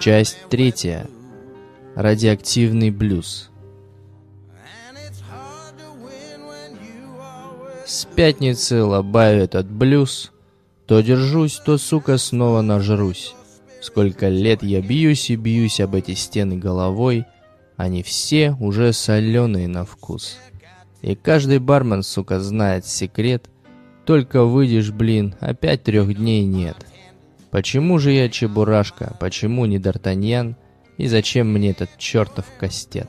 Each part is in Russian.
Часть третья. Радиоактивный блюз. С пятницы лобаю этот блюз. То держусь, то, сука, снова нажрусь. Сколько лет я бьюсь и бьюсь об эти стены головой, они все уже соленые на вкус. И каждый бармен, сука, знает секрет, только выйдешь, блин, опять трех дней нет. Почему же я чебурашка, почему не Д'Артаньян, и зачем мне этот чертов кастет?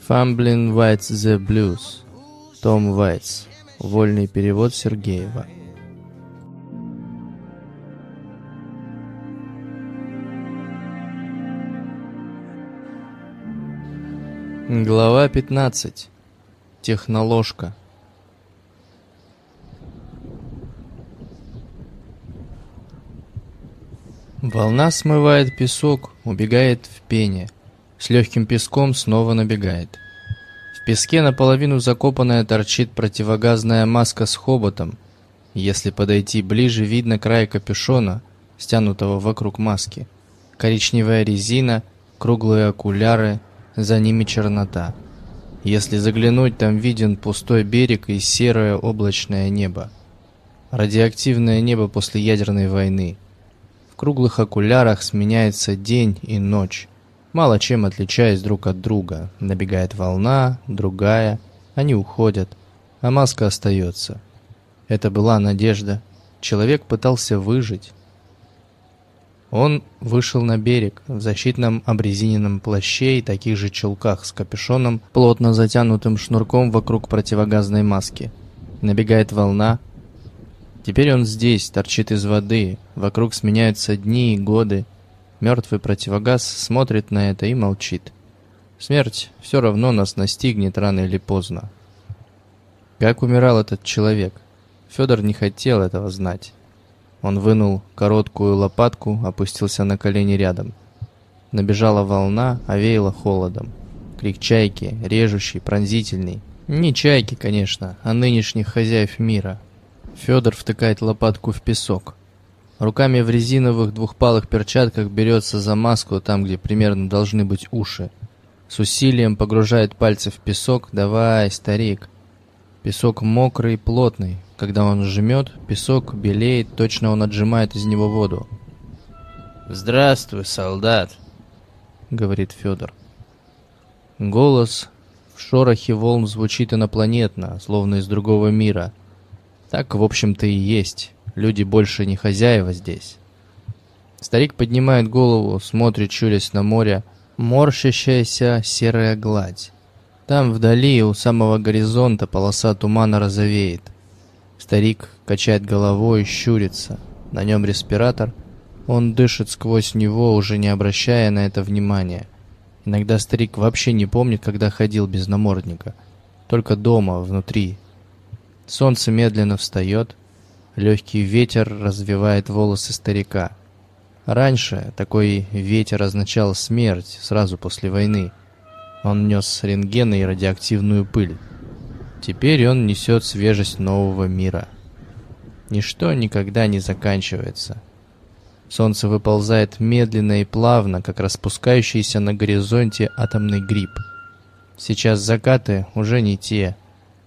Фамблин Вайтс the Blues. Том Вайтс. Вольный перевод Сергеева. Глава 15. Техноложка. Волна смывает песок, убегает в пене. С легким песком снова набегает. В песке наполовину закопанная торчит противогазная маска с хоботом. Если подойти ближе, видно край капюшона, стянутого вокруг маски. Коричневая резина, круглые окуляры, за ними чернота. Если заглянуть, там виден пустой берег и серое облачное небо. Радиоактивное небо после ядерной войны. Круглых окулярах сменяется день и ночь, мало чем отличаясь друг от друга. Набегает волна, другая, они уходят, а маска остается. Это была надежда. Человек пытался выжить. Он вышел на берег в защитном обрезиненном плаще и таких же чулках с капюшоном, плотно затянутым шнурком вокруг противогазной маски. Набегает волна. Теперь он здесь, торчит из воды, вокруг сменяются дни и годы. Мертвый противогаз смотрит на это и молчит. Смерть все равно нас настигнет рано или поздно. Как умирал этот человек? Федор не хотел этого знать. Он вынул короткую лопатку, опустился на колени рядом. Набежала волна, овеяла холодом. Крик чайки, режущий, пронзительный. Не чайки, конечно, а нынешних хозяев мира. Федор втыкает лопатку в песок. Руками в резиновых двухпалых перчатках берется за маску там, где примерно должны быть уши. С усилием погружает пальцы в песок. «Давай, старик!» Песок мокрый и плотный, когда он жмет, песок белеет, точно он отжимает из него воду. «Здравствуй, солдат!» — говорит Федор. Голос в шорохе волн звучит инопланетно, словно из другого мира. Так, в общем-то, и есть. Люди больше не хозяева здесь. Старик поднимает голову, смотрит, чурясь на море, морщащаяся серая гладь. Там вдали, у самого горизонта, полоса тумана розовеет. Старик качает головой, щурится. На нем респиратор. Он дышит сквозь него, уже не обращая на это внимания. Иногда старик вообще не помнит, когда ходил без намордника. Только дома, внутри. Солнце медленно встает. Легкий ветер развивает волосы старика. Раньше такой ветер означал смерть сразу после войны. Он нес рентгены и радиоактивную пыль. Теперь он несет свежесть нового мира. Ничто никогда не заканчивается. Солнце выползает медленно и плавно, как распускающийся на горизонте атомный гриб. Сейчас закаты уже не те,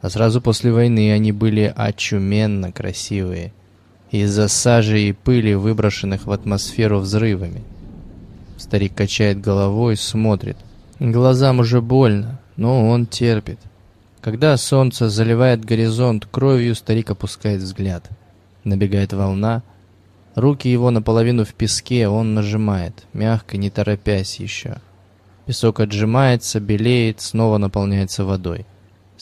а сразу после войны они были очуменно красивые, из-за сажи и пыли, выброшенных в атмосферу взрывами. Старик качает головой, смотрит. Глазам уже больно, но он терпит. Когда солнце заливает горизонт кровью, старик опускает взгляд. Набегает волна. Руки его наполовину в песке, он нажимает, мягко, не торопясь еще. Песок отжимается, белеет, снова наполняется водой.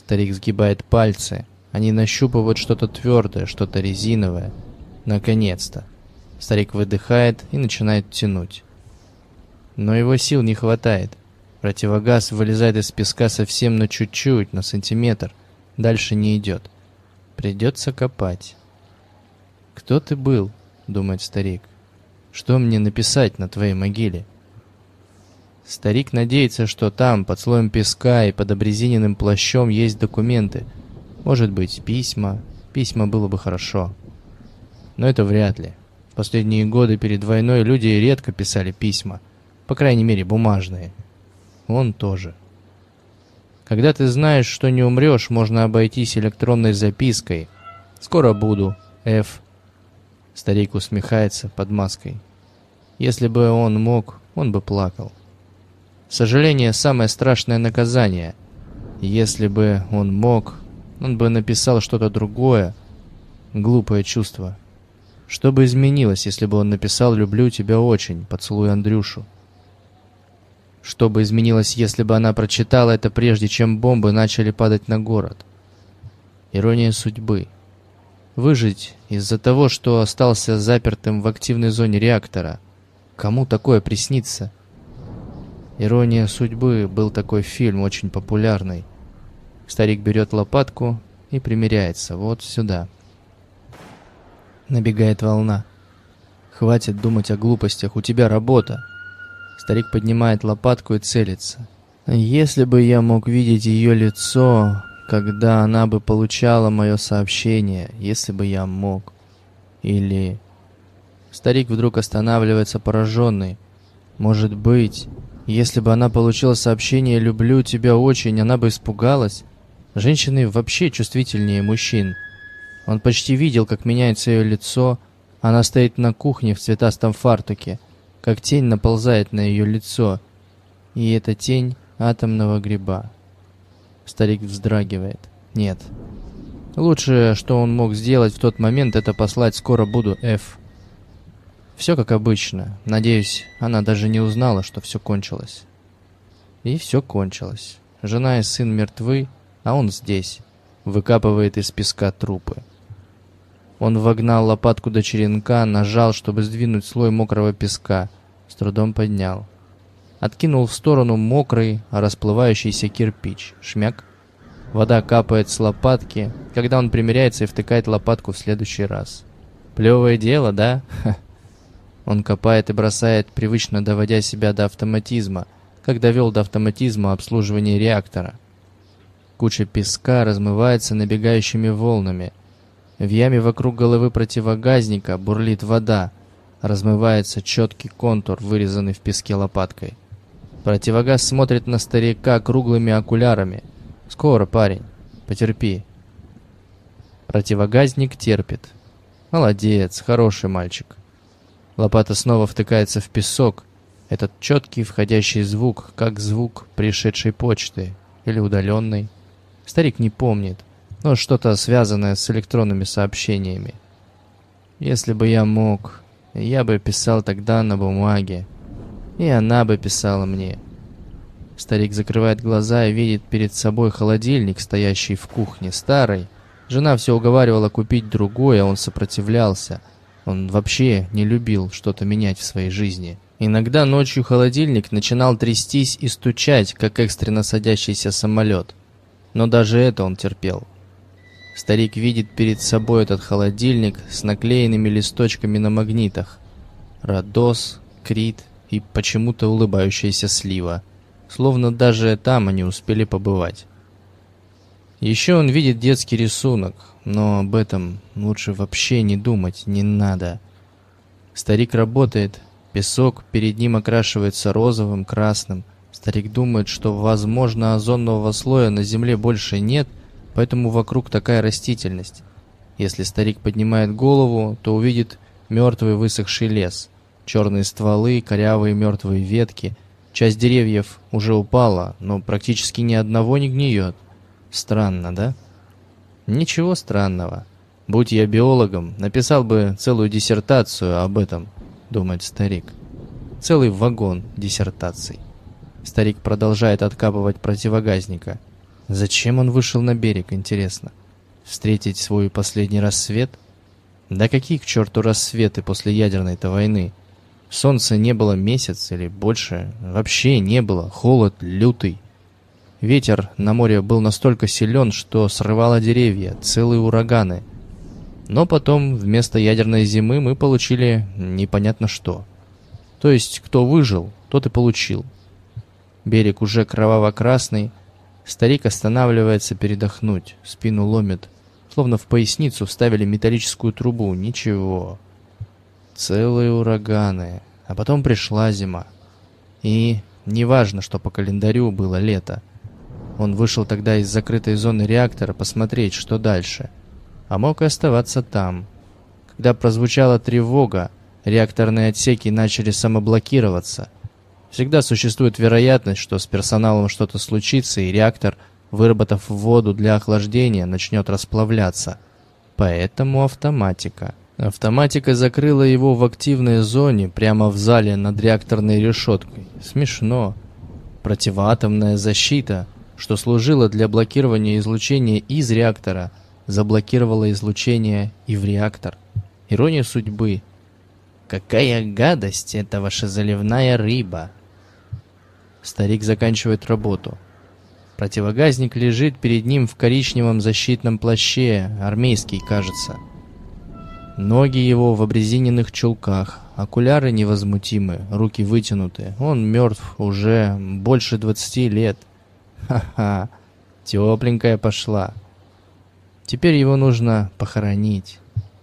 Старик сгибает пальцы. Они нащупывают что-то твердое, что-то резиновое. Наконец-то. Старик выдыхает и начинает тянуть. Но его сил не хватает. Противогаз вылезает из песка совсем на чуть-чуть, на сантиметр. Дальше не идет. Придется копать. «Кто ты был?» — думает старик. «Что мне написать на твоей могиле?» Старик надеется, что там, под слоем песка и под обрезиненным плащом, есть документы. Может быть, письма. Письма было бы хорошо. Но это вряд ли. Последние годы перед войной люди редко писали письма, по крайней мере бумажные. Он тоже. Когда ты знаешь, что не умрешь, можно обойтись электронной запиской. «Скоро буду. Ф». Старик усмехается под маской. Если бы он мог, он бы плакал. Сожаление – самое страшное наказание. Если бы он мог, он бы написал что-то другое. Глупое чувство. Что бы изменилось, если бы он написал «люблю тебя очень», поцелуй Андрюшу? Что бы изменилось, если бы она прочитала это прежде, чем бомбы начали падать на город? Ирония судьбы. Выжить из-за того, что остался запертым в активной зоне реактора. Кому такое приснится? «Ирония судьбы» был такой фильм, очень популярный. Старик берет лопатку и примеряется вот сюда. Набегает волна. «Хватит думать о глупостях, у тебя работа!» Старик поднимает лопатку и целится. «Если бы я мог видеть ее лицо, когда она бы получала мое сообщение, если бы я мог...» Или... Старик вдруг останавливается пораженный. «Может быть, если бы она получила сообщение «люблю тебя очень», она бы испугалась?» Женщины вообще чувствительнее мужчин. Он почти видел, как меняется ее лицо. Она стоит на кухне в цветастом фартуке, как тень наползает на ее лицо. И эта тень атомного гриба. Старик вздрагивает. Нет. Лучшее, что он мог сделать в тот момент, это послать «Скоро буду, F». Все как обычно. Надеюсь, она даже не узнала, что все кончилось. И все кончилось. Жена и сын мертвы, а он здесь, выкапывает из песка трупы. Он вогнал лопатку до черенка, нажал, чтобы сдвинуть слой мокрого песка, с трудом поднял. Откинул в сторону мокрый, расплывающийся кирпич. Шмяк. Вода капает с лопатки, когда он примеряется и втыкает лопатку в следующий раз. Плевое дело, да? Он копает и бросает, привычно доводя себя до автоматизма, как довел до автоматизма обслуживание реактора. Куча песка размывается набегающими волнами. В яме вокруг головы противогазника бурлит вода. Размывается четкий контур, вырезанный в песке лопаткой. Противогаз смотрит на старика круглыми окулярами. «Скоро, парень. Потерпи». Противогазник терпит. «Молодец, хороший мальчик». Лопата снова втыкается в песок. Этот четкий входящий звук, как звук пришедшей почты или удаленной. Старик не помнит, но что-то связанное с электронными сообщениями. Если бы я мог, я бы писал тогда на бумаге, и она бы писала мне. Старик закрывает глаза и видит перед собой холодильник, стоящий в кухне, старый. Жена все уговаривала купить другой, а он сопротивлялся. Он вообще не любил что-то менять в своей жизни. Иногда ночью холодильник начинал трястись и стучать, как экстренно садящийся самолет но даже это он терпел. Старик видит перед собой этот холодильник с наклеенными листочками на магнитах. Родос, Крит и почему-то улыбающаяся слива. Словно даже там они успели побывать. Еще он видит детский рисунок, но об этом лучше вообще не думать не надо. Старик работает, песок перед ним окрашивается розовым, красным, Старик думает, что, возможно, озонного слоя на Земле больше нет, поэтому вокруг такая растительность. Если старик поднимает голову, то увидит мертвый высохший лес, черные стволы, корявые мертвые ветки. Часть деревьев уже упала, но практически ни одного не гниет. Странно, да? Ничего странного. Будь я биологом, написал бы целую диссертацию об этом, думает старик. Целый вагон диссертаций. Старик продолжает откапывать противогазника. Зачем он вышел на берег, интересно? Встретить свой последний рассвет? Да какие к черту рассветы после ядерной-то войны? Солнца не было месяц или больше. Вообще не было. Холод лютый. Ветер на море был настолько силен, что срывало деревья, целые ураганы. Но потом вместо ядерной зимы мы получили непонятно что. То есть, кто выжил, тот и получил. Берег уже кроваво-красный. Старик останавливается передохнуть, спину ломит. Словно в поясницу вставили металлическую трубу. Ничего. Целые ураганы. А потом пришла зима. И неважно, что по календарю было лето. Он вышел тогда из закрытой зоны реактора посмотреть, что дальше. А мог и оставаться там. Когда прозвучала тревога, реакторные отсеки начали самоблокироваться. Всегда существует вероятность, что с персоналом что-то случится, и реактор, выработав воду для охлаждения, начнет расплавляться. Поэтому автоматика. Автоматика закрыла его в активной зоне, прямо в зале над реакторной решеткой. Смешно. Противоатомная защита, что служила для блокирования излучения из реактора, заблокировала излучение и в реактор. Ирония судьбы. Какая гадость, это ваша заливная рыба. Старик заканчивает работу. Противогазник лежит перед ним в коричневом защитном плаще, армейский, кажется. Ноги его в обрезиненных чулках, окуляры невозмутимы, руки вытянуты. Он мертв уже больше двадцати лет. Ха-ха, тепленькая пошла. Теперь его нужно похоронить.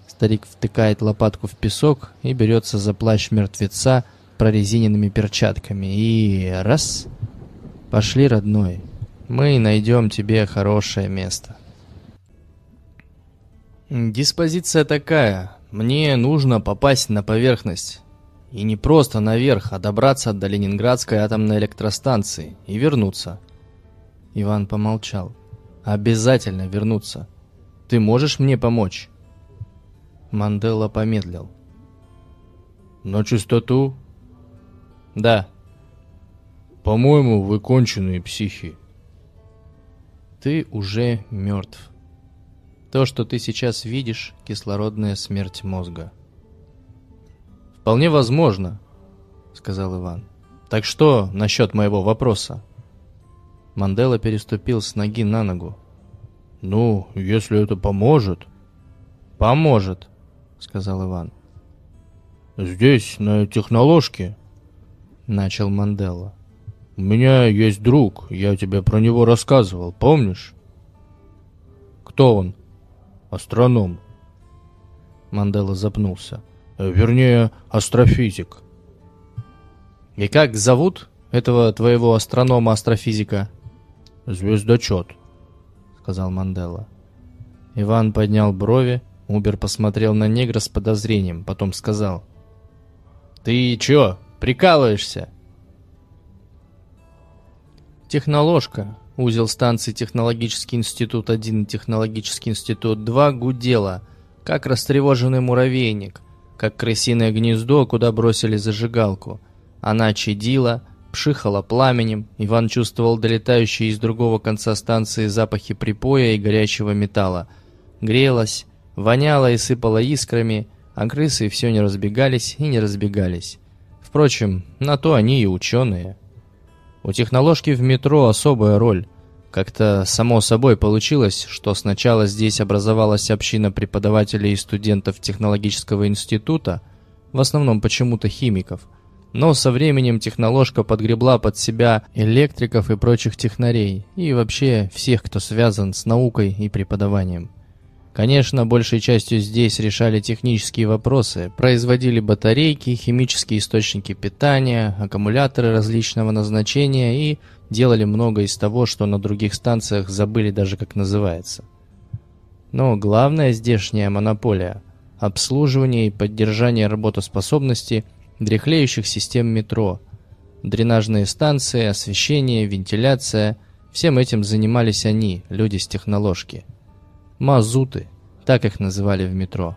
Старик втыкает лопатку в песок и берется за плащ мертвеца прорезиненными перчатками. И раз. Пошли, родной. Мы найдем тебе хорошее место. Диспозиция такая. Мне нужно попасть на поверхность. И не просто наверх, а добраться до Ленинградской атомной электростанции и вернуться. Иван помолчал. Обязательно вернуться. Ты можешь мне помочь? Мандела помедлил. На чистоту? Да. По-моему, вы конченые психи. Ты уже мертв. То, что ты сейчас видишь, кислородная смерть мозга. Вполне возможно, сказал Иван. Так что насчет моего вопроса? Мандела переступил с ноги на ногу. Ну, если это поможет. Поможет, сказал Иван. Здесь, на техноложке, начал Мандела. У меня есть друг, я тебе про него рассказывал, помнишь? Кто он? астроном. Мандела запнулся. Э, вернее, астрофизик. И как зовут этого твоего астронома-астрофизика? Звездочет, сказал Мандела. Иван поднял брови, Убер посмотрел на негра с подозрением, потом сказал. «Ты чё, прикалываешься?» «Техноложка», Узел станции Технологический институт 1 и Технологический институт 2 гудело, как растревоженный муравейник, как крысиное гнездо, куда бросили зажигалку. Она чадила, пшихала пламенем, Иван чувствовал долетающие из другого конца станции запахи припоя и горячего металла. Грелась, воняла и сыпала искрами, а крысы все не разбегались и не разбегались. Впрочем, на то они и ученые. У техноложки в метро особая роль. Как-то само собой получилось, что сначала здесь образовалась община преподавателей и студентов технологического института, в основном почему-то химиков. Но со временем техноложка подгребла под себя электриков и прочих технарей, и вообще всех, кто связан с наукой и преподаванием. Конечно, большей частью здесь решали технические вопросы, производили батарейки, химические источники питания, аккумуляторы различного назначения и делали много из того, что на других станциях забыли даже как называется. Но главная здешняя монополия – обслуживание и поддержание работоспособности дряхлеющих систем метро, дренажные станции, освещение, вентиляция – всем этим занимались они, люди с техноложки – мазуты, так их называли в метро.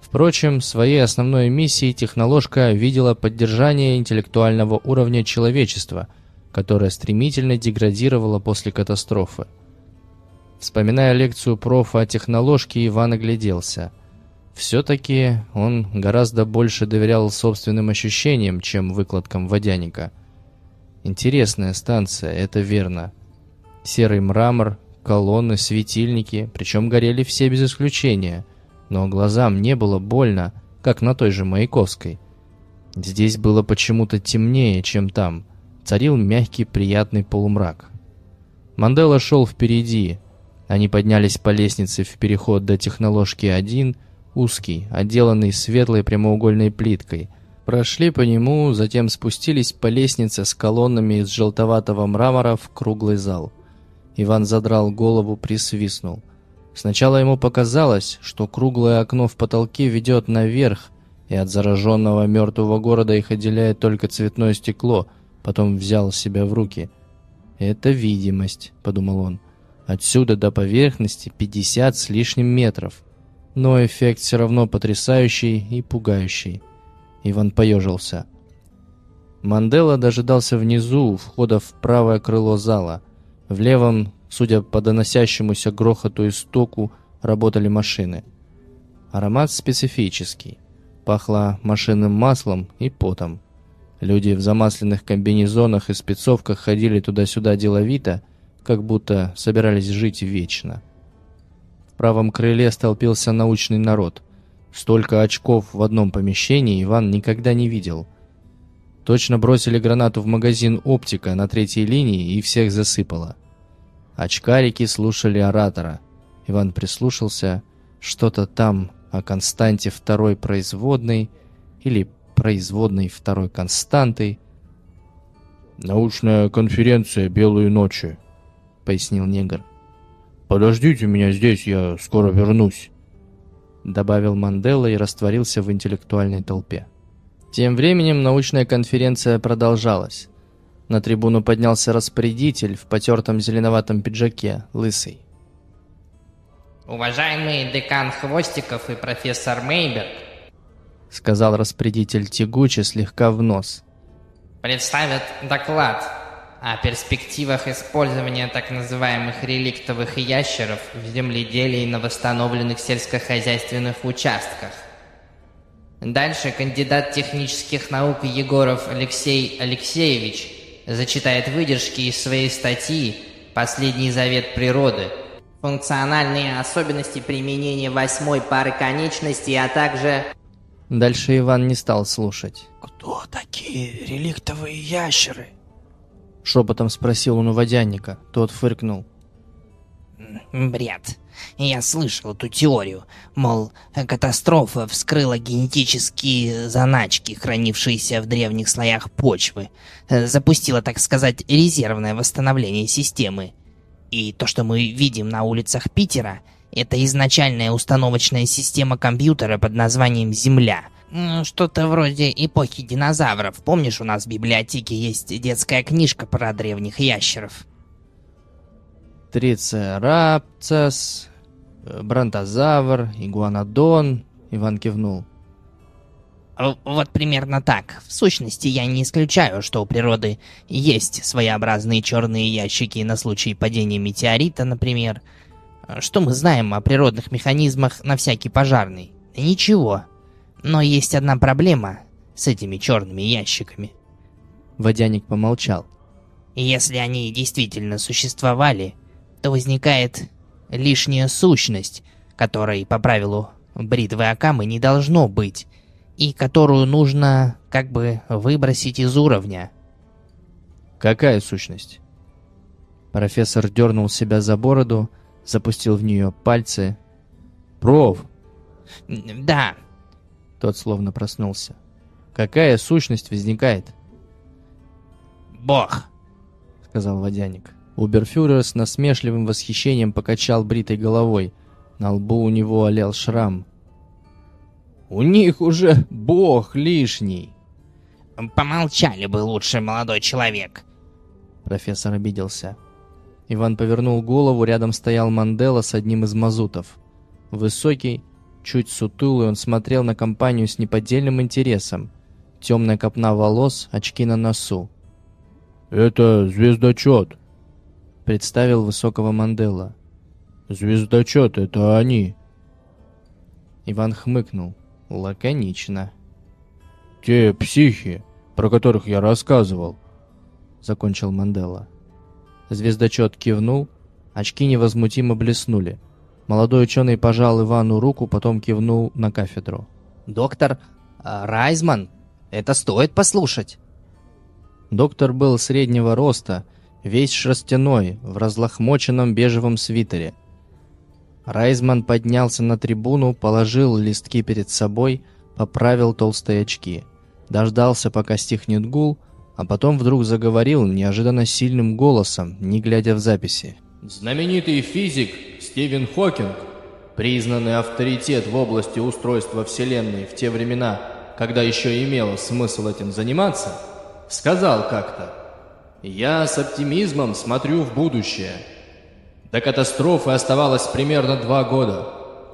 Впрочем, своей основной миссией техноложка видела поддержание интеллектуального уровня человечества, которое стремительно деградировало после катастрофы. Вспоминая лекцию профа о техноложке, Иван огляделся. Все-таки он гораздо больше доверял собственным ощущениям, чем выкладкам водяника. Интересная станция, это верно. Серый мрамор, колонны, светильники, причем горели все без исключения. Но глазам не было больно, как на той же Маяковской. Здесь было почему-то темнее, чем там. Царил мягкий, приятный полумрак. Мандела шел впереди. Они поднялись по лестнице в переход до техноложки 1. Узкий, отделанный светлой прямоугольной плиткой. Прошли по нему, затем спустились по лестнице с колоннами из желтоватого мрамора в круглый зал. Иван задрал голову, присвистнул. Сначала ему показалось, что круглое окно в потолке ведет наверх, и от зараженного мертвого города их отделяет только цветное стекло, потом взял себя в руки. «Это видимость», — подумал он. «Отсюда до поверхности 50 с лишним метров. Но эффект все равно потрясающий и пугающий». Иван поежился. Мандела дожидался внизу, у входа в правое крыло зала. В левом, судя по доносящемуся грохоту истоку, работали машины. Аромат специфический. Пахло машинным маслом и потом. Люди в замасленных комбинезонах и спецовках ходили туда-сюда деловито, как будто собирались жить вечно. Правом крыле столпился научный народ. Столько очков в одном помещении Иван никогда не видел. Точно бросили гранату в магазин «Оптика» на третьей линии и всех засыпало. Очкарики слушали оратора. Иван прислушался. Что-то там о константе второй производной или производной второй константой. «Научная конференция «Белые ночи», — пояснил негр. «Подождите меня здесь, я скоро вернусь», — добавил Мандела и растворился в интеллектуальной толпе. Тем временем научная конференция продолжалась. На трибуну поднялся распорядитель в потертом зеленоватом пиджаке, лысый. Уважаемый декан Хвостиков и профессор Мейберг, сказал распорядитель тягуче слегка в нос. Представят доклад о перспективах использования так называемых реликтовых ящеров в земледелии на восстановленных сельскохозяйственных участках. Дальше кандидат технических наук Егоров Алексей Алексеевич зачитает выдержки из своей статьи «Последний завет природы», функциональные особенности применения восьмой пары конечностей, а также... Дальше Иван не стал слушать. «Кто такие реликтовые ящеры?» Шепотом спросил он у водяника. Тот фыркнул. «Бред. Я слышал эту теорию. Мол, катастрофа вскрыла генетические заначки, хранившиеся в древних слоях почвы. Запустила, так сказать, резервное восстановление системы. И то, что мы видим на улицах Питера, это изначальная установочная система компьютера под названием «Земля». Что-то вроде эпохи динозавров. Помнишь, у нас в библиотеке есть детская книжка про древних ящеров? Трицерапцес, бронтозавр, игуанодон, Иван кивнул. Вот примерно так. В сущности, я не исключаю, что у природы есть своеобразные черные ящики на случай падения метеорита, например. Что мы знаем о природных механизмах на всякий пожарный? Ничего. Но есть одна проблема с этими черными ящиками. Водяник помолчал. Если они действительно существовали, то возникает лишняя сущность, которой, по правилу бритвы Акамы, не должно быть и которую нужно как бы выбросить из уровня. Какая сущность? Профессор дернул себя за бороду, запустил в нее пальцы. Проф! Да. Тот словно проснулся. Какая сущность возникает? Бог, сказал водяник. Уберфюрер с насмешливым восхищением покачал бритой головой. На лбу у него олел шрам, у них уже бог лишний. Помолчали бы лучше, молодой человек. Профессор обиделся. Иван повернул голову, рядом стоял Мандела с одним из мазутов. Высокий, чуть сутулый, он смотрел на компанию с неподдельным интересом. Темная копна волос, очки на носу. «Это звездочет», — представил высокого Мандела. «Звездочет — это они». Иван хмыкнул. Лаконично. «Те психи, про которых я рассказывал», — закончил Мандела. Звездочет кивнул, очки невозмутимо блеснули. Молодой ученый пожал Ивану руку, потом кивнул на кафедру. «Доктор а, Райзман, это стоит послушать». Доктор был среднего роста, весь шерстяной, в разлохмоченном бежевом свитере. Райзман поднялся на трибуну, положил листки перед собой, поправил толстые очки. Дождался, пока стихнет гул, а потом вдруг заговорил неожиданно сильным голосом, не глядя в записи. Знаменитый физик Стивен Хокинг, признанный авторитет в области устройства Вселенной в те времена, когда еще имело смысл этим заниматься, сказал как-то «Я с оптимизмом смотрю в будущее». До катастрофы оставалось примерно два года.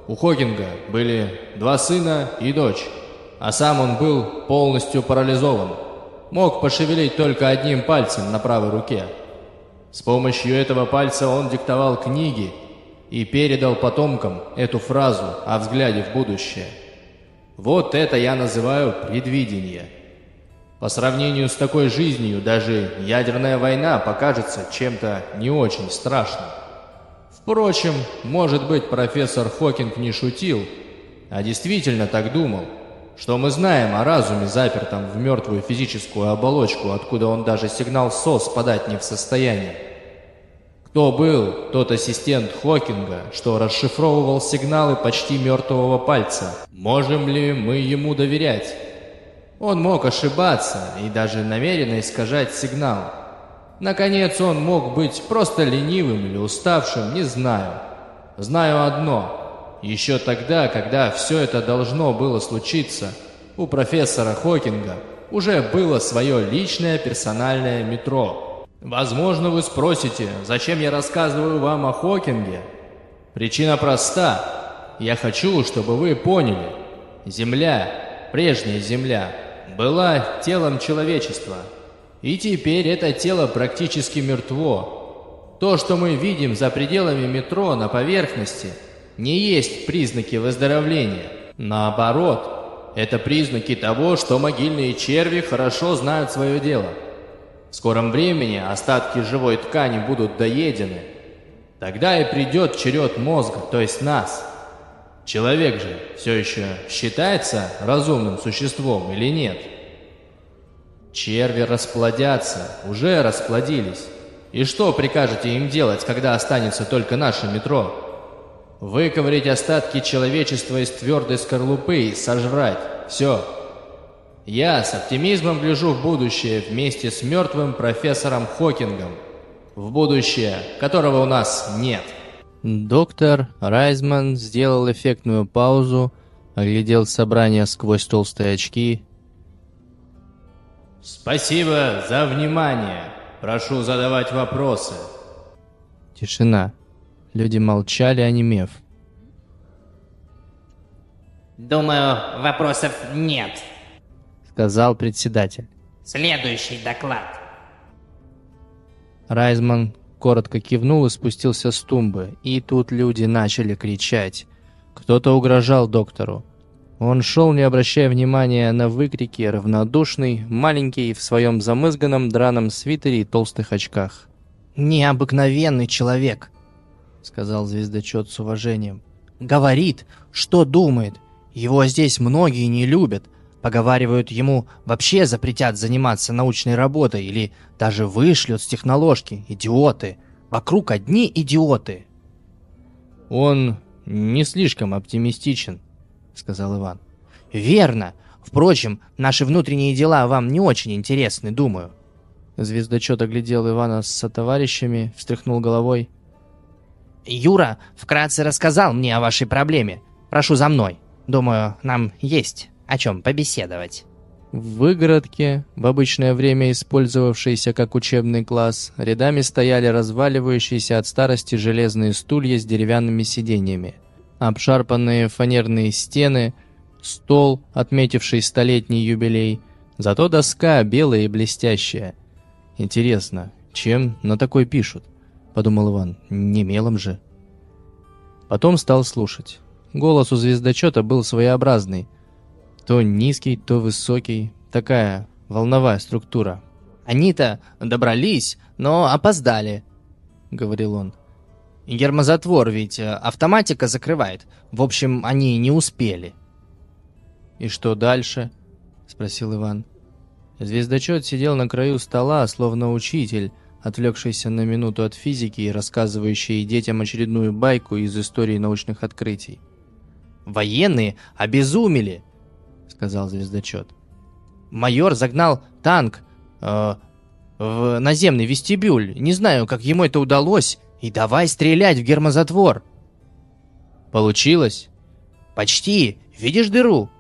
У Хокинга были два сына и дочь, а сам он был полностью парализован. Мог пошевелить только одним пальцем на правой руке. С помощью этого пальца он диктовал книги и передал потомкам эту фразу о взгляде в будущее. Вот это я называю предвидение. По сравнению с такой жизнью даже ядерная война покажется чем-то не очень страшным. Впрочем, может быть, профессор Хокинг не шутил, а действительно так думал, что мы знаем о разуме, запертом в мертвую физическую оболочку, откуда он даже сигнал СОС подать не в состоянии. Кто был тот ассистент Хокинга, что расшифровывал сигналы почти мертвого пальца? Можем ли мы ему доверять? Он мог ошибаться и даже намеренно искажать сигнал. Наконец, он мог быть просто ленивым или уставшим, не знаю. Знаю одно. Еще тогда, когда все это должно было случиться, у профессора Хокинга уже было свое личное персональное метро. Возможно, вы спросите, зачем я рассказываю вам о Хокинге? Причина проста. Я хочу, чтобы вы поняли. Земля, прежняя Земля, была телом человечества – и теперь это тело практически мертво. То, что мы видим за пределами метро на поверхности, не есть признаки выздоровления. Наоборот, это признаки того, что могильные черви хорошо знают свое дело. В скором времени остатки живой ткани будут доедены. Тогда и придет черед мозга, то есть нас. Человек же все еще считается разумным существом или нет? Черви расплодятся, уже расплодились. И что прикажете им делать, когда останется только наше метро? Выковырять остатки человечества из твердой скорлупы и сожрать. Все. Я с оптимизмом гляжу в будущее вместе с мертвым профессором Хокингом. В будущее, которого у нас нет. Доктор Райзман сделал эффектную паузу, оглядел собрание сквозь толстые очки Спасибо за внимание. Прошу задавать вопросы. Тишина. Люди молчали, онемев. Думаю, вопросов нет, сказал председатель. Следующий доклад. Райзман коротко кивнул и спустился с тумбы, и тут люди начали кричать. Кто-то угрожал доктору. Он шел, не обращая внимания на выкрики, равнодушный, маленький, в своем замызганном драном свитере и толстых очках. «Необыкновенный человек», — сказал звездочет с уважением. «Говорит, что думает. Его здесь многие не любят. Поговаривают, ему вообще запретят заниматься научной работой или даже вышлют с техноложки. Идиоты. Вокруг одни идиоты». «Он не слишком оптимистичен», — сказал Иван. «Верно. Впрочем, наши внутренние дела вам не очень интересны, думаю». Звездочет оглядел Ивана с товарищами, встряхнул головой. «Юра вкратце рассказал мне о вашей проблеме. Прошу за мной. Думаю, нам есть о чем побеседовать». В выгородке, в обычное время использовавшийся как учебный класс, рядами стояли разваливающиеся от старости железные стулья с деревянными сиденьями обшарпанные фанерные стены, стол, отметивший столетний юбилей, зато доска белая и блестящая. Интересно, чем на такой пишут? Подумал Иван, не мелом же. Потом стал слушать. Голос у звездочета был своеобразный. То низкий, то высокий. Такая волновая структура. «Они-то добрались, но опоздали», — говорил он. Гермозатвор ведь э, автоматика закрывает. В общем, они не успели. «И что дальше?» — спросил Иван. Звездочет сидел на краю стола, словно учитель, отвлекшийся на минуту от физики и рассказывающий детям очередную байку из истории научных открытий. «Военные обезумели!» — сказал звездочет. «Майор загнал танк э, в наземный вестибюль. Не знаю, как ему это удалось. И давай стрелять в гермозатвор». «Получилось?» «Почти. Видишь дыру?»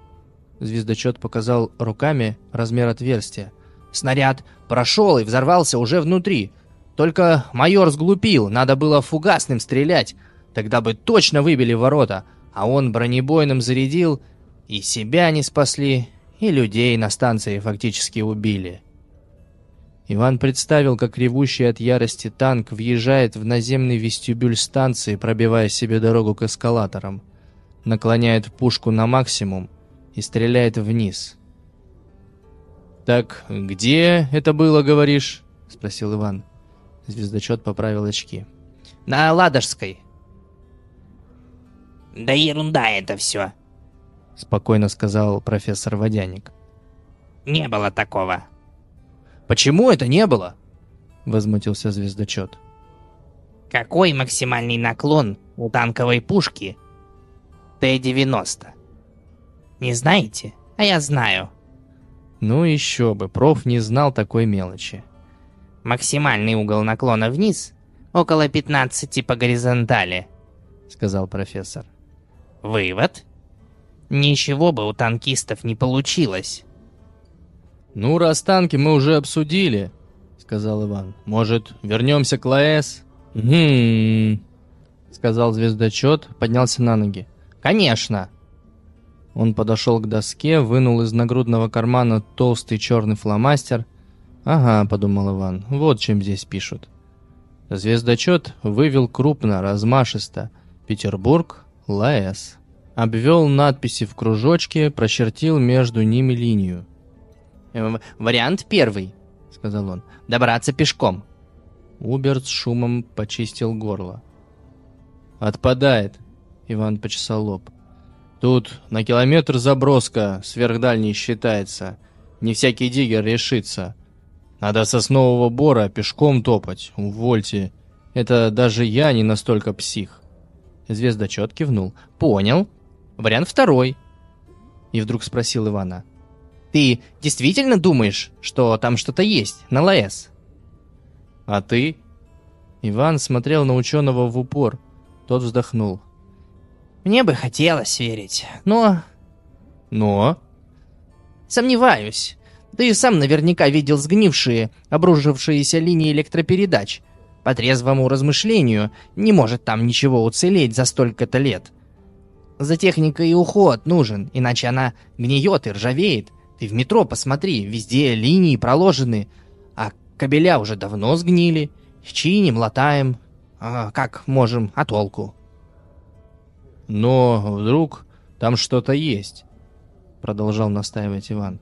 Звездочет показал руками размер отверстия. Снаряд прошел и взорвался уже внутри. Только майор сглупил, надо было фугасным стрелять. Тогда бы точно выбили ворота. А он бронебойным зарядил, и себя не спасли, и людей на станции фактически убили. Иван представил, как ревущий от ярости танк въезжает в наземный вестибюль станции, пробивая себе дорогу к эскалаторам. Наклоняет пушку на максимум и стреляет вниз. «Так где это было, говоришь?» — спросил Иван. Звездочет поправил очки. «На Ладожской». «Да ерунда это все», — спокойно сказал профессор Водяник. «Не было такого». «Почему это не было?» — возмутился звездочет. «Какой максимальный наклон у танковой пушки Т-90?» «Не знаете? А я знаю». Ну еще бы, проф не знал такой мелочи. «Максимальный угол наклона вниз около 15 по горизонтали», — сказал профессор. «Вывод? Ничего бы у танкистов не получилось». «Ну, раз танки мы уже обсудили», — сказал Иван. «Может, вернемся к ЛАЭС?» «Угу», — сказал звездочет, поднялся на ноги. «Конечно!» Он подошел к доске, вынул из нагрудного кармана толстый черный фломастер. «Ага», — подумал Иван, — «вот чем здесь пишут». Звездочет вывел крупно, размашисто. «Петербург, ЛАЭС». Обвел надписи в кружочке, прочертил между ними линию. «Вариант первый», — сказал он. «Добраться пешком». Уберт с шумом почистил горло. «Отпадает», — Иван почесал лоб. Тут на километр заброска сверхдальней считается. Не всякий диггер решится. Надо соснового бора пешком топать, увольте. Это даже я не настолько псих. Звездочет кивнул. Понял. Вариант второй. И вдруг спросил Ивана. Ты действительно думаешь, что там что-то есть на ЛАЭС? А ты? Иван смотрел на ученого в упор. Тот вздохнул. Мне бы хотелось верить, но... Но? Сомневаюсь. Ты и сам наверняка видел сгнившие, обрушившиеся линии электропередач. По трезвому размышлению, не может там ничего уцелеть за столько-то лет. За техникой и уход нужен, иначе она гниет и ржавеет. Ты в метро посмотри, везде линии проложены, а кабеля уже давно сгнили. Чиним, латаем. А как можем, а толку? Но вдруг там что-то есть, продолжал настаивать Иван.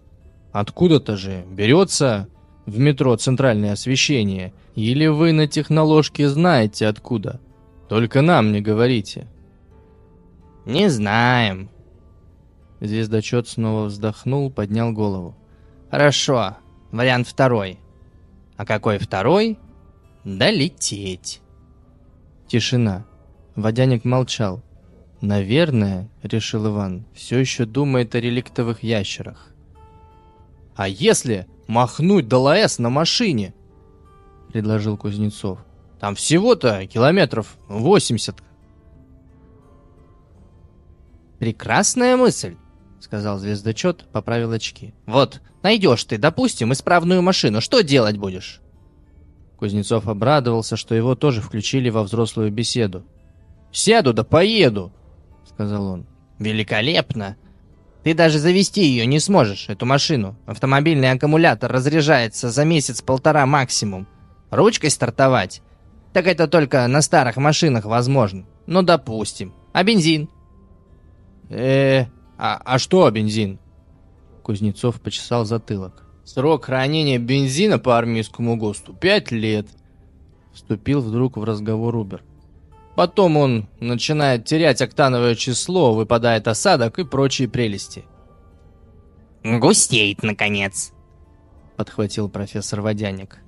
Откуда-то же берется в метро центральное освещение, или вы на техноложке знаете откуда? Только нам не говорите. Не знаем. Звездочет снова вздохнул, поднял голову. Хорошо, вариант второй. А какой второй? Долететь. Тишина. Водяник молчал. «Наверное, — решил Иван, — все еще думает о реликтовых ящерах». «А если махнуть до на машине?» — предложил Кузнецов. «Там всего-то километров 80». «Прекрасная мысль», — сказал звездочет, поправил очки. «Вот, найдешь ты, допустим, исправную машину, что делать будешь?» Кузнецов обрадовался, что его тоже включили во взрослую беседу. «Сяду да поеду!» Сказал он. «Великолепно! Ты даже завести ее не сможешь, эту машину. Автомобильный аккумулятор разряжается за месяц-полтора максимум. Ручкой стартовать? Так это только на старых машинах возможно. Ну, допустим. А бензин?» э а, а что бензин?» Кузнецов почесал затылок. «Срок хранения бензина по армейскому ГОСТу пять лет», вступил вдруг в разговор Убер. Потом он начинает терять октановое число, выпадает осадок и прочие прелести. «Густеет, наконец», — подхватил профессор Водяник.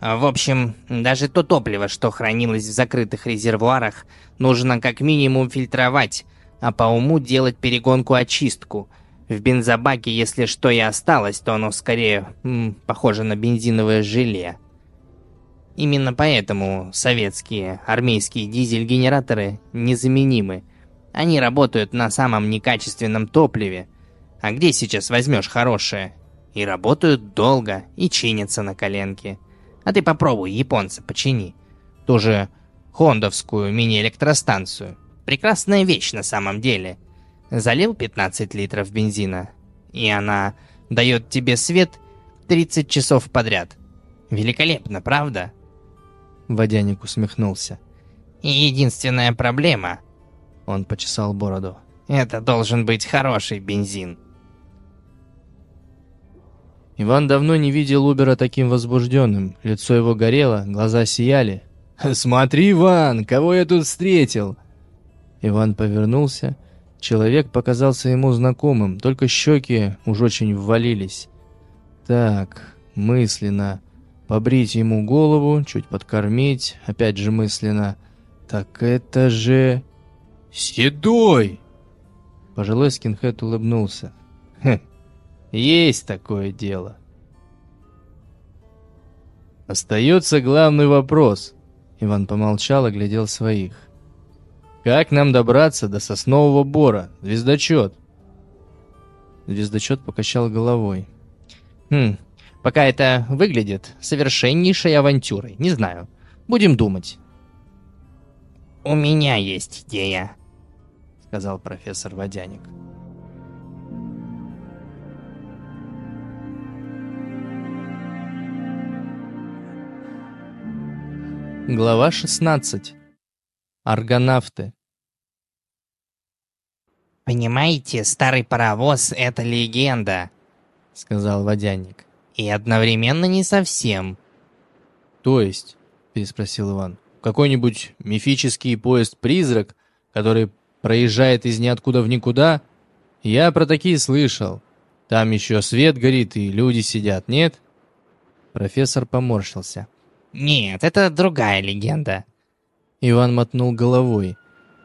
А, в общем, даже то топливо, что хранилось в закрытых резервуарах, нужно как минимум фильтровать, а по уму делать перегонку-очистку. В бензобаке, если что и осталось, то оно скорее м, похоже на бензиновое желе. Именно поэтому советские армейские дизель-генераторы незаменимы. Они работают на самом некачественном топливе. А где сейчас возьмешь хорошее? И работают долго, и чинятся на коленке. А ты попробуй, японца, почини. Ту же хондовскую мини-электростанцию. Прекрасная вещь на самом деле. Залил 15 литров бензина, и она дает тебе свет 30 часов подряд. Великолепно, правда? Водяник усмехнулся. И единственная проблема... Он почесал бороду. Это должен быть хороший бензин. Иван давно не видел Убера таким возбужденным. Лицо его горело, глаза сияли. «Смотри, Иван, кого я тут встретил!» Иван повернулся. Человек показался ему знакомым, только щеки уж очень ввалились. Так, мысленно. Побрить ему голову, чуть подкормить, опять же мысленно. Так это же... Седой! Пожилой скинхед улыбнулся. Хе, есть такое дело. Остается главный вопрос. Иван помолчал и глядел своих. Как нам добраться до соснового бора, звездочет? Звездочет покачал головой. Хм, пока это выглядит совершеннейшей авантюрой, не знаю. Будем думать. «У меня есть идея», — сказал профессор Водяник. Глава 16. Аргонавты. «Понимаете, старый паровоз — это легенда», — сказал водяник. «И одновременно не совсем». «То есть?» — переспросил Иван. «Какой-нибудь мифический поезд-призрак, который проезжает из ниоткуда в никуда? Я про такие слышал. Там еще свет горит и люди сидят, нет?» Профессор поморщился. Нет, это другая легенда. Иван мотнул головой.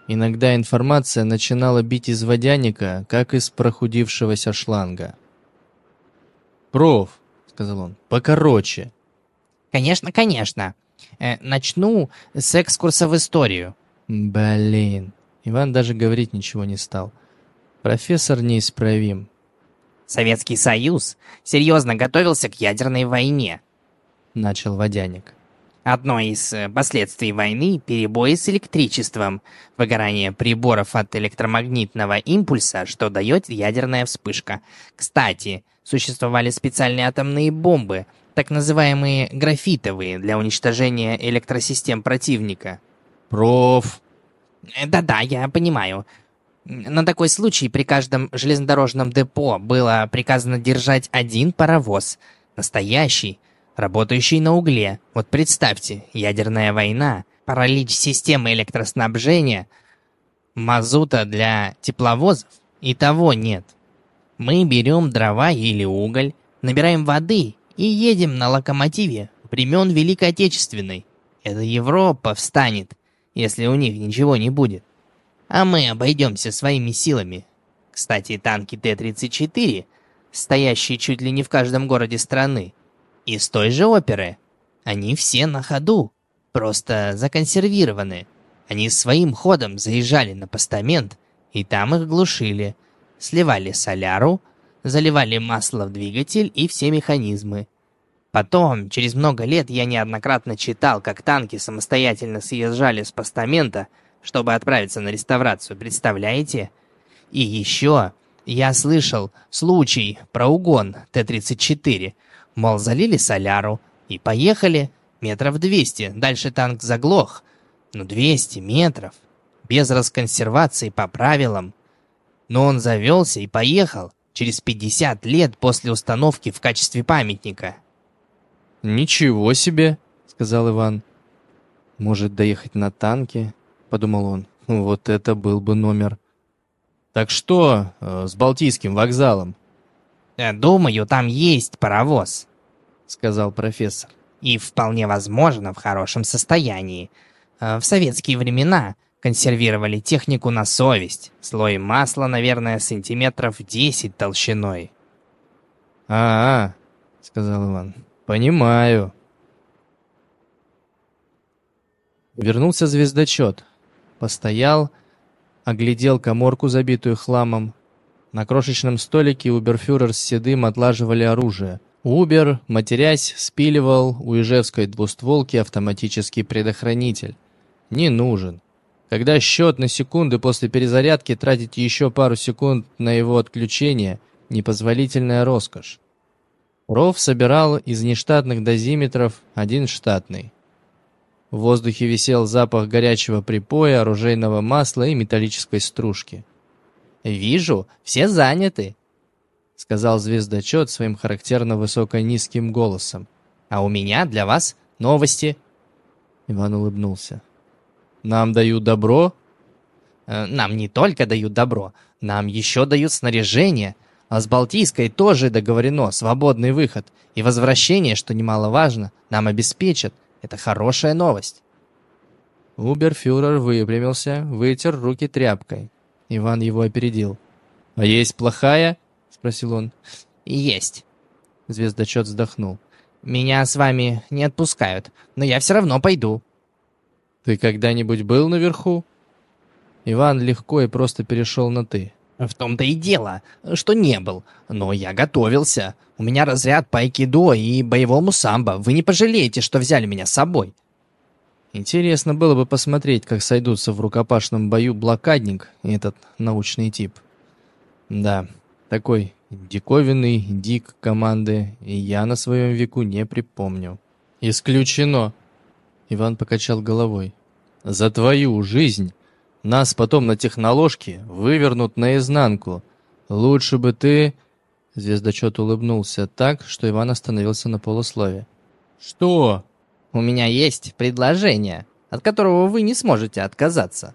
Иногда информация начинала бить из водяника, как из прохудившегося шланга. «Проф», — сказал он, — «покороче». «Конечно, конечно. Э, начну с экскурса в историю». «Блин». Иван даже говорить ничего не стал. Профессор неисправим. Советский Союз серьезно готовился к ядерной войне. — начал водяник. Одно из э, последствий войны – перебои с электричеством, выгорание приборов от электромагнитного импульса, что дает ядерная вспышка. Кстати, существовали специальные атомные бомбы, так называемые графитовые, для уничтожения электросистем противника. «Проф!» э, Да-да, я понимаю. На такой случай при каждом железнодорожном депо было приказано держать один паровоз. Настоящий, работающий на угле. Вот представьте, ядерная война, паралич системы электроснабжения, мазута для тепловозов и того нет. Мы берем дрова или уголь, набираем воды и едем на локомотиве времен Великой Отечественной. Это Европа встанет, если у них ничего не будет. А мы обойдемся своими силами. Кстати, танки Т-34, стоящие чуть ли не в каждом городе страны, из той же оперы. Они все на ходу, просто законсервированы. Они своим ходом заезжали на постамент, и там их глушили. Сливали соляру, заливали масло в двигатель и все механизмы. Потом, через много лет, я неоднократно читал, как танки самостоятельно съезжали с постамента, чтобы отправиться на реставрацию, представляете? И еще я слышал случай про угон Т-34, Мол, залили соляру и поехали метров 200. Дальше танк заглох. Ну, 200 метров. Без расконсервации по правилам. Но он завелся и поехал через 50 лет после установки в качестве памятника. «Ничего себе!» — сказал Иван. «Может, доехать на танке?» — подумал он. «Вот это был бы номер». «Так что э, с Балтийским вокзалом?» Э, «Думаю, там есть паровоз», — сказал профессор. и вполне возможно в хорошем состоянии. Э, в советские времена консервировали технику на совесть. Слой масла, наверное, сантиметров 10 толщиной. «А, -а — сказал Иван, — понимаю». Вернулся звездочет. Постоял, оглядел коморку, забитую хламом. На крошечном столике Уберфюрер с Седым отлаживали оружие. Убер, матерясь, спиливал у Ижевской двустволки автоматический предохранитель. Не нужен. Когда счет на секунды после перезарядки тратить еще пару секунд на его отключение – непозволительная роскошь. Ров собирал из нештатных дозиметров один штатный. В воздухе висел запах горячего припоя, оружейного масла и металлической стружки. «Вижу, все заняты», — сказал звездочет своим характерно высоко-низким голосом. «А у меня для вас новости». Иван улыбнулся. Нам дают добро? Э, нам не только дают добро, нам еще дают снаряжение. А с Балтийской тоже договорено свободный выход. И возвращение, что немаловажно, нам обеспечат. Это хорошая новость. Уберфюрер выпрямился, вытер руки тряпкой. Иван его опередил. «А есть плохая?» — спросил он. «Есть». Звездочет вздохнул. «Меня с вами не отпускают, но я все равно пойду». «Ты когда-нибудь был наверху?» Иван легко и просто перешел на «ты». «В том-то и дело, что не был. Но я готовился. У меня разряд по айкидо и боевому самбо. Вы не пожалеете, что взяли меня с собой». Интересно было бы посмотреть, как сойдутся в рукопашном бою блокадник и этот научный тип. Да, такой диковинный дик команды я на своем веку не припомню. «Исключено!» Иван покачал головой. «За твою жизнь! Нас потом на техноложке вывернут наизнанку. Лучше бы ты...» Звездочет улыбнулся так, что Иван остановился на полуслове. «Что?» «У меня есть предложение, от которого вы не сможете отказаться».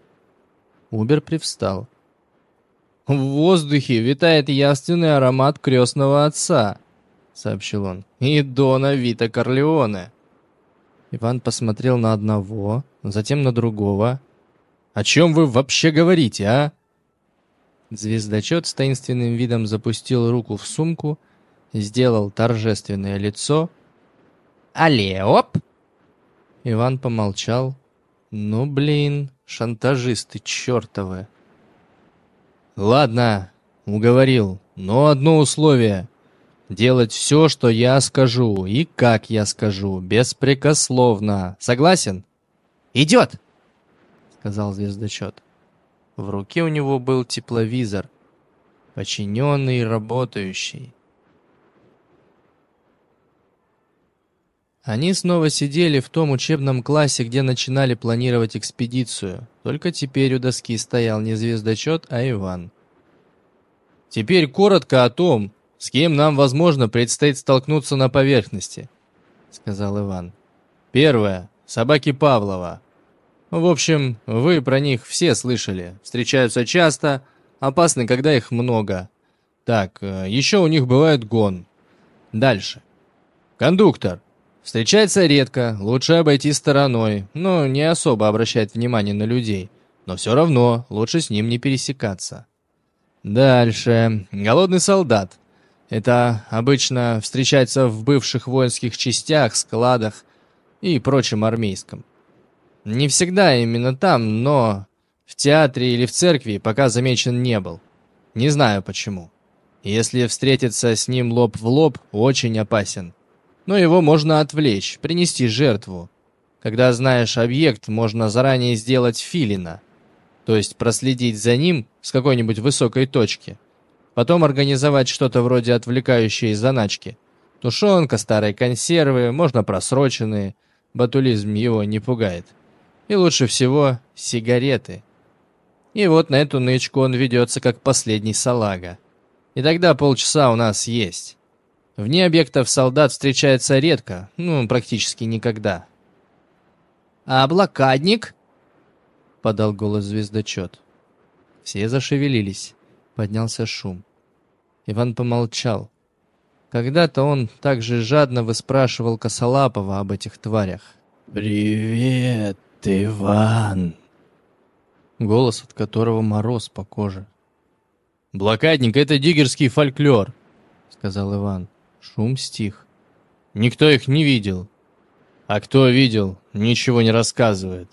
Убер привстал. «В воздухе витает явственный аромат крестного отца», — сообщил он, — «и Дона Вита Корлеоне». Иван посмотрел на одного, затем на другого. «О чем вы вообще говорите, а?» Звездочет с таинственным видом запустил руку в сумку, сделал торжественное лицо. «Алеоп!» Иван помолчал. «Ну, блин, шантажисты чертовы!» «Ладно, уговорил, но одно условие. Делать все, что я скажу и как я скажу, беспрекословно. Согласен? Идет, сказал звездочет. В руке у него был тепловизор, подчиненный и работающий. Они снова сидели в том учебном классе, где начинали планировать экспедицию. Только теперь у доски стоял не звездочет, а Иван. Теперь коротко о том, с кем нам, возможно, предстоит столкнуться на поверхности», — сказал Иван. «Первое. Собаки Павлова. В общем, вы про них все слышали. Встречаются часто, опасны, когда их много. Так, э, еще у них бывает гон. Дальше. Кондуктор. Встречается редко, лучше обойти стороной, но не особо обращает внимание на людей. Но все равно лучше с ним не пересекаться. Дальше. Голодный солдат. Это обычно встречается в бывших воинских частях, складах и прочем армейском. Не всегда именно там, но в театре или в церкви пока замечен не был. Не знаю почему. Если встретиться с ним лоб в лоб, очень опасен. Но его можно отвлечь, принести жертву. Когда знаешь объект, можно заранее сделать филина, то есть проследить за ним с какой-нибудь высокой точки – Потом организовать что-то вроде отвлекающей заначки. Тушенка, старые консервы, можно просроченные. Батулизм его не пугает. И лучше всего сигареты. И вот на эту нычку он ведется как последний салага. И тогда полчаса у нас есть. Вне объектов солдат встречается редко, ну, практически никогда. «А блокадник?» — подал голос звездочет. Все зашевелились. Поднялся шум. Иван помолчал. Когда-то он также жадно выспрашивал Косолапова об этих тварях. «Привет, Иван!» Голос, от которого мороз по коже. «Блокадник — это диггерский фольклор», — сказал Иван. Шум стих. «Никто их не видел. А кто видел, ничего не рассказывает.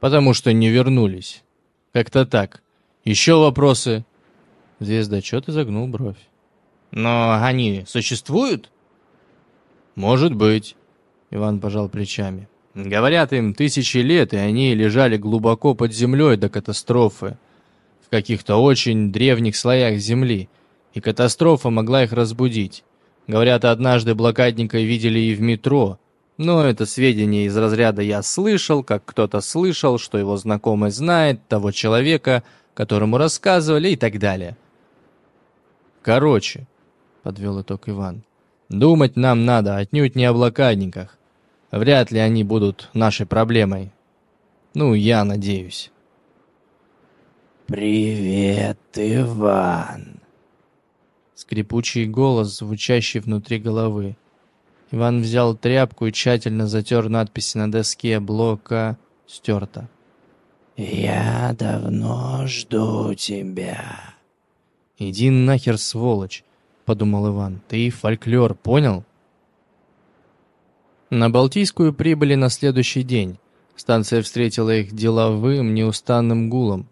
Потому что не вернулись. Как-то так. Еще вопросы?» Звездочет изогнул бровь. «Но они существуют?» «Может быть», — Иван пожал плечами. «Говорят им тысячи лет, и они лежали глубоко под землей до катастрофы, в каких-то очень древних слоях земли, и катастрофа могла их разбудить. Говорят, однажды блокадника видели и в метро, но это сведения из разряда «я слышал», как кто-то слышал, что его знакомый знает того человека, которому рассказывали и так далее. Короче, подвел итог Иван. Думать нам надо отнюдь не о блокадниках. Вряд ли они будут нашей проблемой. Ну, я надеюсь. «Привет, Иван!» Скрипучий голос, звучащий внутри головы. Иван взял тряпку и тщательно затер надписи на доске блока «Стерто». «Я давно жду тебя». «Иди нахер, сволочь!» подумал Иван. «Ты фольклор, понял?» На Балтийскую прибыли на следующий день. Станция встретила их деловым, неустанным гулом.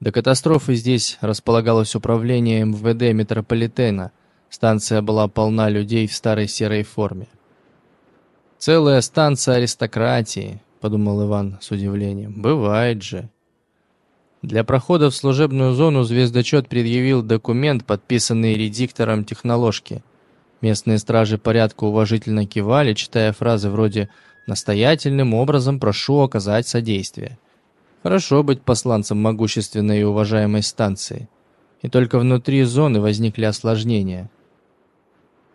До катастрофы здесь располагалось управление МВД метрополитена. Станция была полна людей в старой серой форме. «Целая станция аристократии», — подумал Иван с удивлением. «Бывает же». Для прохода в служебную зону звездочет предъявил документ, подписанный редиктором техноложки. Местные стражи порядка уважительно кивали, читая фразы вроде «настоятельным образом прошу оказать содействие». Хорошо быть посланцем могущественной и уважаемой станции. И только внутри зоны возникли осложнения.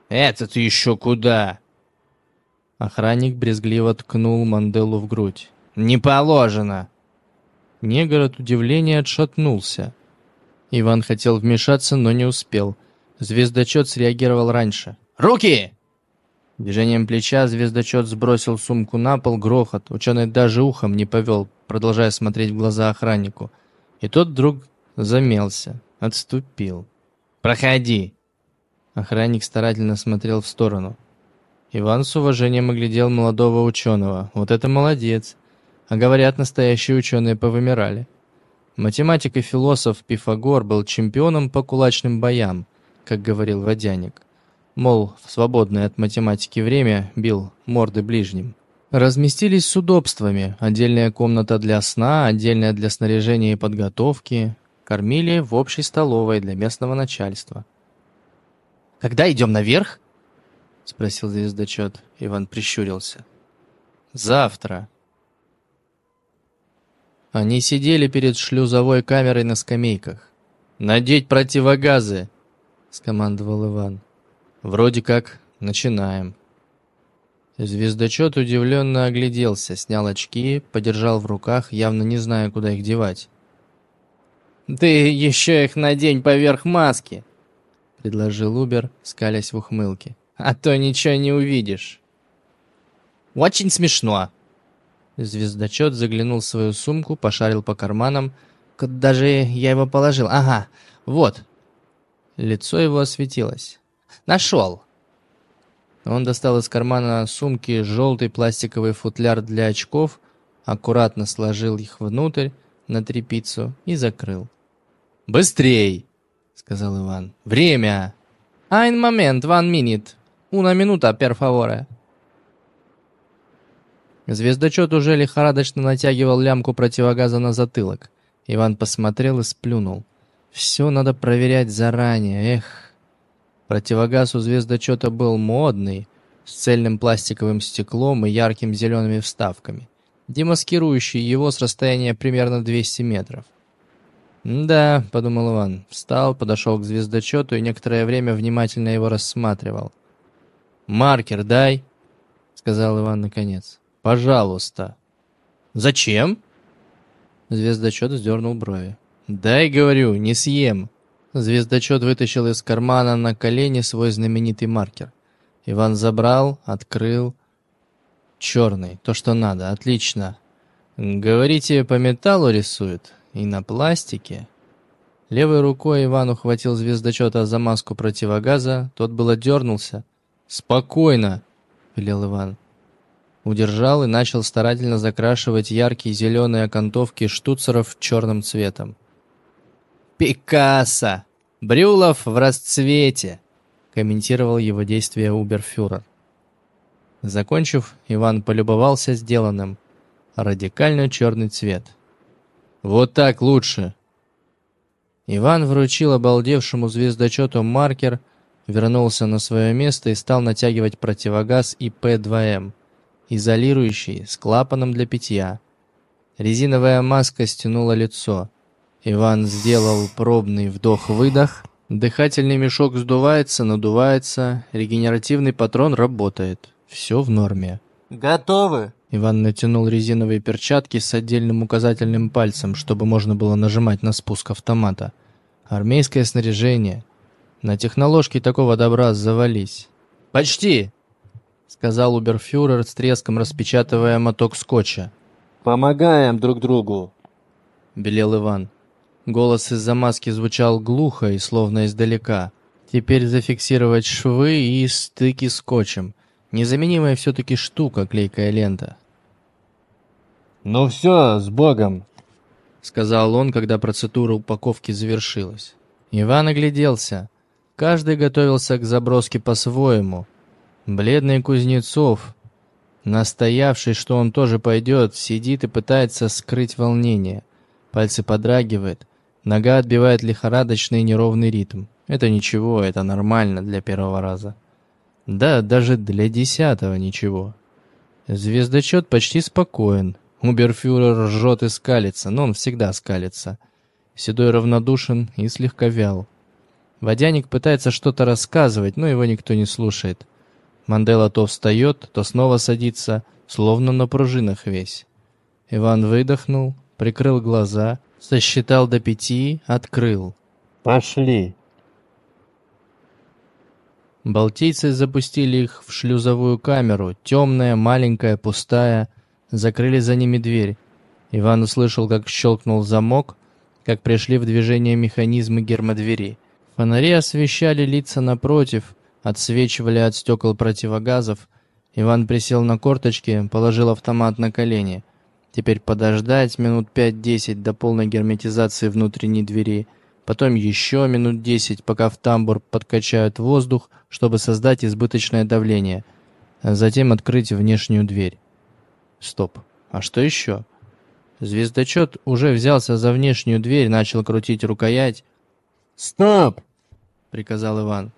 «Это ты еще куда?» Охранник брезгливо ткнул Манделу в грудь. «Не положено!» Негр от удивления отшатнулся. Иван хотел вмешаться, но не успел. Звездочет среагировал раньше. «Руки!» Движением плеча звездочет сбросил сумку на пол, грохот. Ученый даже ухом не повел, продолжая смотреть в глаза охраннику. И тот вдруг замелся, отступил. «Проходи!» Охранник старательно смотрел в сторону. Иван с уважением оглядел молодого ученого. Вот это молодец. А говорят, настоящие ученые повымирали. Математик и философ Пифагор был чемпионом по кулачным боям, как говорил Водяник. Мол, в свободное от математики время бил морды ближним. Разместились с удобствами. Отдельная комната для сна, отдельная для снаряжения и подготовки. Кормили в общей столовой для местного начальства. «Когда идем наверх?» — спросил звездочет. Иван прищурился. «Завтра», они сидели перед шлюзовой камерой на скамейках. «Надеть противогазы!» — скомандовал Иван. «Вроде как начинаем». Звездочет удивленно огляделся, снял очки, подержал в руках, явно не зная, куда их девать. «Ты еще их надень поверх маски!» — предложил Убер, скалясь в ухмылке. «А то ничего не увидишь!» «Очень смешно!» Звездочет заглянул в свою сумку, пошарил по карманам. Даже я его положил. Ага, вот. Лицо его осветилось. Нашел. Он достал из кармана сумки желтый пластиковый футляр для очков, аккуратно сложил их внутрь на трепицу и закрыл. «Быстрей!» — сказал Иван. «Время!» «Айн момент, one minute. Una minuta, per favore». Звездочет уже лихорадочно натягивал лямку противогаза на затылок. Иван посмотрел и сплюнул. «Все надо проверять заранее, эх!» Противогаз у звездочета был модный, с цельным пластиковым стеклом и яркими зелеными вставками, демаскирующий его с расстояния примерно 200 метров. «Да», — подумал Иван, встал, подошел к звездочету и некоторое время внимательно его рассматривал. «Маркер дай», — сказал Иван наконец. Пожалуйста. Зачем? Звездочет сдернул брови. Дай, говорю, не съем. Звездочет вытащил из кармана на колени свой знаменитый маркер. Иван забрал, открыл. Черный, то, что надо, отлично. Говорите, по металлу рисует? И на пластике? Левой рукой Иван ухватил звездочета за маску противогаза, тот было дернулся. «Спокойно!» — велел Иван. Удержал и начал старательно закрашивать яркие зеленые окантовки штуцеров черным цветом. «Пикассо! Брюлов в расцвете!» — комментировал его действия Уберфюрер. Закончив, Иван полюбовался сделанным. Радикально черный цвет. «Вот так лучше!» Иван вручил обалдевшему звездочету маркер, вернулся на свое место и стал натягивать противогаз ИП-2М, изолирующий, с клапаном для питья. Резиновая маска стянула лицо. Иван сделал пробный вдох-выдох. Дыхательный мешок сдувается, надувается, регенеративный патрон работает. Все в норме. «Готовы?» Иван натянул резиновые перчатки с отдельным указательным пальцем, чтобы можно было нажимать на спуск автомата. Армейское снаряжение. На техноложке такого добра завались. «Почти!» — сказал Уберфюрер с треском, распечатывая моток скотча. «Помогаем друг другу!» — белел Иван. Голос из-за маски звучал глухо и словно издалека. Теперь зафиксировать швы и стыки скотчем. Незаменимая все-таки штука, клейкая лента. «Ну все, с Богом!» — сказал он, когда процедура упаковки завершилась. Иван огляделся. Каждый готовился к заброске по-своему. Бледный Кузнецов, настоявший, что он тоже пойдет, сидит и пытается скрыть волнение. Пальцы подрагивают, нога отбивает лихорадочный неровный ритм. Это ничего, это нормально для первого раза. Да, даже для десятого ничего. Звездочет почти спокоен, Уберфюрер ржет и скалится, но он всегда скалится. Седой равнодушен и слегка вял. Водяник пытается что-то рассказывать, но его никто не слушает. Мандела то встает, то снова садится, словно на пружинах весь. Иван выдохнул, прикрыл глаза, сосчитал до пяти, открыл. «Пошли!» Балтийцы запустили их в шлюзовую камеру, темная, маленькая, пустая, закрыли за ними дверь. Иван услышал, как щелкнул замок, как пришли в движение механизмы гермодвери. Фонари освещали лица напротив, отсвечивали от стекол противогазов. Иван присел на корточки, положил автомат на колени. Теперь подождать минут пять-десять до полной герметизации внутренней двери, потом еще минут десять, пока в тамбур подкачают воздух, чтобы создать избыточное давление, а затем открыть внешнюю дверь. Стоп. А что еще? Звездочет уже взялся за внешнюю дверь, начал крутить рукоять. «Стоп!» — приказал Иван.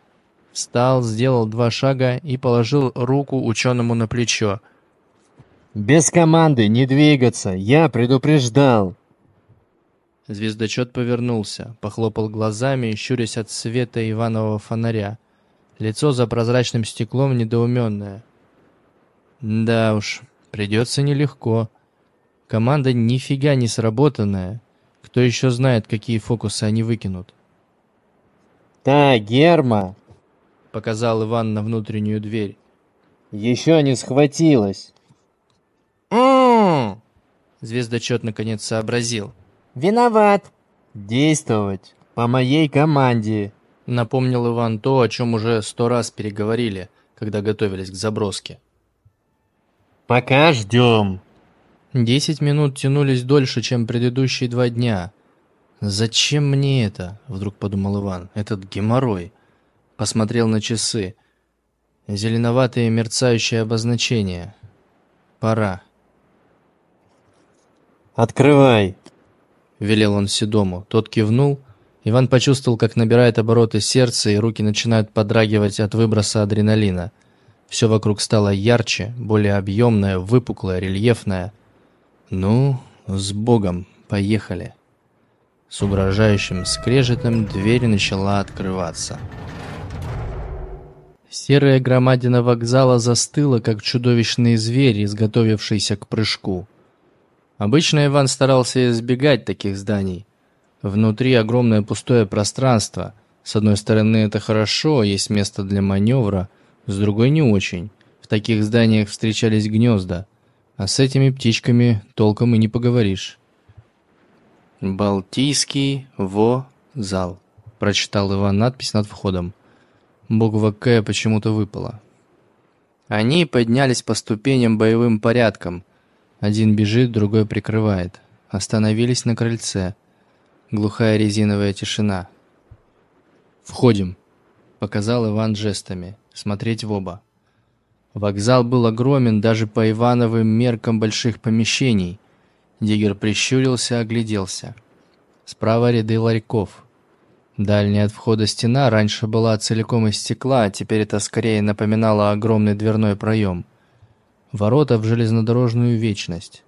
Встал, сделал два шага и положил руку ученому на плечо. «Без команды не двигаться! Я предупреждал!» Звездочет повернулся, похлопал глазами, щурясь от света Иванового фонаря. Лицо за прозрачным стеклом недоуменное. «Да уж, Придется нелегко. Команда нифига не сработанная. Кто еще знает, какие фокусы они выкинут. «Та, Герма!» — показал Иван на внутреннюю дверь. «Еще не схватилась!» «М-м-м!» Звездочет наконец сообразил. «Виноват!» «Действовать по моей команде!» Напомнил Иван то, о чем уже сто раз переговорили, когда готовились к заброске. Пока ждем. Десять минут тянулись дольше, чем предыдущие два дня. «Зачем мне это?» — вдруг подумал Иван. «Этот геморрой». Посмотрел на часы. Зеленоватые мерцающие обозначения. «Пора». «Открывай!» — велел он Седому. Тот кивнул. Иван почувствовал, как набирает обороты сердце, и руки начинают подрагивать от выброса адреналина. Все вокруг стало ярче, более объемное, выпуклое, рельефное. Ну, с Богом, поехали. С угрожающим скрежетом дверь начала открываться. Серая громадина вокзала застыла, как чудовищный зверь, изготовившийся к прыжку. Обычно Иван старался избегать таких зданий. Внутри огромное пустое пространство. С одной стороны это хорошо, есть место для маневра, с другой не очень. В таких зданиях встречались гнезда, а с этими птичками толком и не поговоришь. «Балтийский во-зал», — прочитал Иван надпись над входом. Буква «К» почему-то выпала. Они поднялись по ступеням боевым порядком. Один бежит, другой прикрывает. Остановились на крыльце. Глухая резиновая тишина. «Входим», — показал Иван жестами. «Смотреть в оба». Вокзал был огромен даже по Ивановым меркам больших помещений. Диггер прищурился, огляделся. Справа ряды ларьков. Дальняя от входа стена раньше была целиком из стекла, а теперь это скорее напоминало огромный дверной проем. Ворота в железнодорожную вечность.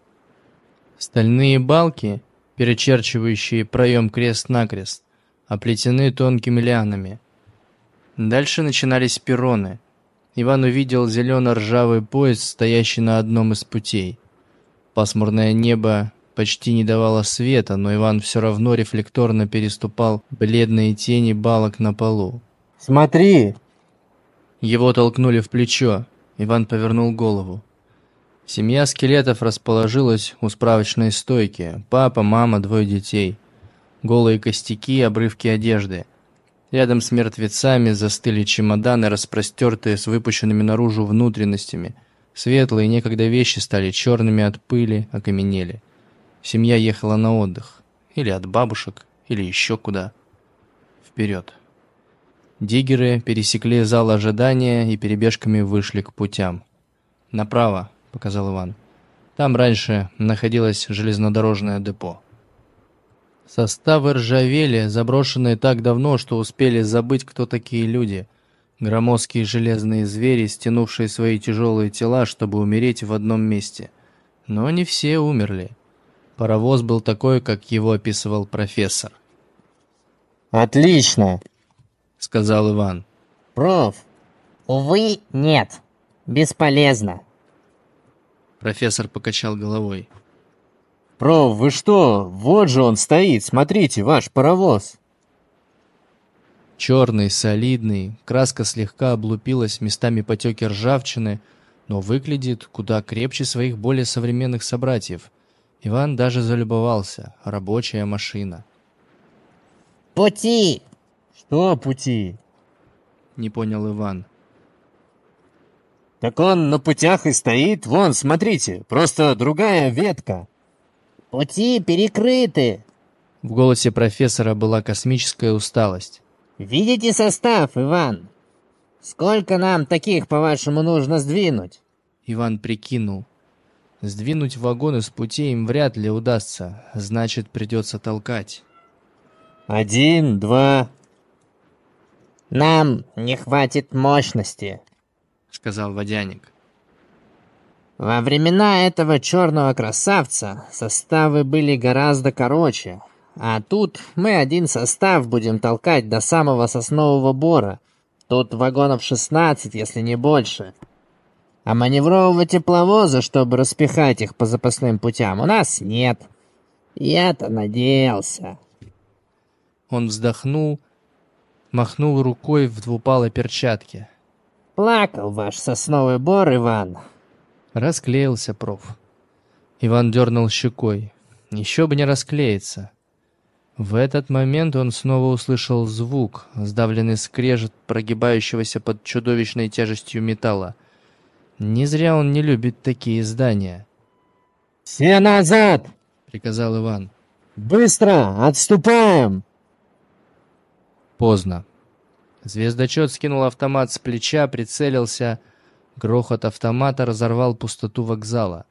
Стальные балки, перечерчивающие проем крест-накрест, оплетены тонкими лианами. Дальше начинались перроны. Иван увидел зелено-ржавый поезд, стоящий на одном из путей. Пасмурное небо почти не давало света, но Иван все равно рефлекторно переступал бледные тени балок на полу. «Смотри!» Его толкнули в плечо. Иван повернул голову. Семья скелетов расположилась у справочной стойки. Папа, мама, двое детей. Голые костяки, обрывки одежды. Рядом с мертвецами застыли чемоданы, распростертые с выпущенными наружу внутренностями. Светлые некогда вещи стали черными от пыли, окаменели. Семья ехала на отдых. Или от бабушек, или еще куда. Вперед. Диггеры пересекли зал ожидания и перебежками вышли к путям. «Направо», — показал Иван. «Там раньше находилось железнодорожное депо». Составы ржавели, заброшенные так давно, что успели забыть, кто такие люди. Громоздкие железные звери, стянувшие свои тяжелые тела, чтобы умереть в одном месте. Но не все умерли. Паровоз был такой, как его описывал профессор. «Отлично!» — сказал Иван. «Проф!» Увы, нет. Бесполезно. Профессор покачал головой. «Проф, вы что? Вот же он стоит, смотрите, ваш паровоз!» Черный, солидный, краска слегка облупилась, местами потеки ржавчины, но выглядит куда крепче своих более современных собратьев. Иван даже залюбовался. Рабочая машина. Пути! «Что пути?» Не понял Иван. «Так он на путях и стоит. Вон, смотрите, просто другая ветка». Пути перекрыты. В голосе профессора была космическая усталость. Видите состав, Иван? Сколько нам таких, по-вашему, нужно сдвинуть? Иван прикинул. Сдвинуть вагоны с путей им вряд ли удастся, значит, придется толкать. «Один, два...» Нам не хватит мощности, сказал водяник. Во времена этого черного красавца составы были гораздо короче, а тут мы один состав будем толкать до самого соснового бора. Тут вагонов 16, если не больше. А маневрового тепловоза, чтобы распихать их по запасным путям, у нас нет. Я-то надеялся. Он вздохнул, махнул рукой в двупалой перчатке. Плакал ваш сосновый бор, Иван. Расклеился проф. Иван дернул щекой. Еще бы не расклеиться. В этот момент он снова услышал звук, сдавленный скрежет прогибающегося под чудовищной тяжестью металла. Не зря он не любит такие здания. «Все назад!» — приказал Иван. «Быстро! Отступаем!» Поздно. Звездочет скинул автомат с плеча, прицелился. Грохот автомата разорвал пустоту вокзала.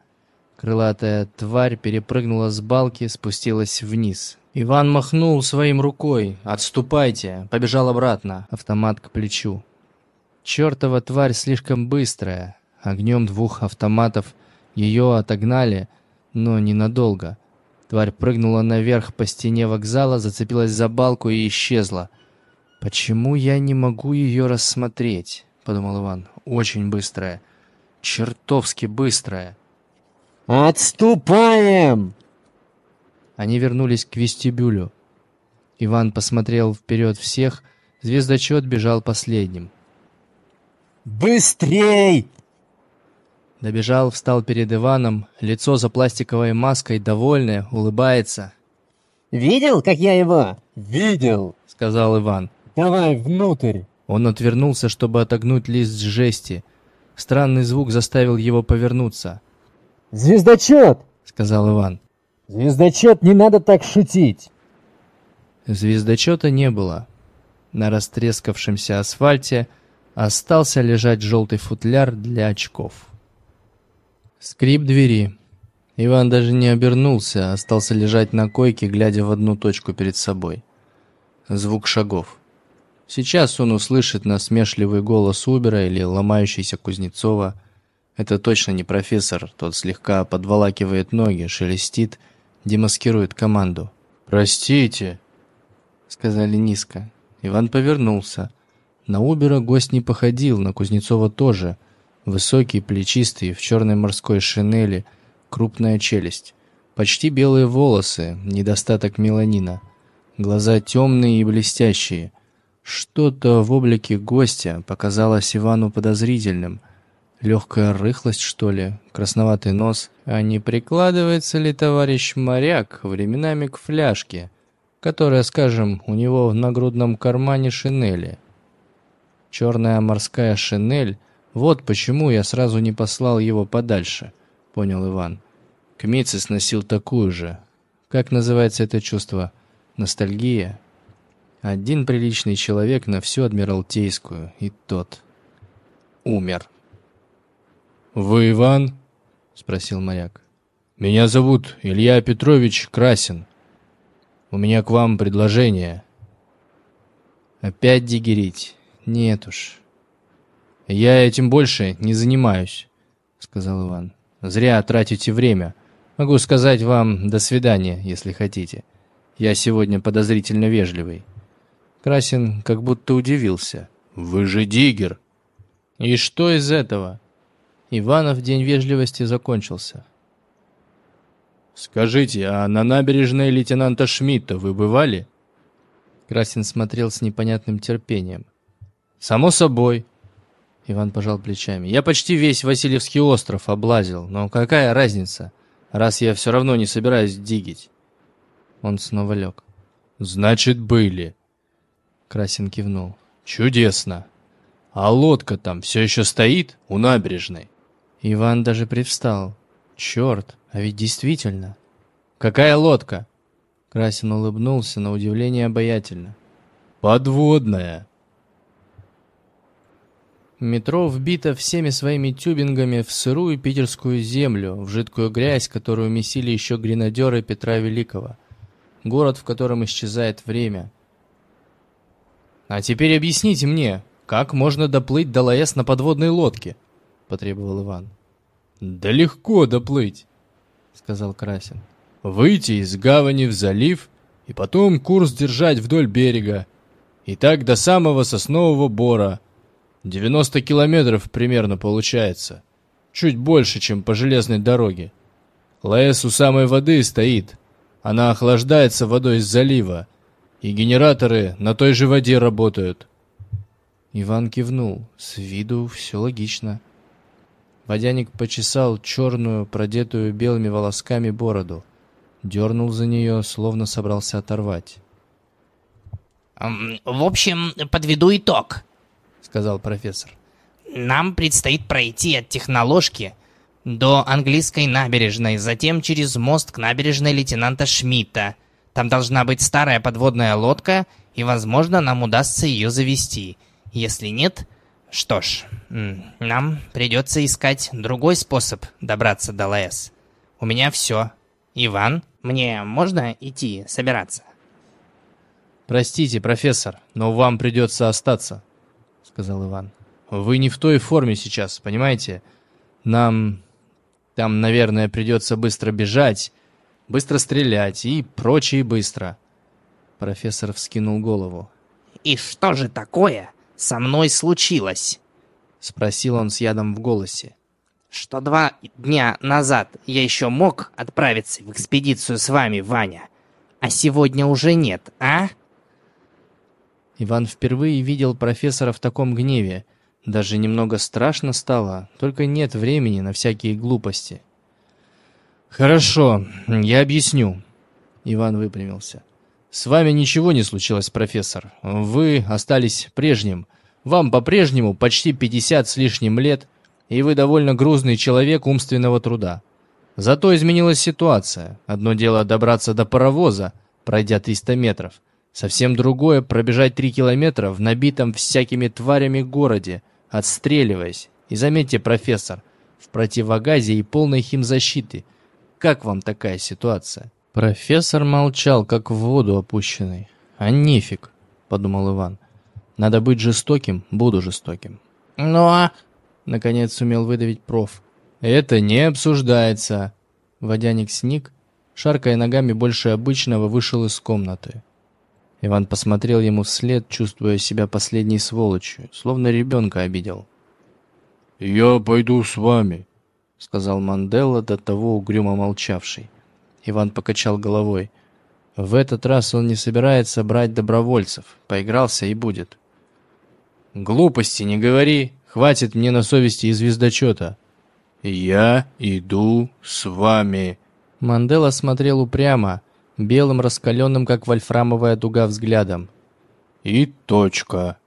Крылатая тварь перепрыгнула с балки, спустилась вниз. Иван махнул своим рукой. «Отступайте!» Побежал обратно. Автомат к плечу. Чертова тварь слишком быстрая. Огнем двух автоматов ее отогнали, но ненадолго. Тварь прыгнула наверх по стене вокзала, зацепилась за балку и исчезла. «Почему я не могу ее рассмотреть?» — подумал Иван. «Очень быстрая. Чертовски быстрая». «Отступаем!» Они вернулись к вестибюлю. Иван посмотрел вперед всех, звездочет бежал последним. «Быстрей!» Добежал, встал перед Иваном, лицо за пластиковой маской, довольное, улыбается. «Видел, как я его?» «Видел», — сказал Иван. «Давай внутрь». Он отвернулся, чтобы отогнуть лист жести. Странный звук заставил его повернуться. «Звездочет!» — сказал Иван. «Звездочет, не надо так шутить!» Звездочета не было. На растрескавшемся асфальте остался лежать желтый футляр для очков. Скрип двери. Иван даже не обернулся, остался лежать на койке, глядя в одну точку перед собой. Звук шагов. Сейчас он услышит насмешливый голос Убера или ломающийся Кузнецова. Это точно не профессор, тот слегка подволакивает ноги, шелестит, демаскирует команду. «Простите», — сказали низко. Иван повернулся. На Убера гость не походил, на Кузнецова тоже. Высокий, плечистый, в черной морской шинели, крупная челюсть. Почти белые волосы, недостаток меланина. Глаза темные и блестящие. Что-то в облике гостя показалось Ивану подозрительным. Легкая рыхлость, что ли, красноватый нос. А не прикладывается ли товарищ моряк временами к фляжке, которая, скажем, у него в нагрудном кармане шинели? Черная морская шинель — вот почему я сразу не послал его подальше, понял Иван. Кмицис носил такую же. Как называется это чувство? Ностальгия? Один приличный человек на всю Адмиралтейскую, и тот умер. «Вы Иван?» — спросил моряк. «Меня зовут Илья Петрович Красин. У меня к вам предложение». «Опять дигерить? Нет уж». «Я этим больше не занимаюсь», — сказал Иван. «Зря тратите время. Могу сказать вам «до свидания», если хотите. Я сегодня подозрительно вежливый». Красин как будто удивился. «Вы же диггер!» «И что из этого?» Иванов день вежливости закончился. «Скажите, а на набережной лейтенанта Шмидта вы бывали?» Красин смотрел с непонятным терпением. «Само собой». Иван пожал плечами. «Я почти весь Васильевский остров облазил, но какая разница, раз я все равно не собираюсь дигить?» Он снова лег. «Значит, были», Красин кивнул. «Чудесно! А лодка там все еще стоит у набережной?» Иван даже привстал. «Черт, а ведь действительно!» «Какая лодка?» Красин улыбнулся, на удивление обаятельно. «Подводная!» Метро вбито всеми своими тюбингами в сырую питерскую землю, в жидкую грязь, которую месили еще гренадеры Петра Великого. Город, в котором исчезает время — «А теперь объясните мне, как можно доплыть до ЛАЭС на подводной лодке?» — потребовал Иван. «Да легко доплыть», — сказал Красин. «Выйти из гавани в залив и потом курс держать вдоль берега. И так до самого соснового бора. 90 километров примерно получается. Чуть больше, чем по железной дороге. ЛАЭС у самой воды стоит. Она охлаждается водой из залива, и генераторы на той же воде работают. Иван кивнул. С виду все логично. Водяник почесал черную, продетую белыми волосками бороду. Дернул за нее, словно собрался оторвать. «В общем, подведу итог», — сказал профессор. «Нам предстоит пройти от техноложки до английской набережной, затем через мост к набережной лейтенанта Шмидта, там должна быть старая подводная лодка, и, возможно, нам удастся ее завести. Если нет, что ж, нам придется искать другой способ добраться до ЛС. У меня все. Иван, мне можно идти собираться? «Простите, профессор, но вам придется остаться», — сказал Иван. «Вы не в той форме сейчас, понимаете? Нам... Там, наверное, придется быстро бежать, быстро стрелять и прочее быстро. Профессор вскинул голову. «И что же такое со мной случилось?» Спросил он с ядом в голосе. «Что два дня назад я еще мог отправиться в экспедицию с вами, Ваня, а сегодня уже нет, а? Иван впервые видел профессора в таком гневе. Даже немного страшно стало, только нет времени на всякие глупости. «Хорошо, я объясню», — Иван выпрямился. «С вами ничего не случилось, профессор. Вы остались прежним. Вам по-прежнему почти 50 с лишним лет, и вы довольно грузный человек умственного труда. Зато изменилась ситуация. Одно дело добраться до паровоза, пройдя 300 метров. Совсем другое — пробежать 3 километра в набитом всякими тварями городе, отстреливаясь. И заметьте, профессор, в противогазе и полной химзащиты. Как вам такая ситуация? Профессор молчал, как в воду опущенный. «А нефиг», — подумал Иван. «Надо быть жестоким, буду жестоким». «Ну а...» — наконец сумел выдавить проф. «Это не обсуждается». Водяник сник, шаркая ногами больше обычного, вышел из комнаты. Иван посмотрел ему вслед, чувствуя себя последней сволочью, словно ребенка обидел. «Я пойду с вами», — сказал Мандела, до того угрюмо молчавший. Иван покачал головой. В этот раз он не собирается брать добровольцев. Поигрался и будет. «Глупости не говори. Хватит мне на совести и звездочета». «Я иду с вами». Мандела смотрел упрямо, белым раскаленным, как вольфрамовая дуга, взглядом. «И точка».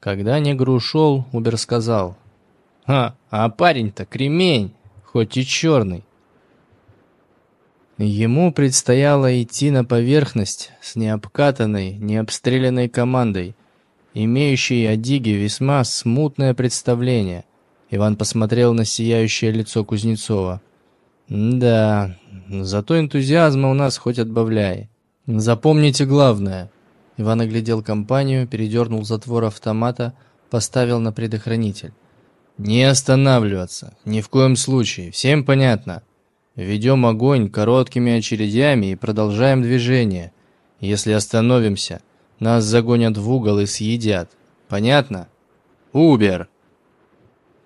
Когда негр ушел, Убер сказал. «А, а парень-то кремень, хоть и черный. Ему предстояло идти на поверхность с необкатанной, необстрелянной командой, имеющей о Диге весьма смутное представление. Иван посмотрел на сияющее лицо Кузнецова. «Да, зато энтузиазма у нас хоть отбавляй. Запомните главное». Иван оглядел компанию, передернул затвор автомата, поставил на предохранитель. «Не останавливаться, ни в коем случае, всем понятно?» Ведем огонь короткими очередями и продолжаем движение. Если остановимся, нас загонят в угол и съедят. Понятно? Убер!»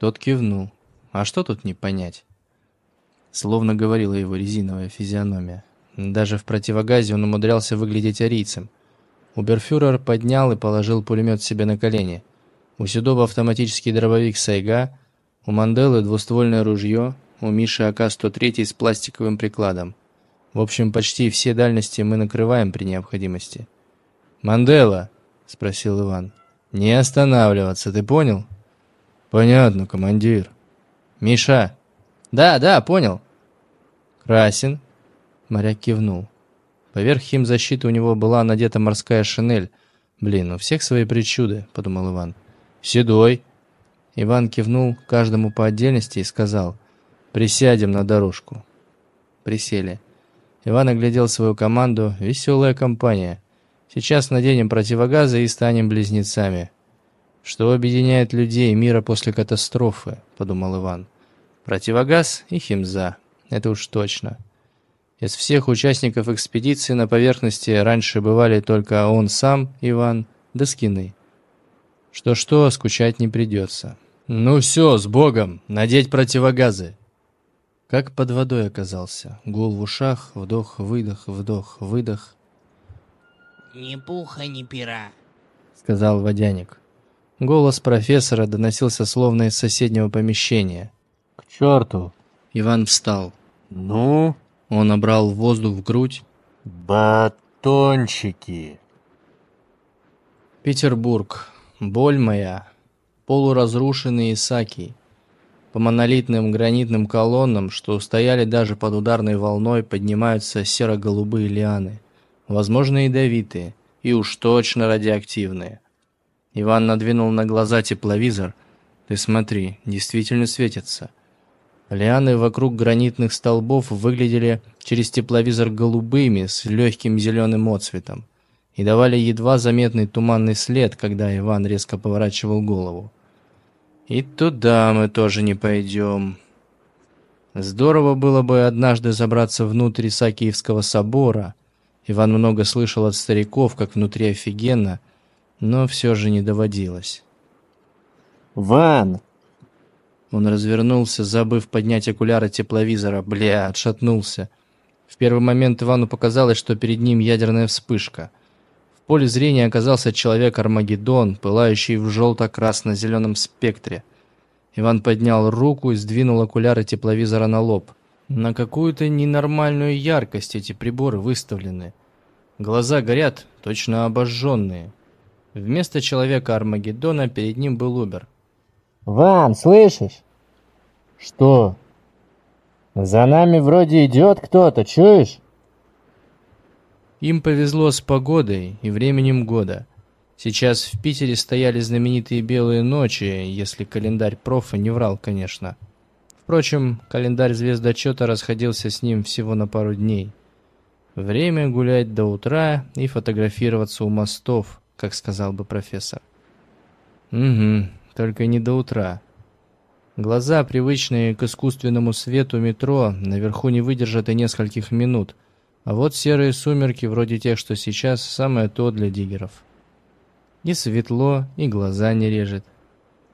Тот кивнул. А что тут не понять? Словно говорила его резиновая физиономия. Даже в противогазе он умудрялся выглядеть арийцем. Уберфюрер поднял и положил пулемет себе на колени. У Седова автоматический дробовик «Сайга», у Манделы двуствольное ружье, у Миши АК-103 с пластиковым прикладом. В общем, почти все дальности мы накрываем при необходимости. «Мандела?» — спросил Иван. «Не останавливаться, ты понял?» «Понятно, командир». «Миша?» «Да, да, понял». «Красин?» Моряк кивнул. Поверх химзащиты у него была надета морская шинель. «Блин, у всех свои причуды», — подумал Иван. «Седой». Иван кивнул каждому по отдельности и сказал — Присядем на дорожку. Присели. Иван оглядел свою команду. Веселая компания. Сейчас наденем противогазы и станем близнецами. Что объединяет людей мира после катастрофы, подумал Иван. Противогаз и химза. Это уж точно. Из всех участников экспедиции на поверхности раньше бывали только он сам, Иван, да скины. Что-что, скучать не придется. «Ну все, с Богом! Надеть противогазы!» Как под водой оказался. Гул в ушах, вдох, выдох, вдох, выдох. «Ни пуха, ни пера», — сказал водяник. Голос профессора доносился словно из соседнего помещения. «К черту!» Иван встал. «Ну?» Он набрал воздух в грудь. «Батончики!» Петербург. Боль моя. Полуразрушенный Исаки. По монолитным гранитным колоннам, что стояли даже под ударной волной, поднимаются серо-голубые лианы. Возможно, ядовитые, и уж точно радиоактивные. Иван надвинул на глаза тепловизор. Ты смотри, действительно светятся. Лианы вокруг гранитных столбов выглядели через тепловизор голубыми с легким зеленым отцветом и давали едва заметный туманный след, когда Иван резко поворачивал голову. И туда мы тоже не пойдем. Здорово было бы однажды забраться внутрь Исаакиевского собора. Иван много слышал от стариков, как внутри офигенно, но все же не доводилось. «Ван!» Он развернулся, забыв поднять окуляры тепловизора. Бля, отшатнулся. В первый момент Ивану показалось, что перед ним ядерная вспышка. В поле зрения оказался человек-армагеддон, пылающий в желто-красно-зеленом спектре. Иван поднял руку и сдвинул окуляры тепловизора на лоб. На какую-то ненормальную яркость эти приборы выставлены. Глаза горят, точно обожженные. Вместо человека Армагеддона перед ним был Убер. «Ван, слышишь?» «Что?» «За нами вроде идет кто-то, чуешь?» Им повезло с погодой и временем года. Сейчас в Питере стояли знаменитые белые ночи, если календарь профа не врал, конечно. Впрочем, календарь звездочета расходился с ним всего на пару дней. Время гулять до утра и фотографироваться у мостов, как сказал бы профессор. Угу, только не до утра. Глаза, привычные к искусственному свету метро, наверху не выдержат и нескольких минут – а вот серые сумерки, вроде тех, что сейчас, самое то для диггеров. И светло, и глаза не режет.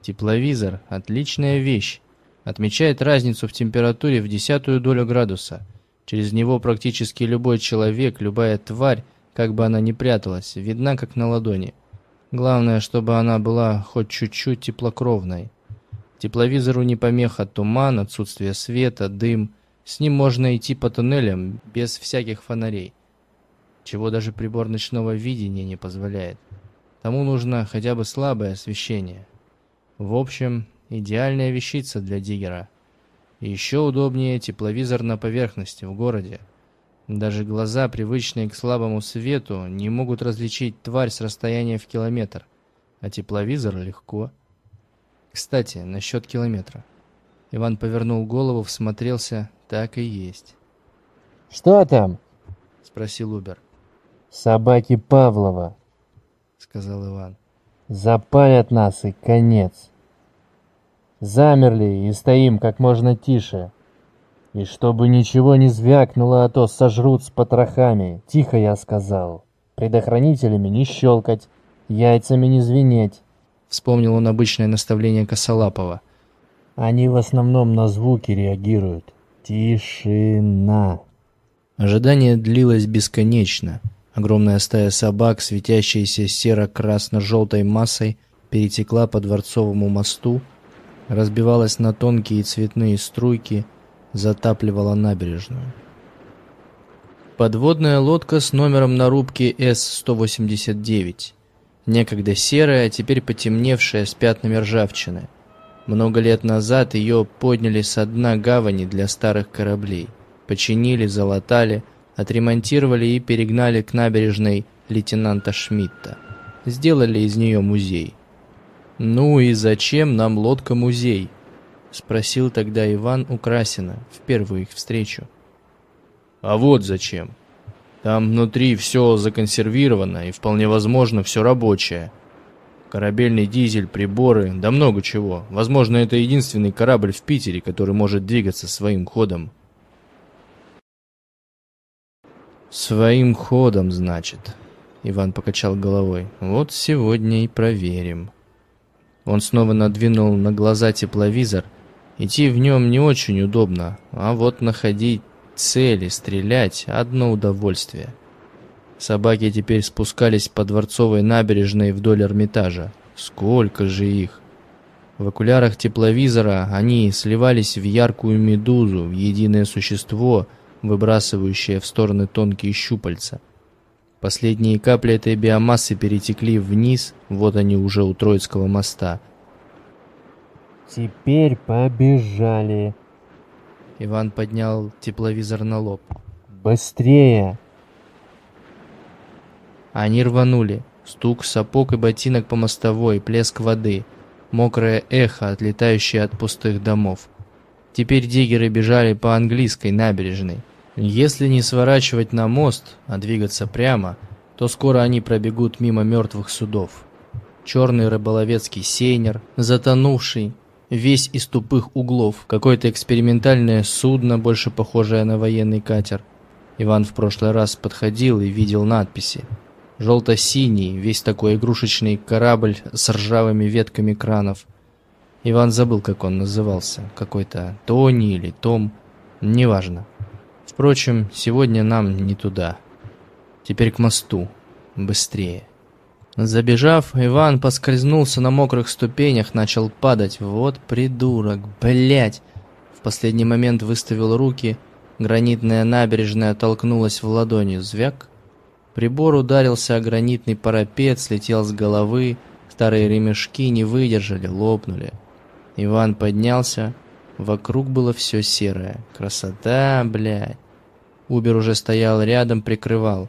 Тепловизор – отличная вещь. Отмечает разницу в температуре в десятую долю градуса. Через него практически любой человек, любая тварь, как бы она ни пряталась, видна как на ладони. Главное, чтобы она была хоть чуть-чуть теплокровной. Тепловизору не помеха туман, отсутствие света, дым – с ним можно идти по туннелям без всяких фонарей, чего даже прибор ночного видения не позволяет. Тому нужно хотя бы слабое освещение. В общем, идеальная вещица для диггера. И еще удобнее тепловизор на поверхности, в городе. Даже глаза, привычные к слабому свету, не могут различить тварь с расстояния в километр. А тепловизор легко. Кстати, насчет километра. Иван повернул голову, всмотрелся так и есть. «Что там?» — спросил Убер. «Собаки Павлова», — сказал Иван. «Запалят нас и конец. Замерли и стоим как можно тише. И чтобы ничего не звякнуло, а то сожрут с потрохами. Тихо я сказал. Предохранителями не щелкать, яйцами не звенеть». Вспомнил он обычное наставление Косолапова. «Они в основном на звуки реагируют. Тишина. Ожидание длилось бесконечно. Огромная стая собак, светящаяся серо-красно-желтой массой, перетекла по Дворцовому мосту, разбивалась на тонкие цветные струйки, затапливала набережную. Подводная лодка с номером на рубке С-189. Некогда серая, а теперь потемневшая с пятнами ржавчины – много лет назад ее подняли со дна гавани для старых кораблей. Починили, залатали, отремонтировали и перегнали к набережной лейтенанта Шмидта. Сделали из нее музей. «Ну и зачем нам лодка-музей?» — спросил тогда Иван у Красина в первую их встречу. «А вот зачем. Там внутри все законсервировано и вполне возможно все рабочее. Корабельный дизель, приборы, да много чего. Возможно, это единственный корабль в Питере, который может двигаться своим ходом. Своим ходом, значит. Иван покачал головой. Вот сегодня и проверим. Он снова надвинул на глаза тепловизор. Идти в нем не очень удобно, а вот находить цели, стрелять – одно удовольствие. Собаки теперь спускались по Дворцовой набережной вдоль Эрмитажа. Сколько же их! В окулярах тепловизора они сливались в яркую медузу, в единое существо, выбрасывающее в стороны тонкие щупальца. Последние капли этой биомассы перетекли вниз, вот они уже у Троицкого моста. «Теперь побежали!» Иван поднял тепловизор на лоб. «Быстрее!» Они рванули. Стук сапог и ботинок по мостовой, плеск воды, мокрое эхо, отлетающее от пустых домов. Теперь диггеры бежали по английской набережной. Если не сворачивать на мост, а двигаться прямо, то скоро они пробегут мимо мертвых судов. Черный рыболовецкий сейнер, затонувший, весь из тупых углов, какое-то экспериментальное судно, больше похожее на военный катер. Иван в прошлый раз подходил и видел надписи желто-синий, весь такой игрушечный корабль с ржавыми ветками кранов. Иван забыл, как он назывался. Какой-то Тони или Том. Неважно. Впрочем, сегодня нам не туда. Теперь к мосту. Быстрее. Забежав, Иван поскользнулся на мокрых ступенях, начал падать. Вот придурок, блять! В последний момент выставил руки. Гранитная набережная толкнулась в ладони. Звяк. Прибор ударился о гранитный парапет, слетел с головы. Старые ремешки не выдержали, лопнули. Иван поднялся. Вокруг было все серое. Красота, блядь. Убер уже стоял рядом, прикрывал.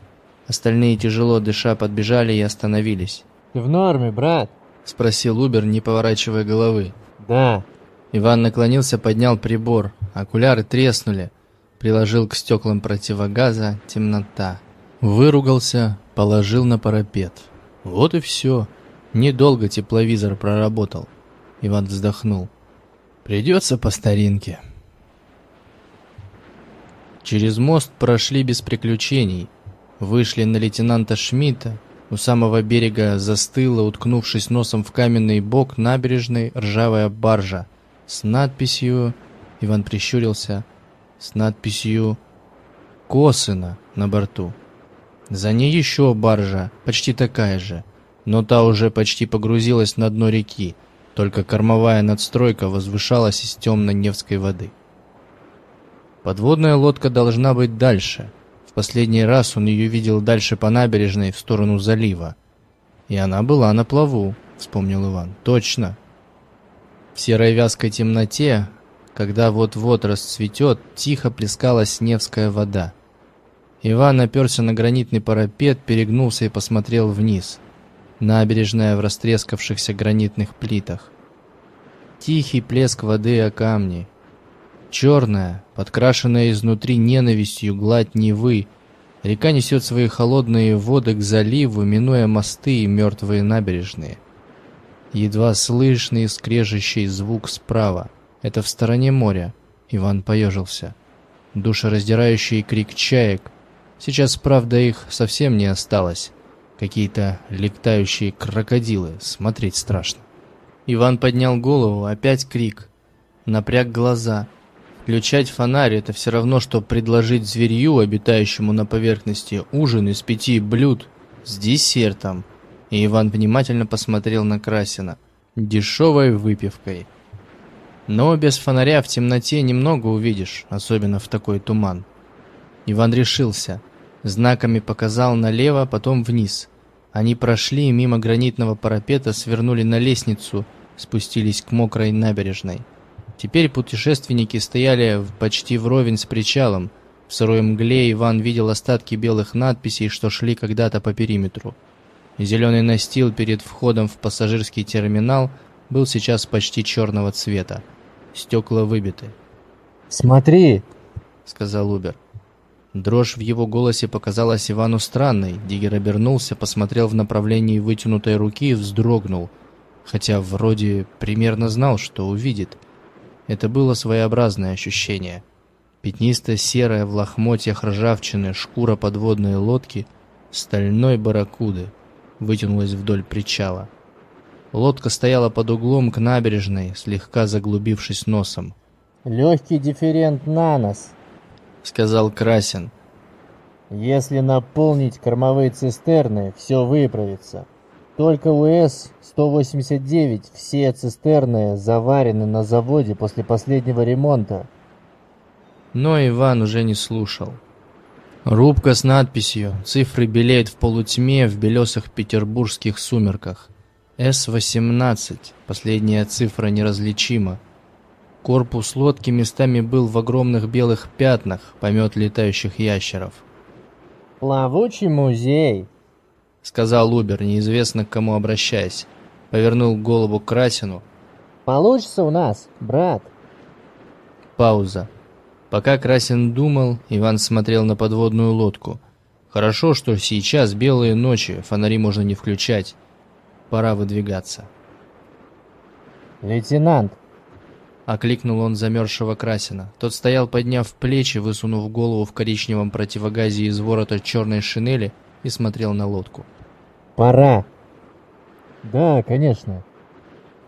Остальные, тяжело дыша, подбежали и остановились. «Ты в норме, брат?» — спросил Убер, не поворачивая головы. «Да». Иван наклонился, поднял прибор. Окуляры треснули. Приложил к стеклам противогаза. Темнота. Выругался, положил на парапет. Вот и все. Недолго тепловизор проработал. Иван вздохнул. Придется по старинке. Через мост прошли без приключений. Вышли на лейтенанта Шмидта. У самого берега застыла, уткнувшись носом в каменный бок набережной, ржавая баржа с надписью... Иван прищурился. С надписью «Косына» на борту. За ней еще баржа, почти такая же, но та уже почти погрузилась на дно реки, только кормовая надстройка возвышалась из темно-невской воды. Подводная лодка должна быть дальше, последний раз он ее видел дальше по набережной в сторону залива. И она была на плаву, вспомнил Иван. Точно. В серой вязкой темноте, когда вот-вот расцветет, тихо плескалась Невская вода. Иван оперся на гранитный парапет, перегнулся и посмотрел вниз. Набережная в растрескавшихся гранитных плитах. Тихий плеск воды о камни, Черная, подкрашенная изнутри ненавистью гладь Невы, река несет свои холодные воды к заливу, минуя мосты и мертвые набережные. Едва слышный скрежещий звук справа. Это в стороне моря. Иван поежился. Душераздирающий крик чаек. Сейчас, правда, их совсем не осталось. Какие-то летающие крокодилы. Смотреть страшно. Иван поднял голову. Опять крик. Напряг глаза. Включать фонарь – это все равно, что предложить зверью, обитающему на поверхности, ужин из пяти блюд с десертом. И Иван внимательно посмотрел на Красина. Дешевой выпивкой. Но без фонаря в темноте немного увидишь, особенно в такой туман. Иван решился. Знаками показал налево, потом вниз. Они прошли мимо гранитного парапета, свернули на лестницу, спустились к мокрой набережной. Теперь путешественники стояли почти вровень с причалом. В сырой мгле Иван видел остатки белых надписей, что шли когда-то по периметру. Зеленый настил перед входом в пассажирский терминал был сейчас почти черного цвета. Стекла выбиты. «Смотри!» — сказал Убер. Дрожь в его голосе показалась Ивану странной. Диггер обернулся, посмотрел в направлении вытянутой руки и вздрогнул, хотя вроде примерно знал, что увидит — это было своеобразное ощущение. Пятнисто-серая в лохмотьях ржавчины шкура подводной лодки стальной барракуды вытянулась вдоль причала. Лодка стояла под углом к набережной, слегка заглубившись носом. «Легкий дифферент на нос», — сказал Красин. «Если наполнить кормовые цистерны, все выправится». Только у С-189 все цистерны заварены на заводе после последнего ремонта. Но Иван уже не слушал. Рубка с надписью, цифры белеют в полутьме в белесых петербургских сумерках. С-18, последняя цифра неразличима. Корпус лодки местами был в огромных белых пятнах, помет летающих ящеров. «Плавучий музей», — сказал Убер, неизвестно к кому обращаясь. Повернул голову к Красину. «Получится у нас, брат». Пауза. Пока Красин думал, Иван смотрел на подводную лодку. Хорошо, что сейчас белые ночи, фонари можно не включать. Пора выдвигаться. «Лейтенант!» Окликнул он замерзшего Красина. Тот стоял, подняв плечи, высунув голову в коричневом противогазе из ворота черной шинели и смотрел на лодку. «Пора!» «Да, конечно».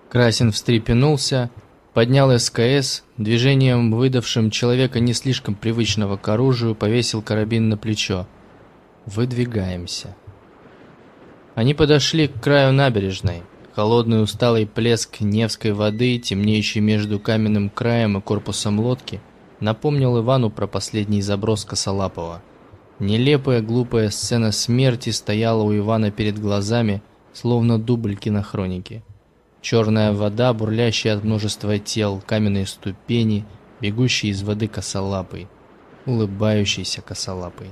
Красин встрепенулся, поднял СКС, движением, выдавшим человека не слишком привычного к оружию, повесил карабин на плечо. «Выдвигаемся». Они подошли к краю набережной. Холодный усталый плеск Невской воды, темнеющий между каменным краем и корпусом лодки, напомнил Ивану про последний заброс Косолапова. Нелепая глупая сцена смерти стояла у Ивана перед глазами, словно дубль кинохроники. Черная вода, бурлящая от множества тел, каменные ступени, бегущие из воды косолапый, улыбающийся косолапый.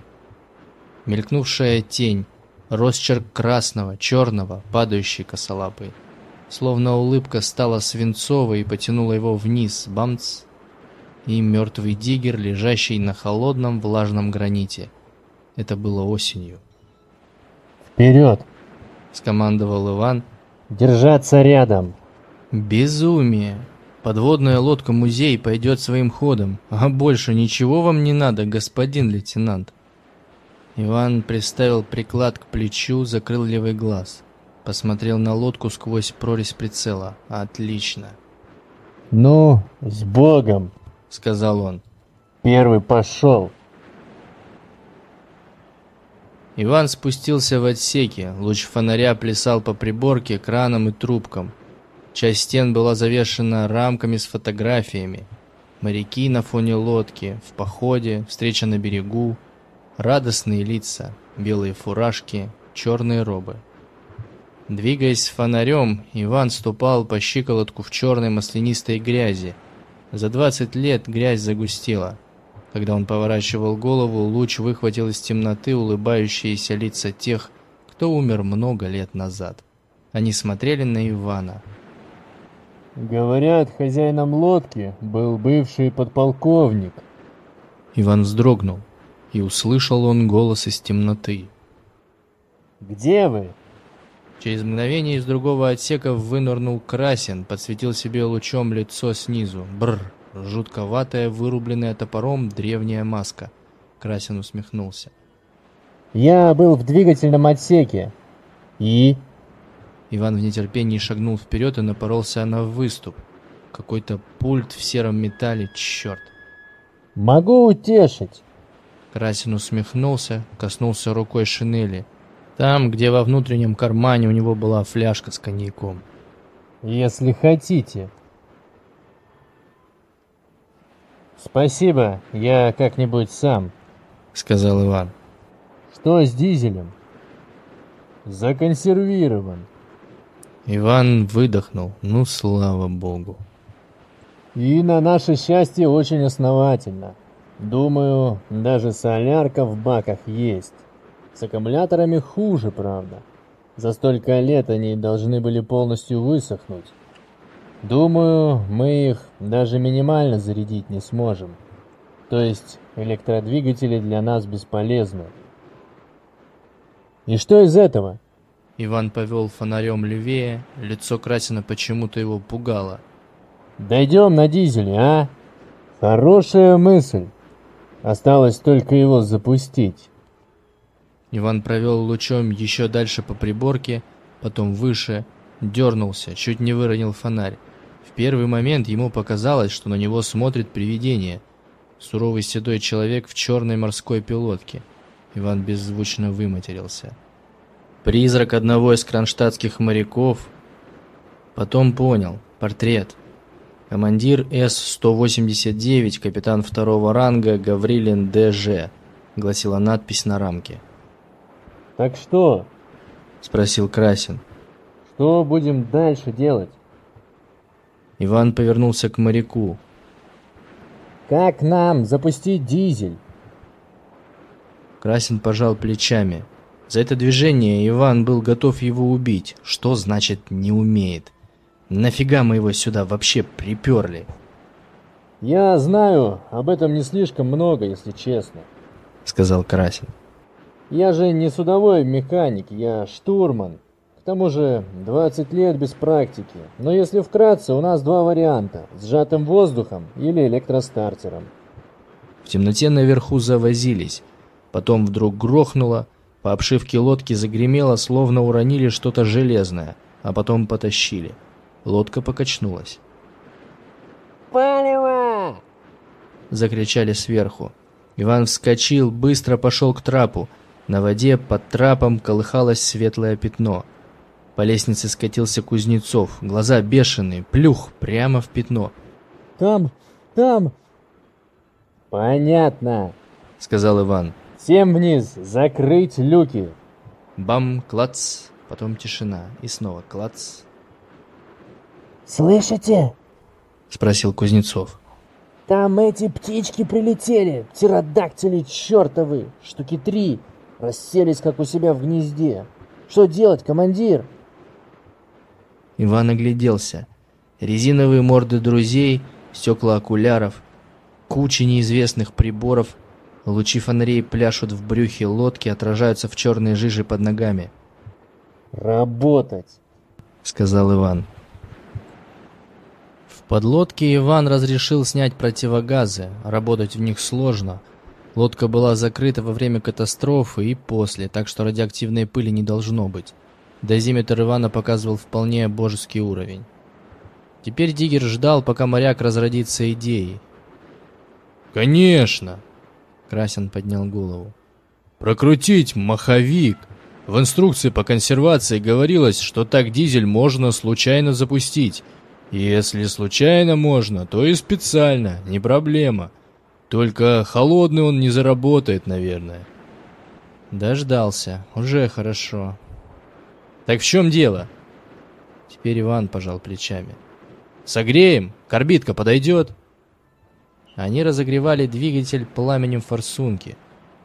Мелькнувшая тень, росчерк красного, черного, падающий косолапый. Словно улыбка стала свинцовой и потянула его вниз, бамц, и мертвый диггер, лежащий на холодном влажном граните. Это было осенью. Вперед! Скомандовал Иван. Держаться рядом! Безумие! Подводная лодка-музей пойдет своим ходом, а больше ничего вам не надо, господин лейтенант. Иван приставил приклад к плечу, закрыл левый глаз. Посмотрел на лодку сквозь прорезь прицела. Отлично. «Ну, с Богом!» — сказал он. «Первый пошел!» Иван спустился в отсеке. Луч фонаря плясал по приборке, кранам и трубкам. Часть стен была завешена рамками с фотографиями. Моряки на фоне лодки, в походе, встреча на берегу, радостные лица, белые фуражки, черные робы. Двигаясь фонарем, Иван ступал по щиколотку в черной маслянистой грязи. За двадцать лет грязь загустела. Когда он поворачивал голову, луч выхватил из темноты улыбающиеся лица тех, кто умер много лет назад. Они смотрели на Ивана. Говорят, хозяином лодки был бывший подполковник. Иван вздрогнул, и услышал он голос из темноты. «Где вы?» Через мгновение из другого отсека вынырнул Красин, подсветил себе лучом лицо снизу. Бр, жутковатая, вырубленная топором древняя маска. Красин усмехнулся. «Я был в двигательном отсеке. И?» Иван в нетерпении шагнул вперед и напоролся на выступ. Какой-то пульт в сером металле, черт. «Могу утешить!» Красин усмехнулся, коснулся рукой шинели. Там, где во внутреннем кармане у него была фляжка с коньяком. «Если хотите». «Спасибо, я как-нибудь сам», — сказал Иван. «Что с дизелем?» «Законсервирован». Иван выдохнул. Ну, слава богу. И на наше счастье очень основательно. Думаю, даже солярка в баках есть. С аккумуляторами хуже, правда. За столько лет они должны были полностью высохнуть. Думаю, мы их даже минимально зарядить не сможем. То есть электродвигатели для нас бесполезны. И что из этого? Иван повел фонарем левее, лицо Красина почему-то его пугало. «Дойдем на дизеле, а? Хорошая мысль. Осталось только его запустить». Иван провел лучом еще дальше по приборке, потом выше, дернулся, чуть не выронил фонарь. Первый момент ему показалось, что на него смотрит привидение. Суровый седой человек в черной морской пилотке. Иван беззвучно выматерился. Призрак одного из кронштадтских моряков. Потом понял. Портрет. Командир С-189, капитан второго ранга Гаврилин Д.Ж., гласила надпись на рамке. «Так что?» — спросил Красин. «Что будем дальше делать?» Иван повернулся к моряку. «Как нам запустить дизель?» Красин пожал плечами. За это движение Иван был готов его убить. Что значит «не умеет»? Нафига мы его сюда вообще приперли? «Я знаю, об этом не слишком много, если честно», — сказал Красин. «Я же не судовой механик, я штурман. К тому же 20 лет без практики. Но если вкратце, у нас два варианта — сжатым воздухом или электростартером». В темноте наверху завозились. Потом вдруг грохнуло, по обшивке лодки загремело, словно уронили что-то железное, а потом потащили. Лодка покачнулась. «Палево!» Закричали сверху. Иван вскочил, быстро пошел к трапу. На воде под трапом колыхалось светлое пятно. По лестнице скатился Кузнецов, глаза бешеные, плюх, прямо в пятно. Там, там. Понятно, Сказал Иван. Всем вниз, закрыть люки. Бам, клац, потом тишина. И снова клац. Слышите? Спросил Кузнецов. Там эти птички прилетели, птеродактили чертовы, штуки три, расселись как у себя в гнезде. Что делать, командир? Иван огляделся. Резиновые морды друзей, стекла окуляров, куча неизвестных приборов, лучи фонарей пляшут в брюхе лодки, отражаются в черной жиже под ногами, Работать. сказал Иван. В подлодке Иван разрешил снять противогазы, работать в них сложно. Лодка была закрыта во время катастрофы и после, так что радиоактивной пыли не должно быть. Дозиметр Ивана показывал вполне божеский уровень. Теперь Диггер ждал, пока моряк разродится идеей. Конечно. Красин поднял голову. Прокрутить маховик. В инструкции по консервации говорилось, что так дизель можно случайно запустить. Если случайно можно, то и специально, не проблема. Только холодный он не заработает, наверное. Дождался. Уже хорошо. Так в чем дело? Теперь Иван пожал плечами. Согреем? Корбитка подойдет? Они разогревали двигатель пламенем форсунки.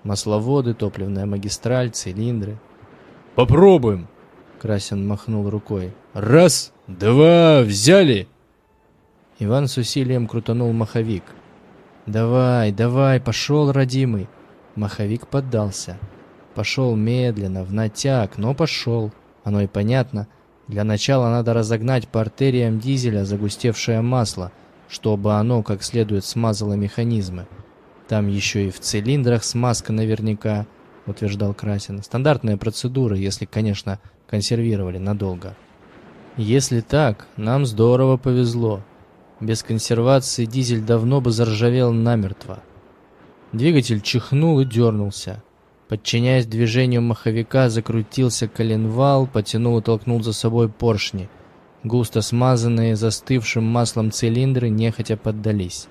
Масловоды, топливная магистраль, цилиндры. Попробуем. Красин махнул рукой. Раз, два, взяли. Иван с усилием крутанул маховик. «Давай, давай, пошел, родимый!» Маховик поддался. Пошел медленно, в натяг, но пошел. Оно и понятно. Для начала надо разогнать по артериям дизеля загустевшее масло, чтобы оно как следует смазало механизмы. Там еще и в цилиндрах смазка наверняка, утверждал Красин. Стандартная процедура, если, конечно, консервировали надолго. Если так, нам здорово повезло. Без консервации дизель давно бы заржавел намертво. Двигатель чихнул и дернулся. Подчиняясь движению маховика, закрутился коленвал, потянул и толкнул за собой поршни. Густо смазанные застывшим маслом цилиндры нехотя поддались.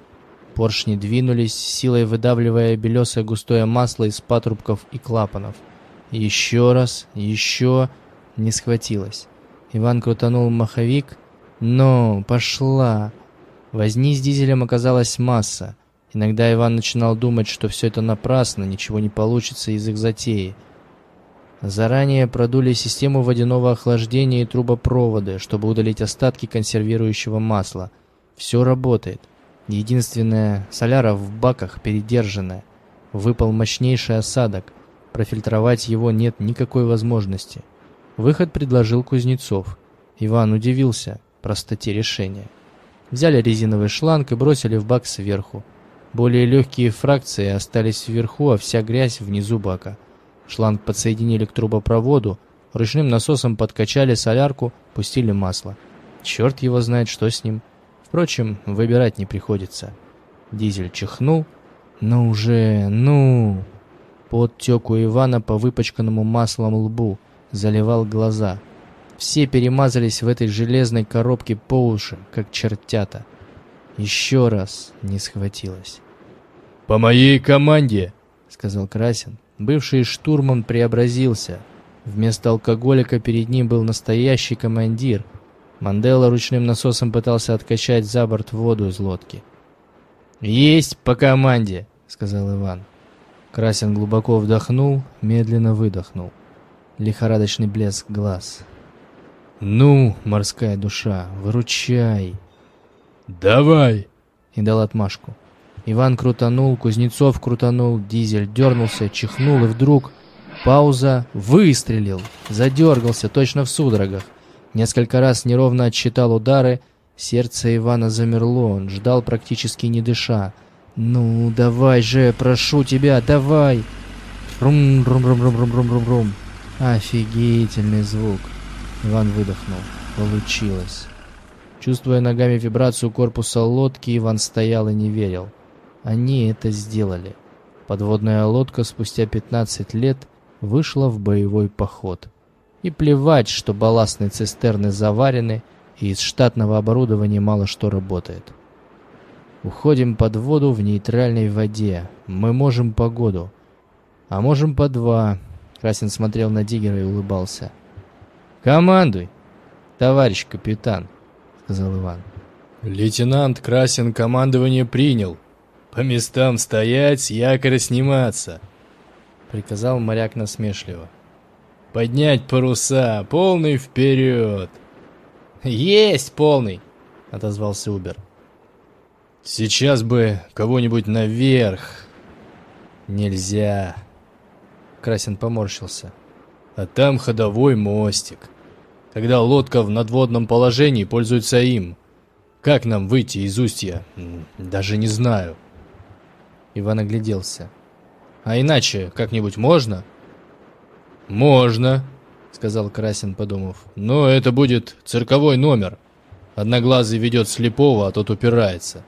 Поршни двинулись, силой выдавливая белесое густое масло из патрубков и клапанов. Еще раз, еще... Не схватилось. Иван крутанул маховик. «Ну, пошла!» Возни с дизелем оказалась масса. Иногда Иван начинал думать, что все это напрасно, ничего не получится из их затеи. Заранее продули систему водяного охлаждения и трубопроводы, чтобы удалить остатки консервирующего масла. Все работает. Единственное, соляра в баках передержанная. Выпал мощнейший осадок. Профильтровать его нет никакой возможности. Выход предложил Кузнецов. Иван удивился простоте решения. Взяли резиновый шланг и бросили в бак сверху. Более легкие фракции остались вверху, а вся грязь внизу бака. Шланг подсоединили к трубопроводу, ручным насосом подкачали солярку, пустили масло. Черт его знает, что с ним. Впрочем, выбирать не приходится. Дизель чихнул. Ну уже, ну... Пот тек Ивана по выпачканному маслом лбу, заливал глаза. Все перемазались в этой железной коробке по уши, как чертята. Еще раз не схватилось. По моей команде, сказал Красин. Бывший штурман преобразился. Вместо алкоголика перед ним был настоящий командир. Мандела ручным насосом пытался откачать за борт воду из лодки. «Есть по команде», — сказал Иван. Красин глубоко вдохнул, медленно выдохнул. Лихорадочный блеск глаз. «Ну, морская душа, выручай!» Давай. И дал отмашку. Иван крутанул, Кузнецов крутанул, дизель дернулся, чихнул и вдруг... Пауза, выстрелил, задергался, точно в судорогах. Несколько раз неровно отсчитал удары, сердце Ивана замерло, он ждал практически не дыша. «Ну, давай же, прошу тебя, давай!» Рум-рум-рум-рум-рум-рум-рум. Офигительный звук. Иван выдохнул. Получилось. Чувствуя ногами вибрацию корпуса лодки, Иван стоял и не верил. Они это сделали. Подводная лодка спустя 15 лет вышла в боевой поход. И плевать, что балластные цистерны заварены, и из штатного оборудования мало что работает. Уходим под воду в нейтральной воде. Мы можем погоду. А можем по два. Красин смотрел на Диггера и улыбался. «Командуй, товарищ капитан», — сказал Иван. «Лейтенант Красин командование принял. По местам стоять, с якоря сниматься», — приказал моряк насмешливо. «Поднять паруса, полный вперед!» «Есть полный!» — отозвался Убер. «Сейчас бы кого-нибудь наверх!» «Нельзя!» Красин поморщился. «А там ходовой мостик. Когда лодка в надводном положении, пользуется им. Как нам выйти из устья? Даже не знаю». Иван огляделся. «А иначе как-нибудь можно?» «Можно», — сказал Красин, подумав. «Но это будет цирковой номер. Одноглазый ведет слепого, а тот упирается».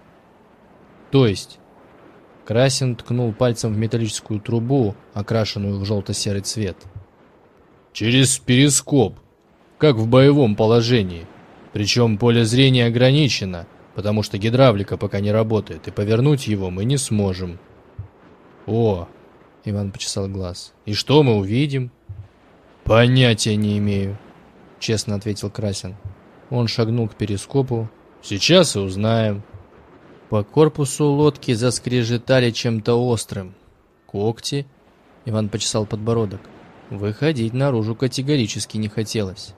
«То есть?» Красин ткнул пальцем в металлическую трубу, окрашенную в желто-серый цвет. «Через перископ, как в боевом положении. Причем поле зрения ограничено, потому что гидравлика пока не работает, и повернуть его мы не сможем». «О!» — Иван почесал глаз. «И что мы увидим?» «Понятия не имею», — честно ответил Красин. Он шагнул к перископу. «Сейчас и узнаем». По корпусу лодки заскрежетали чем-то острым. Когти. Иван почесал подбородок. Выходить наружу категорически не хотелось.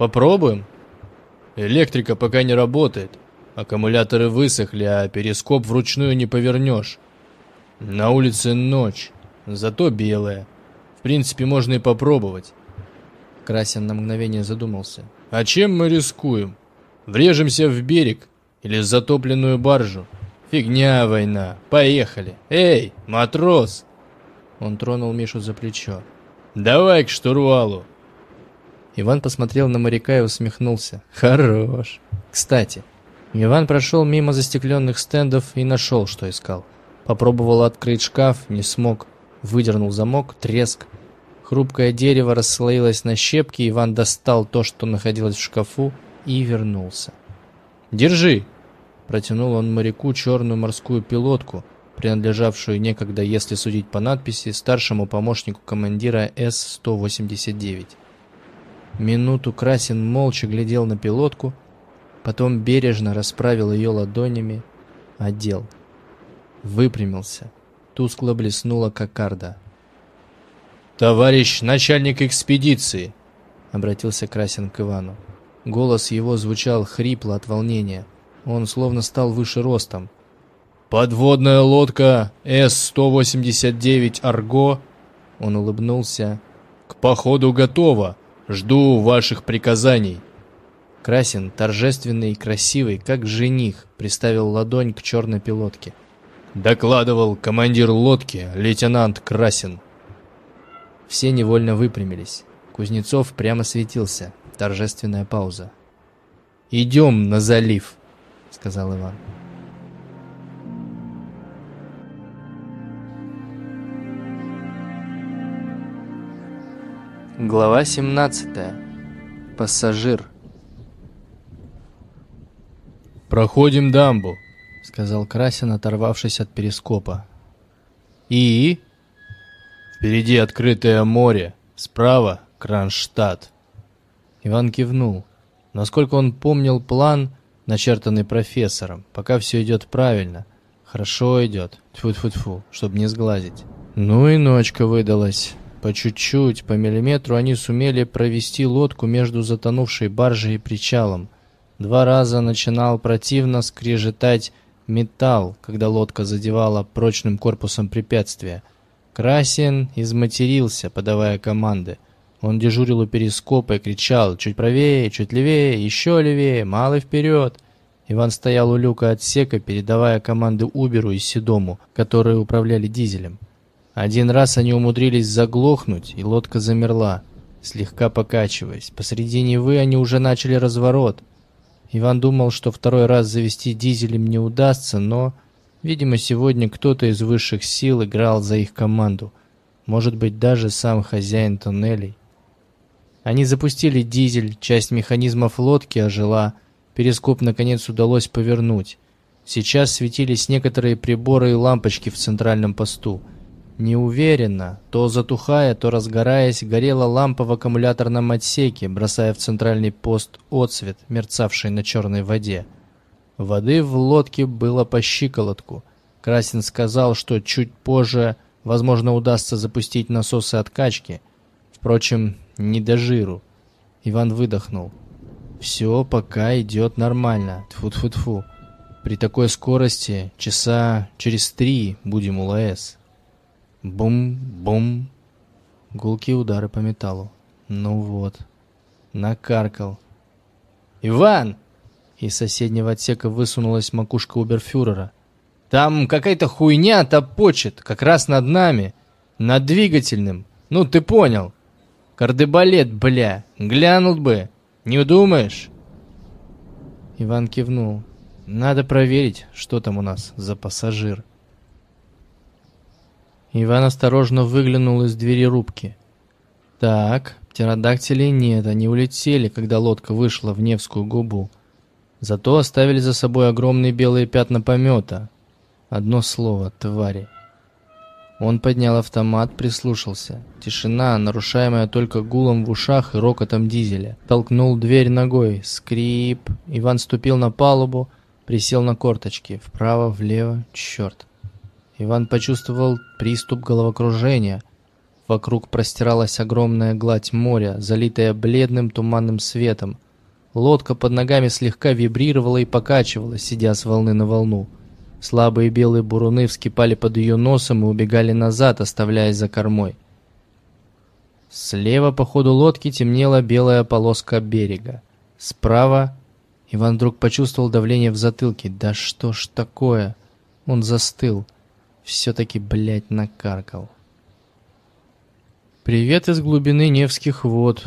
«Попробуем?» «Электрика пока не работает. Аккумуляторы высохли, а перископ вручную не повернешь. На улице ночь, зато белая. В принципе, можно и попробовать. Красин на мгновение задумался. А чем мы рискуем? Врежемся в берег или затопленную баржу? Фигня война. Поехали. Эй, матрос! Он тронул Мишу за плечо. Давай к штурвалу. Иван посмотрел на моряка и усмехнулся. Хорош. Кстати, Иван прошел мимо застекленных стендов и нашел, что искал. Попробовал открыть шкаф, не смог. Выдернул замок, треск. Хрупкое дерево расслоилось на щепки, Иван достал то, что находилось в шкафу, и вернулся. «Держи!» Протянул он моряку черную морскую пилотку, принадлежавшую некогда, если судить по надписи, старшему помощнику командира С-189. Минуту Красин молча глядел на пилотку, потом бережно расправил ее ладонями, одел. Выпрямился тускло блеснула кокарда. «Товарищ начальник экспедиции!» — обратился Красин к Ивану. Голос его звучал хрипло от волнения. Он словно стал выше ростом. «Подводная лодка С-189 «Арго» Он улыбнулся. «К походу готова. Жду ваших приказаний». Красин, торжественный и красивый, как жених, приставил ладонь к черной пилотке. Докладывал командир лодки, лейтенант Красин. Все невольно выпрямились. Кузнецов прямо светился. Торжественная пауза. «Идем на залив», — сказал Иван. Глава 17. Пассажир. «Проходим дамбу», — сказал Красин, оторвавшись от перископа. «И?» «Впереди открытое море, справа — Кронштадт». Иван кивнул. Насколько он помнил план, начертанный профессором, пока все идет правильно. Хорошо идет. Тьфу-тьфу-тьфу, чтобы не сглазить. Ну и ночка выдалась. По чуть-чуть, по миллиметру они сумели провести лодку между затонувшей баржей и причалом. Два раза начинал противно скрежетать металл, когда лодка задевала прочным корпусом препятствия. Красин изматерился, подавая команды. Он дежурил у перископа и кричал «Чуть правее, чуть левее, еще левее, мало вперед!» Иван стоял у люка отсека, передавая команды Уберу и Седому, которые управляли дизелем. Один раз они умудрились заглохнуть, и лодка замерла, слегка покачиваясь. Посреди Невы они уже начали разворот. Иван думал, что второй раз завести дизелем не удастся, но, видимо, сегодня кто-то из высших сил играл за их команду. может быть, даже сам хозяин туннелей. Они запустили дизель, часть механизмов лодки ожила, перископ наконец удалось повернуть. Сейчас светились некоторые приборы и лампочки в центральном посту. Неуверенно, то затухая, то разгораясь, горела лампа в аккумуляторном отсеке, бросая в центральный пост отсвет, мерцавший на черной воде. Воды в лодке было по щиколотку. Красин сказал, что чуть позже, возможно, удастся запустить насосы откачки. Впрочем, не до жиру. Иван выдохнул. Все пока идет нормально. Тфу-тфу-тфу. При такой скорости часа через три будем у ЛАЭС. Бум-бум. Гулкие удары по металлу. Ну вот. Накаркал. «Иван!» Из соседнего отсека высунулась макушка Уберфюрера. «Там какая-то хуйня топочет, как раз над нами. Над двигательным. Ну, ты понял. Кардебалет, бля. Глянул бы. Не удумаешь?» Иван кивнул. Надо проверить, что там у нас за пассажир. Иван осторожно выглянул из двери рубки. Так, птеродактилей нет, они улетели, когда лодка вышла в Невскую губу. Зато оставили за собой огромные белые пятна помета. Одно слово — твари. Он поднял автомат, прислушался. Тишина, нарушаемая только гулом в ушах и рокотом дизеля. Толкнул дверь ногой. Скрип. Иван ступил на палубу, Присел на корточки. Вправо, влево. Черт. Иван почувствовал приступ головокружения. Вокруг простиралась огромная гладь моря, залитая бледным туманным светом. Лодка под ногами слегка вибрировала и покачивалась, сидя с волны на волну. Слабые белые буруны вскипали под ее носом и убегали назад, оставляясь за кормой. Слева по ходу лодки темнела белая полоска берега. Справа Иван вдруг почувствовал давление в затылке. Да что ж такое? Он застыл. Все-таки, блядь, накаркал. «Привет из глубины Невских вод».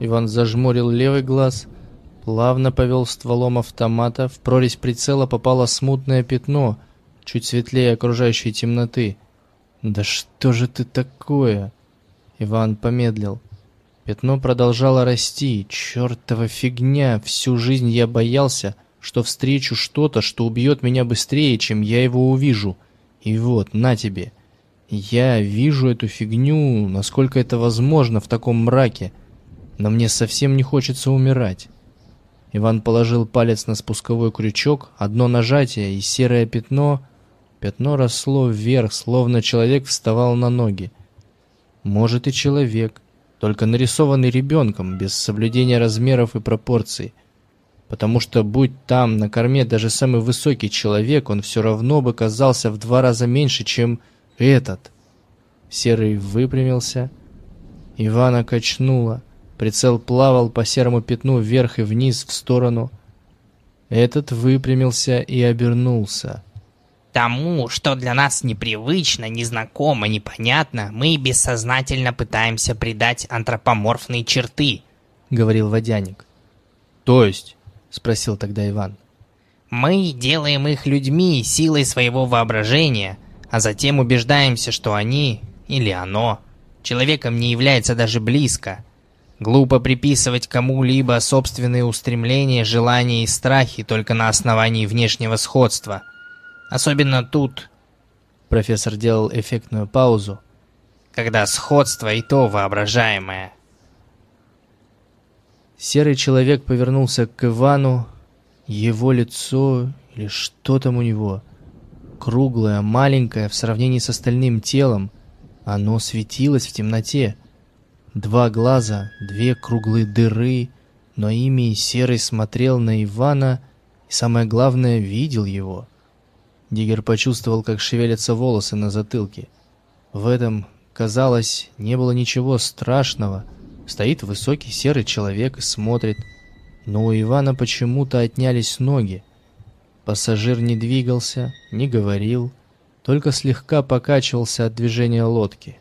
Иван зажмурил левый глаз, плавно повел стволом автомата. В прорезь прицела попало смутное пятно, чуть светлее окружающей темноты. «Да что же ты такое?» Иван помедлил. Пятно продолжало расти. Чертова фигня. Всю жизнь я боялся, что встречу что-то, что убьет меня быстрее, чем я его увижу. И вот, на тебе. Я вижу эту фигню, насколько это возможно в таком мраке. Но мне совсем не хочется умирать. Иван положил палец на спусковой крючок, одно нажатие, и серое пятно... Пятно росло вверх, словно человек вставал на ноги. Может и человек только нарисованный ребенком, без соблюдения размеров и пропорций. Потому что, будь там на корме даже самый высокий человек, он все равно бы казался в два раза меньше, чем этот. Серый выпрямился. Ивана качнуло. Прицел плавал по серому пятну вверх и вниз в сторону. Этот выпрямился и обернулся. Тому, что для нас непривычно, незнакомо, непонятно, мы бессознательно пытаемся придать антропоморфные черты, — говорил Водяник. То есть? — спросил тогда Иван. Мы делаем их людьми силой своего воображения, а затем убеждаемся, что они, или оно, человеком не является даже близко. Глупо приписывать кому-либо собственные устремления, желания и страхи только на основании внешнего сходства — Особенно тут. Профессор делал эффектную паузу. Когда сходство и то воображаемое. Серый человек повернулся к Ивану. Его лицо, или что там у него, круглое, маленькое в сравнении с остальным телом, оно светилось в темноте. Два глаза, две круглые дыры, но ими Серый смотрел на Ивана и, самое главное, видел его. Диггер почувствовал, как шевелятся волосы на затылке. В этом, казалось, не было ничего страшного. Стоит высокий серый человек и смотрит. Но у Ивана почему-то отнялись ноги. Пассажир не двигался, не говорил, только слегка покачивался от движения лодки.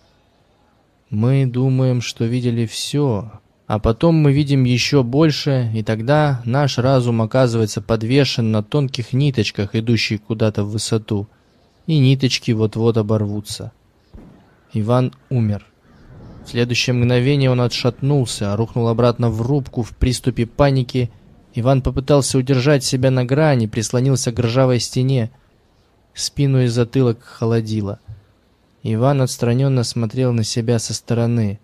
Мы думаем, что видели все, а потом мы видим еще больше, и тогда наш разум оказывается подвешен на тонких ниточках, идущих куда-то в высоту, и ниточки вот-вот оборвутся. Иван умер. Следующее мгновение он отшатнулся, рухнул обратно в рубку в приступе паники. Иван попытался удержать себя на грани, прислонился к ржавой стене. Спину и затылок холодило. Иван отстраненно смотрел на себя со стороны.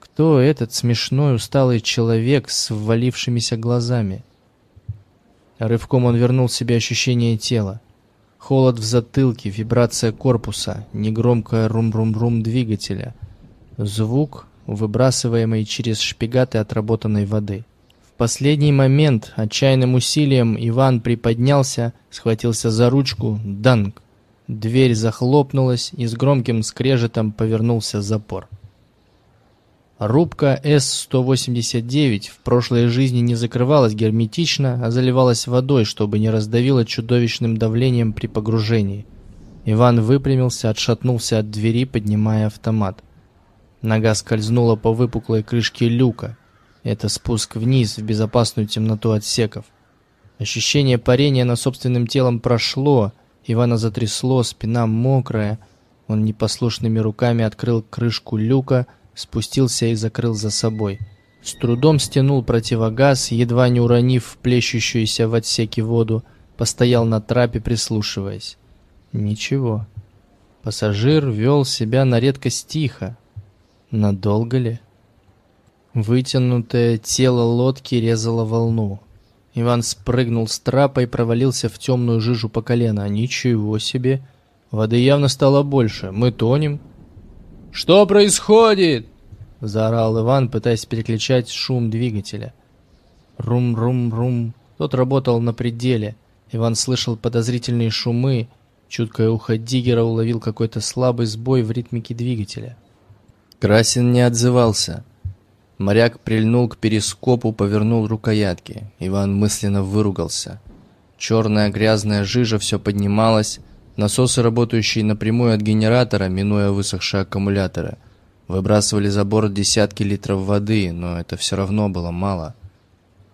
Кто этот смешной усталый человек с ввалившимися глазами? Рывком он вернул себе ощущение тела. Холод в затылке, вибрация корпуса, негромкое рум-рум-рум двигателя. Звук, выбрасываемый через шпигаты отработанной воды. В последний момент отчаянным усилием Иван приподнялся, схватился за ручку, данг. Дверь захлопнулась, и с громким скрежетом повернулся запор. Рубка С-189 в прошлой жизни не закрывалась герметично, а заливалась водой, чтобы не раздавило чудовищным давлением при погружении. Иван выпрямился, отшатнулся от двери, поднимая автомат. Нога скользнула по выпуклой крышке люка. Это спуск вниз в безопасную темноту отсеков. Ощущение парения над собственным телом прошло, Ивана затрясло, спина мокрая. Он непослушными руками открыл крышку люка, спустился и закрыл за собой. С трудом стянул противогаз, едва не уронив плещущуюся в отсеке воду, постоял на трапе, прислушиваясь. Ничего. Пассажир вел себя на редкость тихо. Надолго ли? Вытянутое тело лодки резало волну. Иван спрыгнул с трапа и провалился в темную жижу по колено. Ничего себе! Воды явно стало больше. Мы тонем. «Что происходит?» — заорал Иван, пытаясь переключать шум двигателя. Рум-рум-рум. Тот работал на пределе. Иван слышал подозрительные шумы. Чуткое ухо Диггера уловил какой-то слабый сбой в ритмике двигателя. Красин не отзывался. Моряк прильнул к перископу, повернул рукоятки. Иван мысленно выругался. Черная грязная жижа все поднималась, Насосы, работающие напрямую от генератора, минуя высохшие аккумуляторы, выбрасывали за борт десятки литров воды, но это все равно было мало.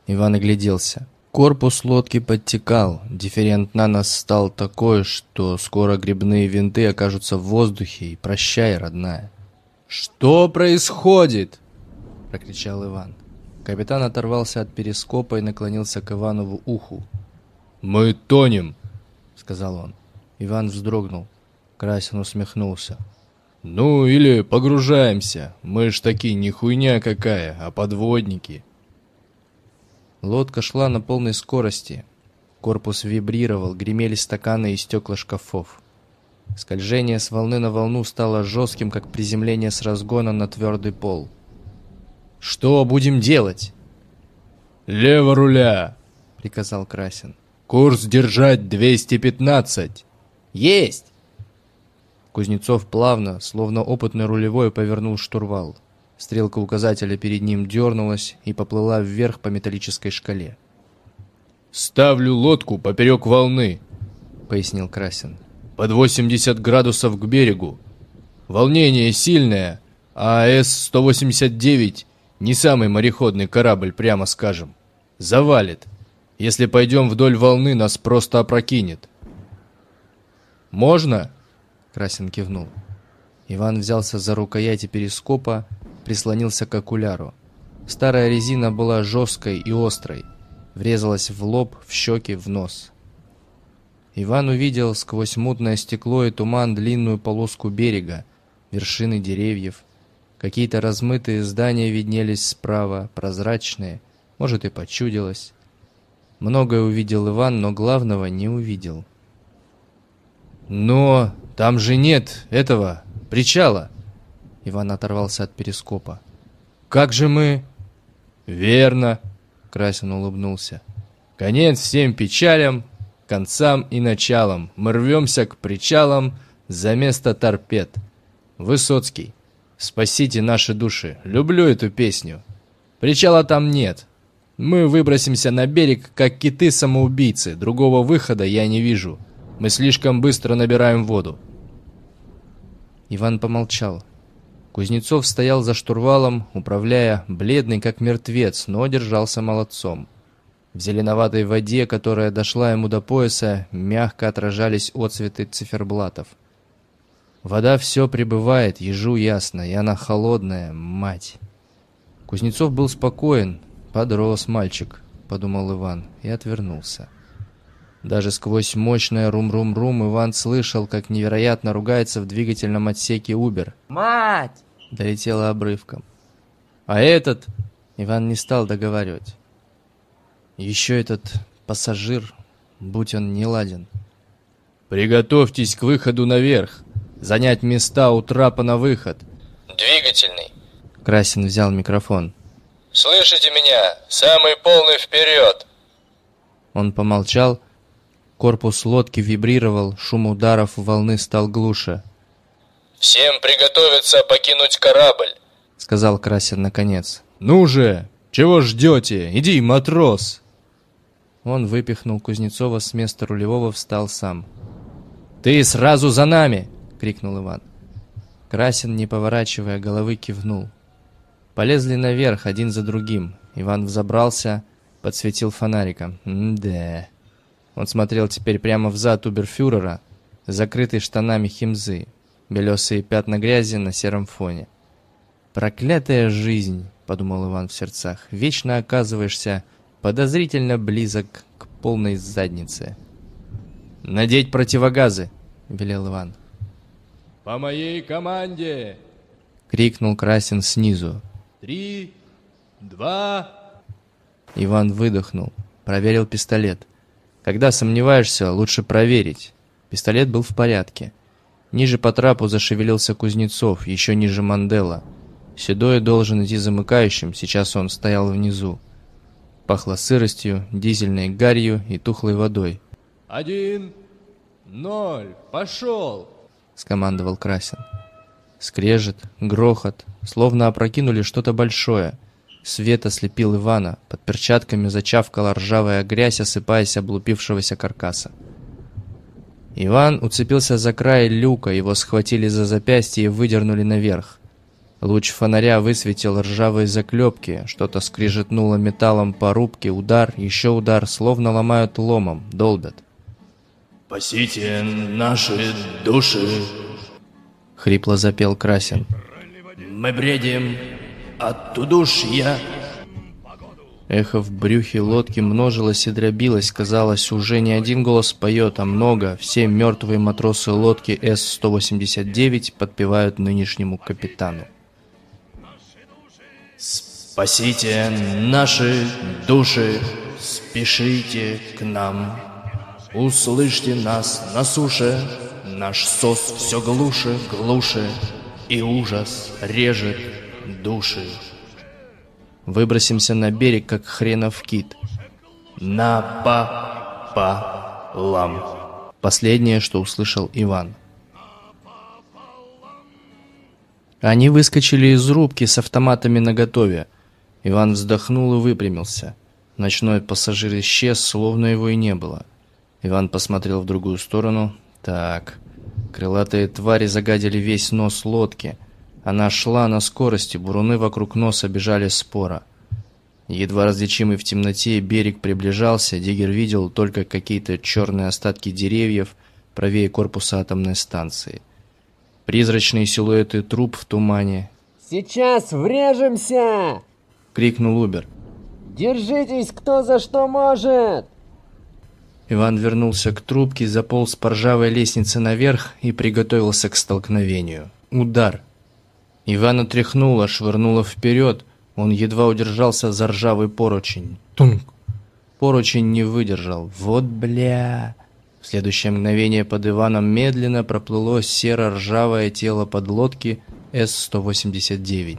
Иван огляделся. Корпус лодки подтекал, дифферент на нас стал такой, что скоро грибные винты окажутся в воздухе, и прощай, родная. «Что происходит?» – прокричал Иван. Капитан оторвался от перископа и наклонился к Иванову уху. «Мы тонем!» – сказал он. Иван вздрогнул. Красин усмехнулся. «Ну, или погружаемся. Мы ж такие не хуйня какая, а подводники». Лодка шла на полной скорости. Корпус вибрировал, гремели стаканы и стекла шкафов. Скольжение с волны на волну стало жестким, как приземление с разгона на твердый пол. «Что будем делать?» «Лево руля!» — приказал Красин. «Курс держать 215!» «Есть!» Кузнецов плавно, словно опытный рулевой, повернул штурвал. Стрелка указателя перед ним дернулась и поплыла вверх по металлической шкале. «Ставлю лодку поперек волны», — пояснил Красин. «Под 80 градусов к берегу. Волнение сильное, а С-189 не самый мореходный корабль, прямо скажем. Завалит. Если пойдем вдоль волны, нас просто опрокинет. «Можно?» Красин кивнул. Иван взялся за рукояти перископа, прислонился к окуляру. Старая резина была жесткой и острой, врезалась в лоб, в щеки, в нос. Иван увидел сквозь мутное стекло и туман длинную полоску берега, вершины деревьев. Какие-то размытые здания виднелись справа, прозрачные, может и почудилось. Многое увидел Иван, но главного не увидел. «Но там же нет этого причала!» Иван оторвался от перископа. «Как же мы...» «Верно!» — Красин улыбнулся. «Конец всем печалям, концам и началам. Мы рвемся к причалам за место торпед. Высоцкий, спасите наши души. Люблю эту песню. Причала там нет. Мы выбросимся на берег, как киты-самоубийцы. Другого выхода я не вижу». Мы слишком быстро набираем воду. Иван помолчал. Кузнецов стоял за штурвалом, управляя, бледный как мертвец, но держался молодцом. В зеленоватой воде, которая дошла ему до пояса, мягко отражались отцветы циферблатов. Вода все прибывает, ежу ясно, и она холодная, мать. Кузнецов был спокоен, подрос мальчик, подумал Иван, и отвернулся. Даже сквозь мощное рум-рум-рум Иван слышал, как невероятно ругается в двигательном отсеке Убер. «Мать!» — долетело обрывком. А этот... Иван не стал договаривать. Еще этот пассажир, будь он не ладен. «Приготовьтесь к выходу наверх. Занять места у трапа на выход». «Двигательный». Красин взял микрофон. «Слышите меня? Самый полный вперед!» Он помолчал. Корпус лодки вибрировал, шум ударов волны стал глуше. «Всем приготовиться покинуть корабль!» Сказал Красин наконец. «Ну же! Чего ждете? Иди, матрос!» Он выпихнул Кузнецова с места рулевого, встал сам. «Ты сразу за нами!» — крикнул Иван. Красин, не поворачивая головы, кивнул. Полезли наверх, один за другим. Иван взобрался, подсветил фонариком. М-да. Он смотрел теперь прямо в зад уберфюрера, закрытый штанами химзы, белесые пятна грязи на сером фоне. «Проклятая жизнь!» — подумал Иван в сердцах. «Вечно оказываешься подозрительно близок к полной заднице». «Надеть противогазы!» — велел Иван. «По моей команде!» — крикнул Красин снизу. Три, два...» Иван выдохнул, проверил пистолет. Когда сомневаешься, лучше проверить. Пистолет был в порядке. Ниже по трапу зашевелился Кузнецов, еще ниже Мандела. Седой должен идти замыкающим, сейчас он стоял внизу. Пахло сыростью, дизельной гарью и тухлой водой. «Один, ноль, пошел!» — скомандовал Красин. Скрежет, грохот, словно опрокинули что-то большое. Свет ослепил Ивана, под перчатками зачавкала ржавая грязь, осыпаясь облупившегося каркаса. Иван уцепился за край люка, его схватили за запястье и выдернули наверх. Луч фонаря высветил ржавые заклепки, что-то скрижетнуло металлом по рубке, удар, еще удар, словно ломают ломом, долбят. «Спасите наши души!» Хрипло запел Красин. «Мы бредим от удушья!» Эхо в брюхе лодки множилось и дробилось. Казалось, уже не один голос поет, а много. Все мертвые матросы лодки С-189 подпевают нынешнему капитану. Спасите наши души, спешите к нам. Услышьте нас на суше, наш сос все глуше, глуше, и ужас режет души. Выбросимся на берег, как хренов кит. На па па лам. Последнее, что услышал Иван. Они выскочили из рубки с автоматами наготове. Иван вздохнул и выпрямился. Ночной пассажир исчез, словно его и не было. Иван посмотрел в другую сторону. Так, крылатые твари загадили весь нос лодки. Она шла на скорости, буруны вокруг носа бежали спора. Едва различимый в темноте берег приближался, Диггер видел только какие-то черные остатки деревьев правее корпуса атомной станции. Призрачные силуэты труб в тумане. «Сейчас врежемся!» — крикнул Убер. «Держитесь, кто за что может!» Иван вернулся к трубке, заполз по ржавой лестнице наверх и приготовился к столкновению. Удар. Ивана тряхнуло, швырнуло вперед. Он едва удержался за ржавый поручень. Тунк! Поручень не выдержал. Вот бля! В следующее мгновение под Иваном медленно проплыло серо-ржавое тело подлодки С-189.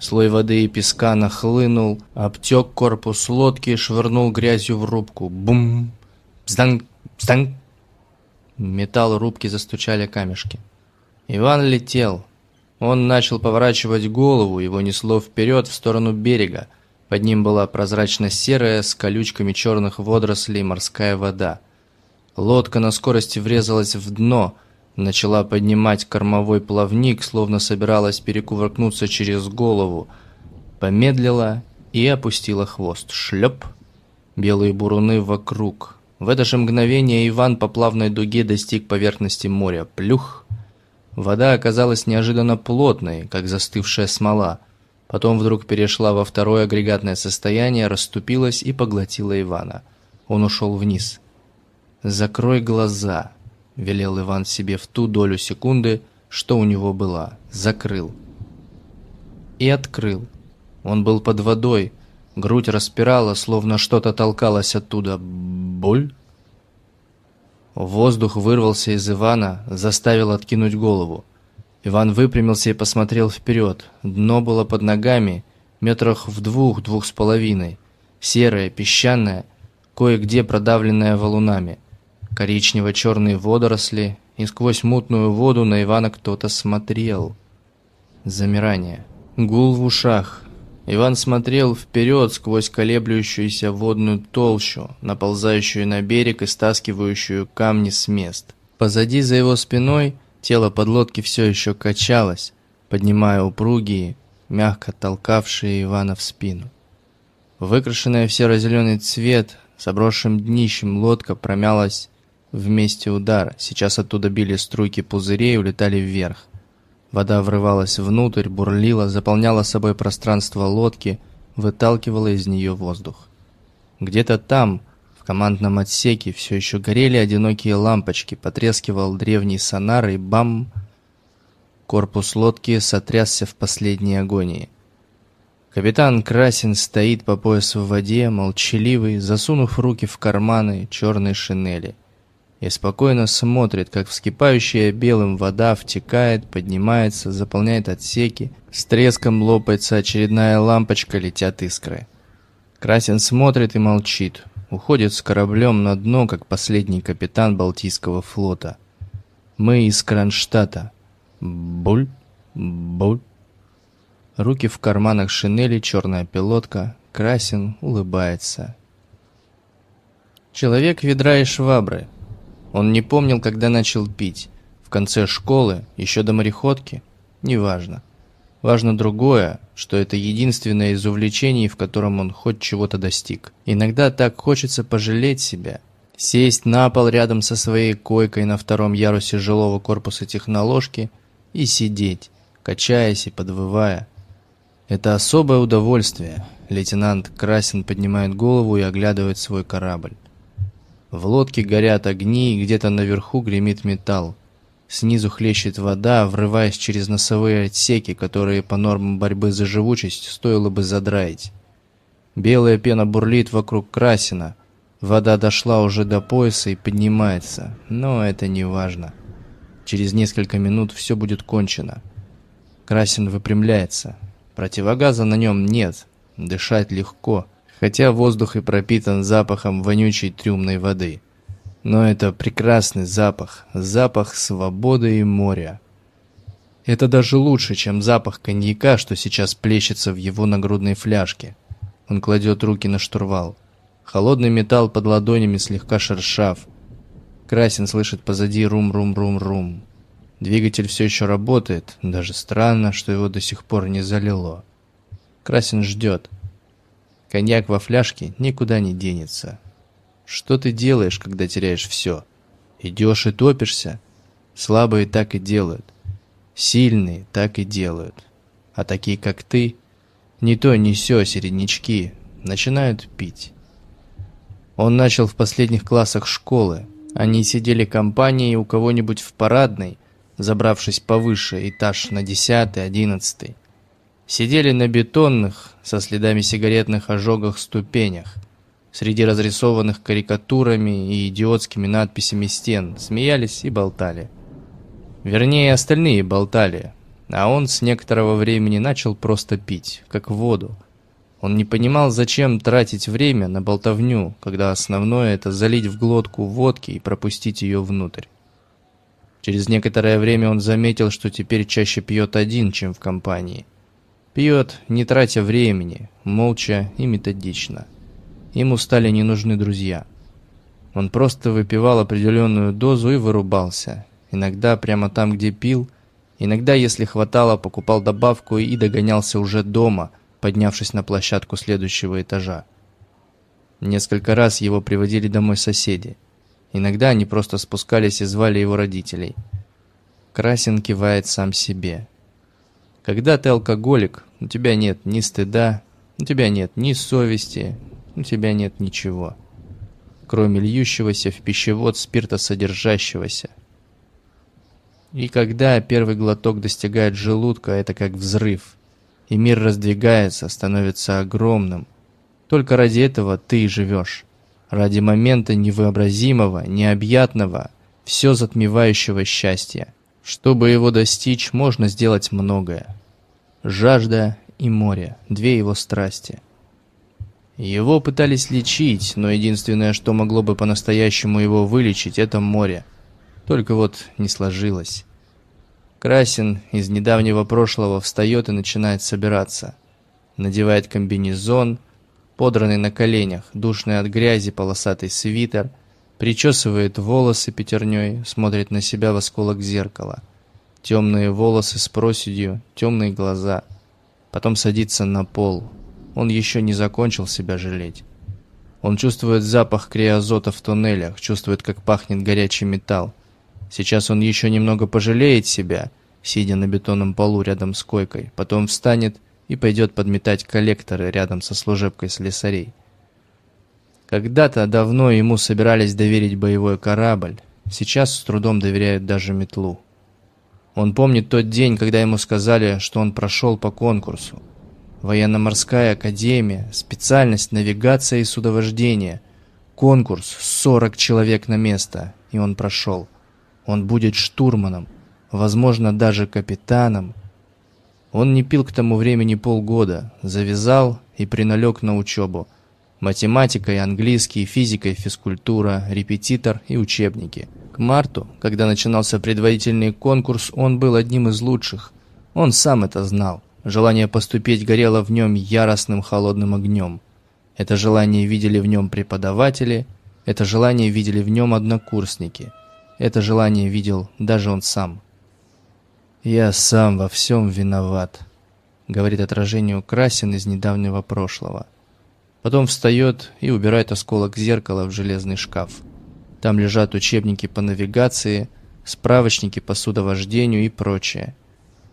Слой воды и песка нахлынул, обтек корпус лодки и швырнул грязью в рубку. Бум! Бзданг! Бзданг! Металл рубки застучали камешки. Иван летел. Он начал поворачивать голову, его несло вперед в сторону берега. Под ним была прозрачно-серая, с колючками черных водорослей морская вода. Лодка на скорости врезалась в дно, начала поднимать кормовой плавник, словно собиралась перекувыркнуться через голову. Помедлила и опустила хвост. Шлеп! Белые буруны вокруг. В это же мгновение Иван по плавной дуге достиг поверхности моря. Плюх! Вода оказалась неожиданно плотной, как застывшая смола. Потом вдруг перешла во второе агрегатное состояние, расступилась и поглотила Ивана. Он ушел вниз. «Закрой глаза», — велел Иван себе в ту долю секунды, что у него была. Закрыл. И открыл. Он был под водой. Грудь распирала, словно что-то толкалось оттуда. Боль? Воздух вырвался из Ивана, заставил откинуть голову. Иван выпрямился и посмотрел вперед. Дно было под ногами, метрах в двух-двух с половиной. Серое, песчаное, кое-где продавленное валунами. Коричнево-черные водоросли, и сквозь мутную воду на Ивана кто-то смотрел. Замирание. Гул в ушах, Иван смотрел вперед сквозь колеблющуюся водную толщу, наползающую на берег и стаскивающую камни с мест. Позади за его спиной тело подлодки все еще качалось, поднимая упругие, мягко толкавшие Ивана в спину. Выкрашенная в серо-зеленый цвет, с обросшим днищем лодка промялась в месте удара. Сейчас оттуда били струйки пузырей и улетали вверх. Вода врывалась внутрь, бурлила, заполняла собой пространство лодки, выталкивала из нее воздух. Где-то там, в командном отсеке, все еще горели одинокие лампочки, потрескивал древний сонар и бам! Корпус лодки сотрясся в последней агонии. Капитан Красин стоит по пояс в воде, молчаливый, засунув руки в карманы черной шинели – и спокойно смотрит, как вскипающая белым вода втекает, поднимается, заполняет отсеки, с треском лопается очередная лампочка, летят искры. Красин смотрит и молчит, уходит с кораблем на дно, как последний капитан Балтийского флота. Мы из Кронштадта. Буль, буль. Руки в карманах шинели, черная пилотка. Красин улыбается. Человек ведра и швабры. Он не помнил, когда начал пить. В конце школы, еще до мореходки? Неважно. Важно другое, что это единственное из увлечений, в котором он хоть чего-то достиг. Иногда так хочется пожалеть себя. Сесть на пол рядом со своей койкой на втором ярусе жилого корпуса техноложки и сидеть, качаясь и подвывая. Это особое удовольствие. Лейтенант Красин поднимает голову и оглядывает свой корабль. В лодке горят огни, и где-то наверху гремит металл. Снизу хлещет вода, врываясь через носовые отсеки, которые по нормам борьбы за живучесть стоило бы задраить. Белая пена бурлит вокруг Красина. Вода дошла уже до пояса и поднимается, но это не важно. Через несколько минут все будет кончено. Красин выпрямляется. Противогаза на нем нет, дышать легко хотя воздух и пропитан запахом вонючей трюмной воды. Но это прекрасный запах, запах свободы и моря. Это даже лучше, чем запах коньяка, что сейчас плещется в его нагрудной фляжке. Он кладет руки на штурвал. Холодный металл под ладонями слегка шершав. Красин слышит позади рум-рум-рум-рум. Двигатель все еще работает, даже странно, что его до сих пор не залило. Красин ждет. Коньяк во фляжке никуда не денется. Что ты делаешь, когда теряешь все? Идешь и топишься? Слабые так и делают. Сильные так и делают. А такие, как ты, не то не сё, середнячки, начинают пить. Он начал в последних классах школы. Они сидели компанией у кого-нибудь в парадной, забравшись повыше, этаж на десятый, одиннадцатый сидели на бетонных, со следами сигаретных ожогах ступенях, среди разрисованных карикатурами и идиотскими надписями стен, смеялись и болтали. Вернее, остальные болтали, а он с некоторого времени начал просто пить, как воду. Он не понимал, зачем тратить время на болтовню, когда основное это залить в глотку водки и пропустить ее внутрь. Через некоторое время он заметил, что теперь чаще пьет один, чем в компании – Пьет, не тратя времени, молча и методично. Ему стали не нужны друзья. Он просто выпивал определенную дозу и вырубался. Иногда прямо там, где пил, иногда, если хватало, покупал добавку и догонялся уже дома, поднявшись на площадку следующего этажа. Несколько раз его приводили домой соседи. Иногда они просто спускались и звали его родителей – Красин кивает сам себе. Когда ты алкоголик, у тебя нет ни стыда, у тебя нет ни совести, у тебя нет ничего, кроме льющегося в пищевод спирта содержащегося. И когда первый глоток достигает желудка, это как взрыв, и мир раздвигается, становится огромным. Только ради этого ты и живешь. Ради момента невообразимого, необъятного, все затмевающего счастья. Чтобы его достичь, можно сделать многое. Жажда и море – две его страсти. Его пытались лечить, но единственное, что могло бы по-настоящему его вылечить – это море. Только вот не сложилось. Красин из недавнего прошлого встает и начинает собираться. Надевает комбинезон, подранный на коленях, душный от грязи полосатый свитер – Причесывает волосы пятерней, смотрит на себя в осколок зеркала. Темные волосы с проседью, темные глаза. Потом садится на пол. Он еще не закончил себя жалеть. Он чувствует запах криозота в туннелях, чувствует, как пахнет горячий металл. Сейчас он еще немного пожалеет себя, сидя на бетонном полу рядом с койкой. Потом встанет и пойдет подметать коллекторы рядом со служебкой слесарей. Когда-то давно ему собирались доверить боевой корабль, сейчас с трудом доверяют даже метлу. Он помнит тот день, когда ему сказали, что он прошел по конкурсу. Военно-морская академия, специальность навигация и судовождение. Конкурс, 40 человек на место, и он прошел. Он будет штурманом, возможно, даже капитаном. Он не пил к тому времени полгода, завязал и приналег на учебу – Математика и английский, физика и физкультура, репетитор и учебники. К марту, когда начинался предварительный конкурс, он был одним из лучших. Он сам это знал. Желание поступить горело в нем яростным холодным огнем. Это желание видели в нем преподаватели, это желание видели в нем однокурсники. Это желание видел даже он сам. «Я сам во всем виноват», — говорит отражению Красин из недавнего прошлого. Потом встает и убирает осколок зеркала в железный шкаф. Там лежат учебники по навигации, справочники по судовождению и прочее.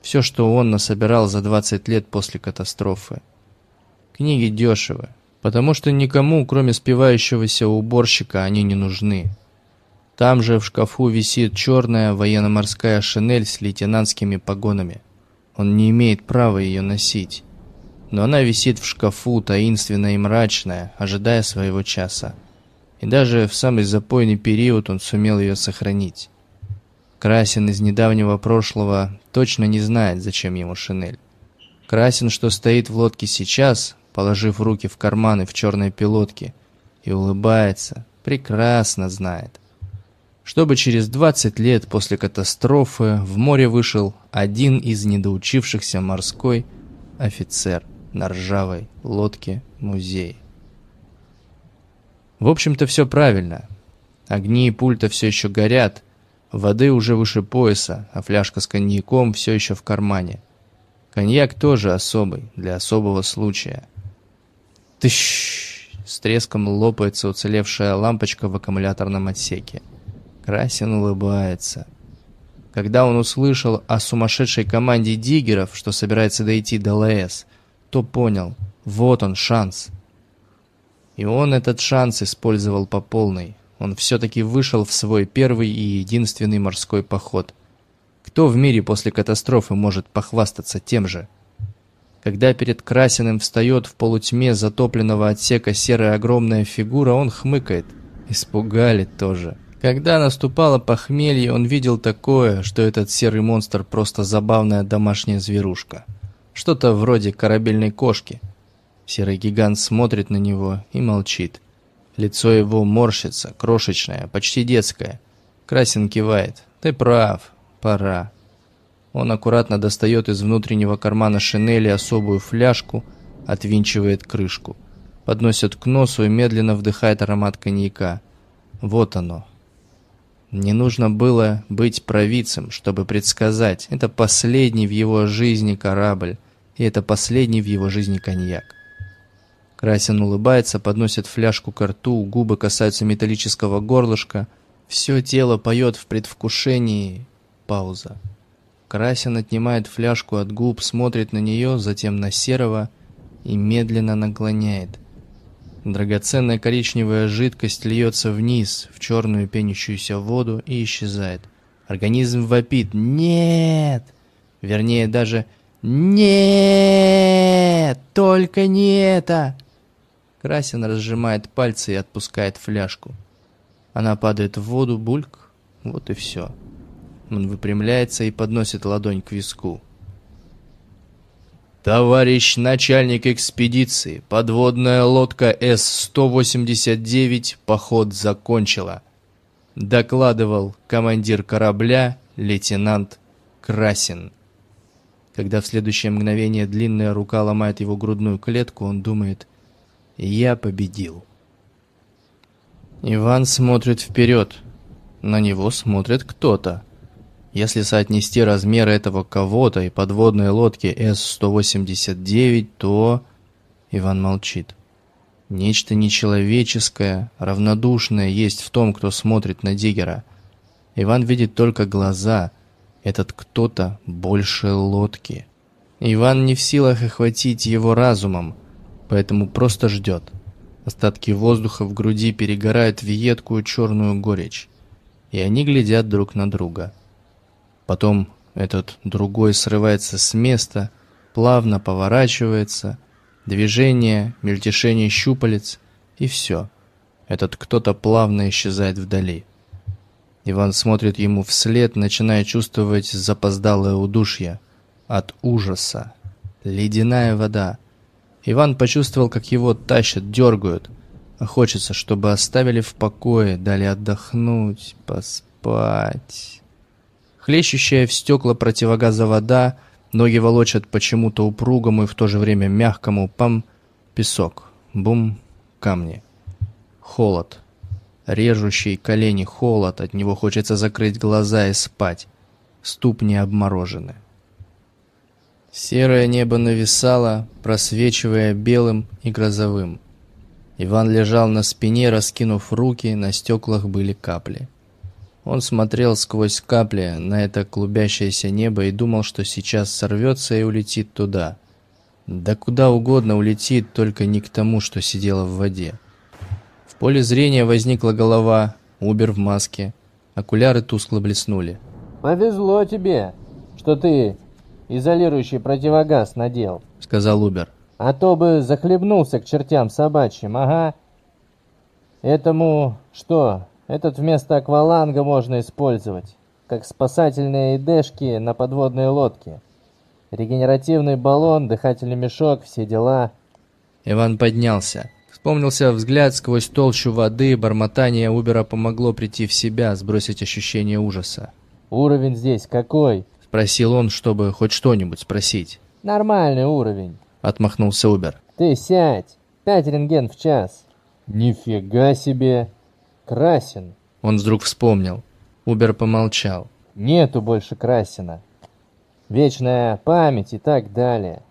Все, что он насобирал за 20 лет после катастрофы. Книги дешевы, потому что никому, кроме спивающегося уборщика, они не нужны. Там же в шкафу висит черная военно-морская шинель с лейтенантскими погонами. Он не имеет права ее носить но она висит в шкафу, таинственная и мрачная, ожидая своего часа. И даже в самый запойный период он сумел ее сохранить. Красин из недавнего прошлого точно не знает, зачем ему шинель. Красин, что стоит в лодке сейчас, положив руки в карманы в черной пилотке, и улыбается, прекрасно знает. Чтобы через 20 лет после катастрофы в море вышел один из недоучившихся морской офицер – на ржавой лодке музей. В общем-то, все правильно. Огни и пульта все еще горят, воды уже выше пояса, а фляжка с коньяком все еще в кармане. Коньяк тоже особый, для особого случая. Тыщ! С треском лопается уцелевшая лампочка в аккумуляторном отсеке. Красин улыбается. Когда он услышал о сумасшедшей команде диггеров, что собирается дойти до ЛС, то понял, вот он шанс. И он этот шанс использовал по полной. Он все-таки вышел в свой первый и единственный морской поход. Кто в мире после катастрофы может похвастаться тем же? Когда перед Красиным встает в полутьме затопленного отсека серая огромная фигура, он хмыкает. Испугали тоже. Когда наступало похмелье, он видел такое, что этот серый монстр просто забавная домашняя зверушка. Что-то вроде корабельной кошки. Серый гигант смотрит на него и молчит. Лицо его морщится, крошечное, почти детское. Красин кивает. «Ты прав. Пора». Он аккуратно достает из внутреннего кармана шинели особую фляжку, отвинчивает крышку. Подносит к носу и медленно вдыхает аромат коньяка. Вот оно. Не нужно было быть провидцем, чтобы предсказать. Это последний в его жизни корабль и это последний в его жизни коньяк. Красин улыбается, подносит фляжку к рту, губы касаются металлического горлышка, все тело поет в предвкушении. Пауза. Красин отнимает фляжку от губ, смотрит на нее, затем на Серого и медленно наклоняет. Драгоценная коричневая жидкость льется вниз, в черную пенящуюся воду и исчезает. Организм вопит «Нет!» Вернее, даже «Нет! Только не это!» Красин разжимает пальцы и отпускает фляжку. Она падает в воду, бульк, вот и все. Он выпрямляется и подносит ладонь к виску. «Товарищ начальник экспедиции, подводная лодка С-189 поход закончила», докладывал командир корабля лейтенант Красин. Когда в следующее мгновение длинная рука ломает его грудную клетку, он думает «Я победил». Иван смотрит вперед. На него смотрит кто-то. Если соотнести размеры этого кого-то и подводной лодки С-189, то... Иван молчит. Нечто нечеловеческое, равнодушное есть в том, кто смотрит на Диггера. Иван видит только глаза. Этот кто-то больше лодки. Иван не в силах охватить его разумом, поэтому просто ждет. Остатки воздуха в груди перегорают в едкую черную горечь. И они глядят друг на друга. Потом этот другой срывается с места, плавно поворачивается, движение, мельтешение щупалец, и все. Этот кто-то плавно исчезает вдали. Иван смотрит ему вслед, начиная чувствовать запоздалое удушье. От ужаса. Ледяная вода. Иван почувствовал, как его тащат, дергают. А хочется, чтобы оставили в покое, дали отдохнуть, поспать. Хлещущая в стекла противогаза вода, ноги волочат почему-то упругому и в то же время мягкому, пам, песок, бум, камни. Холод. Режущий колени холод, от него хочется закрыть глаза и спать. Ступни обморожены. Серое небо нависало, просвечивая белым и грозовым. Иван лежал на спине, раскинув руки, на стеклах были капли. Он смотрел сквозь капли на это клубящееся небо и думал, что сейчас сорвется и улетит туда. Да куда угодно улетит, только не к тому, что сидело в воде. В поле зрения возникла голова, Убер в маске. Окуляры тускло блеснули. «Повезло тебе, что ты изолирующий противогаз надел», — сказал Убер. «А то бы захлебнулся к чертям собачьим, ага. Этому что, этот вместо акваланга можно использовать, как спасательные идешки на подводной лодке. Регенеративный баллон, дыхательный мешок, все дела. Иван поднялся. Вспомнился взгляд сквозь толщу воды, бормотание Убера помогло прийти в себя, сбросить ощущение ужаса. «Уровень здесь какой?» — спросил он, чтобы хоть что-нибудь спросить. «Нормальный уровень», — отмахнулся Убер. «Ты сядь, пять рентген в час». «Нифига себе!» Красин. Он вдруг вспомнил. Убер помолчал. Нету больше Красина. Вечная память и так далее.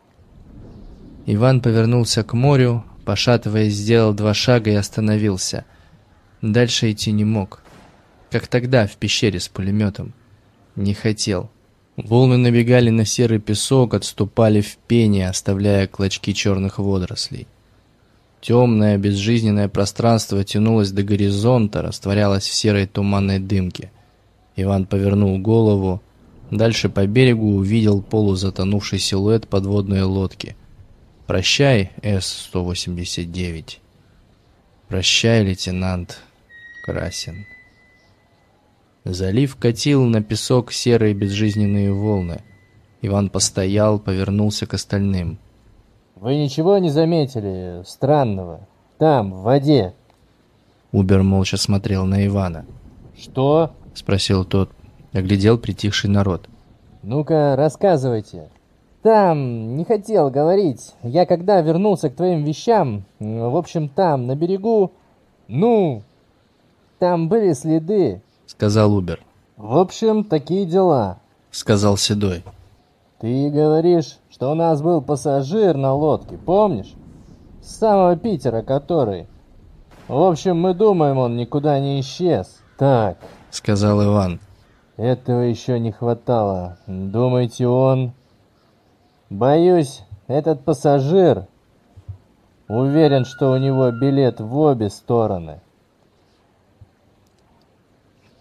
Иван повернулся к морю, пошатываясь, сделал два шага и остановился. Дальше идти не мог. Как тогда в пещере с пулеметом. Не хотел. Волны набегали на серый песок, отступали в пение, оставляя клочки черных водорослей. Темное, безжизненное пространство тянулось до горизонта, растворялось в серой туманной дымке. Иван повернул голову. Дальше по берегу увидел полузатонувший силуэт подводной лодки. «Прощай, С-189». «Прощай, лейтенант Красин». Залив катил на песок серые безжизненные волны. Иван постоял, повернулся к остальным. Вы ничего не заметили странного? Там, в воде. Убер молча смотрел на Ивана. Что? Спросил тот. Оглядел притихший народ. Ну-ка, рассказывайте. Там, не хотел говорить. Я когда вернулся к твоим вещам, в общем, там, на берегу, ну, там были следы. Сказал Убер. В общем, такие дела. Сказал Седой. Ты говоришь, что у нас был пассажир на лодке, помнишь? С самого Питера который. В общем, мы думаем, он никуда не исчез. Так, сказал Иван. Этого еще не хватало. Думаете, он... Боюсь, этот пассажир... Уверен, что у него билет в обе стороны.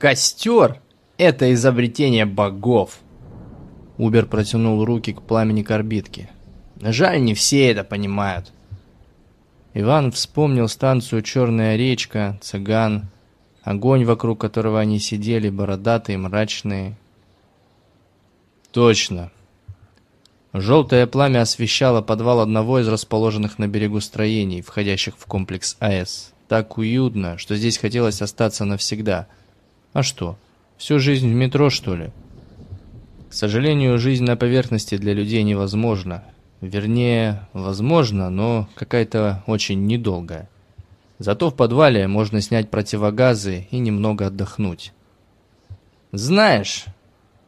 Костер — это изобретение богов. Убер протянул руки к пламени корбитки. Жаль, не все это понимают. Иван вспомнил станцию «Черная речка», «Цыган», огонь, вокруг которого они сидели, бородатые, мрачные. Точно. Желтое пламя освещало подвал одного из расположенных на берегу строений, входящих в комплекс АЭС. Так уютно, что здесь хотелось остаться навсегда. А что, всю жизнь в метро, что ли? К сожалению, жизнь на поверхности для людей невозможна. Вернее, возможно, но какая-то очень недолгая. Зато в подвале можно снять противогазы и немного отдохнуть. «Знаешь,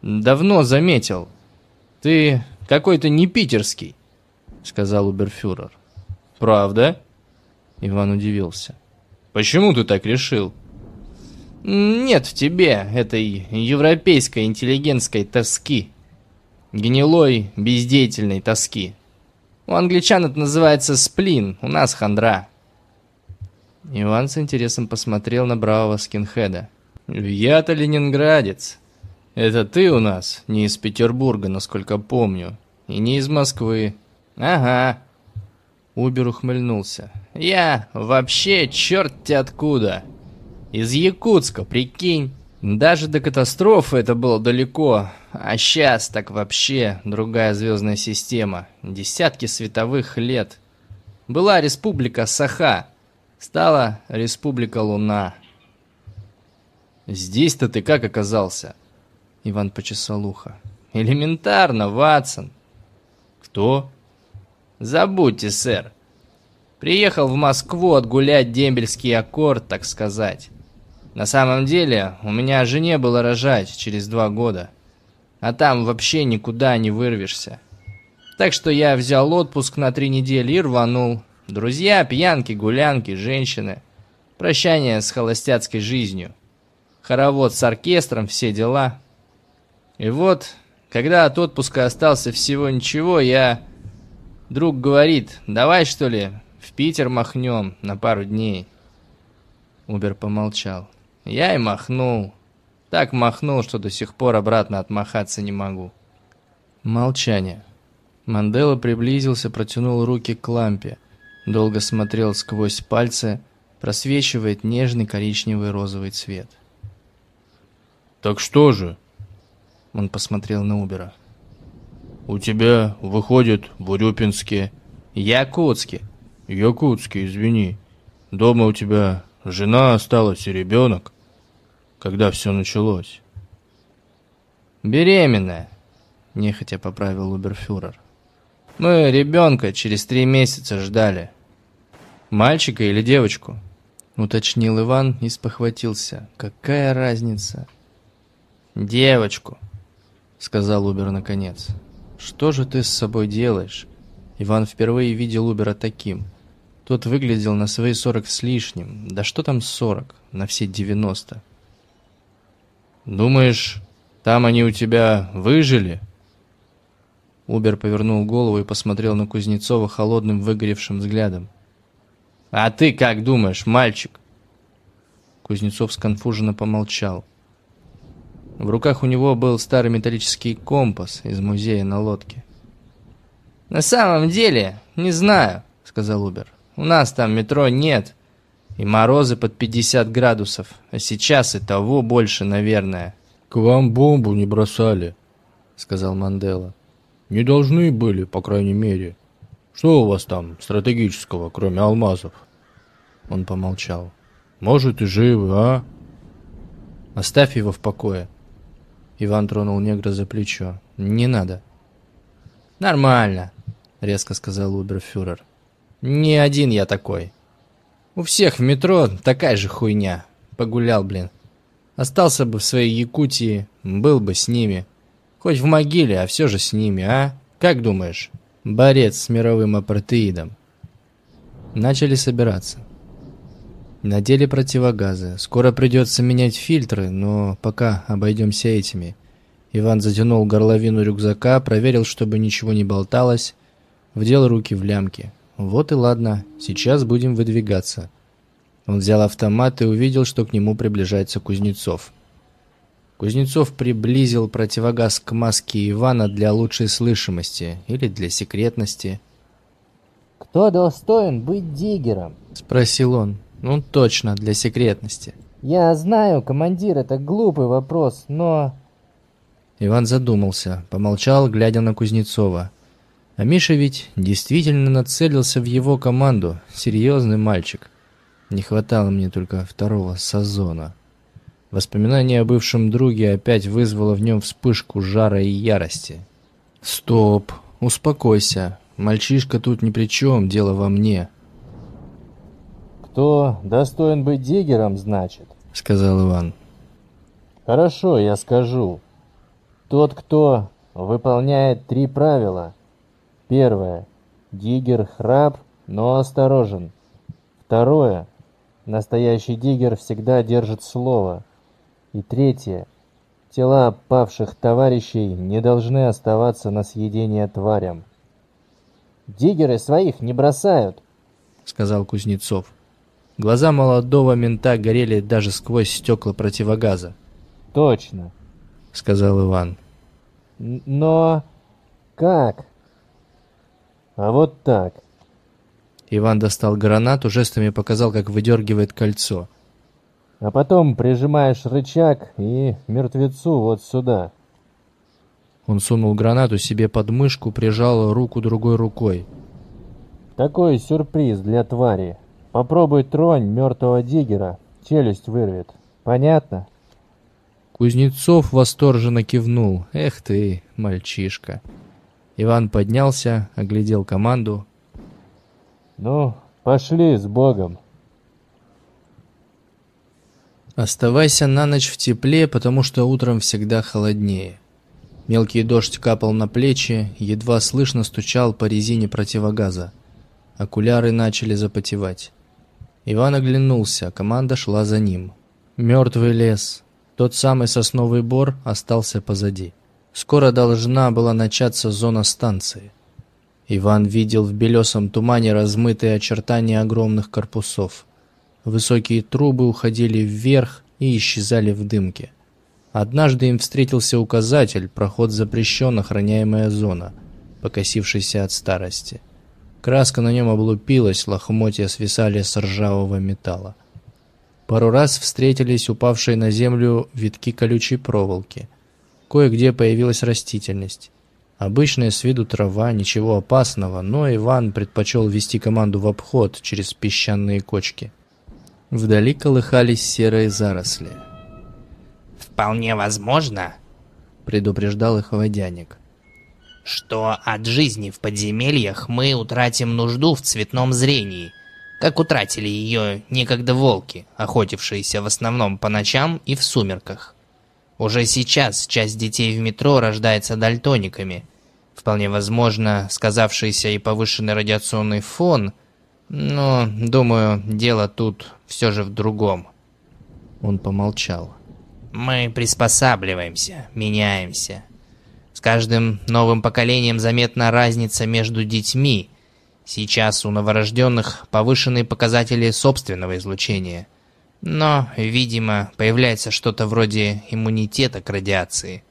давно заметил, ты какой-то не питерский», — сказал Уберфюрер. «Правда?» — Иван удивился. «Почему ты так решил?» «Нет в тебе этой европейской интеллигентской тоски, гнилой, бездеятельной тоски. У англичан это называется сплин, у нас хандра». Иван с интересом посмотрел на бравого скинхеда. «Я-то ленинградец. Это ты у нас не из Петербурга, насколько помню, и не из Москвы». «Ага». Убер ухмыльнулся. «Я вообще черт-те откуда. Из Якутска, прикинь. Даже до катастрофы это было далеко, а сейчас так вообще другая звездная система. Десятки световых лет. Была республика Саха, стала республика Луна. Здесь-то ты как оказался? Иван почесал ухо. Элементарно, Ватсон. Кто? Забудьте, сэр. Приехал в Москву отгулять дембельский аккорд, так сказать. На самом деле, у меня жене было рожать через два года. А там вообще никуда не вырвешься. Так что я взял отпуск на три недели и рванул. Друзья, пьянки, гулянки, женщины. Прощание с холостяцкой жизнью. Хоровод с оркестром, все дела. И вот, когда от отпуска остался всего ничего, я... Друг говорит, давай что ли в Питер махнем на пару дней. Убер помолчал. Я и махнул. Так махнул, что до сих пор обратно отмахаться не могу. Молчание. Мандела приблизился, протянул руки к лампе. Долго смотрел сквозь пальцы, просвечивает нежный коричневый розовый цвет. «Так что же?» Он посмотрел на Убера. «У тебя, выходит, в Урюпинске...» «Якутске». «Якутске, извини. Дома у тебя жена осталась и ребенок. Когда все началось?» «Беременная», — нехотя поправил Уберфюрер. «Мы ребенка через три месяца ждали. Мальчика или девочку?» Уточнил Иван и спохватился. «Какая разница?» «Девочку», — сказал Убер наконец. «Что же ты с собой делаешь?» Иван впервые видел Убера таким. Тот выглядел на свои сорок с лишним. Да что там сорок? На все девяносто. «Думаешь, там они у тебя выжили?» Убер повернул голову и посмотрел на Кузнецова холодным выгоревшим взглядом. «А ты как думаешь, мальчик?» Кузнецов сконфуженно помолчал. В руках у него был старый металлический компас из музея на лодке. «На самом деле, не знаю», — сказал Убер. «У нас там метро нет, и морозы под 50 градусов, а сейчас и того больше, наверное». «К вам бомбу не бросали», — сказал Мандела. «Не должны были, по крайней мере. Что у вас там стратегического, кроме алмазов?» Он помолчал. «Может, и живы, а?» «Оставь его в покое». Иван тронул негра за плечо. «Не надо». «Нормально», — резко сказал Уберфюрер. «Не один я такой. У всех в метро такая же хуйня. Погулял, блин. Остался бы в своей Якутии, был бы с ними. Хоть в могиле, а все же с ними, а? Как думаешь? Борец с мировым апартеидом». Начали собираться. Надели противогазы. Скоро придется менять фильтры, но пока обойдемся этими. Иван затянул горловину рюкзака, проверил, чтобы ничего не болталось, вдел руки в лямки. Вот и ладно, сейчас будем выдвигаться. Он взял автомат и увидел, что к нему приближается Кузнецов. Кузнецов приблизил противогаз к маске Ивана для лучшей слышимости или для секретности. «Кто достоин быть диггером?» — спросил он. Ну, точно, для секретности. Я знаю, командир, это глупый вопрос, но... Иван задумался, помолчал, глядя на Кузнецова. А Миша ведь действительно нацелился в его команду. Серьезный мальчик. Не хватало мне только второго Сазона. Воспоминание о бывшем друге опять вызвало в нем вспышку жара и ярости. «Стоп! Успокойся. Мальчишка тут ни при чем, дело во мне. «Кто достоин быть диггером, значит?» — сказал Иван. «Хорошо, я скажу. Тот, кто выполняет три правила. Первое. Диггер храб, но осторожен. Второе. Настоящий диггер всегда держит слово. И третье. Тела павших товарищей не должны оставаться на съедение тварям. «Диггеры своих не бросают», — сказал Кузнецов. Глаза молодого мента горели даже сквозь стекла противогаза. «Точно», — сказал Иван. «Но как?» «А вот так». Иван достал гранату, жестами показал, как выдергивает кольцо. «А потом прижимаешь рычаг и мертвецу вот сюда». Он сунул гранату себе под мышку, прижал руку другой рукой. «Такой сюрприз для твари», Попробуй тронь мертвого диггера, челюсть вырвет. Понятно? Кузнецов восторженно кивнул. Эх ты, мальчишка. Иван поднялся, оглядел команду. Ну, пошли с Богом. Оставайся на ночь в тепле, потому что утром всегда холоднее. Мелкий дождь капал на плечи, едва слышно стучал по резине противогаза. Окуляры начали запотевать. Иван оглянулся, команда шла за ним. Мертвый лес, тот самый сосновый бор, остался позади. Скоро должна была начаться зона станции. Иван видел в белесом тумане размытые очертания огромных корпусов. Высокие трубы уходили вверх и исчезали в дымке. Однажды им встретился указатель «Проход запрещен, охраняемая зона», покосившийся от старости. Краска на нем облупилась, лохмотья свисали с ржавого металла. Пару раз встретились упавшие на землю витки колючей проволоки. Кое-где появилась растительность. Обычная с виду трава, ничего опасного, но Иван предпочел вести команду в обход через песчаные кочки. Вдали колыхались серые заросли. «Вполне возможно», — предупреждал их водяник, что от жизни в подземельях мы утратим нужду в цветном зрении, как утратили ее некогда волки, охотившиеся в основном по ночам и в сумерках. Уже сейчас часть детей в метро рождается дальтониками. Вполне возможно, сказавшийся и повышенный радиационный фон, но, думаю, дело тут все же в другом. Он помолчал. Мы приспосабливаемся, меняемся. С каждым новым поколением заметна разница между детьми. Сейчас у новорожденных повышенные показатели собственного излучения. Но, видимо, появляется что-то вроде иммунитета к радиации.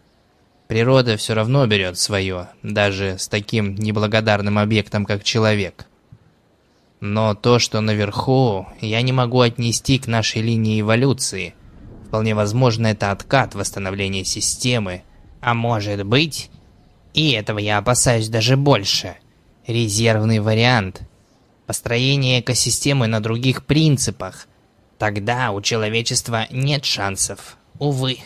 Природа все равно берет свое, даже с таким неблагодарным объектом, как человек. Но то, что наверху, я не могу отнести к нашей линии эволюции. Вполне возможно, это откат восстановления системы, а может быть, и этого я опасаюсь даже больше, резервный вариант. Построение экосистемы на других принципах. Тогда у человечества нет шансов, увы.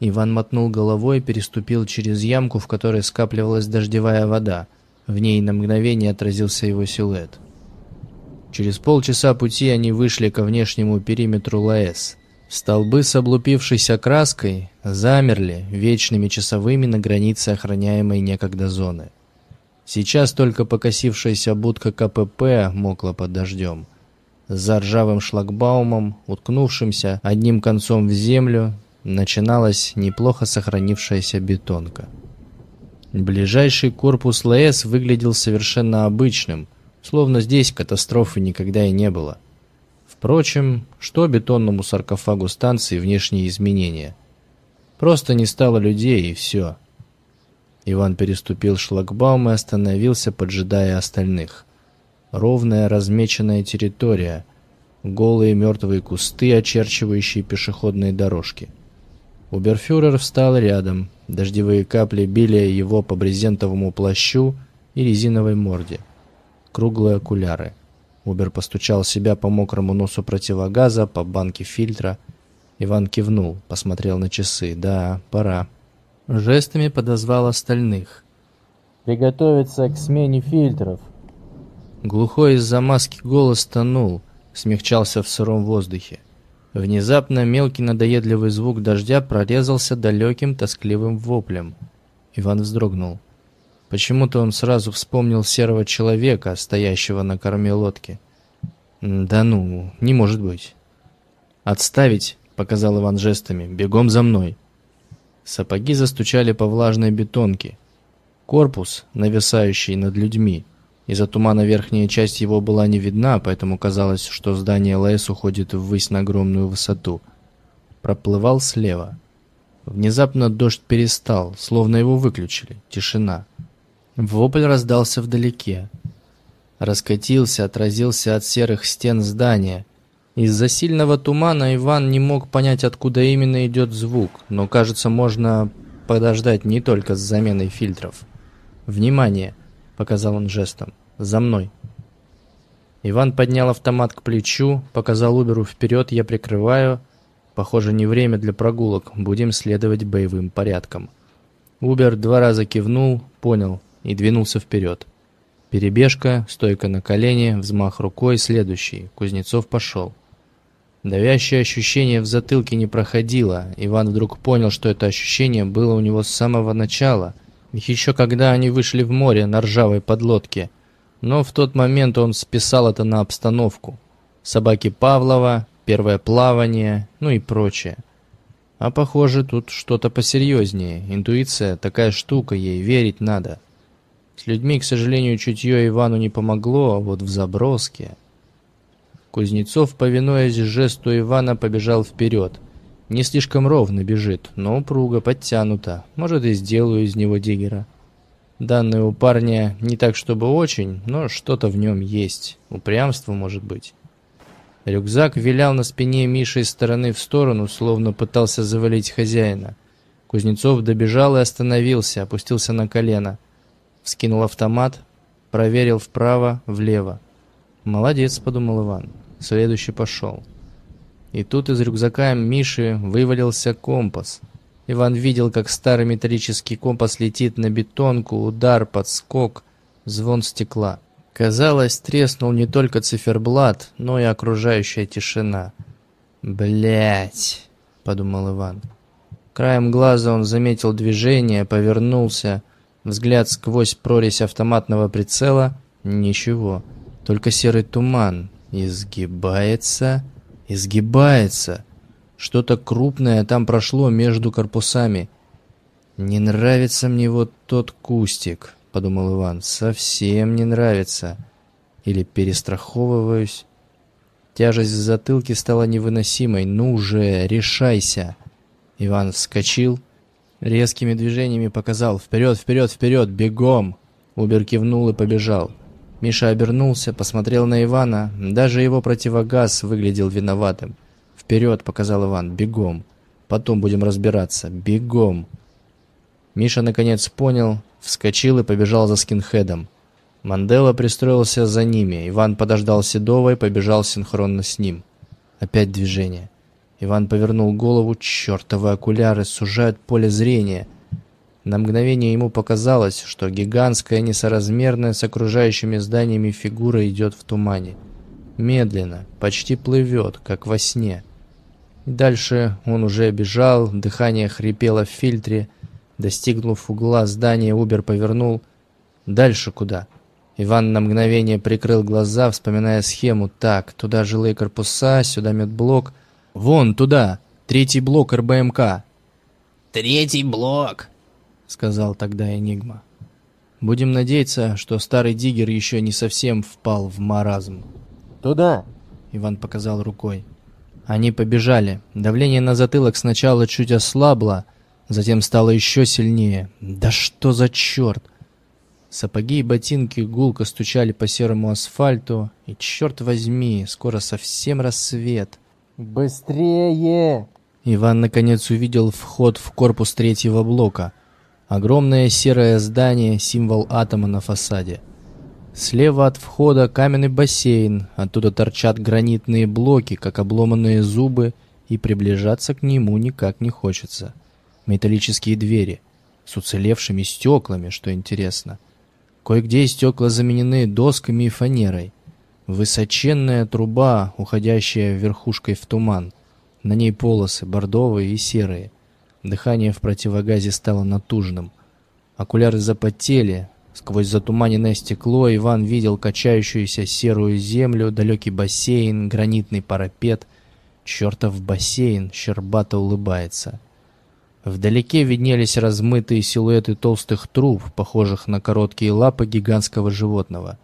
Иван мотнул головой и переступил через ямку, в которой скапливалась дождевая вода. В ней на мгновение отразился его силуэт. Через полчаса пути они вышли ко внешнему периметру ЛАЭС. Столбы с облупившейся краской замерли вечными часовыми на границе охраняемой некогда зоны. Сейчас только покосившаяся будка КПП мокла под дождем. За ржавым шлагбаумом, уткнувшимся одним концом в землю, начиналась неплохо сохранившаяся бетонка. Ближайший корпус ЛС выглядел совершенно обычным, словно здесь катастрофы никогда и не было. Впрочем, что бетонному саркофагу станции внешние изменения? Просто не стало людей и все. Иван переступил шлагбаум и остановился, поджидая остальных. Ровная размеченная территория, голые мертвые кусты, очерчивающие пешеходные дорожки. Уберфюрер встал рядом, дождевые капли били его по брезентовому плащу и резиновой морде. Круглые окуляры. Убер постучал себя по мокрому носу противогаза, по банке фильтра. Иван кивнул, посмотрел на часы. Да, пора. Жестами подозвал остальных. «Приготовиться к смене фильтров!» Глухой из-за маски голос тонул, смягчался в сыром воздухе. Внезапно мелкий надоедливый звук дождя прорезался далеким тоскливым воплем. Иван вздрогнул. Почему-то он сразу вспомнил серого человека, стоящего на корме лодки. «Да ну, не может быть». «Отставить!» — показал Иван жестами. «Бегом за мной!» Сапоги застучали по влажной бетонке. Корпус, нависающий над людьми. Из-за тумана верхняя часть его была не видна, поэтому казалось, что здание ЛС уходит ввысь на огромную высоту. Проплывал слева. Внезапно дождь перестал, словно его выключили. Тишина. Вопль раздался вдалеке. Раскатился, отразился от серых стен здания. Из-за сильного тумана Иван не мог понять, откуда именно идет звук, но, кажется, можно подождать не только с заменой фильтров. «Внимание!» — показал он жестом. «За мной!» Иван поднял автомат к плечу, показал Уберу вперед, я прикрываю. Похоже, не время для прогулок, будем следовать боевым порядкам. Убер два раза кивнул, понял и двинулся вперед. Перебежка, стойка на колени, взмах рукой, следующий. Кузнецов пошел. Давящее ощущение в затылке не проходило. Иван вдруг понял, что это ощущение было у него с самого начала. Еще когда они вышли в море на ржавой подлодке. Но в тот момент он списал это на обстановку. Собаки Павлова, первое плавание, ну и прочее. А похоже, тут что-то посерьезнее. Интуиция такая штука, ей верить надо. С людьми, к сожалению, чутье Ивану не помогло, а вот в заброске... Кузнецов, повинуясь жесту Ивана, побежал вперед. Не слишком ровно бежит, но упруго, подтянуто. Может, и сделаю из него диггера. Данные у парня не так, чтобы очень, но что-то в нем есть. Упрямство, может быть. Рюкзак вилял на спине Миши из стороны в сторону, словно пытался завалить хозяина. Кузнецов добежал и остановился, опустился на колено. Вскинул автомат, проверил вправо, влево. «Молодец», — подумал Иван. Следующий пошел. И тут из рюкзака Миши вывалился компас. Иван видел, как старый металлический компас летит на бетонку, удар, подскок, звон стекла. Казалось, треснул не только циферблат, но и окружающая тишина. Блять, подумал Иван. Краем глаза он заметил движение, повернулся. Взгляд сквозь прорезь автоматного прицела. Ничего. Только серый туман изгибается, изгибается. Что-то крупное там прошло между корпусами. «Не нравится мне вот тот кустик», — подумал Иван. «Совсем не нравится. Или перестраховываюсь». Тяжесть в затылке стала невыносимой. «Ну же, решайся!» Иван вскочил, резкими движениями показал «Вперед, вперед, вперед! Бегом!» Убер кивнул и побежал. Миша обернулся, посмотрел на Ивана. Даже его противогаз выглядел виноватым. «Вперед!» — показал Иван. «Бегом! Потом будем разбираться. Бегом!» Миша наконец понял, вскочил и побежал за скинхедом. Мандела пристроился за ними. Иван подождал Седова и побежал синхронно с ним. Опять движение. Иван повернул голову. Чертовы окуляры сужают поле зрения — на мгновение ему показалось, что гигантская, несоразмерная с окружающими зданиями фигура идет в тумане. Медленно, почти плывет, как во сне. дальше он уже бежал, дыхание хрипело в фильтре. Достигнув угла здания, Убер повернул. Дальше куда? Иван на мгновение прикрыл глаза, вспоминая схему. Так, туда жилые корпуса, сюда медблок. Вон, туда, третий блок РБМК. «Третий блок», — сказал тогда Энигма. Будем надеяться, что старый диггер еще не совсем впал в маразм. «Туда!» — Иван показал рукой. Они побежали. Давление на затылок сначала чуть ослабло, затем стало еще сильнее. Да что за черт! Сапоги и ботинки гулко стучали по серому асфальту, и черт возьми, скоро совсем рассвет. «Быстрее!» Иван наконец увидел вход в корпус третьего блока. Огромное серое здание, символ атома на фасаде. Слева от входа каменный бассейн, оттуда торчат гранитные блоки, как обломанные зубы, и приближаться к нему никак не хочется. Металлические двери с уцелевшими стеклами, что интересно. Кое-где стекла заменены досками и фанерой. Высоченная труба, уходящая верхушкой в туман. На ней полосы, бордовые и серые. Дыхание в противогазе стало натужным. Окуляры запотели. Сквозь затуманенное стекло Иван видел качающуюся серую землю, далекий бассейн, гранитный парапет. Чертов бассейн щербато улыбается. Вдалеке виднелись размытые силуэты толстых труб, похожих на короткие лапы гигантского животного.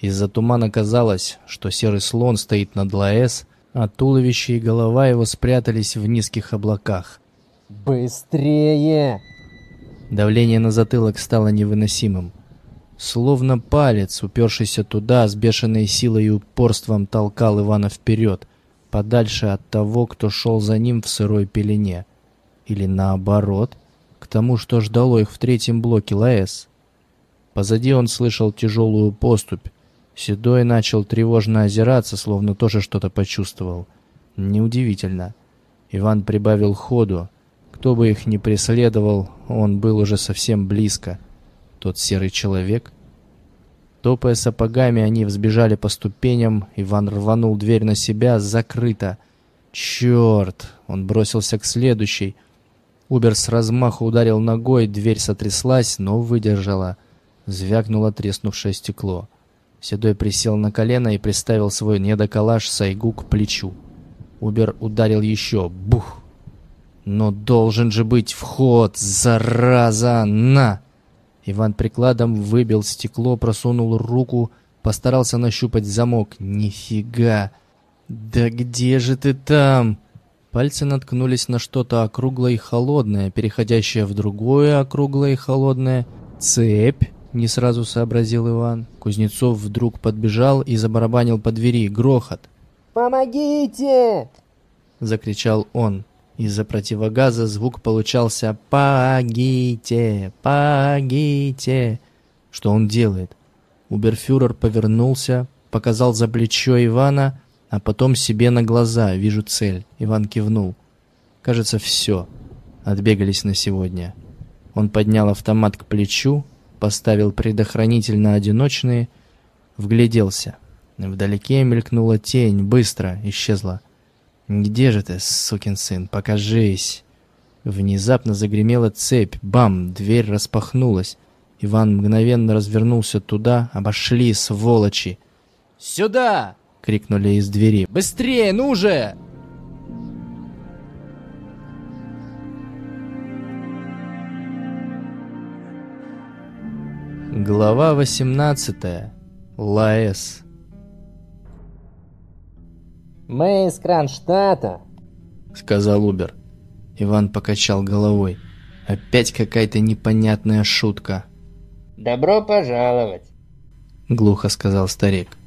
Из-за тумана казалось, что серый слон стоит над Лаэс, а туловище и голова его спрятались в низких облаках. «Быстрее!» Давление на затылок стало невыносимым. Словно палец, упершийся туда, с бешеной силой и упорством толкал Ивана вперед, подальше от того, кто шел за ним в сырой пелене. Или наоборот, к тому, что ждало их в третьем блоке ЛАЭС. Позади он слышал тяжелую поступь. Седой начал тревожно озираться, словно тоже что-то почувствовал. Неудивительно. Иван прибавил ходу. Кто бы их ни преследовал, он был уже совсем близко. Тот серый человек. Топая сапогами, они взбежали по ступеням. Иван рванул дверь на себя, закрыто. Черт! Он бросился к следующей. Убер с размаху ударил ногой, дверь сотряслась, но выдержала. Звякнуло треснувшее стекло. Седой присел на колено и приставил свой недоколаж Сайгу к плечу. Убер ударил еще. Бух! Но должен же быть вход, зараза, на! Иван прикладом выбил стекло, просунул руку, постарался нащупать замок. Нифига! Да где же ты там? Пальцы наткнулись на что-то округлое и холодное, переходящее в другое округлое и холодное. «Цепь?» — не сразу сообразил Иван. Кузнецов вдруг подбежал и забарабанил по двери. Грохот. «Помогите!» — закричал он. Из-за противогаза звук получался «Погите! Погите!» Что он делает? Уберфюрер повернулся, показал за плечо Ивана, а потом себе на глаза. Вижу цель. Иван кивнул. Кажется, все. Отбегались на сегодня. Он поднял автомат к плечу, поставил предохранитель на одиночные, вгляделся. Вдалеке мелькнула тень, быстро исчезла. «Где же ты, сукин сын? Покажись!» Внезапно загремела цепь. Бам! Дверь распахнулась. Иван мгновенно развернулся туда. Обошли, сволочи! «Сюда!» — крикнули из двери. «Быстрее, ну же!» Глава 18. Лаэс. «Мы из Кронштадта», — сказал Убер. Иван покачал головой. Опять какая-то непонятная шутка. «Добро пожаловать», — глухо сказал старик.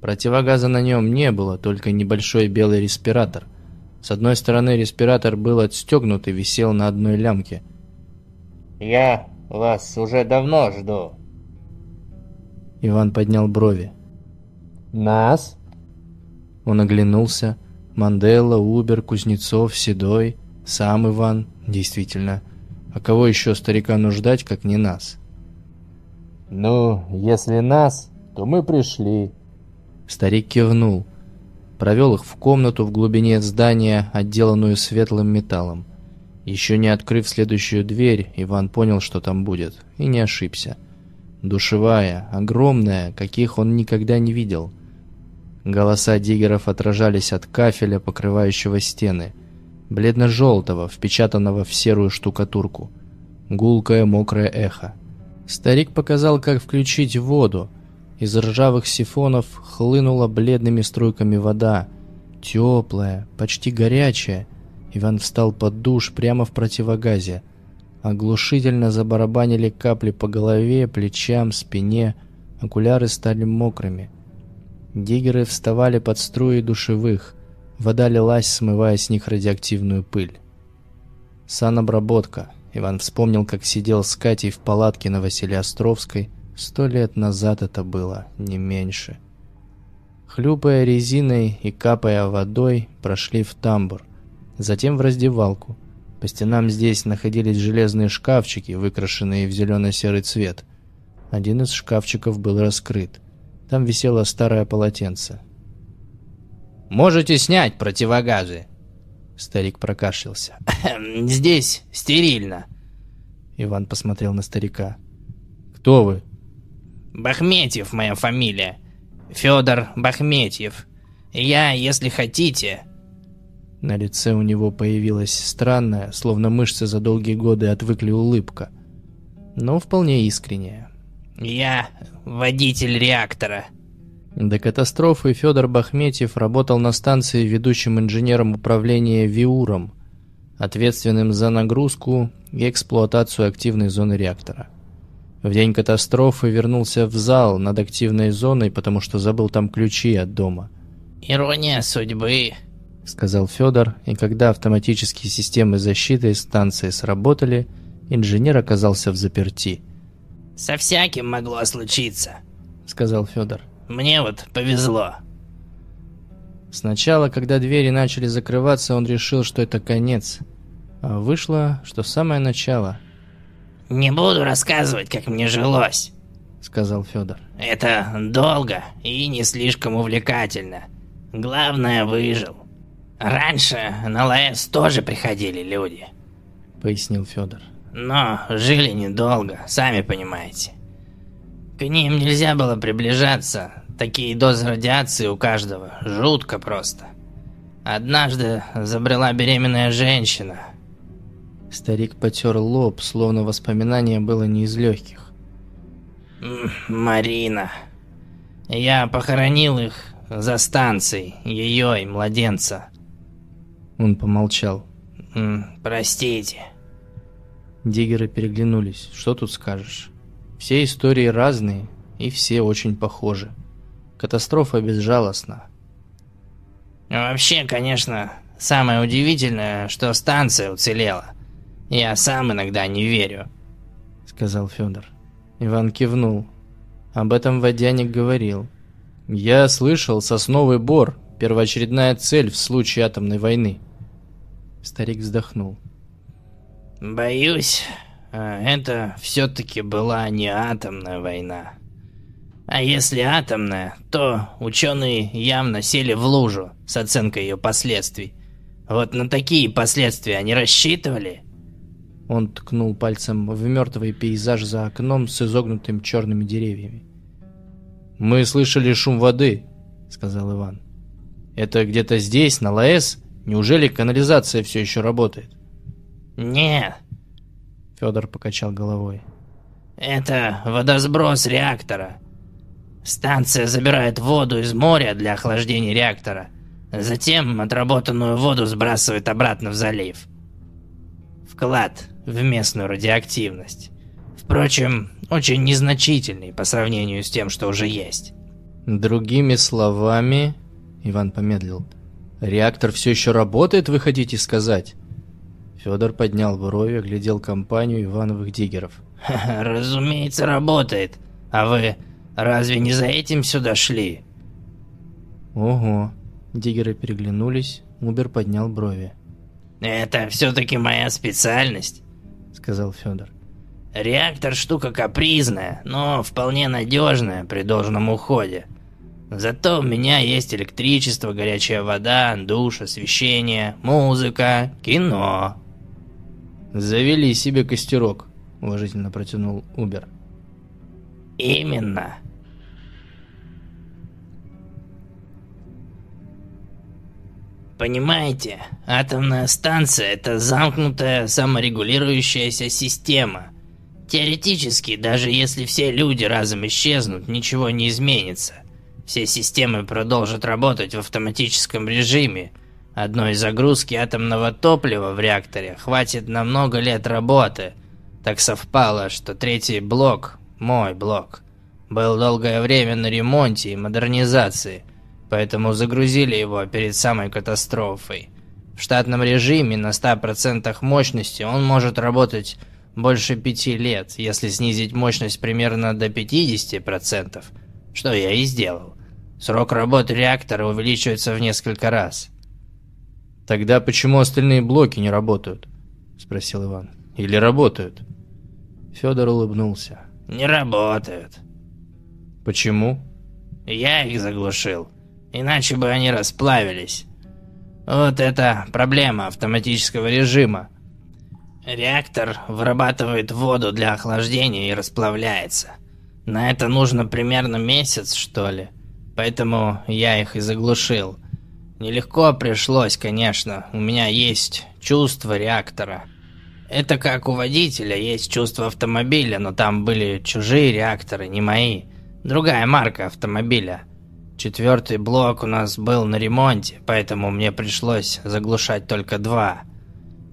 Противогаза на нем не было, только небольшой белый респиратор. С одной стороны респиратор был отстегнут и висел на одной лямке. «Я вас уже давно жду». Иван поднял брови. «Нас?» Он оглянулся. Мандела, Убер, Кузнецов, Седой, сам Иван. Действительно. А кого еще старикану ждать, как не нас? «Ну, если нас, то мы пришли», Старик кивнул. Провел их в комнату в глубине здания, отделанную светлым металлом. Еще не открыв следующую дверь, Иван понял, что там будет, и не ошибся. Душевая, огромная, каких он никогда не видел. Голоса диггеров отражались от кафеля, покрывающего стены, бледно-желтого, впечатанного в серую штукатурку. Гулкое мокрое эхо. Старик показал, как включить воду. Из ржавых сифонов хлынула бледными струйками вода. Теплая, почти горячая. Иван встал под душ прямо в противогазе. Оглушительно забарабанили капли по голове, плечам, спине. Окуляры стали мокрыми. Диггеры вставали под струи душевых. Вода лилась, смывая с них радиоактивную пыль. Санобработка. Иван вспомнил, как сидел с Катей в палатке на Василиостровской. Сто лет назад это было, не меньше. Хлюпая резиной и капая водой, прошли в тамбур. Затем в раздевалку – по стенам здесь находились железные шкафчики, выкрашенные в зелено-серый цвет. Один из шкафчиков был раскрыт. Там висело старое полотенце. «Можете снять противогазы!» Старик прокашлялся. «Здесь стерильно!» Иван посмотрел на старика. «Кто вы?» «Бахметьев моя фамилия. Федор Бахметьев. Я, если хотите, на лице у него появилась странная, словно мышцы за долгие годы отвыкли улыбка, но вполне искренняя. «Я водитель реактора». До катастрофы Федор Бахметьев работал на станции ведущим инженером управления ВИУРом, ответственным за нагрузку и эксплуатацию активной зоны реактора. В день катастрофы вернулся в зал над активной зоной, потому что забыл там ключи от дома. «Ирония судьбы», сказал Федор, и когда автоматические системы защиты станции сработали, инженер оказался в заперти. «Со всяким могло случиться», — сказал Федор. «Мне вот повезло». Сначала, когда двери начали закрываться, он решил, что это конец. А вышло, что самое начало. «Не буду рассказывать, как мне жилось», — сказал Федор. «Это долго и не слишком увлекательно. Главное, выжил». Раньше на ЛАЭС тоже приходили люди, пояснил Федор. Но жили недолго, сами понимаете. К ним нельзя было приближаться. Такие дозы радиации у каждого. Жутко просто. Однажды забрела беременная женщина. Старик потер лоб, словно воспоминание было не из легких. Марина. Я похоронил их за станцией, ее и младенца. Он помолчал. «Простите». Диггеры переглянулись. Что тут скажешь? Все истории разные, и все очень похожи. Катастрофа безжалостна. Вообще, конечно, самое удивительное, что станция уцелела. Я сам иногда не верю, сказал Федор. Иван кивнул. Об этом водяник говорил. Я слышал, сосновый бор – первоочередная цель в случае атомной войны. Старик вздохнул. «Боюсь, а, это все-таки была не атомная война. А если атомная, то ученые явно сели в лужу с оценкой ее последствий. Вот на такие последствия они рассчитывали?» Он ткнул пальцем в мертвый пейзаж за окном с изогнутыми черными деревьями. «Мы слышали шум воды», — сказал Иван. «Это где-то здесь, на ЛАЭС?» Неужели канализация все еще работает? Не. Федор покачал головой. Это водосброс реактора. Станция забирает воду из моря для охлаждения реактора. Затем отработанную воду сбрасывает обратно в залив. Вклад в местную радиоактивность. Впрочем, очень незначительный по сравнению с тем, что уже есть. Другими словами, Иван помедлил, «Реактор все еще работает, вы хотите сказать?» Федор поднял брови, глядел компанию Ивановых диггеров. «Разумеется, работает. А вы разве не за этим сюда шли?» «Ого». Диггеры переглянулись, Убер поднял брови. «Это все-таки моя специальность», — сказал Федор. «Реактор штука капризная, но вполне надежная при должном уходе. Зато у меня есть электричество, горячая вода, душ, освещение, музыка, кино. Завели себе костерок, уважительно протянул Убер. Именно. Понимаете, атомная станция – это замкнутая саморегулирующаяся система. Теоретически, даже если все люди разом исчезнут, ничего не изменится. Все системы продолжат работать в автоматическом режиме. Одной загрузки атомного топлива в реакторе хватит на много лет работы. Так совпало, что третий блок, мой блок, был долгое время на ремонте и модернизации – поэтому загрузили его перед самой катастрофой. В штатном режиме на 100% мощности он может работать больше пяти лет, если снизить мощность примерно до 50%, что я и сделал. Срок работы реактора увеличивается в несколько раз. «Тогда почему остальные блоки не работают?» – спросил Иван. «Или работают?» Федор улыбнулся. «Не работают». «Почему?» «Я их заглушил иначе бы они расплавились. Вот это проблема автоматического режима. Реактор вырабатывает воду для охлаждения и расплавляется. На это нужно примерно месяц, что ли. Поэтому я их и заглушил. Нелегко пришлось, конечно. У меня есть чувство реактора. Это как у водителя есть чувство автомобиля, но там были чужие реакторы, не мои. Другая марка автомобиля. Четвертый блок у нас был на ремонте, поэтому мне пришлось заглушать только два.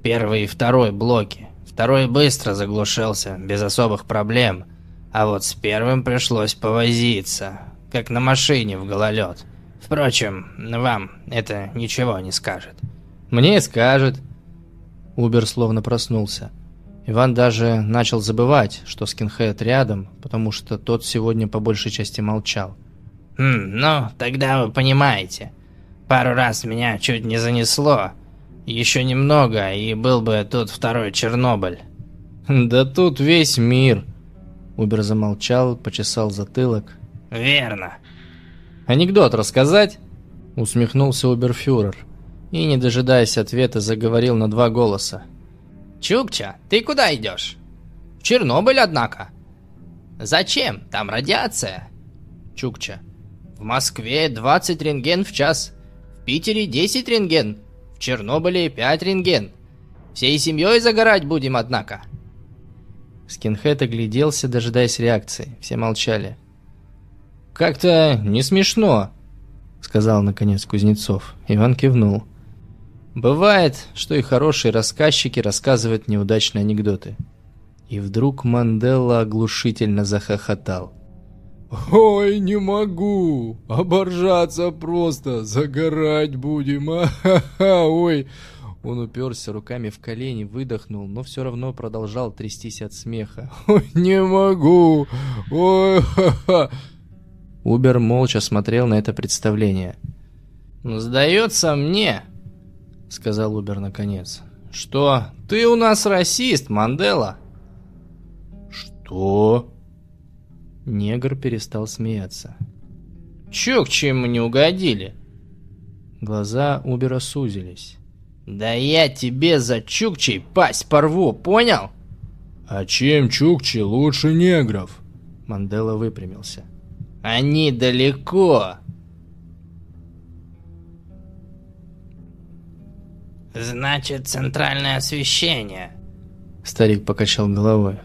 Первый и второй блоки. Второй быстро заглушился, без особых проблем. А вот с первым пришлось повозиться, как на машине в гололед. Впрочем, вам это ничего не скажет. Мне скажет. Убер словно проснулся. Иван даже начал забывать, что скинхед рядом, потому что тот сегодня по большей части молчал. Хм, ну, тогда вы понимаете. Пару раз меня чуть не занесло. Еще немного, и был бы тут второй Чернобыль. Да тут весь мир. Убер замолчал, почесал затылок. Верно. Анекдот рассказать? Усмехнулся Уберфюрер. И, не дожидаясь ответа, заговорил на два голоса. Чукча, ты куда идешь? В Чернобыль, однако. Зачем? Там радиация. Чукча. В Москве 20 рентген в час. В Питере 10 рентген. В Чернобыле 5 рентген. Всей семьей загорать будем, однако. Скинхед огляделся, дожидаясь реакции. Все молчали. «Как-то не смешно», — сказал наконец Кузнецов. Иван кивнул. «Бывает, что и хорошие рассказчики рассказывают неудачные анекдоты». И вдруг Манделла оглушительно захохотал. «Ой, не могу! Оборжаться просто! Загорать будем! А-ха-ха! Ой!» Он уперся руками в колени, выдохнул, но все равно продолжал трястись от смеха. «Ой, не могу! Ой, ха-ха!» Убер молча смотрел на это представление. «Ну, «Сдается мне», — сказал Убер наконец, — «что ты у нас расист, Мандела». «Что?» Негр перестал смеяться. «Чукчи ему не угодили!» Глаза Убера сузились. «Да я тебе за Чукчей пасть порву, понял?» «А чем Чукчи лучше негров?» Мандела выпрямился. «Они далеко!» «Значит, центральное освещение!» Старик покачал головой.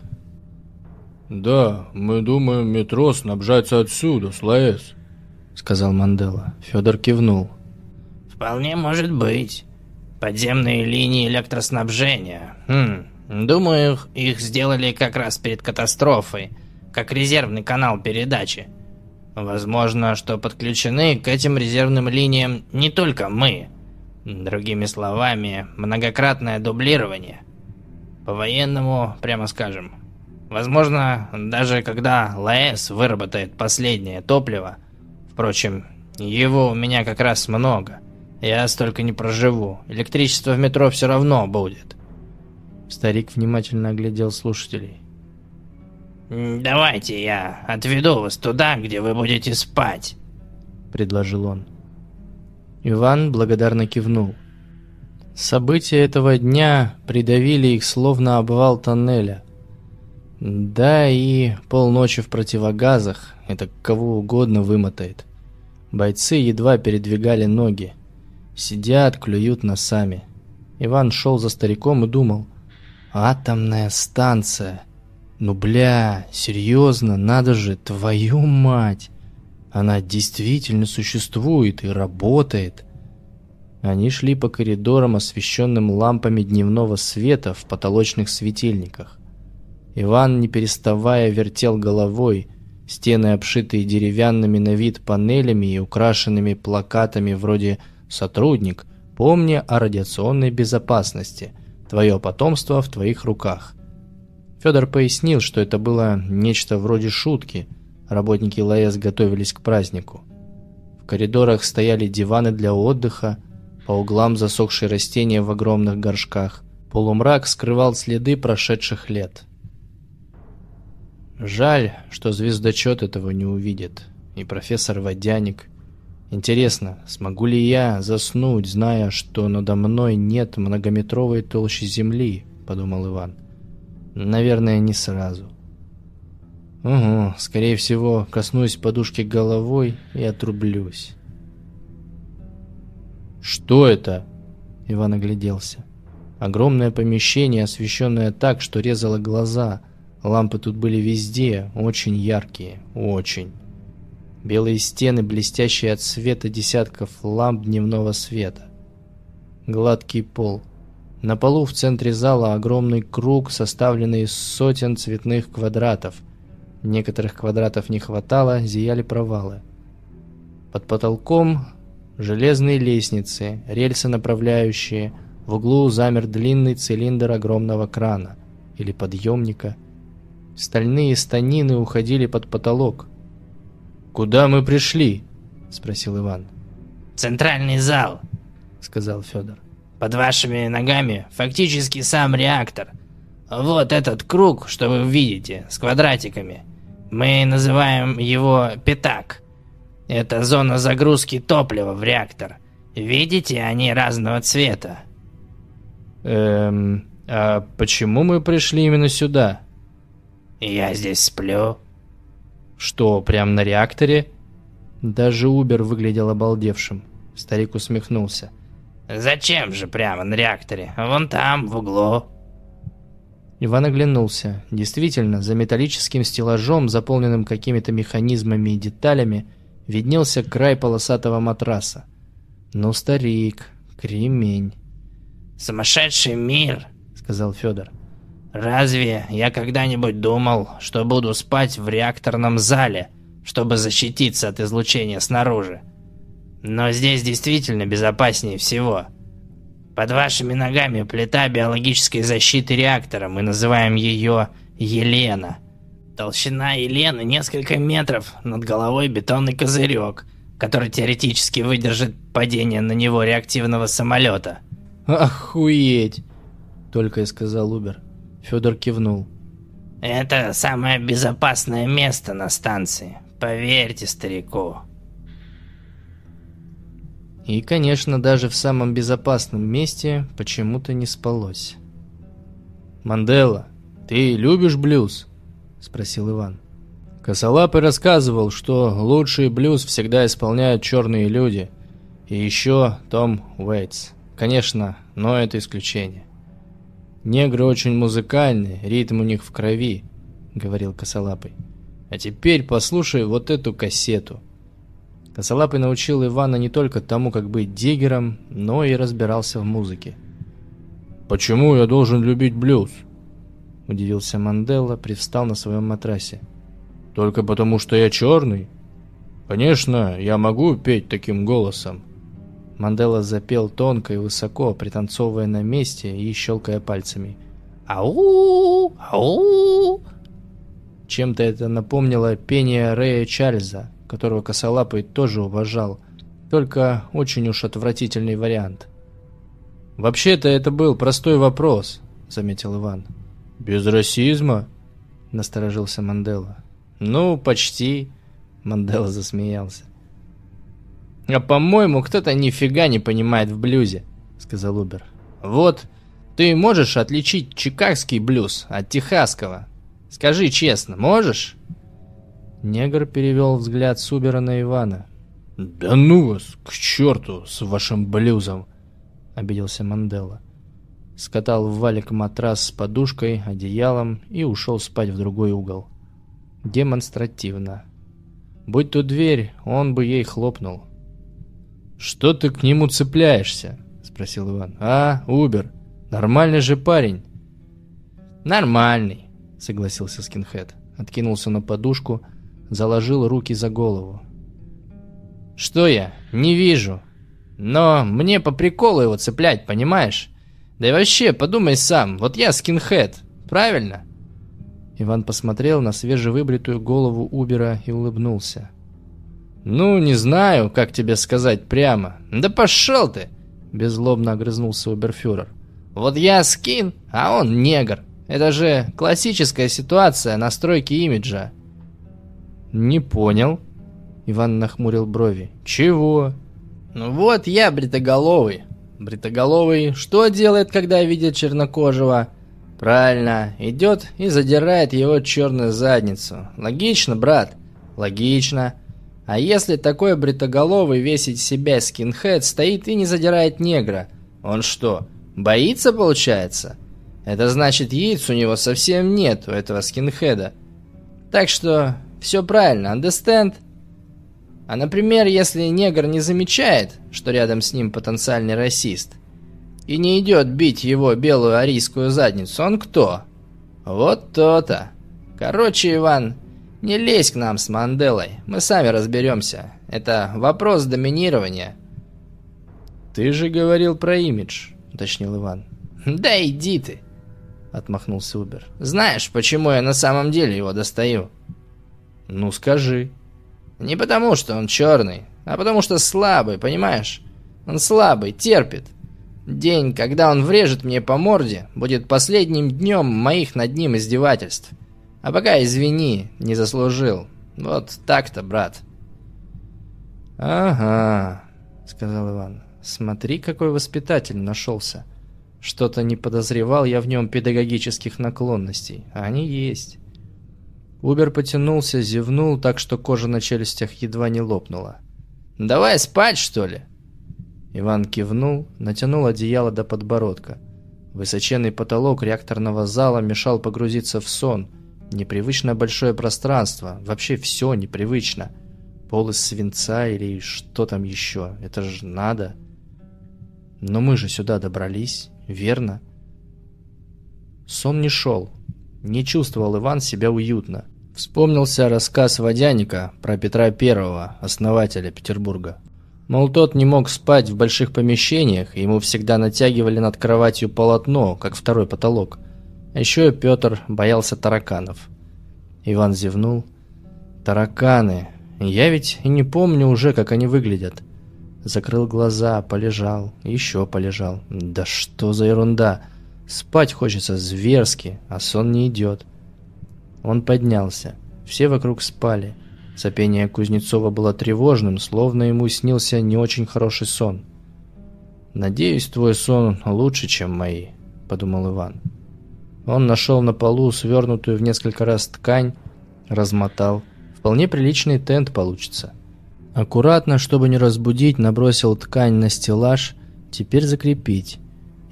«Да, мы думаем метро снабжается отсюда, с ЛАЭС», — сказал Мандела. Федор кивнул. «Вполне может быть. Подземные линии электроснабжения. Хм, думаю, их сделали как раз перед катастрофой, как резервный канал передачи. Возможно, что подключены к этим резервным линиям не только мы. Другими словами, многократное дублирование. По-военному, прямо скажем, Возможно, даже когда ЛАЭС выработает последнее топливо. Впрочем, его у меня как раз много. Я столько не проживу. Электричество в метро все равно будет. Старик внимательно оглядел слушателей. «Давайте я отведу вас туда, где вы будете спать», — предложил он. Иван благодарно кивнул. События этого дня придавили их словно обвал тоннеля — Да и полночи в противогазах это кого угодно вымотает. Бойцы едва передвигали ноги. Сидят, клюют носами. Иван шел за стариком и думал. Атомная станция. Ну бля, серьезно, надо же, твою мать. Она действительно существует и работает. Они шли по коридорам, освещенным лампами дневного света в потолочных светильниках. Иван, не переставая, вертел головой. Стены, обшитые деревянными на вид панелями и украшенными плакатами вроде «Сотрудник, помни о радиационной безопасности. Твое потомство в твоих руках». Федор пояснил, что это было нечто вроде шутки. Работники ЛАЭС готовились к празднику. В коридорах стояли диваны для отдыха, по углам засохшие растения в огромных горшках. Полумрак скрывал следы прошедших лет. Жаль, что звездочет этого не увидит. И профессор Водяник. Интересно, смогу ли я заснуть, зная, что надо мной нет многометровой толщи земли, подумал Иван. Наверное, не сразу. Угу, скорее всего, коснусь подушки головой и отрублюсь. «Что это?» Иван огляделся. Огромное помещение, освещенное так, что резало глаза. Лампы тут были везде, очень яркие, очень. Белые стены, блестящие от света десятков ламп дневного света. Гладкий пол. На полу в центре зала огромный круг, составленный из сотен цветных квадратов. Некоторых квадратов не хватало, зияли провалы. Под потолком Железные лестницы, рельсы направляющие, в углу замер длинный цилиндр огромного крана или подъемника. Стальные станины уходили под потолок. «Куда мы пришли?» — спросил Иван. «Центральный зал», — сказал Федор. «Под вашими ногами фактически сам реактор. Вот этот круг, что вы видите, с квадратиками. Мы называем его пятак. Это зона загрузки топлива в реактор. Видите, они разного цвета. Эм, а почему мы пришли именно сюда? Я здесь сплю. Что, прям на реакторе? Даже Убер выглядел обалдевшим. Старик усмехнулся. Зачем же прямо на реакторе? Вон там, в углу. Иван оглянулся. Действительно, за металлическим стеллажом, заполненным какими-то механизмами и деталями, виднелся край полосатого матраса. «Ну, старик, кремень». «Сумасшедший мир», — сказал Федор. «Разве я когда-нибудь думал, что буду спать в реакторном зале, чтобы защититься от излучения снаружи? Но здесь действительно безопаснее всего. Под вашими ногами плита биологической защиты реактора, мы называем ее Елена». Толщина Елены несколько метров, над головой бетонный козырек, который теоретически выдержит падение на него реактивного самолета. «Охуеть!» — только и сказал Убер. Федор кивнул. «Это самое безопасное место на станции, поверьте старику». И, конечно, даже в самом безопасном месте почему-то не спалось. «Мандела, ты любишь блюз?» — спросил Иван. Косолапый рассказывал, что лучший блюз всегда исполняют черные люди. И еще Том Уэйтс. Конечно, но это исключение. «Негры очень музыкальные, ритм у них в крови», — говорил Косолапый. «А теперь послушай вот эту кассету». Косолапый научил Ивана не только тому, как быть диггером, но и разбирался в музыке. «Почему я должен любить блюз?» Удивился Мандела, привстал на своем матрасе. «Только потому, что я черный? Конечно, я могу петь таким голосом». Мандела запел тонко и высоко, пританцовывая на месте и щелкая пальцами. «Ау! Ау!» Чем-то это напомнило пение Рэя Чарльза, которого Косолапый тоже уважал, только очень уж отвратительный вариант. «Вообще-то это был простой вопрос», — заметил Иван. «Без расизма?» — насторожился Мандела. «Ну, почти», — Мандела засмеялся. «А по-моему, кто-то нифига не понимает в блюзе», — сказал Убер. «Вот, ты можешь отличить чикагский блюз от техасского?» Скажи честно, можешь?» Негр перевел взгляд Субера на Ивана. «Да ну вас, к черту, с вашим блюзом!» — обиделся Мандела. Скатал в валик матрас с подушкой, одеялом и ушел спать в другой угол. Демонстративно. Будь тут дверь, он бы ей хлопнул. «Что ты к нему цепляешься?» — спросил Иван. «А, Убер, нормальный же парень». «Нормальный», — согласился скинхед. Откинулся на подушку, заложил руки за голову. «Что я? Не вижу. Но мне по приколу его цеплять, понимаешь? Да и вообще, подумай сам, вот я скинхед, правильно?» Иван посмотрел на свежевыбритую голову Убера и улыбнулся. «Ну, не знаю, как тебе сказать прямо. Да пошел ты!» Беззлобно огрызнулся Уберфюрер. «Вот я скин, а он негр. Это же классическая ситуация настройки имиджа». «Не понял». Иван нахмурил брови. «Чего?» «Ну вот я бритоголовый. Бритоголовый что делает, когда видит чернокожего?» «Правильно, идет и задирает его черную задницу. Логично, брат?» «Логично. А если такой бритоголовый весить себя скинхед стоит и не задирает негра, он что, боится получается? Это значит яиц у него совсем нет, у этого скинхеда. Так что все правильно, understand? А например, если негр не замечает, что рядом с ним потенциальный расист, и не идет бить его белую арийскую задницу, он кто? Вот то-то. Короче, Иван, не лезь к нам с Манделой, мы сами разберемся. Это вопрос доминирования. Ты же говорил про имидж, уточнил Иван. Да иди ты, отмахнулся Убер. Знаешь, почему я на самом деле его достаю? Ну скажи. Не потому, что он черный, а потому что слабый, понимаешь? Он слабый, терпит. День, когда он врежет мне по морде, будет последним днем моих над ним издевательств. А пока извини, не заслужил. Вот так-то, брат. Ага, сказал Иван. Смотри, какой воспитатель нашелся. Что-то не подозревал я в нем педагогических наклонностей. А они есть. Убер потянулся, зевнул так, что кожа на челюстях едва не лопнула. «Давай спать, что ли?» Иван кивнул, натянул одеяло до подбородка. Высоченный потолок реакторного зала мешал погрузиться в сон – Непривычно большое пространство, вообще все непривычно. Пол из свинца или что там еще, это же надо. Но мы же сюда добрались, верно? Сон не шел, не чувствовал Иван себя уютно. Вспомнился рассказ Водяника про Петра Первого, основателя Петербурга. Мол, тот не мог спать в больших помещениях, ему всегда натягивали над кроватью полотно, как второй потолок – еще Петр боялся тараканов. Иван зевнул. Тараканы. Я ведь и не помню уже, как они выглядят. Закрыл глаза, полежал, еще полежал. Да что за ерунда? Спать хочется зверски, а сон не идет. Он поднялся. Все вокруг спали. Сопение Кузнецова было тревожным, словно ему снился не очень хороший сон. «Надеюсь, твой сон лучше, чем мои», — подумал Иван. Он нашел на полу свернутую в несколько раз ткань, размотал. Вполне приличный тент получится. Аккуратно, чтобы не разбудить, набросил ткань на стеллаж, теперь закрепить.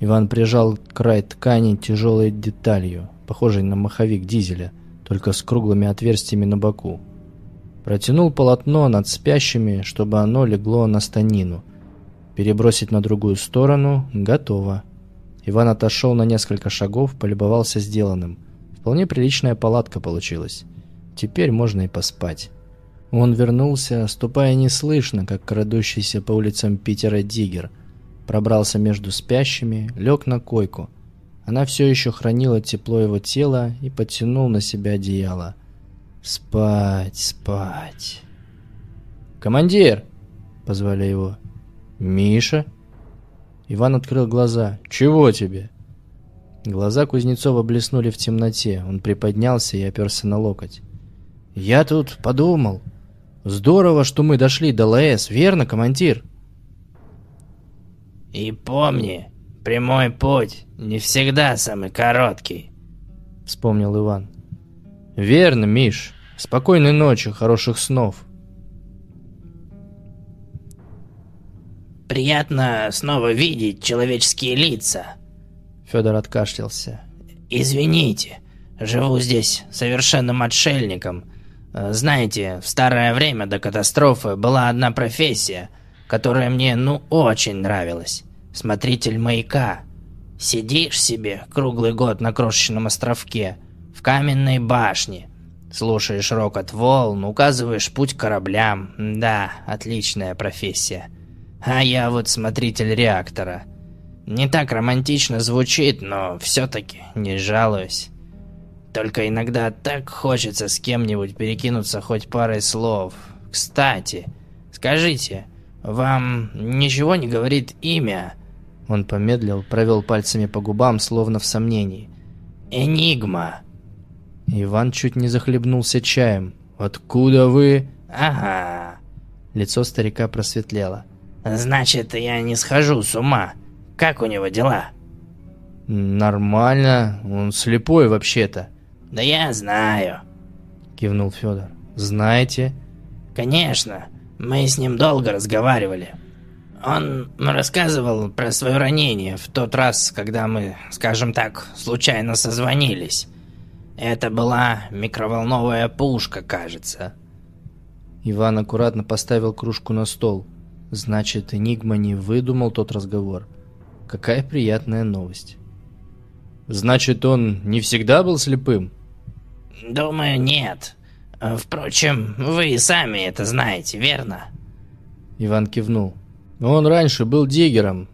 Иван прижал край ткани тяжелой деталью, похожей на маховик дизеля, только с круглыми отверстиями на боку. Протянул полотно над спящими, чтобы оно легло на станину. Перебросить на другую сторону – готово. Иван отошел на несколько шагов, полюбовался сделанным. Вполне приличная палатка получилась. Теперь можно и поспать. Он вернулся, ступая неслышно, как крадущийся по улицам Питера диггер. Пробрался между спящими, лег на койку. Она все еще хранила тепло его тела и подтянул на себя одеяло. «Спать, спать!» «Командир!» — позвали его. «Миша?» Иван открыл глаза. «Чего тебе?» Глаза Кузнецова блеснули в темноте. Он приподнялся и оперся на локоть. «Я тут подумал. Здорово, что мы дошли до ЛС, верно, командир?» «И помни, прямой путь не всегда самый короткий», — вспомнил Иван. Верно, Миш. Спокойной ночи, хороших снов. Приятно снова видеть человеческие лица. Федор откашлялся. Извините, живу здесь совершенным отшельником. Знаете, в старое время до катастрофы была одна профессия, которая мне ну очень нравилась. Смотритель маяка. Сидишь себе круглый год на крошечном островке, в каменной башне, слушаешь рокот волн, указываешь путь кораблям. Да, отличная профессия. А я вот смотритель реактора. Не так романтично звучит, но все-таки не жалуюсь. Только иногда так хочется с кем-нибудь перекинуться хоть парой слов. Кстати, скажите, вам ничего не говорит имя? Он помедлил, провел пальцами по губам, словно в сомнении. Энигма. Иван чуть не захлебнулся чаем. «Откуда вы?» Ага. Лицо старика просветлело. Значит, я не схожу с ума. Как у него дела? Нормально. Он слепой вообще-то. Да я знаю. Кивнул Федор. Знаете? Конечно. Мы с ним долго разговаривали. Он рассказывал про свое ранение в тот раз, когда мы, скажем так, случайно созвонились. Это была микроволновая пушка, кажется. Иван аккуратно поставил кружку на стол. Значит, Энигма не выдумал тот разговор. Какая приятная новость. Значит, он не всегда был слепым? Думаю, нет. Впрочем, вы и сами это знаете, верно? Иван кивнул. Он раньше был диггером.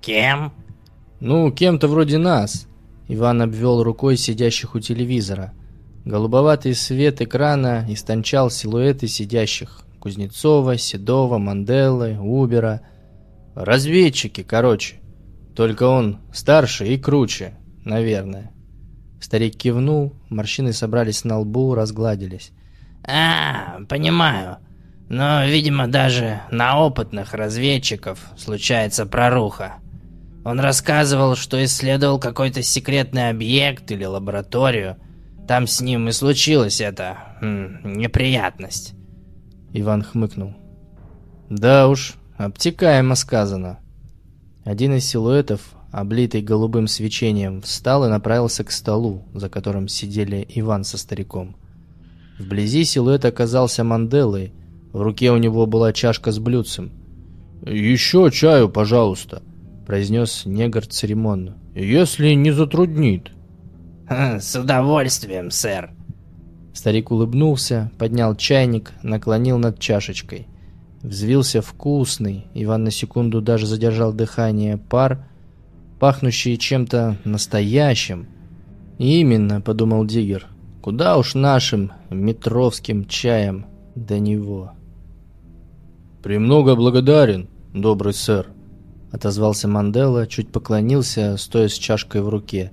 Кем? Ну, кем-то вроде нас. Иван обвел рукой сидящих у телевизора. Голубоватый свет экрана истончал силуэты сидящих. Кузнецова, Седова, Манделы, Убера. Разведчики, короче. Только он старше и круче, наверное. Старик кивнул, морщины собрались на лбу, разгладились. «А, понимаю. Но, видимо, даже на опытных разведчиков случается проруха. Он рассказывал, что исследовал какой-то секретный объект или лабораторию. Там с ним и случилась эта... М, неприятность». Иван хмыкнул. «Да уж, обтекаемо сказано». Один из силуэтов, облитый голубым свечением, встал и направился к столу, за которым сидели Иван со стариком. Вблизи силуэт оказался Манделой, в руке у него была чашка с блюдцем. «Еще чаю, пожалуйста», — произнес негр церемонно. «Если не затруднит». «С удовольствием, сэр». Старик улыбнулся, поднял чайник, наклонил над чашечкой. Взвился вкусный, Иван на секунду даже задержал дыхание, пар, пахнущий чем-то настоящим. «Именно», — подумал Диггер, — «куда уж нашим метровским чаем до него». «Премного благодарен, добрый сэр», — отозвался Мандела, чуть поклонился, стоя с чашкой в руке.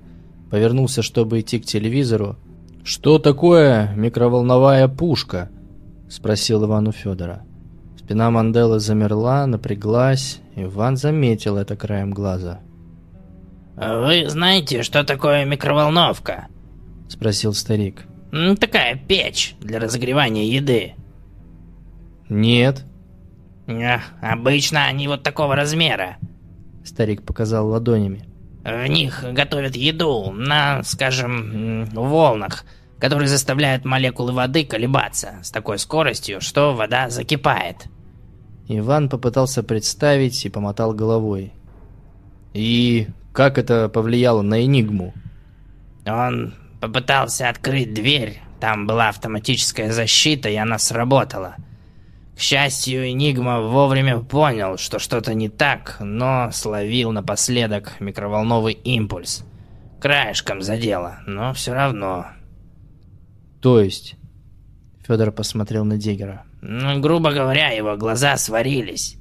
Повернулся, чтобы идти к телевизору. «Что такое микроволновая пушка?» — спросил Иван у Федора. Спина Манделы замерла, напряглась. Иван заметил это краем глаза. «Вы знаете, что такое микроволновка?» — спросил старик. «Такая печь для разогревания еды». «Нет», «Обычно они вот такого размера», — старик показал ладонями. «В них готовят еду на, скажем, волнах, которые заставляют молекулы воды колебаться с такой скоростью, что вода закипает». Иван попытался представить и помотал головой. «И как это повлияло на Энигму?» «Он попытался открыть дверь, там была автоматическая защита, и она сработала». К счастью, Энигма вовремя понял, что что-то не так, но словил напоследок микроволновый импульс. Краешком задело, но все равно. То есть? Федор посмотрел на Дегера. Ну, грубо говоря, его глаза сварились.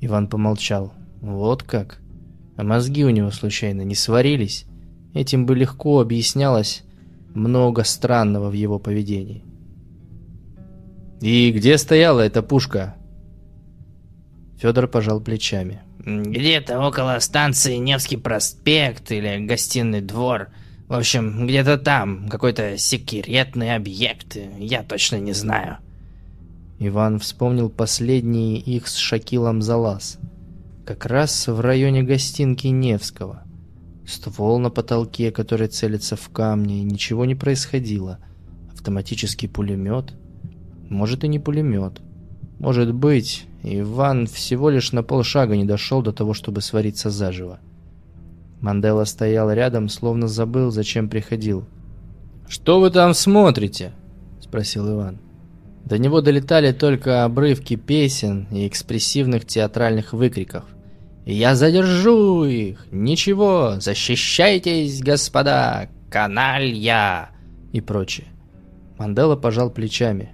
Иван помолчал. Вот как? А мозги у него случайно не сварились? Этим бы легко объяснялось много странного в его поведении. «И где стояла эта пушка?» Федор пожал плечами. «Где-то около станции Невский проспект или Гостиный двор. В общем, где-то там какой-то секретный объект, я точно не знаю. Иван вспомнил последний их с Шакилом залаз. Как раз в районе гостинки Невского. Ствол на потолке, который целится в камни, ничего не происходило. Автоматический пулемет? Может и не пулемет. Может быть, Иван всего лишь на полшага не дошел до того, чтобы свариться заживо. Мандела стоял рядом, словно забыл, зачем приходил. «Что вы там смотрите?» – спросил Иван. До него долетали только обрывки песен и экспрессивных театральных выкриков. «Я задержу их! Ничего! Защищайтесь, господа! Каналья!» и прочее. Мандела пожал плечами.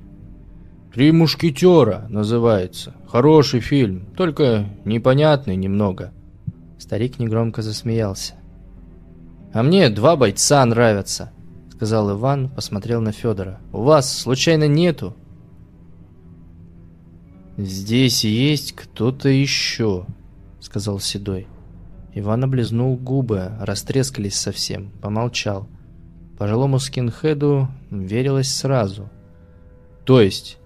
«Три мушкетера» называется. Хороший фильм, только непонятный немного. Старик негромко засмеялся. «А мне два бойца нравятся», — сказал Иван, посмотрел на Федора. «У вас, случайно, нету?» «Здесь есть кто-то еще», — сказал Седой. Иван облизнул губы, растрескались совсем, помолчал. Пожилому скинхеду верилось сразу. «То есть?»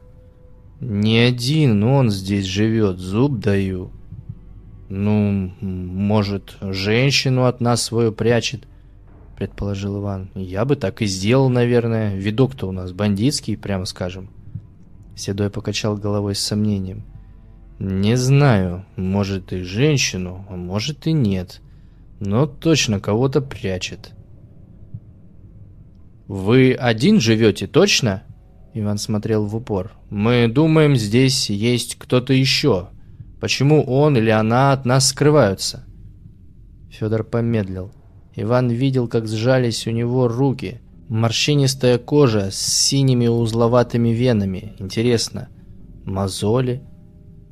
«Не один он здесь живет, зуб даю», «Ну, может, женщину от нас свою прячет», — предположил Иван. «Я бы так и сделал, наверное. Видок-то у нас бандитский, прямо скажем». Седой покачал головой с сомнением. «Не знаю. Может, и женщину, а может, и нет. Но точно кого-то прячет». «Вы один живете, точно?» Иван смотрел в упор. «Мы думаем, здесь есть кто-то еще». Почему он или она от нас скрываются?» Федор помедлил. Иван видел, как сжались у него руки. Морщинистая кожа с синими узловатыми венами. Интересно, мозоли?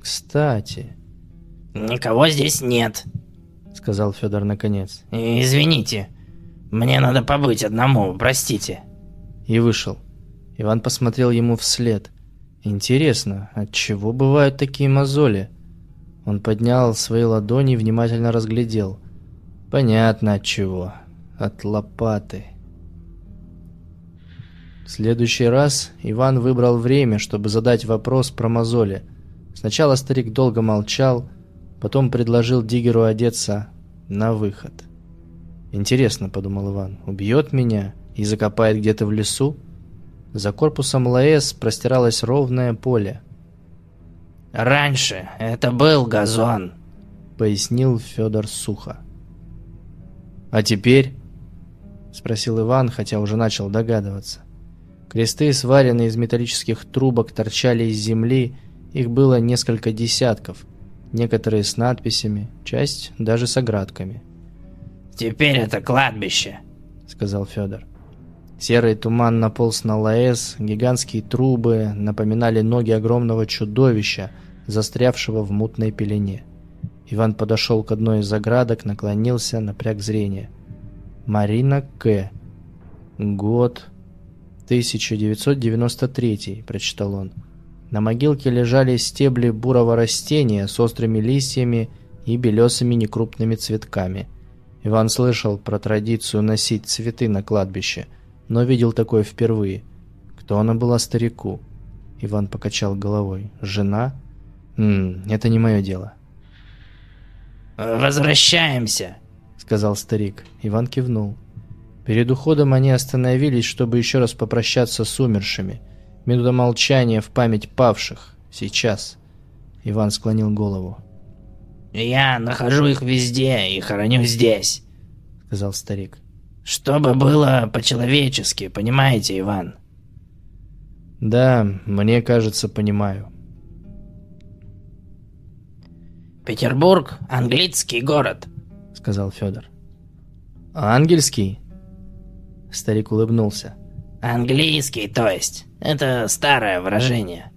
Кстати... «Никого здесь нет», — сказал Федор наконец. «Извините, мне надо побыть одному, простите». И вышел. Иван посмотрел ему вслед. «Интересно, от чего бывают такие мозоли?» Он поднял свои ладони и внимательно разглядел. Понятно от чего. От лопаты. В следующий раз Иван выбрал время, чтобы задать вопрос про мозоли. Сначала старик долго молчал, потом предложил Дигеру одеться на выход. «Интересно», — подумал Иван, — «убьет меня и закопает где-то в лесу?» За корпусом ЛАЭС простиралось ровное поле. «Раньше это был газон», — пояснил Федор сухо. «А теперь?» — спросил Иван, хотя уже начал догадываться. Кресты, сваренные из металлических трубок, торчали из земли, их было несколько десятков, некоторые с надписями, часть даже с оградками. «Теперь это кладбище», — сказал Федор. Серый туман наполз на ЛАЭС, гигантские трубы напоминали ноги огромного чудовища — застрявшего в мутной пелене. Иван подошел к одной из заградок, наклонился, напряг зрение. Марина К. Год 1993, прочитал он. На могилке лежали стебли бурого растения с острыми листьями и белесыми некрупными цветками. Иван слышал про традицию носить цветы на кладбище, но видел такое впервые. Кто она была старику? Иван покачал головой. Жена? «М это не мое дело». «Возвращаемся», — сказал старик. Иван кивнул. Перед уходом они остановились, чтобы еще раз попрощаться с умершими. Минута молчания в память павших. Сейчас. Иван склонил голову. «Я нахожу их везде и хороню здесь», — сказал старик. «Чтобы было по-человечески, понимаете, Иван?» «Да, мне кажется, понимаю». «Петербург — английский город», — сказал Федор. «Ангельский?» Старик улыбнулся. «Английский, то есть. Это старое выражение».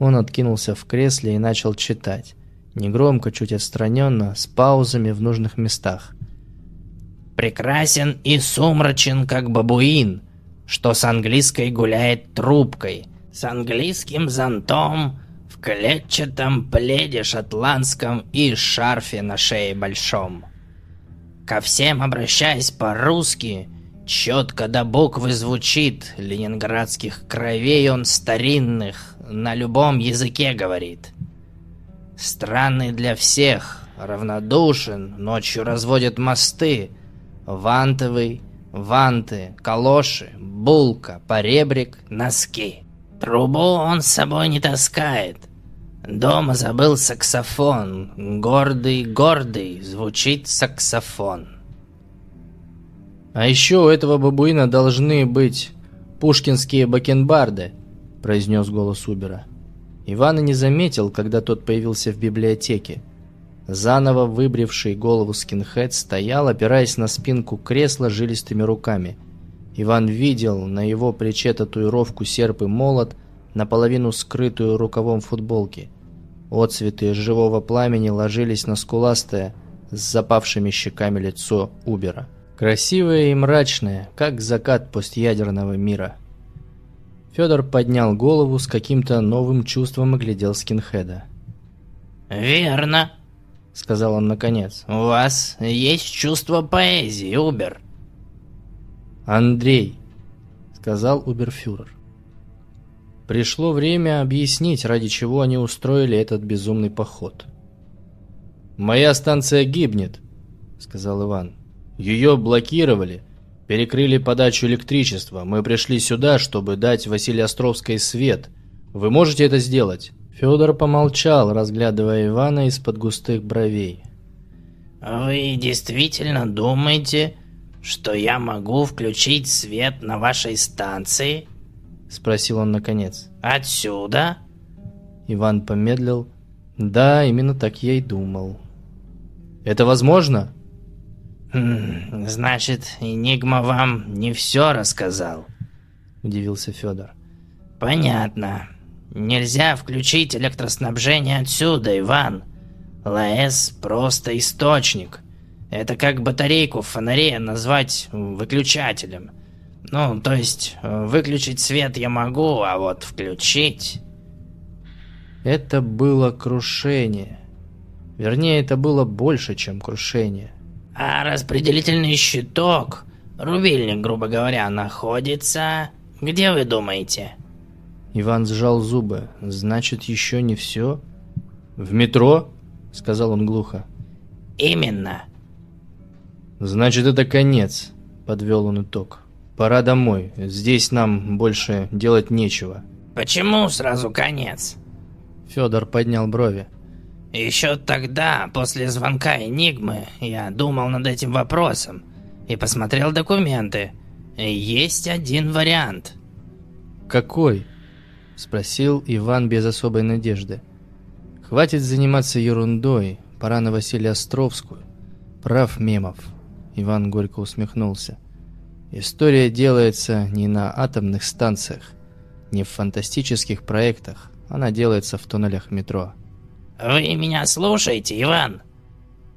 Он откинулся в кресле и начал читать. Негромко, чуть отстраненно, с паузами в нужных местах. «Прекрасен и сумрачен, как бабуин, что с английской гуляет трубкой, с английским зонтом, клетчатом пледе шотландском и шарфе на шее большом. ко всем обращаясь по-русски, четко до буквы звучит, ленинградских кровей он старинных, на любом языке говорит. Странный для всех, равнодушен, ночью разводит мосты, вантовый, ванты, калоши, булка, поребрик, носки. Трубу он с собой не таскает. Дома забыл саксофон. Гордый, гордый, звучит саксофон. А еще у этого бабуина должны быть пушкинские бакенбарды, произнес голос Убера. Иван и не заметил, когда тот появился в библиотеке. Заново выбривший голову скинхед стоял, опираясь на спинку кресла жилистыми руками. Иван видел на его плече татуировку серп и молот, наполовину скрытую рукавом футболки. Отцветы живого пламени ложились на скуластое, с запавшими щеками лицо Убера. Красивое и мрачное, как закат постядерного мира. Федор поднял голову с каким-то новым чувством и глядел скинхеда. «Верно», — сказал он наконец. «У вас есть чувство поэзии, Убер». «Андрей», — сказал Уберфюрер. Пришло время объяснить, ради чего они устроили этот безумный поход. «Моя станция гибнет», — сказал Иван. «Ее блокировали, перекрыли подачу электричества. Мы пришли сюда, чтобы дать Василиостровской свет. Вы можете это сделать?» Федор помолчал, разглядывая Ивана из-под густых бровей. «Вы действительно думаете, что я могу включить свет на вашей станции?» Спросил он наконец. «Отсюда?» Иван помедлил. «Да, именно так я и думал». «Это возможно?» хм, «Значит, Энигма вам не все рассказал?» Удивился Федор. «Понятно. Нельзя включить электроснабжение отсюда, Иван. ЛАЭС просто источник. Это как батарейку в фонаре назвать выключателем. Ну, то есть, выключить свет я могу, а вот включить... Это было крушение. Вернее, это было больше, чем крушение. А распределительный щиток, рубильник, грубо говоря, находится... Где вы думаете? Иван сжал зубы. «Значит, еще не все?» «В метро?» — сказал он глухо. «Именно». «Значит, это конец», — подвел он итог. «Пора домой. Здесь нам больше делать нечего». «Почему сразу конец?» Федор поднял брови. «Еще тогда, после звонка Энигмы, я думал над этим вопросом и посмотрел документы. Есть один вариант». «Какой?» — спросил Иван без особой надежды. «Хватит заниматься ерундой, пора на Василия Островскую. Прав Мемов». Иван горько усмехнулся. «История делается не на атомных станциях, не в фантастических проектах, она делается в туннелях метро». «Вы меня слушаете, Иван?»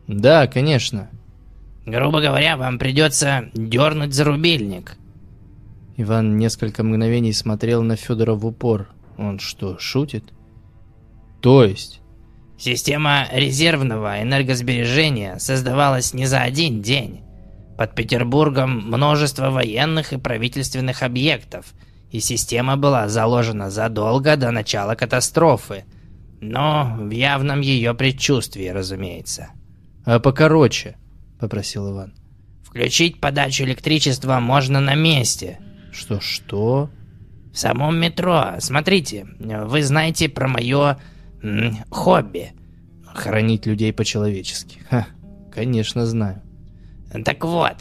«Да, конечно». «Грубо говоря, вам придется дернуть за рубильник». Иван несколько мгновений смотрел на Федора в упор. Он что, шутит? То есть? Система резервного энергосбережения создавалась не за один день. Под Петербургом множество военных и правительственных объектов, и система была заложена задолго до начала катастрофы. Но в явном ее предчувствии, разумеется. «А покороче», — попросил Иван. «Включить подачу электричества можно на месте», что-что? В самом метро. Смотрите, вы знаете про мое хобби. Хоронить людей по-человечески. Ха, конечно, знаю. Так вот,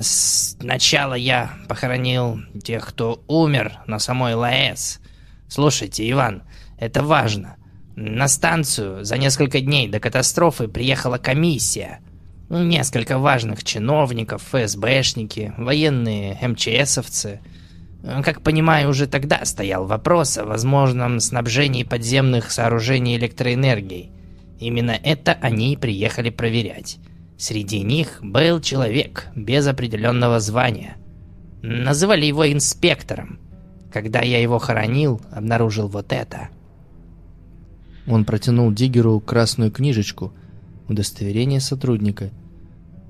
сначала я похоронил тех, кто умер на самой ЛАЭС. Слушайте, Иван, это важно. На станцию за несколько дней до катастрофы приехала комиссия – Несколько важных чиновников, ФСБшники, военные МЧСовцы. Как понимаю, уже тогда стоял вопрос о возможном снабжении подземных сооружений электроэнергией. Именно это они и приехали проверять. Среди них был человек без определенного звания. Называли его инспектором. Когда я его хоронил, обнаружил вот это. Он протянул Диггеру красную книжечку, удостоверение сотрудника.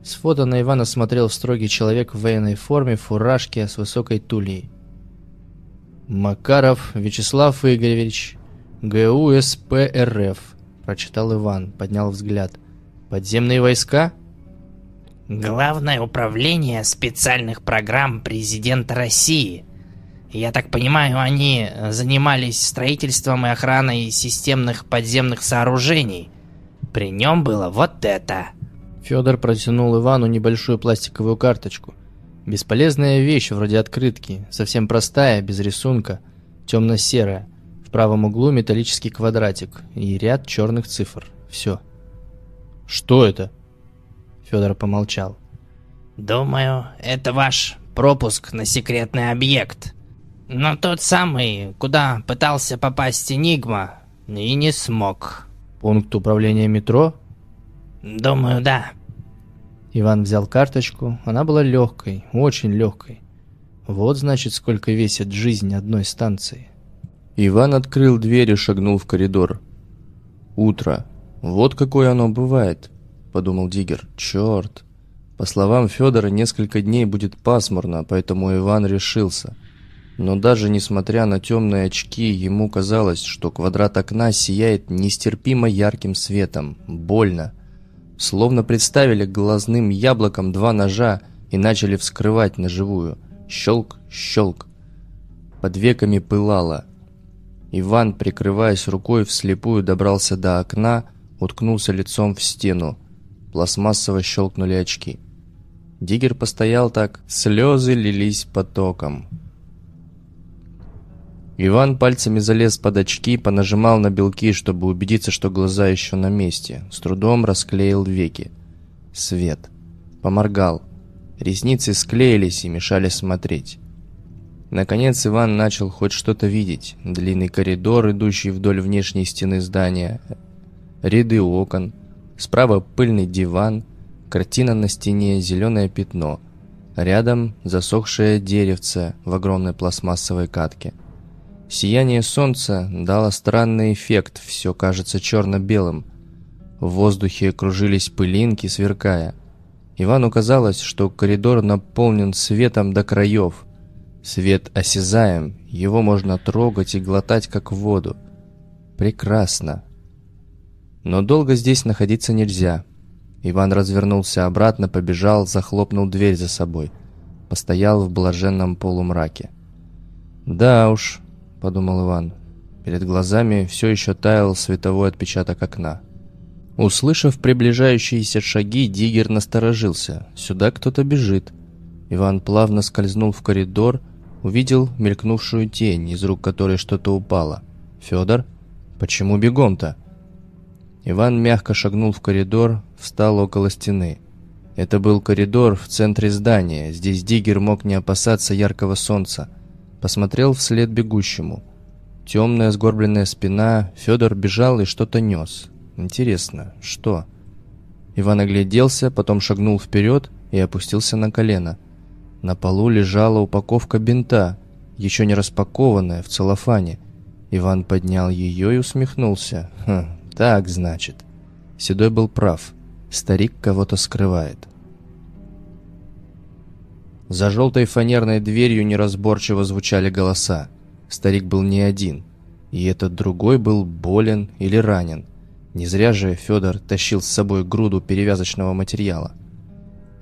С фото на Ивана смотрел строгий человек в военной форме, фуражке с высокой тульей. «Макаров Вячеслав Игоревич, ГУСП РФ», — прочитал Иван, поднял взгляд. «Подземные войска?» Главное управление специальных программ президента России. Я так понимаю, они занимались строительством и охраной системных подземных сооружений. При нем было вот это. Федор протянул Ивану небольшую пластиковую карточку. Бесполезная вещь вроде открытки, совсем простая, без рисунка, темно-серая. В правом углу металлический квадратик и ряд черных цифр. Все. «Что это?» Федор помолчал. «Думаю, это ваш пропуск на секретный объект. Но тот самый, куда пытался попасть Энигма, и не смог». «Пункт управления метро?» «Думаю, да». Иван взял карточку. Она была легкой, очень легкой. Вот, значит, сколько весит жизнь одной станции. Иван открыл дверь и шагнул в коридор. Утро. Вот какое оно бывает, подумал Диггер. Черт. По словам Федора, несколько дней будет пасмурно, поэтому Иван решился. Но даже несмотря на темные очки, ему казалось, что квадрат окна сияет нестерпимо ярким светом. Больно. Словно представили глазным яблоком два ножа и начали вскрывать на живую. Щелк, щелк. Под веками пылало. Иван, прикрываясь рукой, вслепую добрался до окна, уткнулся лицом в стену. Пластмассово щелкнули очки. Диггер постоял так, слезы лились потоком. Иван пальцами залез под очки, понажимал на белки, чтобы убедиться, что глаза еще на месте. С трудом расклеил веки. Свет. Поморгал. Ресницы склеились и мешали смотреть. Наконец Иван начал хоть что-то видеть. Длинный коридор, идущий вдоль внешней стены здания. Ряды окон. Справа пыльный диван. Картина на стене, зеленое пятно. Рядом засохшее деревце в огромной пластмассовой катке. Сияние солнца дало странный эффект, все кажется черно-белым. В воздухе кружились пылинки, сверкая. Ивану казалось, что коридор наполнен светом до краев. Свет осязаем, его можно трогать и глотать, как воду. Прекрасно. Но долго здесь находиться нельзя. Иван развернулся обратно, побежал, захлопнул дверь за собой. Постоял в блаженном полумраке. Да уж, — подумал Иван. Перед глазами все еще таял световой отпечаток окна. Услышав приближающиеся шаги, Диггер насторожился. Сюда кто-то бежит. Иван плавно скользнул в коридор, увидел мелькнувшую тень, из рук которой что-то упало. «Федор? Почему бегом-то?» Иван мягко шагнул в коридор, встал около стены. Это был коридор в центре здания. Здесь Диггер мог не опасаться яркого солнца. Посмотрел вслед бегущему. Темная сгорбленная спина, Федор бежал и что-то нес. Интересно, что? Иван огляделся, потом шагнул вперед и опустился на колено. На полу лежала упаковка бинта, еще не распакованная, в целлофане. Иван поднял ее и усмехнулся. Хм, так, значит. Седой был прав. Старик кого-то скрывает. За желтой фанерной дверью неразборчиво звучали голоса. Старик был не один, и этот другой был болен или ранен. Не зря же Федор тащил с собой груду перевязочного материала.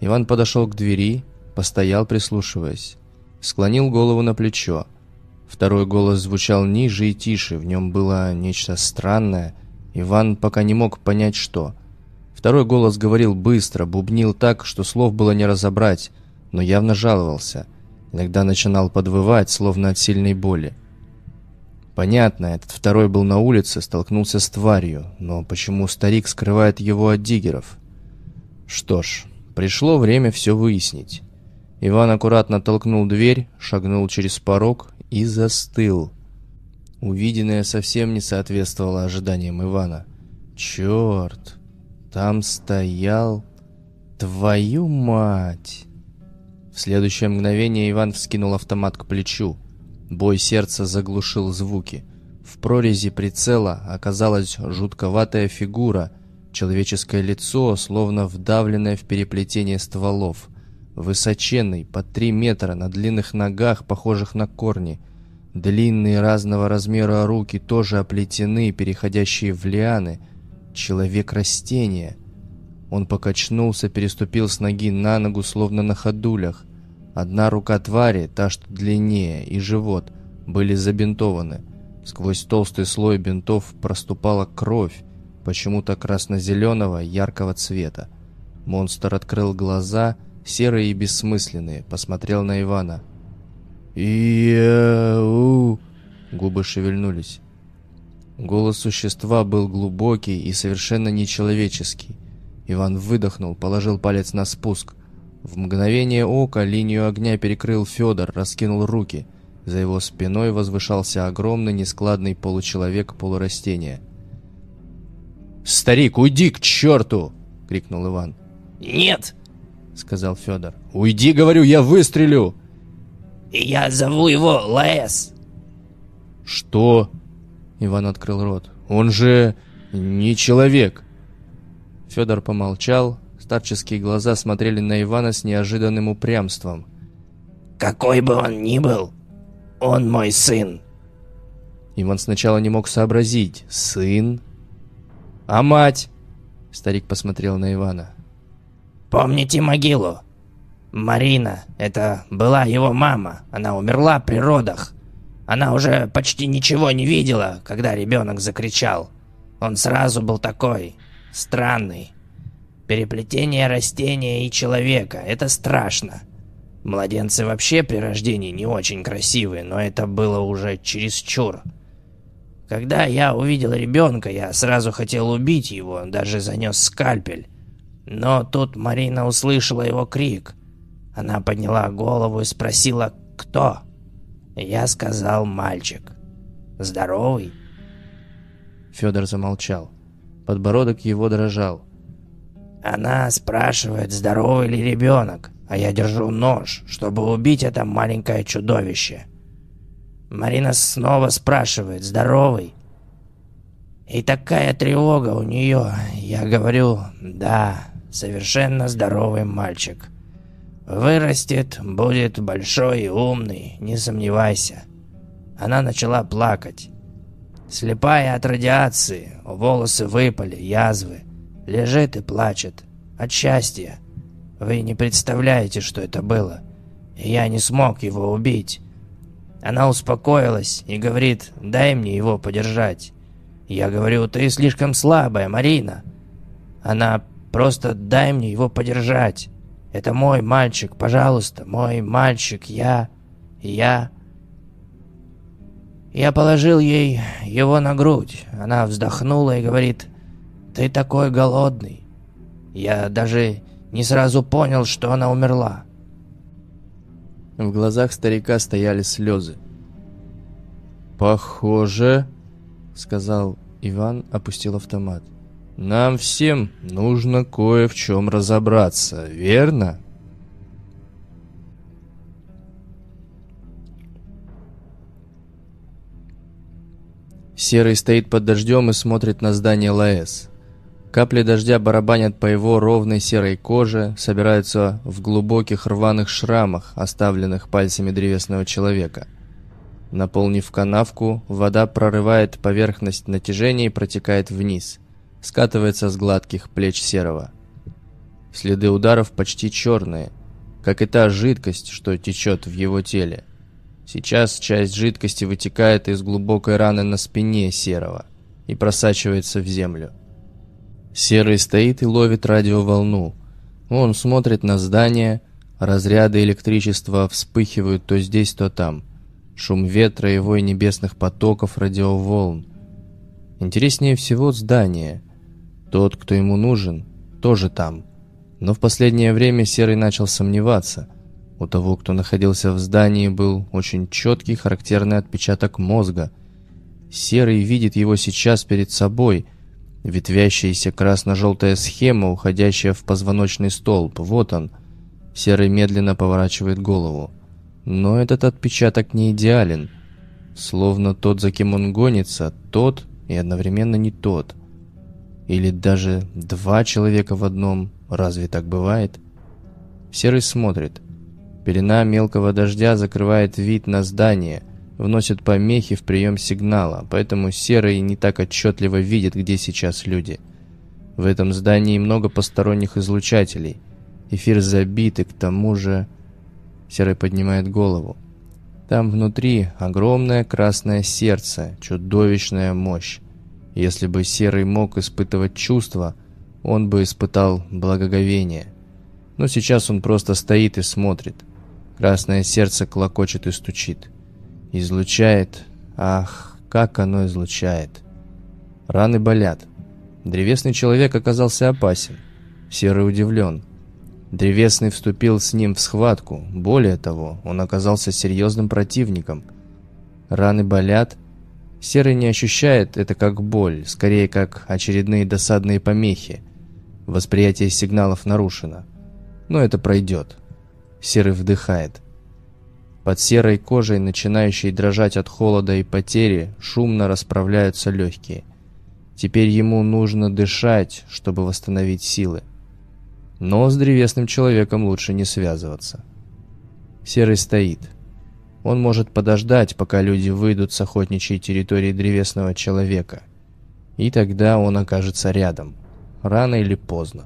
Иван подошел к двери, постоял, прислушиваясь. Склонил голову на плечо. Второй голос звучал ниже и тише, в нем было нечто странное. Иван пока не мог понять, что. Второй голос говорил быстро, бубнил так, что слов было не разобрать, но явно жаловался. Иногда начинал подвывать, словно от сильной боли. Понятно, этот второй был на улице, столкнулся с тварью, но почему старик скрывает его от диггеров? Что ж, пришло время все выяснить. Иван аккуратно толкнул дверь, шагнул через порог и застыл. Увиденное совсем не соответствовало ожиданиям Ивана. Черт, там стоял... Твою мать! В следующее мгновение Иван вскинул автомат к плечу. Бой сердца заглушил звуки. В прорези прицела оказалась жутковатая фигура, Человеческое лицо, словно вдавленное в переплетение стволов. Высоченный, по три метра, на длинных ногах, похожих на корни. Длинные разного размера руки тоже оплетены, переходящие в лианы. Человек-растение. Он покачнулся, переступил с ноги на ногу, словно на ходулях. Одна рука твари, та, что длиннее, и живот, были забинтованы. Сквозь толстый слой бинтов проступала кровь, почему-то красно-зеленого, яркого цвета. Монстр открыл глаза, серые и бессмысленные, посмотрел на Ивана. «И-у...» Губы шевельнулись. Голос существа был глубокий и совершенно нечеловеческий. Иван выдохнул, положил палец на спуск. В мгновение ока линию огня перекрыл Федор, раскинул руки. За его спиной возвышался огромный нескладный получеловек-полурастение. «Старик, уйди к черту!» — крикнул Иван. «Нет!» — сказал Федор. «Уйди, говорю, я выстрелю!» «Я зову его Лаэс!» «Что?» — Иван открыл рот. «Он же не человек!» Федор помолчал, Старческие глаза смотрели на Ивана с неожиданным упрямством. «Какой бы он ни был, он мой сын!» Иван сначала не мог сообразить. «Сын? А мать?» Старик посмотрел на Ивана. «Помните могилу? Марина, это была его мама. Она умерла при родах. Она уже почти ничего не видела, когда ребенок закричал. Он сразу был такой, странный. Переплетение растения и человека – это страшно. Младенцы вообще при рождении не очень красивые, но это было уже чересчур. Когда я увидел ребенка, я сразу хотел убить его, даже занес скальпель. Но тут Марина услышала его крик. Она подняла голову и спросила «Кто?». Я сказал «Мальчик». «Здоровый?» Федор замолчал. Подбородок его дрожал. Она спрашивает, здоровый ли ребенок, а я держу нож, чтобы убить это маленькое чудовище. Марина снова спрашивает, здоровый. И такая тревога у нее. Я говорю, да, совершенно здоровый мальчик. Вырастет, будет большой и умный, не сомневайся. Она начала плакать. Слепая от радиации, волосы выпали, язвы. Лежит и плачет. От счастья. Вы не представляете, что это было. И я не смог его убить. Она успокоилась и говорит, дай мне его подержать. Я говорю, ты слишком слабая, Марина. Она просто дай мне его подержать. Это мой мальчик, пожалуйста, мой мальчик, я... я... Я положил ей его на грудь. Она вздохнула и говорит, ты такой голодный. Я даже не сразу понял, что она умерла. В глазах старика стояли слезы. «Похоже», — сказал Иван, опустил автомат. «Нам всем нужно кое в чем разобраться, верно?» Серый стоит под дождем и смотрит на здание ЛАЭС. Капли дождя барабанят по его ровной серой коже, собираются в глубоких рваных шрамах, оставленных пальцами древесного человека. Наполнив канавку, вода прорывает поверхность натяжения и протекает вниз, скатывается с гладких плеч серого. Следы ударов почти черные, как и та жидкость, что течет в его теле. Сейчас часть жидкости вытекает из глубокой раны на спине серого и просачивается в землю. Серый стоит и ловит радиоволну. Он смотрит на здание, разряды электричества вспыхивают то здесь, то там. Шум ветра и вой небесных потоков радиоволн. Интереснее всего здание. Тот, кто ему нужен, тоже там. Но в последнее время Серый начал сомневаться. У того, кто находился в здании, был очень четкий характерный отпечаток мозга. Серый видит его сейчас перед собой – Ветвящаяся красно-желтая схема, уходящая в позвоночный столб. Вот он. Серый медленно поворачивает голову. Но этот отпечаток не идеален. Словно тот, за кем он гонится, тот и одновременно не тот. Или даже два человека в одном. Разве так бывает? Серый смотрит. Пелена мелкого дождя закрывает вид на здание, вносит помехи в прием сигнала, поэтому Серый не так отчетливо видит, где сейчас люди. В этом здании много посторонних излучателей. Эфир забит, и к тому же... Серый поднимает голову. Там внутри огромное красное сердце, чудовищная мощь. Если бы Серый мог испытывать чувства, он бы испытал благоговение. Но сейчас он просто стоит и смотрит. Красное сердце клокочет и стучит. Излучает. Ах, как оно излучает. Раны болят. Древесный человек оказался опасен. Серый удивлен. Древесный вступил с ним в схватку. Более того, он оказался серьезным противником. Раны болят. Серый не ощущает это как боль, скорее как очередные досадные помехи. Восприятие сигналов нарушено. Но это пройдет. Серый вдыхает. Под серой кожей, начинающей дрожать от холода и потери, шумно расправляются легкие. Теперь ему нужно дышать, чтобы восстановить силы. Но с древесным человеком лучше не связываться. Серый стоит. Он может подождать, пока люди выйдут с охотничьей территории древесного человека. И тогда он окажется рядом. Рано или поздно.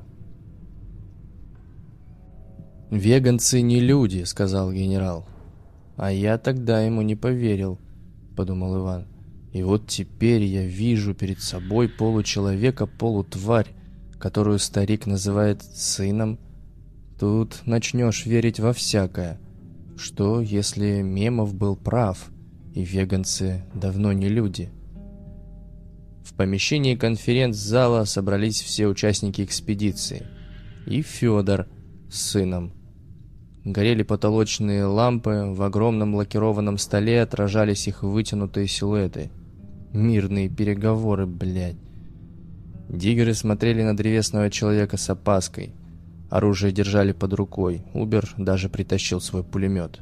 «Веганцы не люди», — сказал генерал. «А я тогда ему не поверил», — подумал Иван. «И вот теперь я вижу перед собой получеловека, полутварь, которую старик называет сыном, тут начнешь верить во всякое. Что, если Мемов был прав, и веганцы давно не люди? В помещении конференц-зала собрались все участники экспедиции. И Федор с сыном. Горели потолочные лампы, в огромном лакированном столе отражались их вытянутые силуэты. Мирные переговоры, блядь. Диггеры смотрели на древесного человека с опаской. Оружие держали под рукой. Убер даже притащил свой пулемет.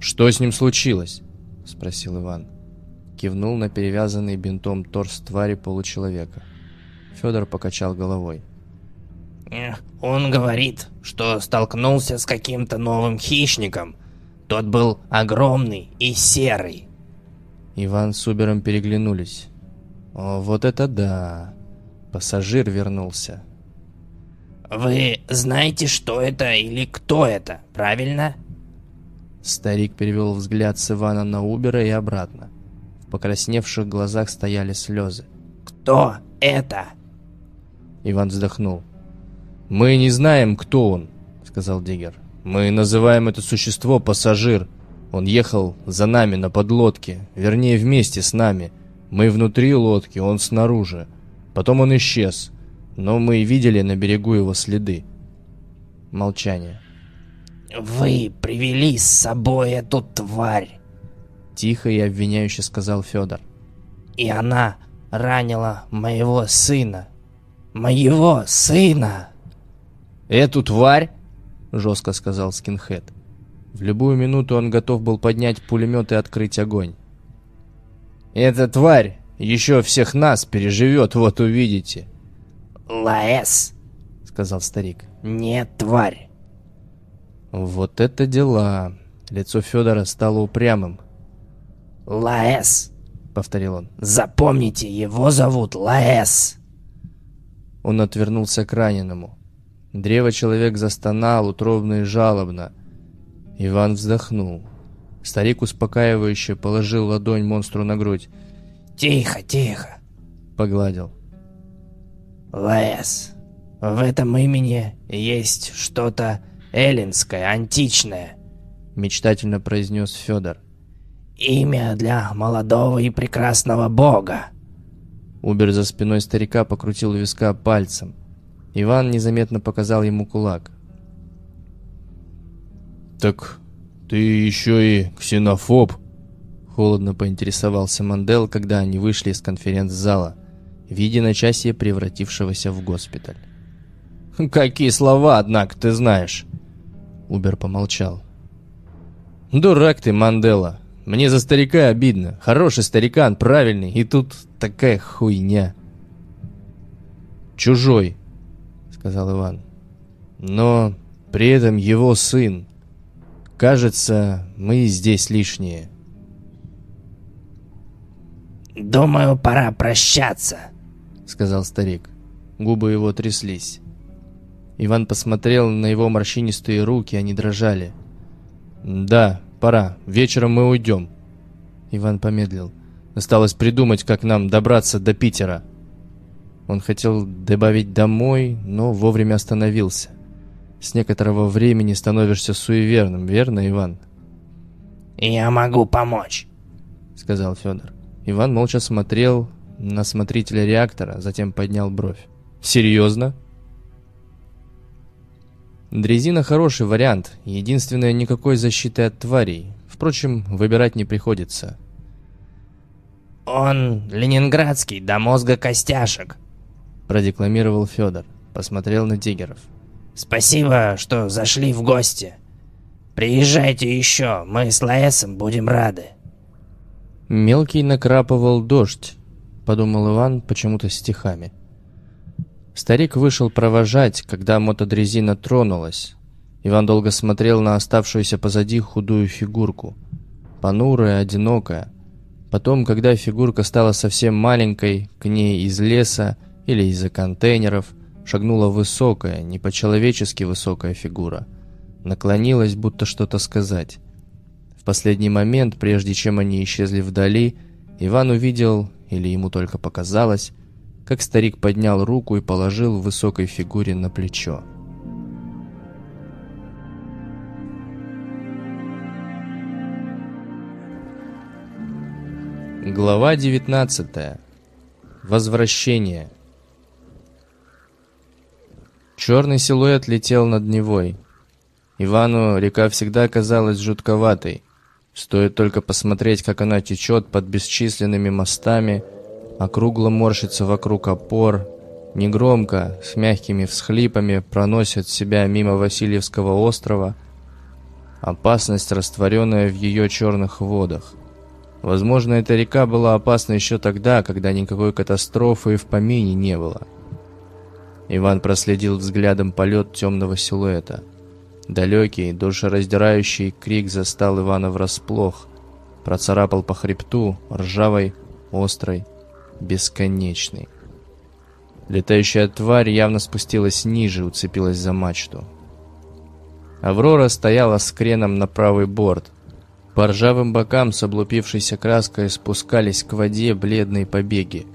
«Что с ним случилось?» — спросил Иван. Кивнул на перевязанный бинтом торс твари получеловека. Федор покачал головой. «Он говорит, что столкнулся с каким-то новым хищником. Тот был огромный и серый». Иван с Убером переглянулись. О, вот это да. Пассажир вернулся. Вы знаете, что это или кто это, правильно? Старик перевел взгляд с Ивана на Убера и обратно. В покрасневших глазах стояли слезы. «Кто это?» Иван вздохнул. «Мы не знаем, кто он», — сказал Диггер. «Мы называем это существо пассажир. Он ехал за нами на подлодке, вернее, вместе с нами. Мы внутри лодки, он снаружи. Потом он исчез, но мы видели на берегу его следы. Молчание. «Вы привели с собой эту тварь!» Тихо и обвиняюще сказал Федор. «И она ранила моего сына! Моего сына!» «Эту тварь?» — жестко сказал Скинхед. В любую минуту он готов был поднять пулемет и открыть огонь. Эта тварь еще всех нас переживет, вот увидите. Лаэс, сказал старик. Нет, тварь. Вот это дела. Лицо Федора стало упрямым. Лаэс, повторил он. Запомните, его зовут Лаэс. Он отвернулся к раненому. Древо-человек застонал утробно и жалобно. Иван вздохнул. Старик успокаивающе положил ладонь монстру на грудь. «Тихо, тихо!» — погладил. «Лес, в этом имени есть что-то эллинское, античное», — мечтательно произнес Федор. «Имя для молодого и прекрасного бога». Убер за спиной старика покрутил виска пальцем. Иван незаметно показал ему кулак. «Так «Ты еще и ксенофоб!» Холодно поинтересовался Мандел, когда они вышли из конференц-зала, в единочасье превратившегося в госпиталь. «Какие слова, однако, ты знаешь!» Убер помолчал. «Дурак ты, Мандела! Мне за старика обидно. Хороший старикан, правильный, и тут такая хуйня!» чужой, сказал Иван. Но при этом его сын. Кажется, мы здесь лишние. «Думаю, пора прощаться», — сказал старик. Губы его тряслись. Иван посмотрел на его морщинистые руки, они дрожали. «Да, пора. Вечером мы уйдем». Иван помедлил. Осталось придумать, как нам добраться до Питера. Он хотел добавить «домой», но вовремя остановился. С некоторого времени становишься суеверным, верно, Иван? «Я могу помочь», — сказал Федор. Иван молча смотрел на смотрителя реактора, затем поднял бровь. «Серьезно?» Дрезина хороший вариант, единственное, никакой защиты от тварей. Впрочем, выбирать не приходится. «Он ленинградский до мозга костяшек», — продекламировал Федор. Посмотрел на Диггеров. «Спасибо, что зашли в гости. Приезжайте еще, мы с Лаэсом будем рады». Мелкий накрапывал дождь, подумал Иван почему-то стихами. Старик вышел провожать, когда мотодрезина тронулась. Иван долго смотрел на оставшуюся позади худую фигурку. Понурая, одинокая. Потом, когда фигурка стала совсем маленькой, к ней из леса или из-за контейнеров шагнула высокая, не по-человечески высокая фигура. Наклонилась, будто что-то сказать. В последний момент, прежде чем они исчезли вдали, Иван увидел, или ему только показалось, как старик поднял руку и положил высокой фигуре на плечо. Глава 19. Возвращение. Черный силуэт летел над Невой. Ивану река всегда казалась жутковатой. Стоит только посмотреть, как она течет под бесчисленными мостами, округло морщится вокруг опор, негромко, с мягкими всхлипами проносит себя мимо Васильевского острова, опасность, растворенная в ее черных водах. Возможно, эта река была опасна еще тогда, когда никакой катастрофы и в помине не было. Иван проследил взглядом полет темного силуэта – Далекий, душераздирающий крик застал Ивана врасплох. Процарапал по хребту, ржавой, острой, бесконечной. Летающая тварь явно спустилась ниже, уцепилась за мачту. Аврора стояла с креном на правый борт. По ржавым бокам с облупившейся краской спускались к воде бледные побеги.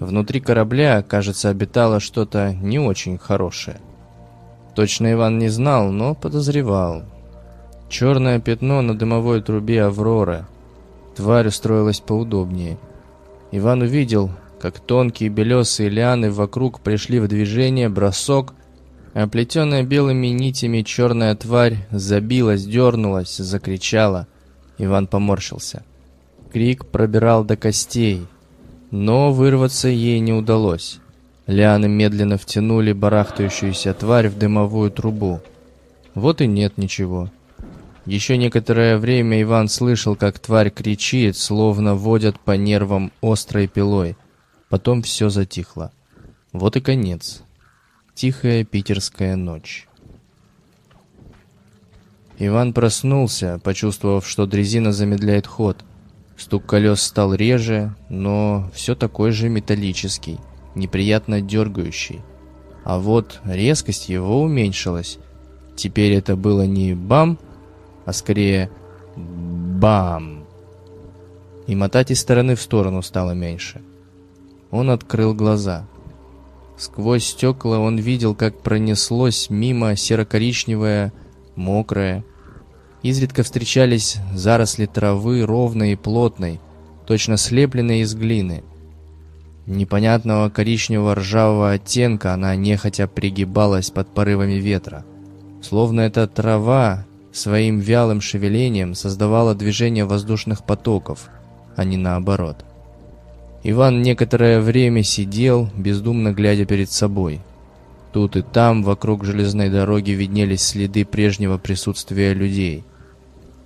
Внутри корабля, кажется, обитало что-то не очень хорошее. Точно Иван не знал, но подозревал. Черное пятно на дымовой трубе Авроры. Тварь устроилась поудобнее. Иван увидел, как тонкие белесые лианы вокруг пришли в движение, бросок, оплетенная белыми нитями черная тварь забилась, дернулась, закричала. Иван поморщился. Крик пробирал до костей, но вырваться ей не удалось. Лианы медленно втянули барахтающуюся тварь в дымовую трубу. Вот и нет ничего. Еще некоторое время Иван слышал, как тварь кричит, словно водят по нервам острой пилой. Потом все затихло. Вот и конец. Тихая питерская ночь. Иван проснулся, почувствовав, что дрезина замедляет ход. Стук колес стал реже, но все такой же металлический неприятно дергающий. А вот резкость его уменьшилась. Теперь это было не бам, а скорее бам. И мотать из стороны в сторону стало меньше. Он открыл глаза. Сквозь стекла он видел, как пронеслось мимо серо-коричневое, мокрое. Изредка встречались заросли травы ровной и плотной, точно слепленной из глины – Непонятного коричневого ржавого оттенка она нехотя пригибалась под порывами ветра. Словно эта трава своим вялым шевелением создавала движение воздушных потоков, а не наоборот. Иван некоторое время сидел, бездумно глядя перед собой. Тут и там вокруг железной дороги виднелись следы прежнего присутствия людей.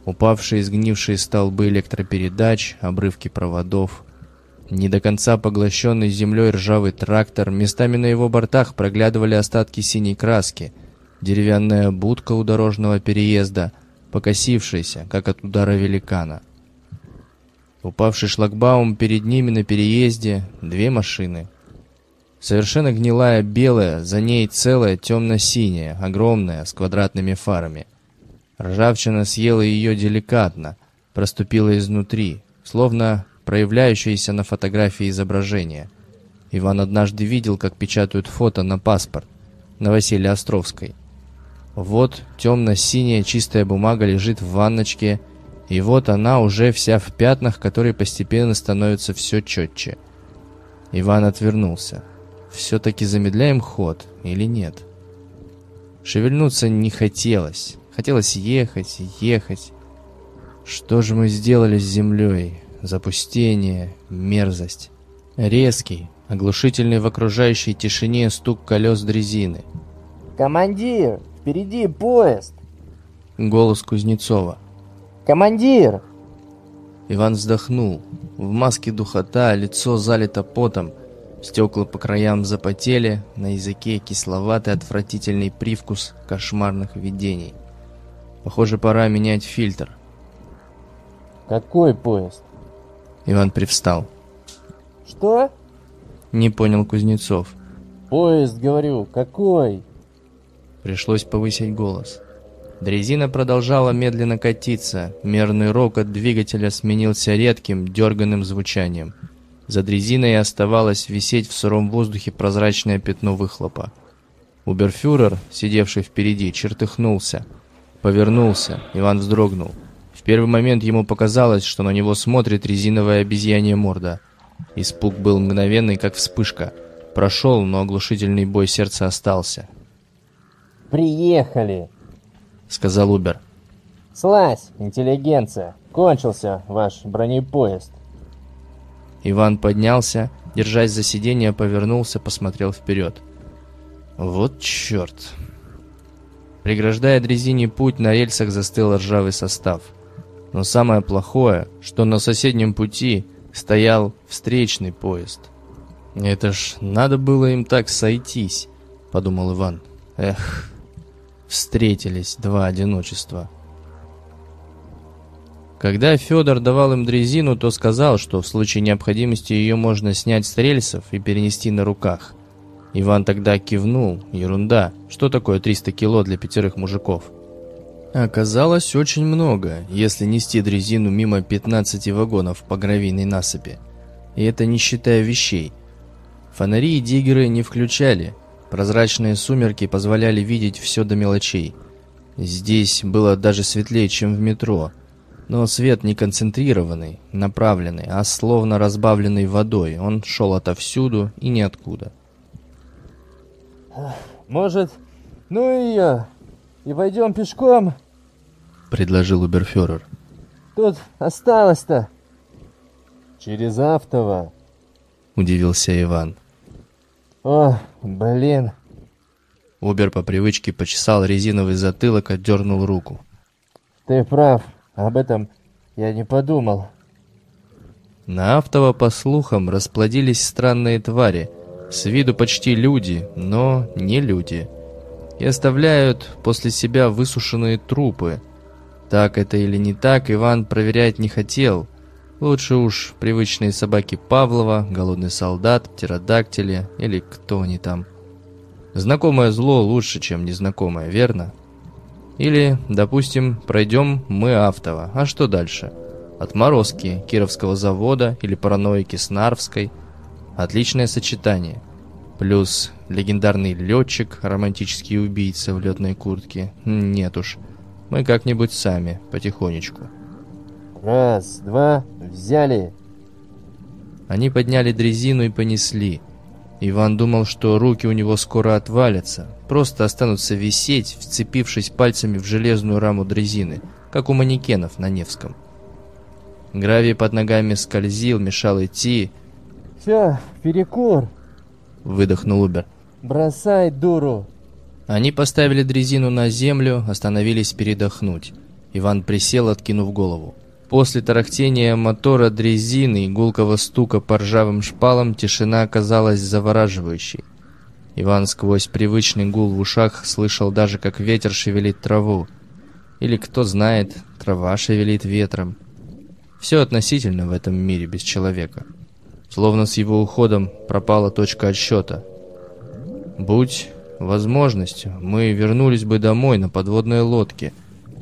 Упавшие сгнившие столбы электропередач, обрывки проводов – Не до конца поглощенный землей ржавый трактор, местами на его бортах проглядывали остатки синей краски, деревянная будка у дорожного переезда, покосившаяся, как от удара великана. Упавший шлагбаум перед ними на переезде, две машины. Совершенно гнилая белая, за ней целая темно-синяя, огромная, с квадратными фарами. Ржавчина съела ее деликатно, проступила изнутри, словно проявляющееся на фотографии изображение. Иван однажды видел, как печатают фото на паспорт на Василия Островской. Вот темно-синяя чистая бумага лежит в ванночке, и вот она уже вся в пятнах, которые постепенно становятся все четче. Иван отвернулся. Все-таки замедляем ход или нет? Шевельнуться не хотелось. Хотелось ехать, ехать. Что же мы сделали с землей? Запустение, мерзость. Резкий, оглушительный в окружающей тишине стук колес дрезины. «Командир, впереди поезд!» Голос Кузнецова. «Командир!» Иван вздохнул. В маске духота, лицо залито потом. Стекла по краям запотели, на языке кисловатый отвратительный привкус кошмарных видений. Похоже, пора менять фильтр. Какой поезд? Иван привстал. «Что?» Не понял Кузнецов. Поезд, говорю, какой? Пришлось повысить голос. Дрезина продолжала медленно катиться. Мерный рокот двигателя сменился редким, дерганным звучанием. За дрезиной оставалось висеть в сыром воздухе прозрачное пятно выхлопа. Уберфюрер, сидевший впереди, чертыхнулся. Повернулся. Иван вздрогнул. В первый момент ему показалось, что на него смотрит резиновая обезьянья морда. Испуг был мгновенный, как вспышка. Прошел, но оглушительный бой сердца остался. Приехали! Сказал Убер. Слазь, интеллигенция! Кончился ваш бронепоезд. Иван поднялся, держась за сиденье, повернулся, посмотрел вперед. Вот черт! Преграждая дрезине путь, на рельсах застыл ржавый состав. Но самое плохое, что на соседнем пути стоял встречный поезд. «Это ж надо было им так сойтись», — подумал Иван. «Эх, встретились два одиночества». Когда Федор давал им дрезину, то сказал, что в случае необходимости ее можно снять с рельсов и перенести на руках. Иван тогда кивнул. Ерунда. Что такое 300 кило для пятерых мужиков? Оказалось очень много, если нести дрезину мимо 15 вагонов по гравийной насыпи. И это не считая вещей. Фонари и диггеры не включали. Прозрачные сумерки позволяли видеть все до мелочей. Здесь было даже светлее, чем в метро. Но свет не концентрированный, направленный, а словно разбавленный водой. Он шел отовсюду и ниоткуда. Может, ну ее, и пойдем пешком? Предложил Уберфюрер. Тут осталось-то. Через Автово. Удивился Иван. О, блин. Убер по привычке почесал резиновый затылок, отдернул руку. Ты прав, об этом я не подумал. На Автово, по слухам, расплодились странные твари. С виду почти люди, но не люди. И оставляют после себя высушенные трупы. Так это или не так, Иван проверять не хотел. Лучше уж привычные собаки Павлова, голодный солдат, птеродактили или кто они там. Знакомое зло лучше, чем незнакомое, верно? Или, допустим, пройдем мы Автово. А что дальше? Отморозки Кировского завода или параноики Снарвской. Отличное сочетание. Плюс легендарный летчик, романтический убийца в летной куртке. Нет уж, мы как-нибудь сами, потихонечку. Раз, два, взяли. Они подняли дрезину и понесли. Иван думал, что руки у него скоро отвалятся, просто останутся висеть, вцепившись пальцами в железную раму дрезины, как у манекенов на Невском. Гравий под ногами скользил, мешал идти. Все, перекур. Выдохнул Убер. Бросай, дуру. Они поставили дрезину на землю, остановились передохнуть. Иван присел, откинув голову. После тарахтения мотора дрезины и гулкого стука по ржавым шпалам тишина оказалась завораживающей. Иван сквозь привычный гул в ушах слышал даже, как ветер шевелит траву. Или, кто знает, трава шевелит ветром. Все относительно в этом мире без человека. Словно с его уходом пропала точка отсчета. Будь возможностью, мы вернулись бы домой на подводной лодке,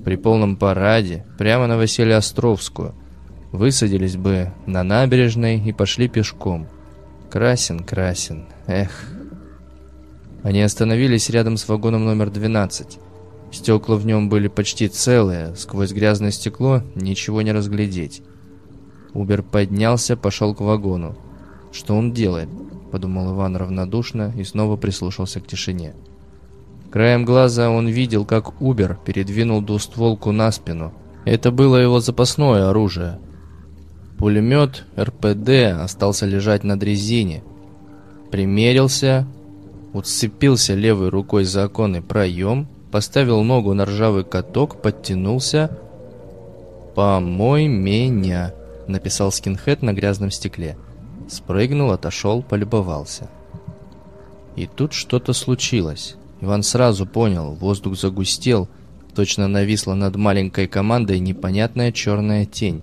при полном параде, прямо на Василия Островскую. Высадились бы на набережной и пошли пешком. Красен, красен, эх... Они остановились рядом с вагоном номер 12. Стекла в нем были почти целые, сквозь грязное стекло ничего не разглядеть. Убер поднялся, пошел к вагону. «Что он делает?» – подумал Иван равнодушно и снова прислушался к тишине. Краем глаза он видел, как Убер передвинул двустволку на спину. Это было его запасное оружие. Пулемет РПД остался лежать на дрезине. Примерился, уцепился левой рукой за оконный проем, поставил ногу на ржавый каток, подтянулся. «Помой меня», — написал скинхед на грязном стекле. Спрыгнул, отошел, полюбовался. И тут что-то случилось. Иван сразу понял, воздух загустел, точно нависла над маленькой командой непонятная черная тень.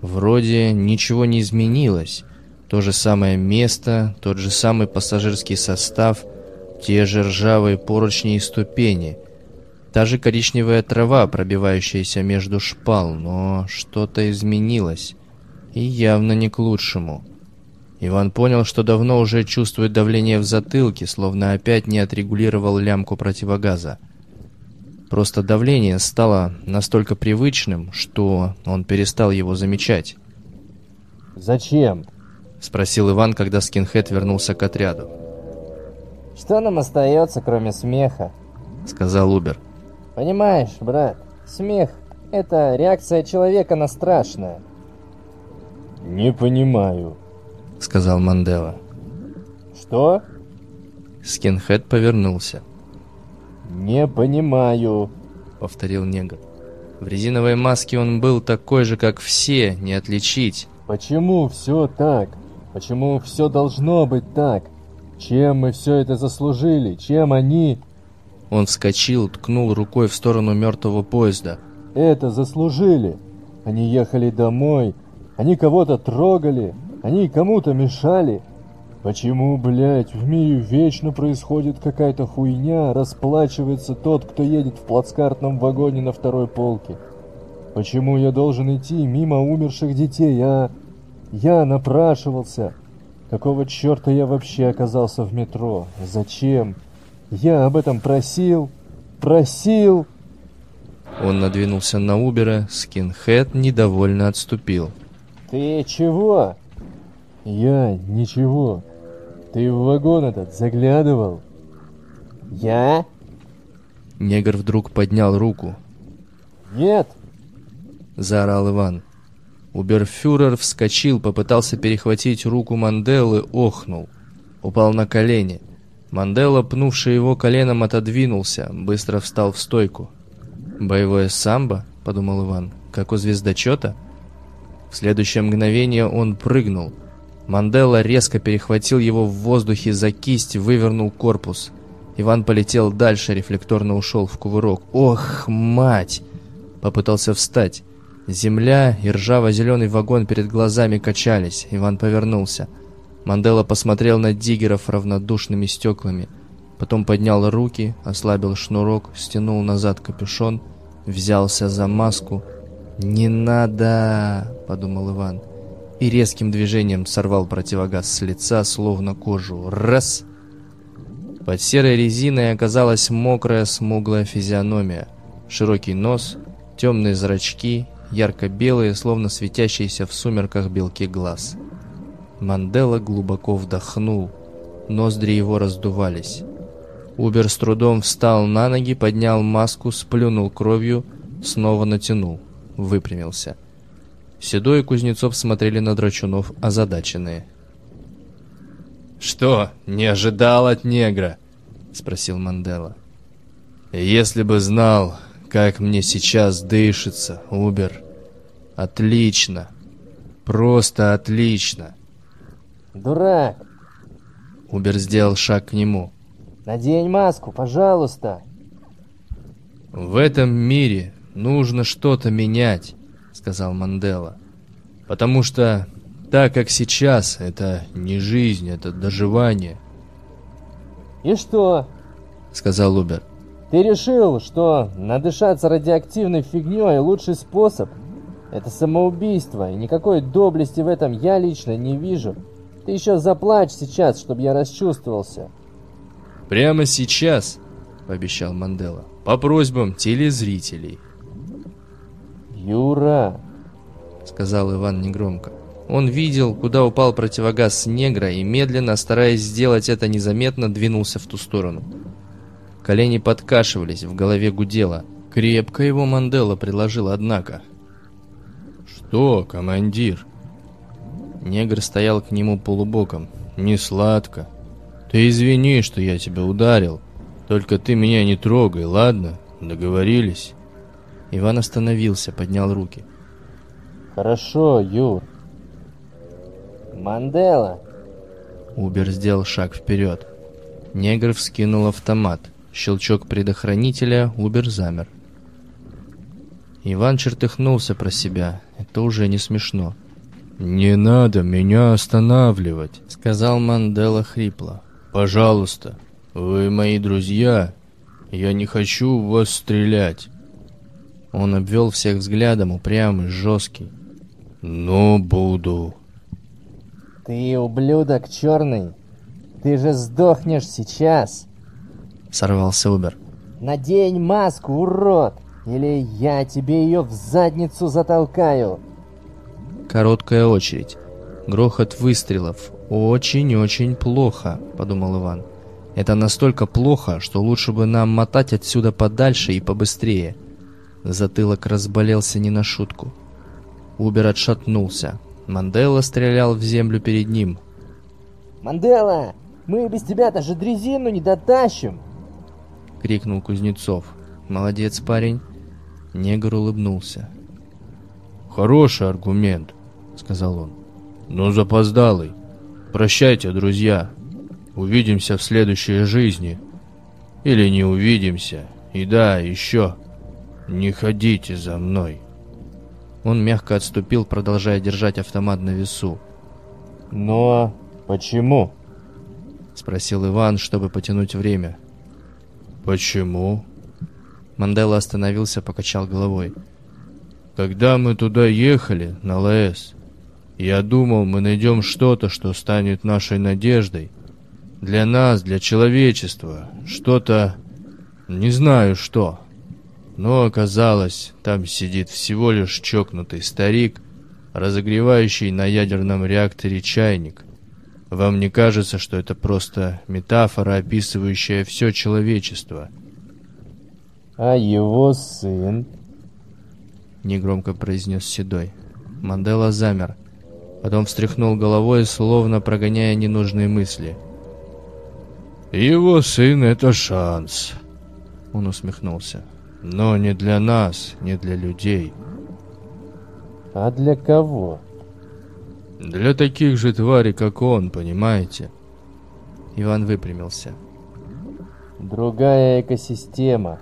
Вроде ничего не изменилось, то же самое место, тот же самый пассажирский состав, те же ржавые поручни и ступени, та же коричневая трава, пробивающаяся между шпал, но что-то изменилось, и явно не к лучшему. Иван понял, что давно уже чувствует давление в затылке, словно опять не отрегулировал лямку противогаза. Просто давление стало настолько привычным, что он перестал его замечать. «Зачем?» — спросил Иван, когда скинхед вернулся к отряду. «Что нам остается, кроме смеха?» — сказал Убер. «Понимаешь, брат, смех — это реакция человека на страшное». «Не понимаю», — сказал Мандела. «Что?» Скинхед повернулся. «Не понимаю», — повторил негр. В резиновой маске он был такой же, как все, не отличить. «Почему все так?» Почему все должно быть так? Чем мы все это заслужили? Чем они...» Он вскочил, ткнул рукой в сторону мертвого поезда. «Это заслужили! Они ехали домой, они кого-то трогали, они кому-то мешали. Почему, блядь, в мире вечно происходит какая-то хуйня, расплачивается тот, кто едет в плацкартном вагоне на второй полке? Почему я должен идти мимо умерших детей, а...» Я напрашивался. Какого черта я вообще оказался в метро? Зачем? Я об этом просил. Просил. Он надвинулся на Убера, скинхед недовольно отступил. Ты чего? Я ничего. Ты в вагон этот заглядывал? Я? Негр вдруг поднял руку. Нет! Заорал Иван. Уберфюрер вскочил, попытался перехватить руку Манделы, охнул. Упал на колени. Мандела, пнувший его коленом, отодвинулся, быстро встал в стойку. «Боевое самбо?» — подумал Иван. «Как у звездочета?» В следующее мгновение он прыгнул. Мандела резко перехватил его в воздухе за кисть, вывернул корпус. Иван полетел дальше, рефлекторно ушел в кувырок. «Ох, мать!» Попытался встать. Земля и ржаво-зеленый вагон перед глазами качались. Иван повернулся. Мандела посмотрел на диггеров равнодушными стеклами. Потом поднял руки, ослабил шнурок, стянул назад капюшон, взялся за маску. «Не надо!» — подумал Иван. И резким движением сорвал противогаз с лица, словно кожу. Раз! Под серой резиной оказалась мокрая смуглая физиономия. Широкий нос, темные зрачки ярко-белые, словно светящиеся в сумерках белки глаз. Мандела глубоко вдохнул. Ноздри его раздувались. Убер с трудом встал на ноги, поднял маску, сплюнул кровью, снова натянул, выпрямился. Седой и Кузнецов смотрели на Драчунов озадаченные. «Что, не ожидал от негра?» — спросил Мандела. «Если бы знал, как мне сейчас дышится, Убер. Отлично. Просто отлично. Дурак, Убер сделал шаг к нему. надень маску, пожалуйста. В этом мире нужно что-то менять, сказал Мандела. Потому что так как сейчас, это не жизнь, это доживание, И что? сказал Убер. Ты решил, что надышаться радиоактивной фигней лучший способ? Это самоубийство, и никакой доблести в этом я лично не вижу. Ты еще заплачь сейчас, чтобы я расчувствовался. Прямо сейчас, пообещал Мандела, по просьбам телезрителей, Юра, сказал Иван негромко. Он видел, куда упал противогаз негра и медленно, стараясь сделать это незаметно, двинулся в ту сторону. Колени подкашивались, в голове гудело. Крепко его Мандела приложил, однако. «Что, командир?» Негр стоял к нему полубоком. «Не сладко. Ты извини, что я тебя ударил. Только ты меня не трогай, ладно? Договорились?» Иван остановился, поднял руки. хорошо, Юр. Мандела, Убер сделал шаг вперед. Негр вскинул автомат. Щелчок предохранителя, Убер замер. Иван чертыхнулся про себя. Это уже не смешно. «Не надо меня останавливать», — сказал Мандела хрипло. «Пожалуйста, вы мои друзья. Я не хочу в вас стрелять». Он обвел всех взглядом, упрямый, жесткий. «Но буду». ты ублюдок черный. Ты же сдохнешь сейчас. Сорвался Убер. Надень маску, урод, или я тебе ее в задницу затолкаю. Короткая очередь. Грохот выстрелов. Очень-очень плохо, подумал Иван. Это настолько плохо, что лучше бы нам мотать отсюда подальше и побыстрее. Затылок разболелся не на шутку. Убер отшатнулся. Мандела стрелял в землю перед ним. Мандела, мы без тебя даже дрезину не дотащим. Крикнул Кузнецов. Молодец, парень. Негр улыбнулся. Хороший аргумент, сказал он. Но запоздалый. Прощайте, друзья. Увидимся в следующей жизни. Или не увидимся. И да, еще. Не ходите за мной. Он мягко отступил, продолжая держать автомат на весу. Но почему? Спросил Иван, чтобы потянуть время. Почему? Мандела остановился, покачал головой. Когда мы туда ехали, на ЛС, я думал, мы найдем что-то, что станет нашей надеждой. Для нас, для человечества. Что-то... Не знаю что. Но оказалось, там сидит всего лишь чокнутый старик, разогревающий на ядерном реакторе чайник. Вам не кажется, что это просто метафора, описывающая все человечество? А его сын? Негромко произнес Седой. Мандела замер. Потом встряхнул головой, словно прогоняя ненужные мысли. «Его сын — это шанс», — он усмехнулся. «Но не для нас, не для людей. А для кого? Для таких же тварей, как он, понимаете?» Иван выпрямился. Другая экосистема.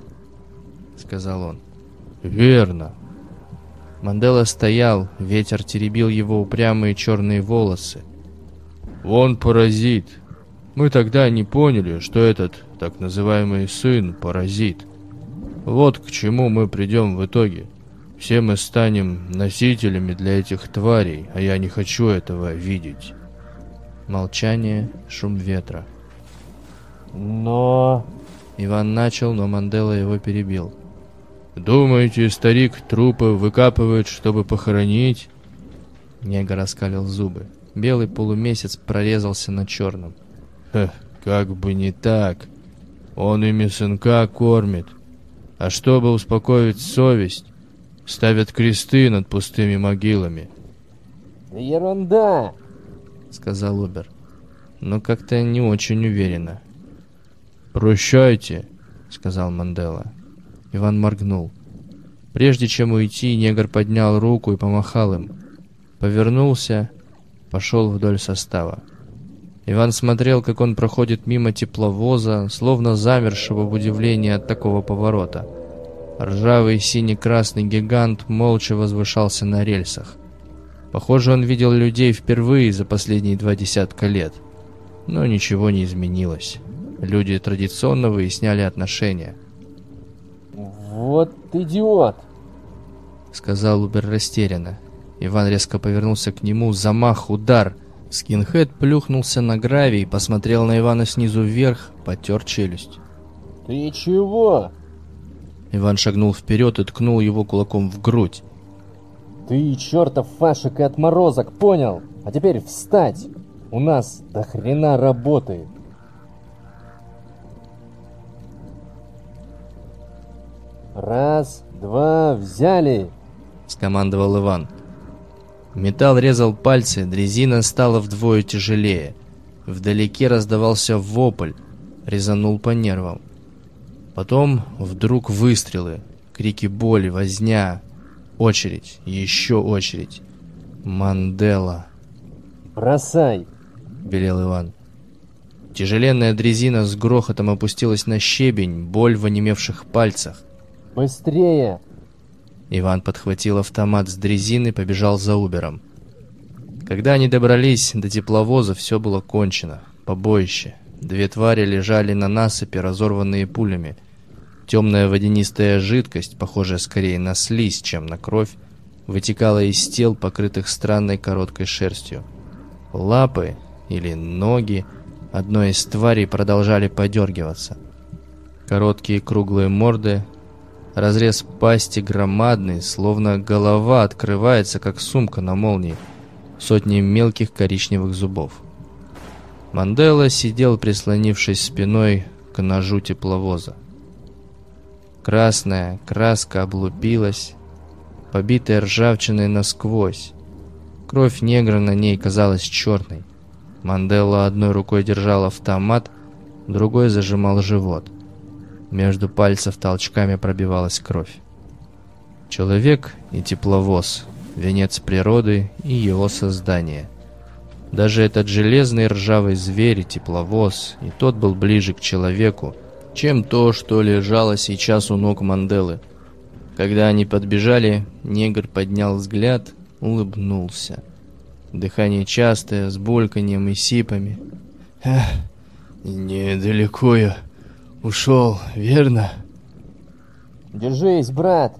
— сказал он. «Верно». Мандела стоял, ветер теребил его упрямые черные волосы. «Он паразит. Мы тогда не поняли, что этот так называемый сын – паразит. Вот к чему мы придем в итоге. Все мы станем носителями для этих тварей, а я не хочу этого видеть». Молчание, шум ветра. Но... Иван начал, но Мандела его перебил. «Думаете, старик трупы выкапывает, чтобы похоронить?» Нега раскалил зубы. Белый полумесяц прорезался на черном. «Эх, как бы не так. Он ими сынка кормит. А чтобы успокоить совесть, ставят кресты над пустыми могилами», Ерунда! — сказал Убер. Но как-то не очень уверенно. «Прощайте», — сказал Мандела. Иван моргнул. Прежде чем уйти, негр поднял руку и помахал им. Повернулся, пошел вдоль состава. Иван смотрел, как он проходит мимо тепловоза, словно замершего в удивлении от такого поворота. Ржавый сине-красный гигант молча возвышался на рельсах. Похоже, он видел людей впервые за последние два десятка лет. Но ничего не изменилось. Люди традиционно выясняли отношения. «Вот идиот!» — сказал Убер растерянно. Иван резко повернулся к нему, замах, удар. Скинхед плюхнулся на гравий, посмотрел на Ивана снизу вверх, потер челюсть. «Ты чего?» Иван шагнул вперед и ткнул его кулаком в грудь. «Ты чертов фашек и отморозок, понял? А теперь встать! У нас до хрена работы!» «Раз, два, взяли!» — скомандовал Иван. Металл резал пальцы, дрезина стала вдвое тяжелее. Вдалеке раздавался вопль, резанул по нервам. Потом вдруг выстрелы, крики боли, возня, очередь, еще очередь. Мандела. «Бросай!» — велел Иван. Тяжеленная дрезина с грохотом опустилась на щебень, боль в онемевших пальцах. «Быстрее!» Иван подхватил автомат с дрезины, побежал за Убером. Когда они добрались до тепловоза, все было кончено. Побоище. Две твари лежали на насыпи, разорванные пулями. Темная водянистая жидкость, похожая скорее на слизь, чем на кровь, вытекала из тел, покрытых странной короткой шерстью. Лапы или ноги одной из тварей продолжали подергиваться. Короткие круглые морды Разрез пасти громадный, словно голова открывается, как сумка на молнии. Сотни мелких коричневых зубов. Мандела сидел, прислонившись спиной к ножу тепловоза. Красная краска облупилась, побитая ржавчиной насквозь. Кровь негра на ней казалась черной. Мандела одной рукой держал автомат, другой зажимал живот. Между пальцев толчками пробивалась кровь. Человек и тепловоз — венец природы и его создания. Даже этот железный ржавый зверь и тепловоз, и тот был ближе к человеку, чем то, что лежало сейчас у ног Манделы. Когда они подбежали, негр поднял взгляд, улыбнулся. Дыхание частое, с бульканьем и сипами. «Эх, недалеко я», Ушел, верно? Держись, брат,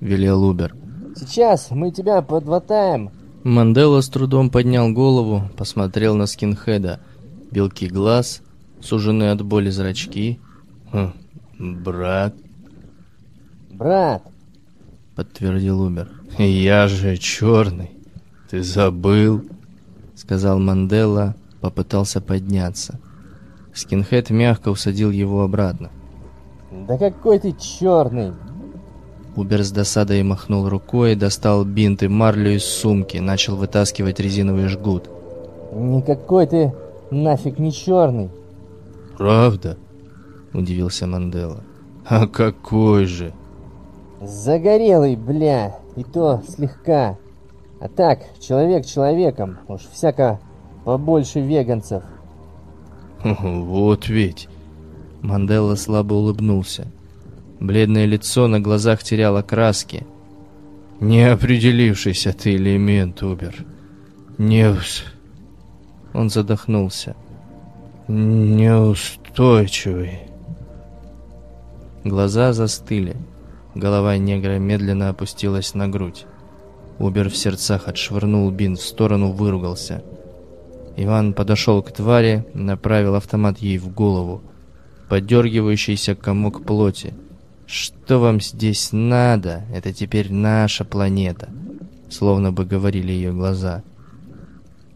велел Убер. Сейчас мы тебя подватаем. Мандела с трудом поднял голову, посмотрел на скинхеда. Белки глаз, суженные от боли зрачки. Хм, брат. Брат, подтвердил Убер. Я же черный. Ты забыл? Сказал Мандела, попытался подняться. Скинхед мягко усадил его обратно. «Да какой ты черный!» Убер с досадой махнул рукой, достал бинт и марлю из сумки, начал вытаскивать резиновый жгут. «Никакой ты нафиг не черный!» «Правда?» – удивился Мандела. «А какой же?» «Загорелый, бля, и то слегка. А так, человек человеком, уж всяко побольше веганцев». «Вот ведь!» Мандела слабо улыбнулся. Бледное лицо на глазах теряло краски. «Не определившийся ты элемент, Убер. Неус...» Он задохнулся. «Неустойчивый». Глаза застыли. Голова негра медленно опустилась на грудь. Убер в сердцах отшвырнул бин в сторону, выругался – Иван подошел к твари, направил автомат ей в голову. Подергивающийся комок плоти. «Что вам здесь надо? Это теперь наша планета», словно бы говорили ее глаза.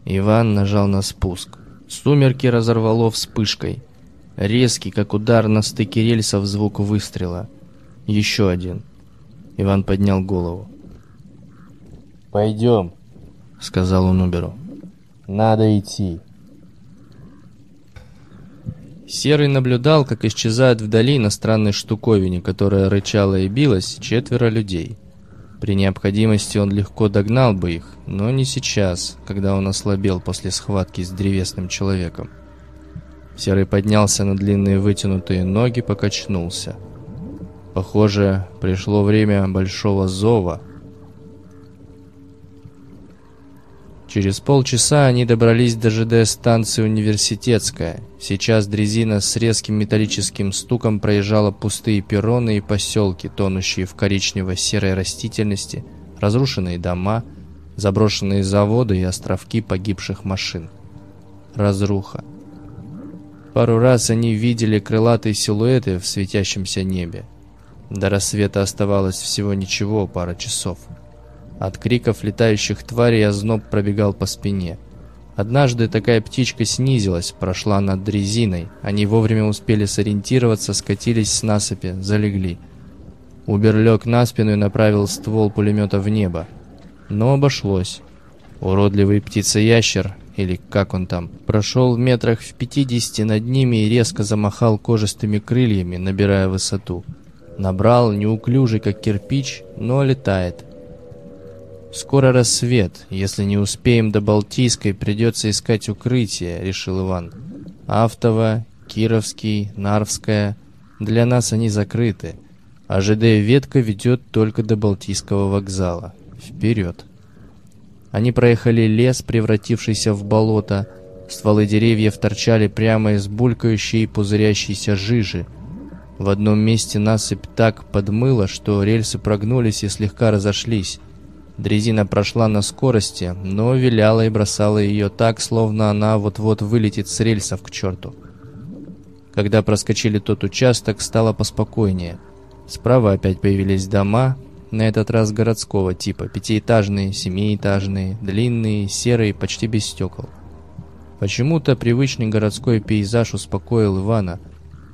Иван нажал на спуск. Сумерки разорвало вспышкой. Резкий, как удар на стыке рельсов, звук выстрела. Еще один. Иван поднял голову. «Пойдем», — сказал он Уберу. Надо идти. Серый наблюдал, как исчезают вдали на странной штуковине, которая рычала и билась, четверо людей. При необходимости он легко догнал бы их, но не сейчас, когда он ослабел после схватки с древесным человеком. Серый поднялся на длинные вытянутые ноги, покачнулся. Похоже, пришло время большого зова — Через полчаса они добрались до ЖД-станции «Университетская». Сейчас дрезина с резким металлическим стуком проезжала пустые перроны и поселки, тонущие в коричнево-серой растительности, разрушенные дома, заброшенные заводы и островки погибших машин. Разруха. Пару раз они видели крылатые силуэты в светящемся небе. До рассвета оставалось всего ничего, пара часов. От криков летающих тварей озноб пробегал по спине. Однажды такая птичка снизилась, прошла над дрезиной. Они вовремя успели сориентироваться, скатились с насыпи, залегли. Убер лег на спину и направил ствол пулемета в небо. Но обошлось. Уродливый птица-ящер, или как он там, прошел в метрах в пятидесяти над ними и резко замахал кожистыми крыльями, набирая высоту. Набрал, неуклюжий, как кирпич, но летает. «Скоро рассвет. Если не успеем до Балтийской, придется искать укрытие», — решил Иван. «Автово, Кировский, Нарвская. Для нас они закрыты. А ЖД-ветка ведет только до Балтийского вокзала. Вперед!» Они проехали лес, превратившийся в болото. Стволы деревьев торчали прямо из булькающей и пузырящейся жижи. В одном месте насыпь так подмыла, что рельсы прогнулись и слегка разошлись. Дрезина прошла на скорости, но виляла и бросала ее так, словно она вот-вот вылетит с рельсов к черту. Когда проскочили тот участок, стало поспокойнее. Справа опять появились дома, на этот раз городского типа, пятиэтажные, семиэтажные, длинные, серые, почти без стекол. Почему-то привычный городской пейзаж успокоил Ивана.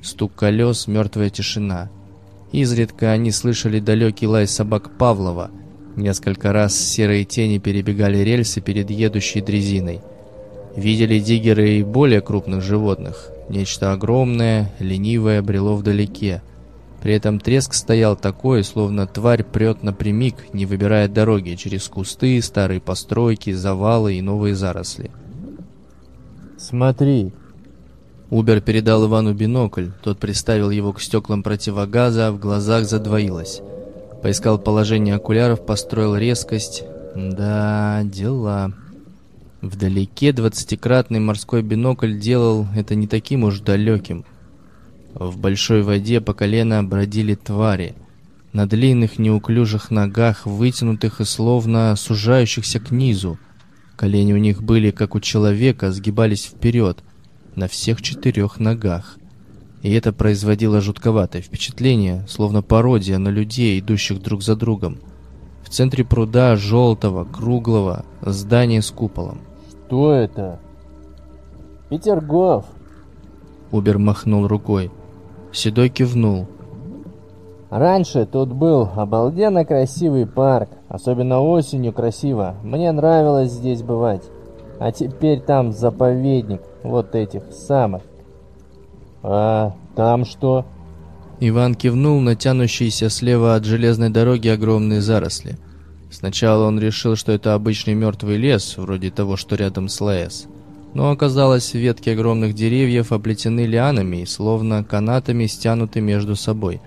Стук колес, мертвая тишина. Изредка они слышали далекий лай собак Павлова – Несколько раз серые тени перебегали рельсы перед едущей дрезиной. Видели диггеры и более крупных животных. Нечто огромное, ленивое брело вдалеке. При этом треск стоял такой, словно тварь прет напрямик, не выбирая дороги, через кусты, старые постройки, завалы и новые заросли. «Смотри!» Убер передал Ивану бинокль, тот приставил его к стеклам противогаза, а в глазах задвоилось. Поискал положение окуляров, построил резкость. Да, дела. Вдалеке двадцатикратный морской бинокль делал это не таким уж далеким. В большой воде по колено бродили твари. На длинных неуклюжих ногах, вытянутых и словно сужающихся к низу. Колени у них были, как у человека, сгибались вперед, на всех четырех ногах и это производило жутковатое впечатление, словно пародия на людей, идущих друг за другом. В центре пруда желтого, круглого, здание с куполом. «Что это?» «Петергоф!» Убер махнул рукой. Седой кивнул. «Раньше тут был обалденно красивый парк, особенно осенью красиво. Мне нравилось здесь бывать. А теперь там заповедник вот этих самых. «А там что?» Иван кивнул на тянущиеся слева от железной дороги огромные заросли. Сначала он решил, что это обычный мертвый лес, вроде того, что рядом с ЛАЭС. Но оказалось, ветки огромных деревьев оплетены лианами и словно канатами стянуты между собой.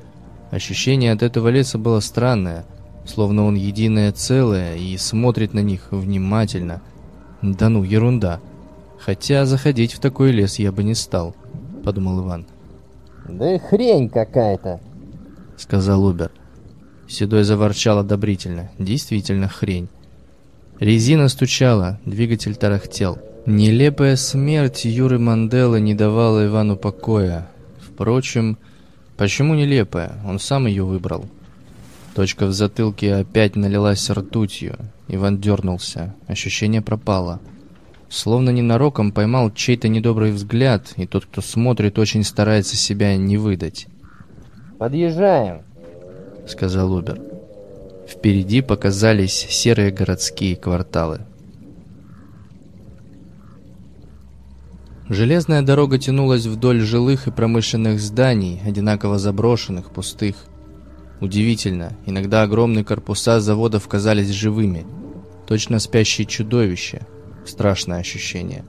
Ощущение от этого леса было странное, словно он единое целое и смотрит на них внимательно. Да ну, ерунда. Хотя заходить в такой лес я бы не стал подумал Иван. «Да и хрень какая-то», — сказал Убер. Седой заворчал одобрительно. Действительно хрень. Резина стучала, двигатель тарахтел. Нелепая смерть Юры Манделы не давала Ивану покоя. Впрочем, почему нелепая? Он сам ее выбрал. Точка в затылке опять налилась ртутью. Иван дернулся. Ощущение пропало. Словно ненароком поймал чей-то недобрый взгляд, и тот, кто смотрит, очень старается себя не выдать. «Подъезжаем», — сказал Убер. Впереди показались серые городские кварталы. Железная дорога тянулась вдоль жилых и промышленных зданий, одинаково заброшенных, пустых. Удивительно, иногда огромные корпуса заводов казались живыми. Точно спящие чудовища. Страшное ощущение.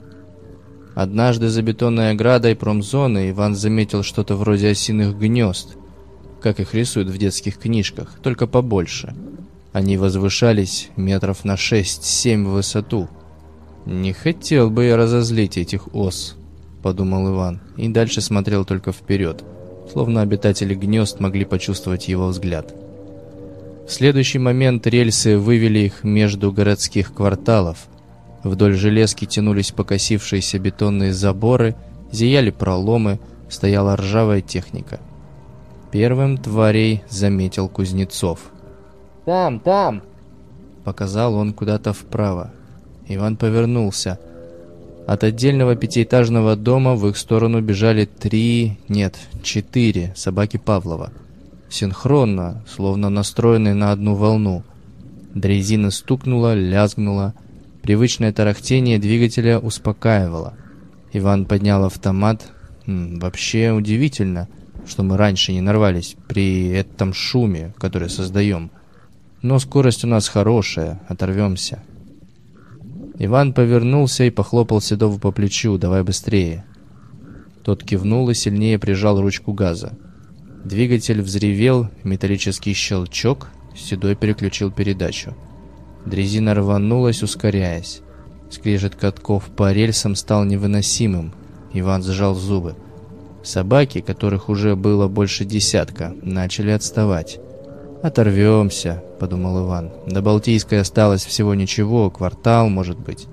Однажды за бетонной оградой промзоны Иван заметил что-то вроде осиных гнезд, как их рисуют в детских книжках, только побольше. Они возвышались метров на 6-7 в высоту. «Не хотел бы я разозлить этих ос», — подумал Иван, и дальше смотрел только вперед, словно обитатели гнезд могли почувствовать его взгляд. В следующий момент рельсы вывели их между городских кварталов. Вдоль железки тянулись покосившиеся бетонные заборы, зияли проломы, стояла ржавая техника. Первым тварей заметил Кузнецов — там, там!» Показал он куда-то вправо. Иван повернулся. От отдельного пятиэтажного дома в их сторону бежали три, нет, четыре собаки Павлова. Синхронно, словно настроенные на одну волну. Дрезина стукнула, лязгнула. Привычное тарахтение двигателя успокаивало. Иван поднял автомат. Вообще удивительно, что мы раньше не нарвались при этом шуме, который создаем. Но скорость у нас хорошая, оторвемся. Иван повернулся и похлопал Седову по плечу, давай быстрее. Тот кивнул и сильнее прижал ручку газа. Двигатель взревел, металлический щелчок, Седой переключил передачу. Дрезина рванулась, ускоряясь. Скрежет катков по рельсам стал невыносимым. Иван сжал зубы. Собаки, которых уже было больше десятка, начали отставать. «Оторвемся», — подумал Иван. «До Балтийской осталось всего ничего, квартал, может быть».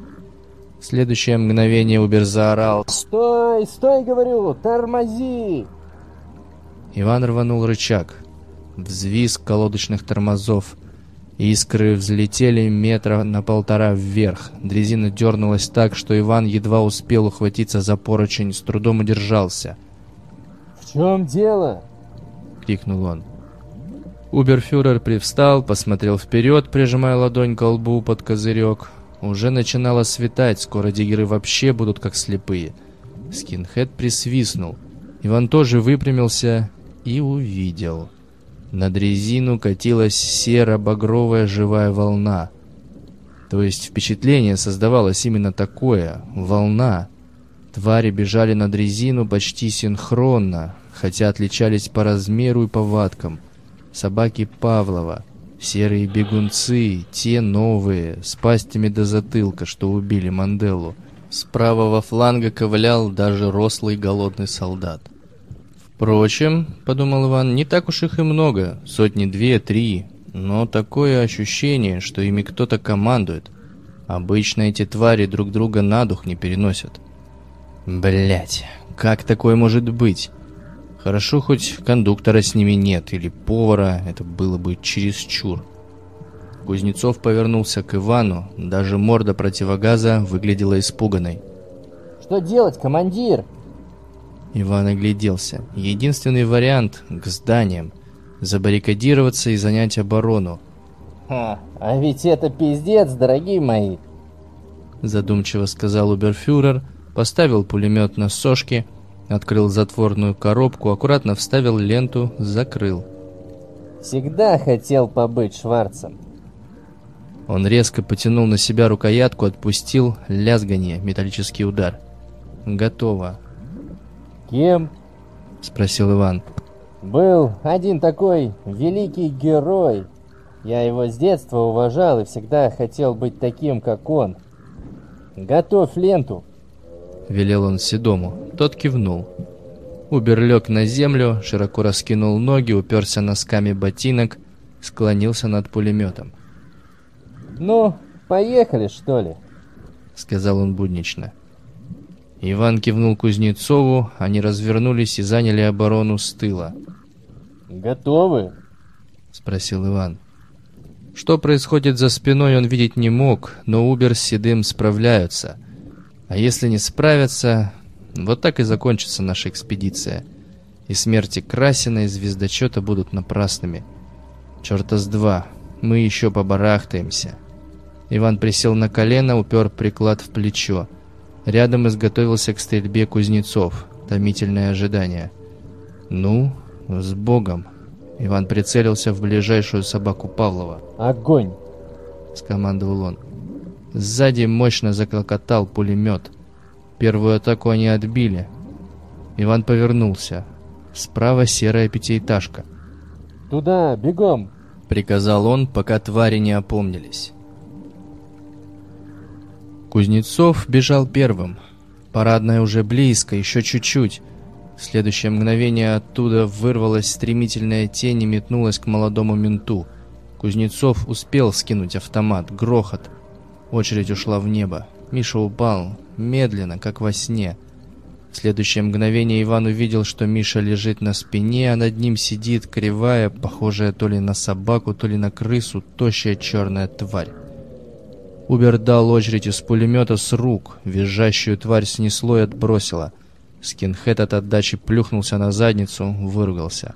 В следующее мгновение Убер заорал «Стой, стой, говорю, тормози!» Иван рванул рычаг. Взвизг колодочных тормозов. Искры взлетели метра на полтора вверх. Дрезина дернулась так, что Иван едва успел ухватиться за поручень, с трудом удержался. «В чем дело?» — крикнул он. Уберфюрер привстал, посмотрел вперед, прижимая ладонь к лбу под козырек. Уже начинало светать, скоро диггеры вообще будут как слепые. Скинхед присвистнул. Иван тоже выпрямился и увидел. Над резину катилась серо-багровая живая волна. То есть впечатление создавалось именно такое — волна. Твари бежали над резину почти синхронно, хотя отличались по размеру и повадкам — собаки Павлова, серые бегунцы, те новые, с пастями до затылка, что убили Манделу. С правого фланга ковылял даже рослый голодный солдат. Впрочем, подумал Иван, не так уж их и много, сотни две-три, но такое ощущение, что ими кто-то командует. Обычно эти твари друг друга на дух не переносят. Блять, как такое может быть? Хорошо, хоть кондуктора с ними нет, или повара, это было бы чересчур. Кузнецов повернулся к Ивану, даже морда противогаза выглядела испуганной. «Что делать, командир?» Иван огляделся. Единственный вариант — к зданиям. Забаррикадироваться и занять оборону. «Ха, а ведь это пиздец, дорогие мои!» Задумчиво сказал Уберфюрер, поставил пулемет на сошки — Открыл затворную коробку, аккуратно вставил ленту, закрыл. «Всегда хотел побыть Шварцем». Он резко потянул на себя рукоятку, отпустил лязганье, металлический удар. «Готово». «Кем?» — спросил Иван. «Был один такой великий герой. Я его с детства уважал и всегда хотел быть таким, как он. Готовь ленту». — велел он Седому. Тот кивнул. Убер лег на землю, широко раскинул ноги, уперся носками ботинок, склонился над пулеметом. «Ну, поехали, что ли?» — сказал он буднично. Иван кивнул Кузнецову, они развернулись и заняли оборону с тыла. «Готовы?» — спросил Иван. Что происходит за спиной, он видеть не мог, но Убер с Седым справляются — а если не справятся, вот так и закончится наша экспедиция. И смерти Красина и звездочета будут напрасными. Черта с два, мы еще побарахтаемся. Иван присел на колено, упер приклад в плечо. Рядом изготовился к стрельбе Кузнецов. Томительное ожидание. «Ну, с Богом!» Иван прицелился в ближайшую собаку Павлова. «Огонь!» — скомандовал он. Сзади мощно заклокотал пулемет. Первую атаку они отбили. Иван повернулся. Справа серая пятиэтажка. «Туда, бегом!» — приказал он, пока твари не опомнились. Кузнецов бежал первым. Парадная уже близко, еще чуть-чуть. В следующее мгновение оттуда вырвалась стремительная тень и метнулась к молодому менту. Кузнецов успел скинуть автомат. Грохот. Очередь ушла в небо. Миша упал. Медленно, как во сне. В следующее мгновение Иван увидел, что Миша лежит на спине, а над ним сидит кривая, похожая то ли на собаку, то ли на крысу, тощая черная тварь. Убер дал очередь из пулемета с рук. Визжащую тварь снесло и отбросило. Скинхед от отдачи плюхнулся на задницу, выругался.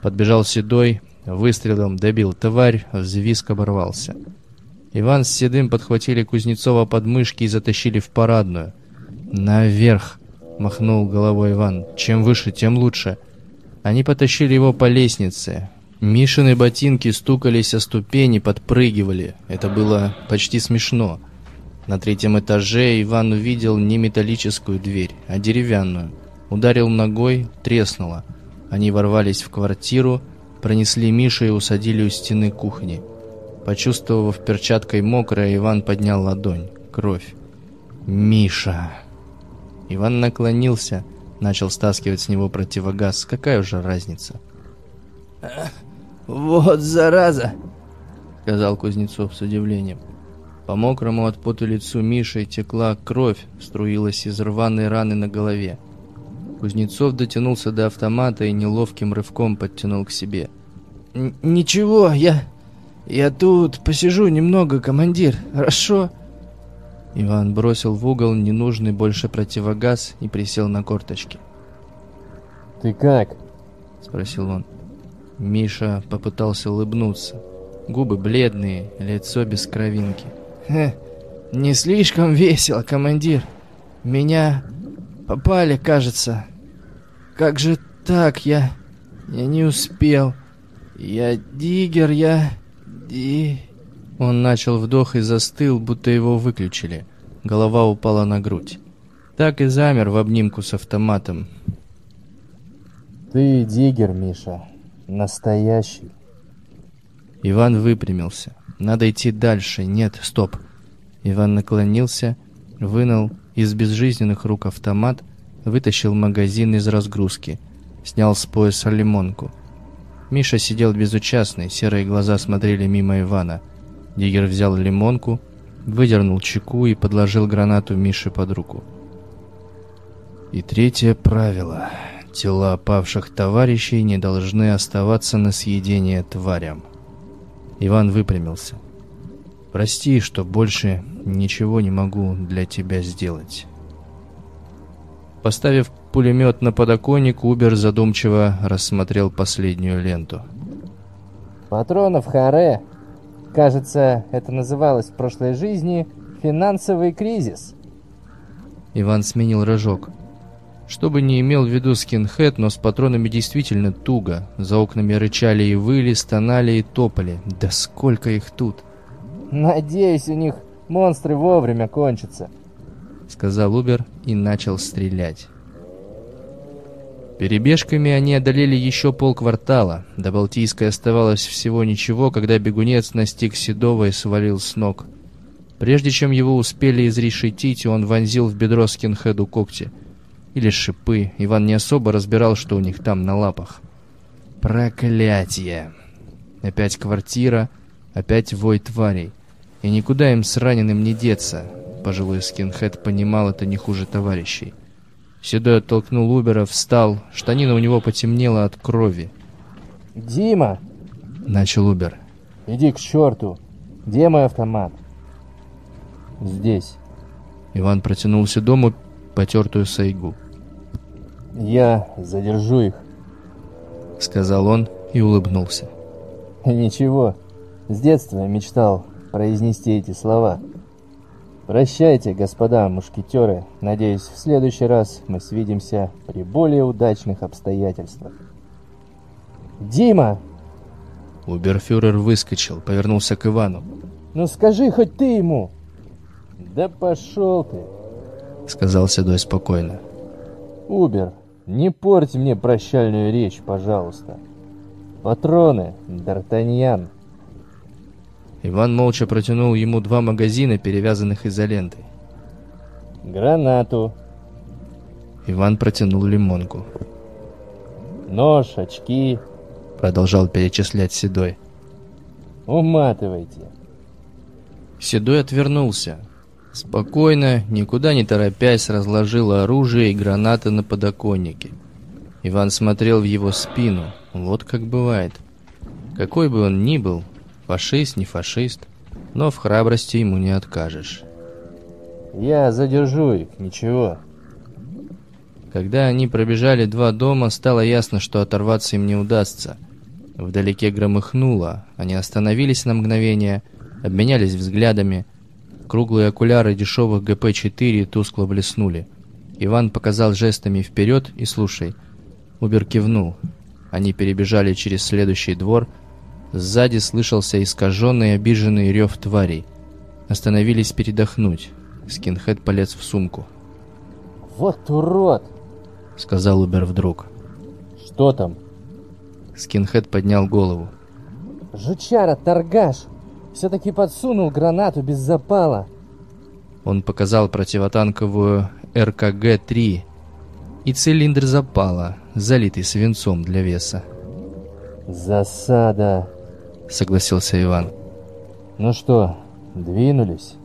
Подбежал Седой, выстрелом добил тварь, взвизг оборвался. Иван с Седым подхватили Кузнецова под мышки и затащили в парадную. «Наверх!» — махнул головой Иван. «Чем выше, тем лучше». Они потащили его по лестнице. Мишины ботинки стукались о ступени, подпрыгивали. Это было почти смешно. На третьем этаже Иван увидел не металлическую дверь, а деревянную. Ударил ногой, треснуло. Они ворвались в квартиру, пронесли Мишу и усадили у стены кухни. Почувствовав перчаткой мокрое, Иван поднял ладонь. Кровь. «Миша!» Иван наклонился, начал стаскивать с него противогаз. Какая уже разница? «Вот зараза!» — сказал Кузнецов с удивлением. По мокрому от пота лицу Миши текла кровь, струилась из рваной раны на голове. Кузнецов дотянулся до автомата и неловким рывком подтянул к себе. «Ничего, я... я тут посижу немного, командир, хорошо?» Иван бросил в угол ненужный больше противогаз и присел на корточки. «Ты как?» — спросил он. Миша попытался улыбнуться. Губы бледные, лицо без кровинки. Хе, не слишком весело, командир. Меня попали, кажется. Как же так? Я... Я не успел. Я диггер, я... Ди... Он начал вдох и застыл, будто его выключили. Голова упала на грудь. Так и замер в обнимку с автоматом. «Ты диггер, Миша», Настоящий. Иван выпрямился. Надо идти дальше. Нет, стоп. Иван наклонился, вынул из безжизненных рук автомат, вытащил магазин из разгрузки, снял с пояса лимонку. Миша сидел безучастный, серые глаза смотрели мимо Ивана. Диггер взял лимонку, выдернул чеку и подложил гранату Мише под руку. И третье правило. Тела опавших товарищей не должны оставаться на съедение тварям. Иван выпрямился. «Прости, что больше ничего не могу для тебя сделать». Поставив пулемет на подоконник, Убер задумчиво рассмотрел последнюю ленту. «Патронов харе. Кажется, это называлось в прошлой жизни финансовый кризис». Иван сменил рожок. Что бы ни имел в виду скинхед, но с патронами действительно туго. За окнами рычали и выли, стонали и топали. Да сколько их тут! «Надеюсь, у них монстры вовремя кончатся», — сказал Убер и начал стрелять. Перебежками они одолели еще полквартала. До Балтийской оставалось всего ничего, когда бегунец настиг Седова и свалил с ног. Прежде чем его успели изрешетить, он вонзил в бедро скинхеду когти — или шипы. Иван не особо разбирал, что у них там на лапах. Проклятие! Опять квартира, опять вой тварей. И никуда им с раненым не деться. Пожилой скинхед понимал это не хуже товарищей. Седой оттолкнул Убера, встал. Штанина у него потемнела от крови. «Дима!» — начал Убер. «Иди к черту! Где мой автомат?» «Здесь». Иван протянул Седому потертую сайгу. «Я задержу их», — сказал он и улыбнулся. «Ничего, с детства мечтал произнести эти слова». Прощайте, господа мушкетеры. Надеюсь, в следующий раз мы свидимся при более удачных обстоятельствах. Дима! Уберфюрер выскочил, повернулся к Ивану. Ну скажи хоть ты ему! Да пошел ты! Сказал Седой спокойно. Убер, не порть мне прощальную речь, пожалуйста. Патроны, Д'Артаньян. Иван молча протянул ему два магазина, перевязанных изолентой. Гранату. Иван протянул лимонку. Нож, очки. Продолжал перечислять Седой. Уматывайте. Седой отвернулся. Спокойно, никуда не торопясь, разложил оружие и гранаты на подоконнике. Иван смотрел в его спину. Вот как бывает. Какой бы он ни был, фашист, не фашист, но в храбрости ему не откажешь. «Я задержу их, ничего». Когда они пробежали два дома, стало ясно, что оторваться им не удастся. Вдалеке громыхнуло, они остановились на мгновение, обменялись взглядами. Круглые окуляры дешевых ГП-4 тускло блеснули. Иван показал жестами вперед и слушай. Убер кивнул. Они перебежали через следующий двор. Сзади слышался искаженный обиженный рев тварей. Остановились передохнуть. Скинхед полез в сумку. «Вот урод!» — сказал Убер вдруг. «Что там?» Скинхед поднял голову. «Жучара, торгаш! Все-таки подсунул гранату без запала!» Он показал противотанковую РКГ-3 и цилиндр запала, залитый свинцом для веса. «Засада!» — согласился Иван. «Ну что, двинулись?»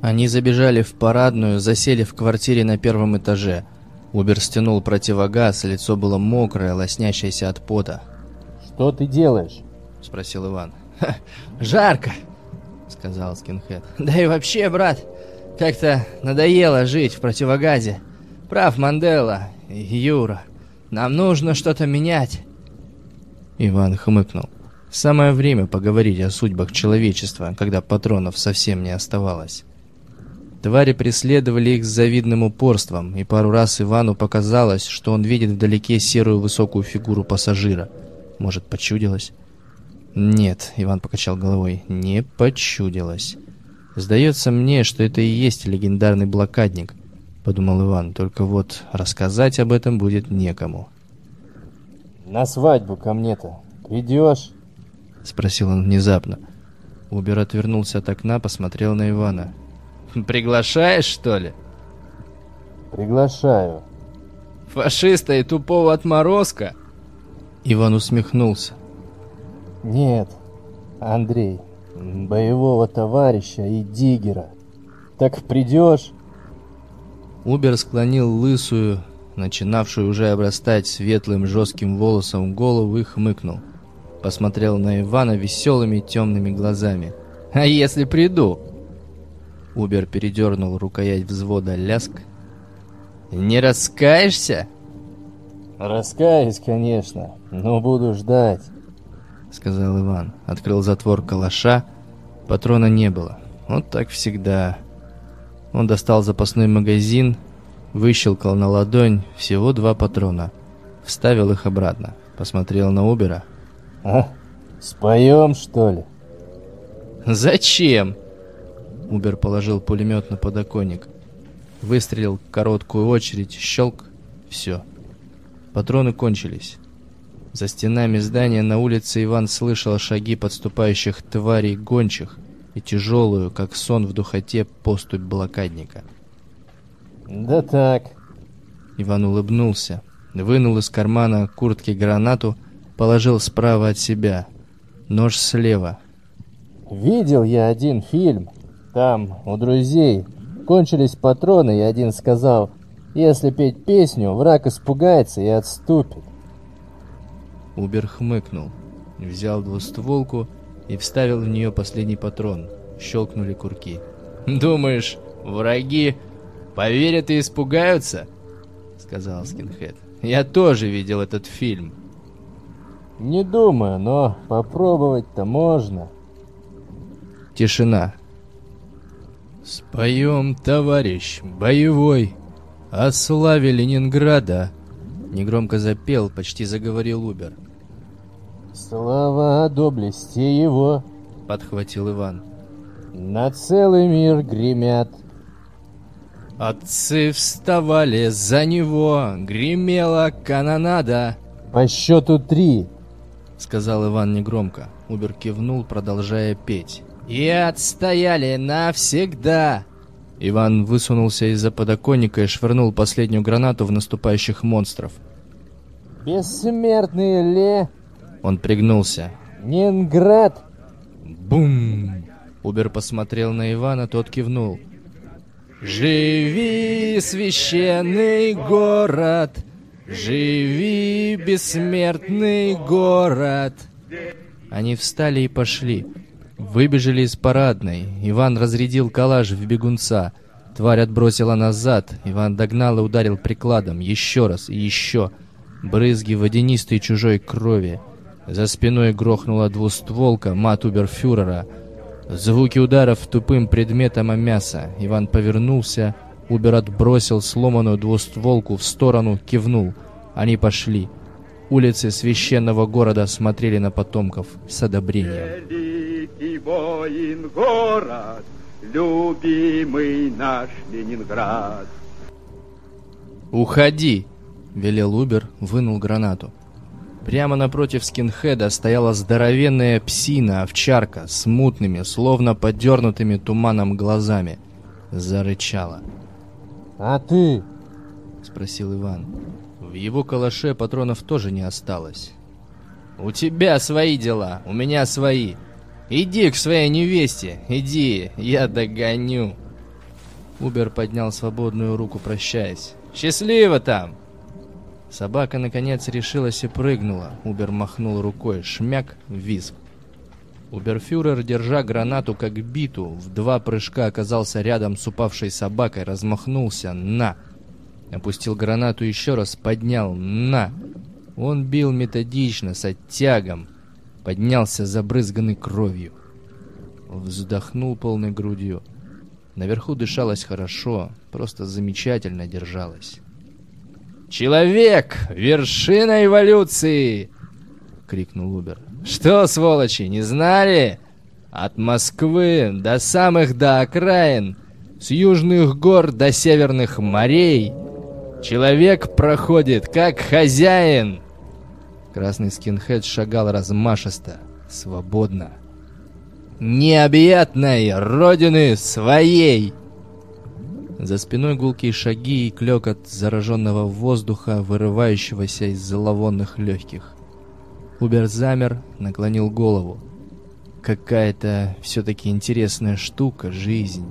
Они забежали в парадную, засели в квартире на первом этаже. Убер стянул противогаз, лицо было мокрое, лоснящееся от пота. «Что ты делаешь?» — спросил Иван. «Жарко!» — сказал скинхед. «Да и вообще, брат, как-то надоело жить в противогазе. Прав Мандела и Юра. Нам нужно что-то менять». Иван хмыкнул. Самое время поговорить о судьбах человечества, когда патронов совсем не оставалось. Твари преследовали их с завидным упорством, и пару раз Ивану показалось, что он видит вдалеке серую высокую фигуру пассажира. Может, почудилось? Нет, Иван покачал головой, не почудилось. Сдается мне, что это и есть легендарный блокадник, подумал Иван, только вот рассказать об этом будет некому. На свадьбу ко мне-то придешь? Спросил он внезапно. Убер отвернулся от окна, посмотрел на Ивана. Приглашаешь, что ли? Приглашаю. Фашиста и тупого отморозка? Иван усмехнулся. Нет, Андрей, боевого товарища и диггера. Так придешь? Убер склонил лысую, начинавшую уже обрастать светлым жестким волосом голову и хмыкнул. Посмотрел на Ивана веселыми темными глазами. «А если приду?» Убер передернул рукоять взвода ляск. «Не раскаешься?» «Раскаюсь, конечно, но буду ждать», — сказал Иван. Открыл затвор калаша. Патрона не было. Вот так всегда. Он достал запасной магазин, выщелкал на ладонь всего два патрона. Вставил их обратно. Посмотрел на Убера. «А, споем, что ли?» «Зачем?» Убер положил пулемет на подоконник. Выстрелил короткую очередь, щелк, все. Патроны кончились. За стенами здания на улице Иван слышал шаги подступающих тварей гончих и тяжелую, как сон в духоте, поступь блокадника. «Да так». Иван улыбнулся, вынул из кармана куртки гранату, положил справа от себя. Нож слева. «Видел я один фильм. Там, у друзей, кончились патроны, и один сказал, если петь песню, враг испугается и отступит. Убер хмыкнул, взял двустволку и вставил в нее последний патрон. Щелкнули курки. «Думаешь, враги поверят и испугаются?» Сказал Скинхед. «Я тоже видел этот фильм». «Не думаю, но попробовать-то можно». Тишина. «Споем, товарищ, боевой, о славе Ленинграда!» Негромко запел, почти заговорил Убер. «Слава о доблести его!» — подхватил Иван. «На целый мир гремят!» Отцы вставали за него, гремела канонада. «По счету три!» — сказал Иван негромко. Убер кивнул, продолжая петь. «И отстояли навсегда!» Иван высунулся из-за подоконника и швырнул последнюю гранату в наступающих монстров. «Бессмертные ле...» Он пригнулся. «Нинград!» Бум! Убер посмотрел на Ивана, тот кивнул. «Живи, священный город! Живи, бессмертный город!» Они встали и пошли. Выбежали из парадной. Иван разрядил калаш в бегунца. Тварь отбросила назад. Иван догнал и ударил прикладом. Еще раз и еще. Брызги водянистой чужой крови. За спиной грохнула двустволка мат Уберфюрера. Звуки ударов тупым предметом о мясо. Иван повернулся. Убер отбросил сломанную двустволку в сторону, кивнул. Они пошли. Улицы священного города смотрели на потомков с одобрением великий воин город, любимый наш Ленинград. «Уходи!» — велел Убер, вынул гранату. Прямо напротив скинхеда стояла здоровенная псина-овчарка с мутными, словно подернутыми туманом глазами. Зарычала. «А ты?» — спросил Иван. В его калаше патронов тоже не осталось. «У тебя свои дела, у меня свои. «Иди к своей невесте, иди, я догоню!» Убер поднял свободную руку, прощаясь. «Счастливо там!» Собака, наконец, решилась и прыгнула. Убер махнул рукой. Шмяк, визг. Уберфюрер, держа гранату как биту, в два прыжка оказался рядом с упавшей собакой, размахнулся. «На!» Опустил гранату еще раз, поднял. «На!» Он бил методично, с оттягом поднялся забрызганный кровью. Вздохнул полной грудью. Наверху дышалось хорошо, просто замечательно держалось. «Человек! Вершина эволюции!» — крикнул Убер. «Что, сволочи, не знали? От Москвы до самых до окраин, с южных гор до северных морей, человек проходит как хозяин!» Красный скинхед шагал размашисто, свободно. «Необъятной родины своей!» За спиной гулкие шаги и клёкот зараженного воздуха, вырывающегося из зловонных легких. Убер замер, наклонил голову. Какая-то все-таки интересная штука — жизнь.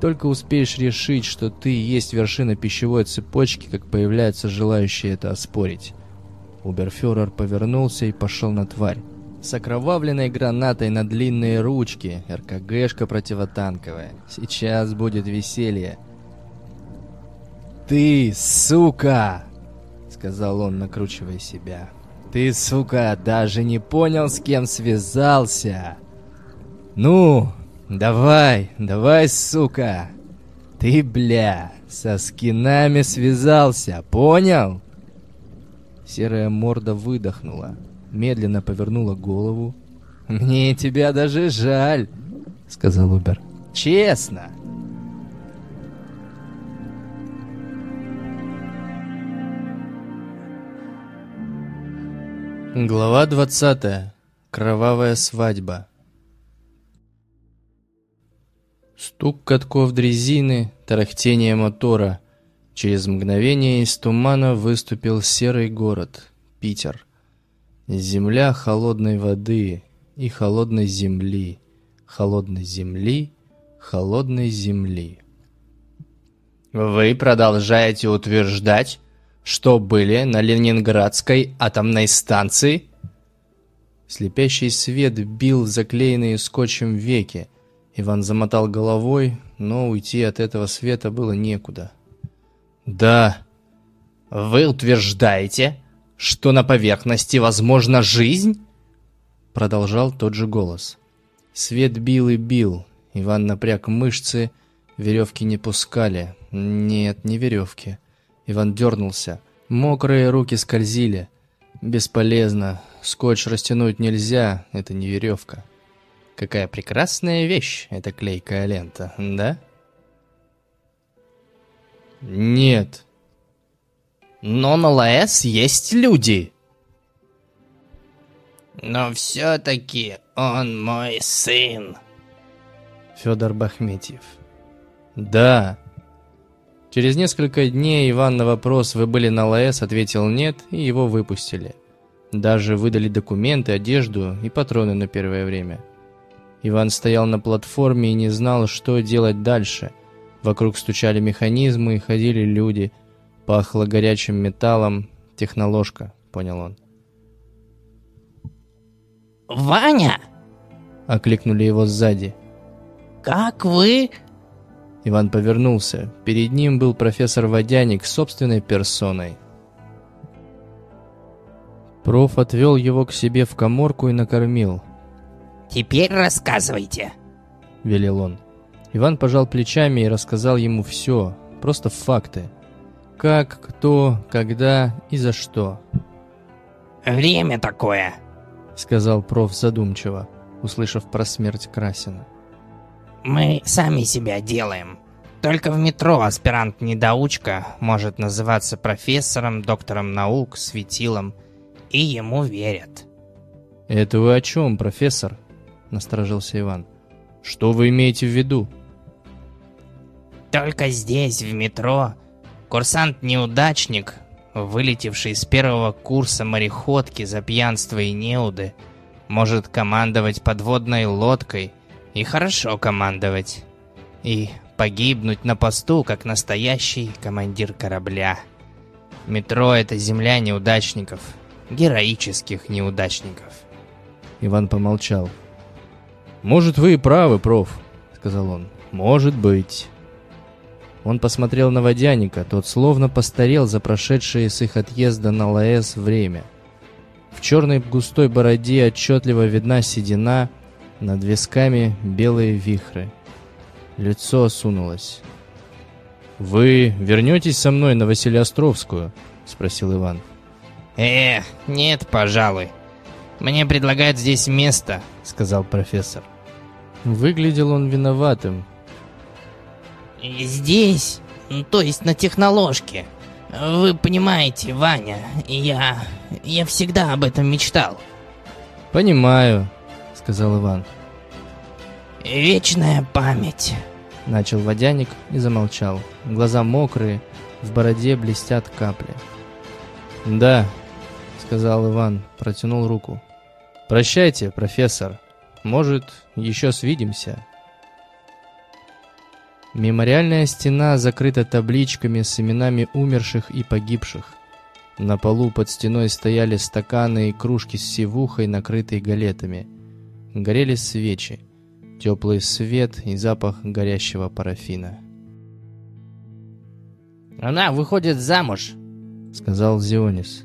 Только успеешь решить, что ты есть вершина пищевой цепочки, как появляются желающие это оспорить. Уберфюрер повернулся и пошел на тварь. С окровавленной гранатой на длинные ручки, РКГшка противотанковая. Сейчас будет веселье. «Ты, сука!» — сказал он, накручивая себя. «Ты, сука, даже не понял, с кем связался!» «Ну, давай, давай, сука!» «Ты, бля, со скинами связался, понял?» Серая морда выдохнула, медленно повернула голову. «Мне тебя даже жаль», — сказал Убер. «Честно». Глава 20. Кровавая свадьба. Стук катков дрезины, тарахтение мотора — Через мгновение из тумана выступил серый город, Питер. Земля холодной воды и холодной земли, холодной земли, холодной земли. Вы продолжаете утверждать, что были на Ленинградской атомной станции? Слепящий свет бил заклеенные скотчем веки. Иван замотал головой, но уйти от этого света было некуда. Да. Вы утверждаете, что на поверхности возможна жизнь? Продолжал тот же голос. Свет бил и бил. Иван напряг мышцы, веревки не пускали. Нет, не веревки. Иван дернулся. Мокрые руки скользили. Бесполезно. Скотч растянуть нельзя, это не веревка. Какая прекрасная вещь эта клейкая лента, да? Нет. Но на ЛАЭС есть люди. Но все-таки он мой сын. Федор Бахметьев. Да. Через несколько дней Иван на вопрос «Вы были на ЛАЭС?» ответил «нет» и его выпустили. Даже выдали документы, одежду и патроны на первое время. Иван стоял на платформе и не знал, что делать дальше. Вокруг стучали механизмы и ходили люди. Пахло горячим металлом. Техноложка, понял он. «Ваня!» — окликнули его сзади. «Как вы?» Иван повернулся. Перед ним был профессор Водяник собственной персоной. Проф отвел его к себе в коморку и накормил. «Теперь рассказывайте», — велел он. Иван пожал плечами и рассказал ему все, просто факты. Как, кто, когда и за что. «Время такое», — сказал проф задумчиво, услышав про смерть Красина. «Мы сами себя делаем. Только в метро аспирант-недоучка может называться профессором, доктором наук, светилом, и ему верят». «Это вы о чем, профессор?» — насторожился Иван. «Что вы имеете в виду?» «Только здесь, в метро, курсант-неудачник вылетевший с первого курса мореходки за пьянство и неуды, может командовать подводной лодкой и хорошо командовать. И погибнуть на посту, как настоящий командир корабля. Метро — это земля неудачников, героических неудачников. Иван помолчал. «Может, вы и правы, проф», — сказал он. «Может быть». Он посмотрел на водяника, тот словно постарел за прошедшее с их отъезда на ЛАЭС время. В черной густой бороде отчетливо видна седина, над висками белые вихры. Лицо осунулось. «Вы вернетесь со мной на Василиостровскую?» — спросил Иван. «Э, нет, пожалуй. Мне предлагают здесь место», — сказал профессор. Выглядел он виноватым, Здесь, то есть на техноложке. Вы понимаете, Ваня, я... я всегда об этом мечтал. Понимаю, сказал Иван. Вечная память. Начал водяник и замолчал. Глаза мокрые, в бороде блестят капли. Да, сказал Иван, протянул руку. Прощайте, профессор. Может, еще свидимся. Мемориальная стена закрыта табличками с именами умерших и погибших. На полу под стеной стояли стаканы и кружки с сивухой, накрытые галетами. Горели свечи, теплый свет и запах горящего парафина. «Она выходит замуж», — сказал Зионис.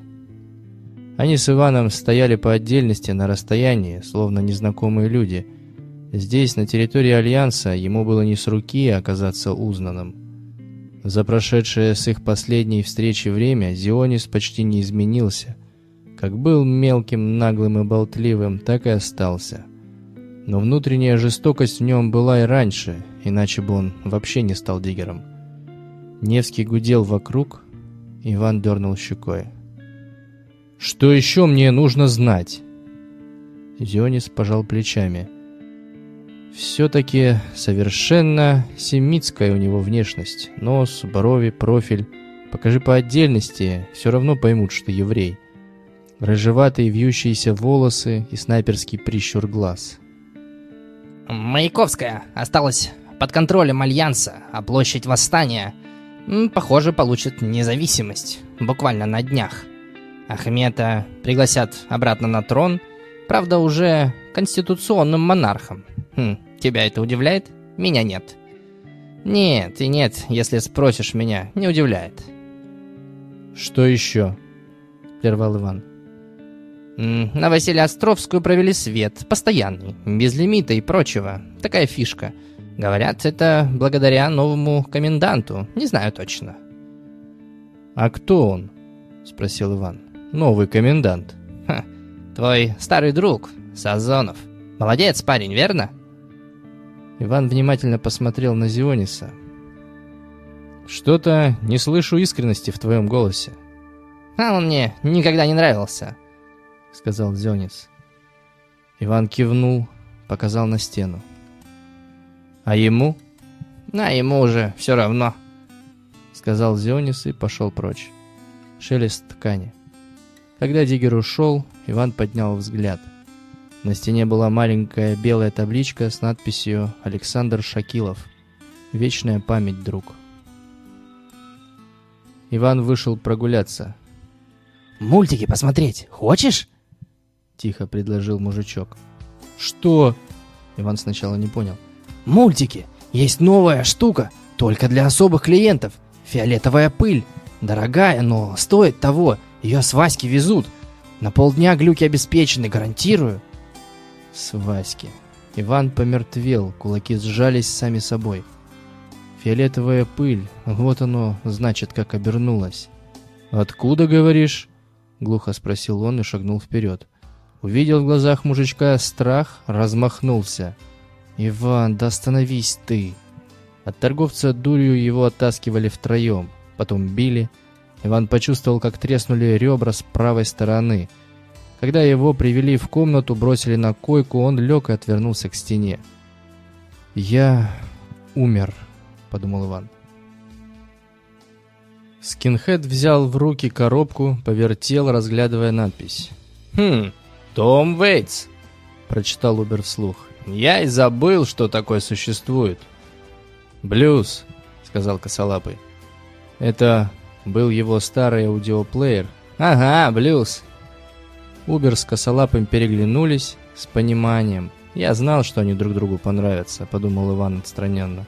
Они с Иваном стояли по отдельности на расстоянии, словно незнакомые люди — Здесь, на территории Альянса, ему было не с руки оказаться узнанным. За прошедшее с их последней встречи время Зионис почти не изменился. Как был мелким, наглым и болтливым, так и остался. Но внутренняя жестокость в нем была и раньше, иначе бы он вообще не стал диггером. Невский гудел вокруг, Иван дернул щекой. «Что еще мне нужно знать?» Зионис пожал плечами – все-таки совершенно семитская у него внешность. Нос, брови, профиль. Покажи по отдельности, все равно поймут, что еврей. Рыжеватые вьющиеся волосы и снайперский прищур глаз. Маяковская осталась под контролем Альянса, а площадь Восстания, похоже, получит независимость буквально на днях. Ахмета пригласят обратно на трон, правда уже конституционным монархом. Хм, тебя это удивляет? Меня нет. Нет и нет, если спросишь меня, не удивляет. Что еще? Прервал Иван. На Василия Островскую провели свет, постоянный, без лимита и прочего. Такая фишка. Говорят, это благодаря новому коменданту. Не знаю точно. «А кто он?» — спросил Иван. «Новый комендант». Ха, твой старый друг, Сазонов. Молодец парень, верно? Иван внимательно посмотрел на Зиониса. «Что-то не слышу искренности в твоем голосе». «А он мне никогда не нравился», — сказал Зионис. Иван кивнул, показал на стену. «А ему?» «А ему уже все равно», — сказал Зионис и пошел прочь. Шелест ткани. Когда Диггер ушел, Иван поднял взгляд. На стене была маленькая белая табличка с надписью «Александр Шакилов. Вечная память, друг». Иван вышел прогуляться. «Мультики посмотреть хочешь?» Тихо предложил мужичок. «Что?» Иван сначала не понял. «Мультики! Есть новая штука, только для особых клиентов. Фиолетовая пыль. Дорогая, но стоит того. Ее с Васьки везут. На полдня глюки обеспечены, гарантирую». С Васьки. Иван помертвел, кулаки сжались сами собой. Фиолетовая пыль, вот оно, значит, как обернулась. «Откуда, говоришь?» — глухо спросил он и шагнул вперед. Увидел в глазах мужичка страх, размахнулся. «Иван, да остановись ты!» От торговца дурью его оттаскивали втроем, потом били. Иван почувствовал, как треснули ребра с правой стороны. Когда его привели в комнату, бросили на койку, он лег и отвернулся к стене. «Я умер», — подумал Иван. Скинхед взял в руки коробку, повертел, разглядывая надпись. «Хм, Том Вейтс», — прочитал Убер вслух. «Я и забыл, что такое существует». «Блюз», — сказал Косолапый. Это был его старый аудиоплеер. «Ага, блюз». Убер с Косолапым переглянулись с пониманием. «Я знал, что они друг другу понравятся», — подумал Иван отстраненно.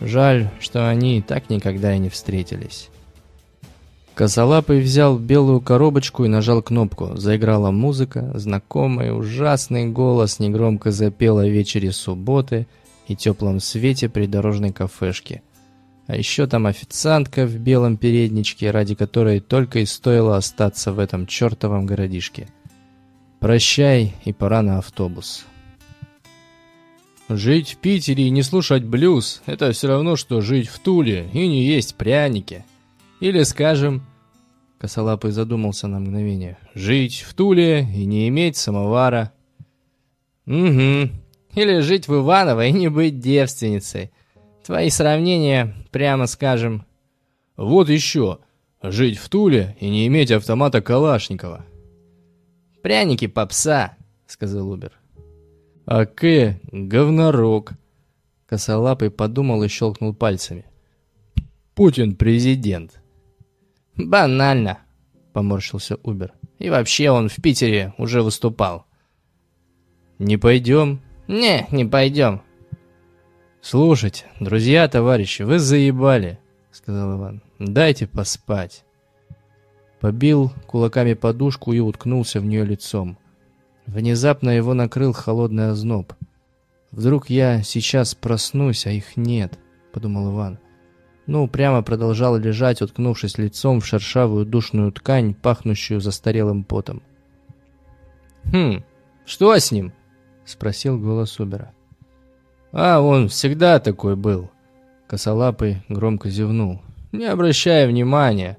Жаль, что они так никогда и не встретились. Косолапый взял белую коробочку и нажал кнопку. Заиграла музыка, знакомый ужасный голос негромко запел о вечере субботы и теплом свете придорожной кафешки. А еще там официантка в белом передничке, ради которой только и стоило остаться в этом чертовом городишке. Прощай и пора на автобус. Жить в Питере и не слушать блюз – это все равно, что жить в Туле и не есть пряники. Или, скажем, Косолапый задумался на мгновение, жить в Туле и не иметь самовара. Угу. Или жить в Иваново и не быть девственницей. Твои сравнения, прямо скажем. Вот еще. Жить в Туле и не иметь автомата Калашникова. Пряники попса, сказал Убер. А К — говнорог. Косолапый подумал и щелкнул пальцами. Путин президент. Банально, поморщился Убер. И вообще он в Питере уже выступал. Не пойдем? Не, не пойдем. Слушайте, друзья, товарищи, вы заебали, сказал Иван. Дайте поспать. Побил кулаками подушку и уткнулся в нее лицом. Внезапно его накрыл холодный озноб. «Вдруг я сейчас проснусь, а их нет», — подумал Иван. Ну, прямо продолжал лежать, уткнувшись лицом в шершавую душную ткань, пахнущую застарелым потом. «Хм, что с ним?» — спросил голос Убера. «А, он всегда такой был», — косолапый громко зевнул. «Не обращая внимания.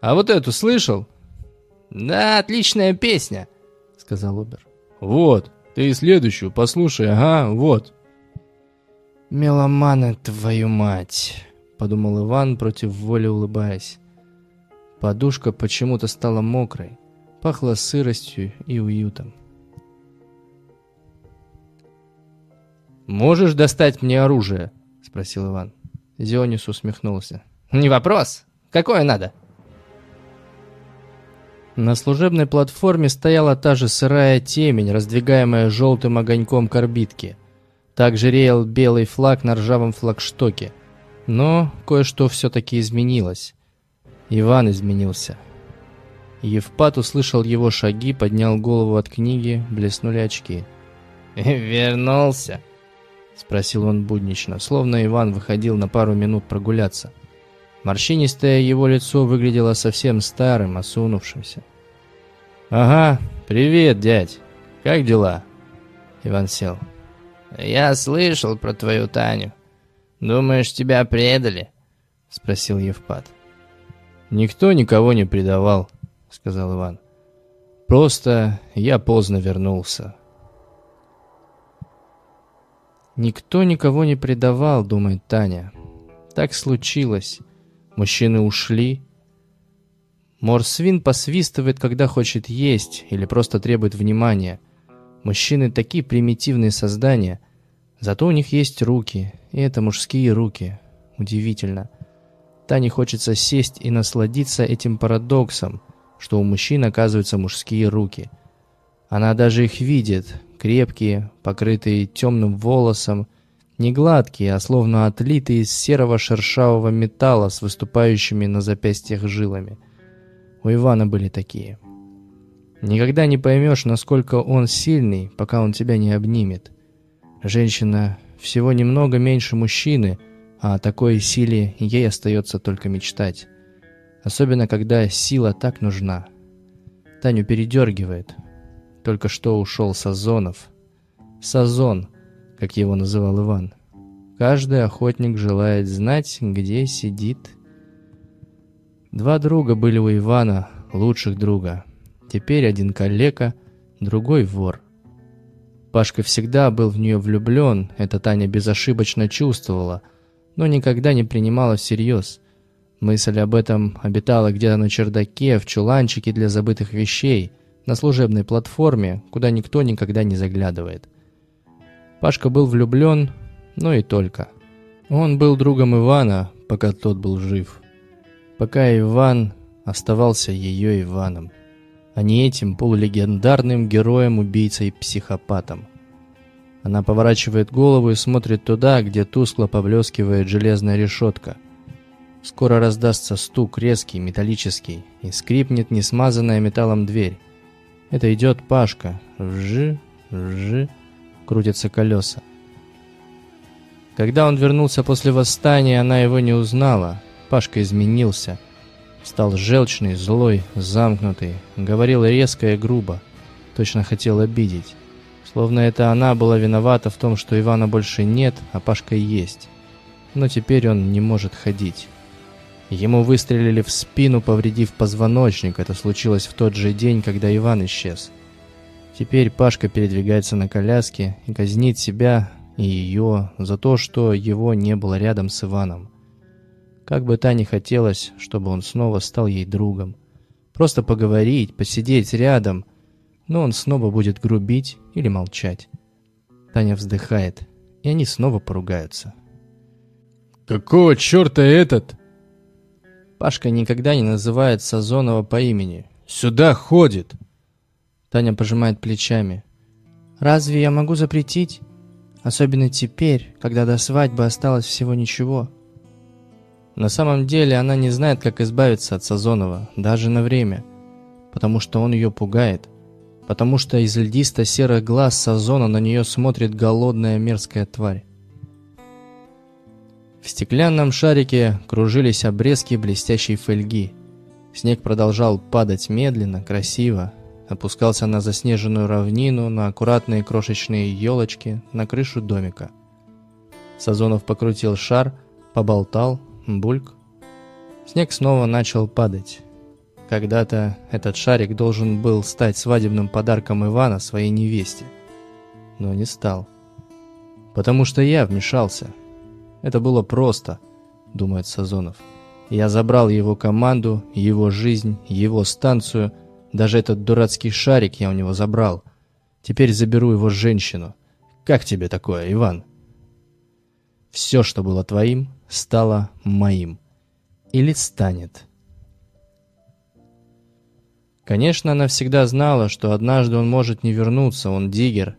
А вот эту слышал?» «Да, отличная песня», сказал Убер. «Вот, ты и следующую послушай, ага, вот». «Меломаны, твою мать!» — подумал Иван, против воли улыбаясь. Подушка почему-то стала мокрой, пахла сыростью и уютом. «Можешь достать мне оружие?» — спросил Иван. Зионис усмехнулся. «Не вопрос. Какое надо?» На служебной платформе стояла та же сырая темень, раздвигаемая желтым огоньком корбитки. Также реял белый флаг на ржавом флагштоке. Но кое-что все-таки изменилось. Иван изменился. Евпат услышал его шаги, поднял голову от книги, блеснули очки. «Вернулся», —— спросил он буднично, словно Иван выходил на пару минут прогуляться. Морщинистое его лицо выглядело совсем старым, осунувшимся. «Ага, привет, дядь. Как дела?» Иван сел. «Я слышал про твою Таню. Думаешь, тебя предали?» Спросил Евпат. «Никто никого не предавал», — сказал Иван. «Просто я поздно вернулся». «Никто никого не предавал», — думает Таня. «Так случилось. Мужчины ушли. Морсвин посвистывает, когда хочет есть или просто требует внимания. Мужчины такие примитивные создания, зато у них есть руки, и это мужские руки. Удивительно. Тане хочется сесть и насладиться этим парадоксом, что у мужчин оказываются мужские руки. Она даже их видит, крепкие, покрытые темным волосом, не гладкие, а словно отлитые из серого шершавого металла с выступающими на запястьях жилами. У Ивана были такие. Никогда не поймешь, насколько он сильный, пока он тебя не обнимет. Женщина всего немного меньше мужчины — а о такой силе ей остается только мечтать. Особенно, когда сила так нужна. Таню передергивает. Только что ушел Сазонов. Сазон, как его называл Иван. Каждый охотник желает знать, где сидит. Два друга были у Ивана, лучших друга. Теперь один калека, другой вор. Пашка всегда был в нее влюблен, это Таня безошибочно чувствовала – но никогда не принимала всерьез. Мысль об этом обитала где-то на чердаке, в чуланчике для забытых вещей, на служебной платформе, куда никто никогда не заглядывает. Пашка был влюблен, но и только. Он был другом Ивана, пока тот был жив. Пока Иван оставался ее Иваном, а не этим полулегендарным героем-убийцей-психопатом. Она поворачивает голову и смотрит туда, где тускло поблескивает железная решетка. Скоро раздастся стук, резкий, металлический, и скрипнет несмазанная металлом дверь. Это идет Пашка. Вжи, крутятся колеса. Когда он вернулся после восстания, она его не узнала. Пашка изменился. Стал желчный, злой, замкнутый. Говорил резко и грубо. Точно хотел обидеть. Словно это она была виновата в том, что Ивана больше нет, а Пашка есть. Но теперь он не может ходить. Ему выстрелили в спину, повредив позвоночник. Это случилось в тот же день, когда Иван исчез. Теперь Пашка передвигается на коляске и казнит себя и ее за то, что его не было рядом с Иваном. Как бы та ни хотелось, чтобы он снова стал ей другом. Просто поговорить, посидеть рядом, но он снова будет грубить или молчать. Таня вздыхает, и они снова поругаются. «Какого черта этот?» Пашка никогда не называет Сазонова по имени. «Сюда ходит!» Таня пожимает плечами. «Разве я могу запретить? Особенно теперь, когда до свадьбы осталось всего ничего». На самом деле она не знает, как избавиться от Сазонова, даже на время, потому что он ее пугает потому что из льдисто-серых глаз Сазона на нее смотрит голодная мерзкая тварь. В стеклянном шарике кружились обрезки блестящей фольги. Снег продолжал падать медленно, красиво, опускался на заснеженную равнину, на аккуратные крошечные елочки, на крышу домика. Сазонов покрутил шар, поболтал, бульк. Снег снова начал падать. Когда-то этот шарик должен был стать свадебным подарком Ивана своей невесте. Но не стал. Потому что я вмешался. Это было просто, думает Сазонов. Я забрал его команду, его жизнь, его станцию. Даже этот дурацкий шарик я у него забрал. Теперь заберу его женщину. Как тебе такое, Иван? Все, что было твоим, стало моим. Или станет. Конечно, она всегда знала, что однажды он может не вернуться, он диггер.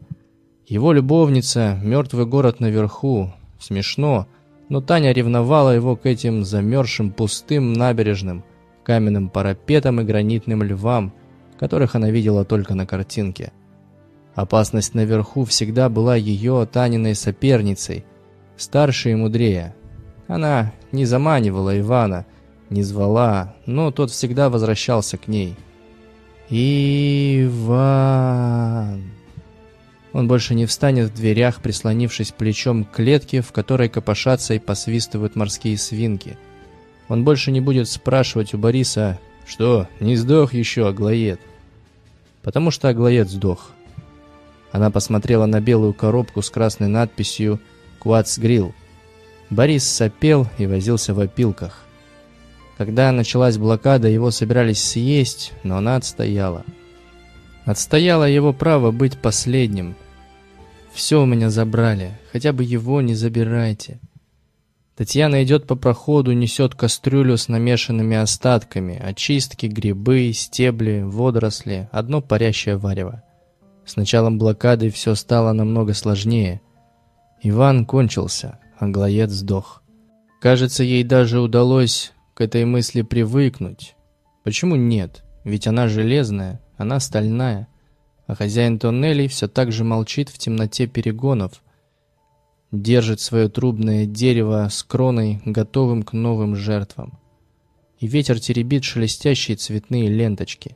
Его любовница, мертвый город наверху. Смешно, но Таня ревновала его к этим замерзшим пустым набережным, каменным парапетам и гранитным львам, которых она видела только на картинке. Опасность наверху всегда была ее Таниной соперницей, старше и мудрее. Она не заманивала Ивана, не звала, но тот всегда возвращался к ней. «Иван!» Он больше не встанет в дверях, прислонившись плечом к клетке, в которой копошатся и посвистывают морские свинки. Он больше не будет спрашивать у Бориса, что, не сдох еще Аглоед? Потому что Аглоед сдох. Она посмотрела на белую коробку с красной надписью «Квадс Грилл». Борис сопел и возился в опилках. Когда началась блокада, его собирались съесть, но она отстояла. Отстояла его право быть последним. «Все у меня забрали, хотя бы его не забирайте». Татьяна идет по проходу, несет кастрюлю с намешанными остатками, очистки, грибы, стебли, водоросли, одно парящее варево. С началом блокады все стало намного сложнее. Иван кончился, а Глоед сдох. Кажется, ей даже удалось к этой мысли привыкнуть. Почему нет? Ведь она железная, она стальная. А хозяин тоннелей все так же молчит в темноте перегонов, держит свое трубное дерево с кроной, готовым к новым жертвам. И ветер теребит шелестящие цветные ленточки.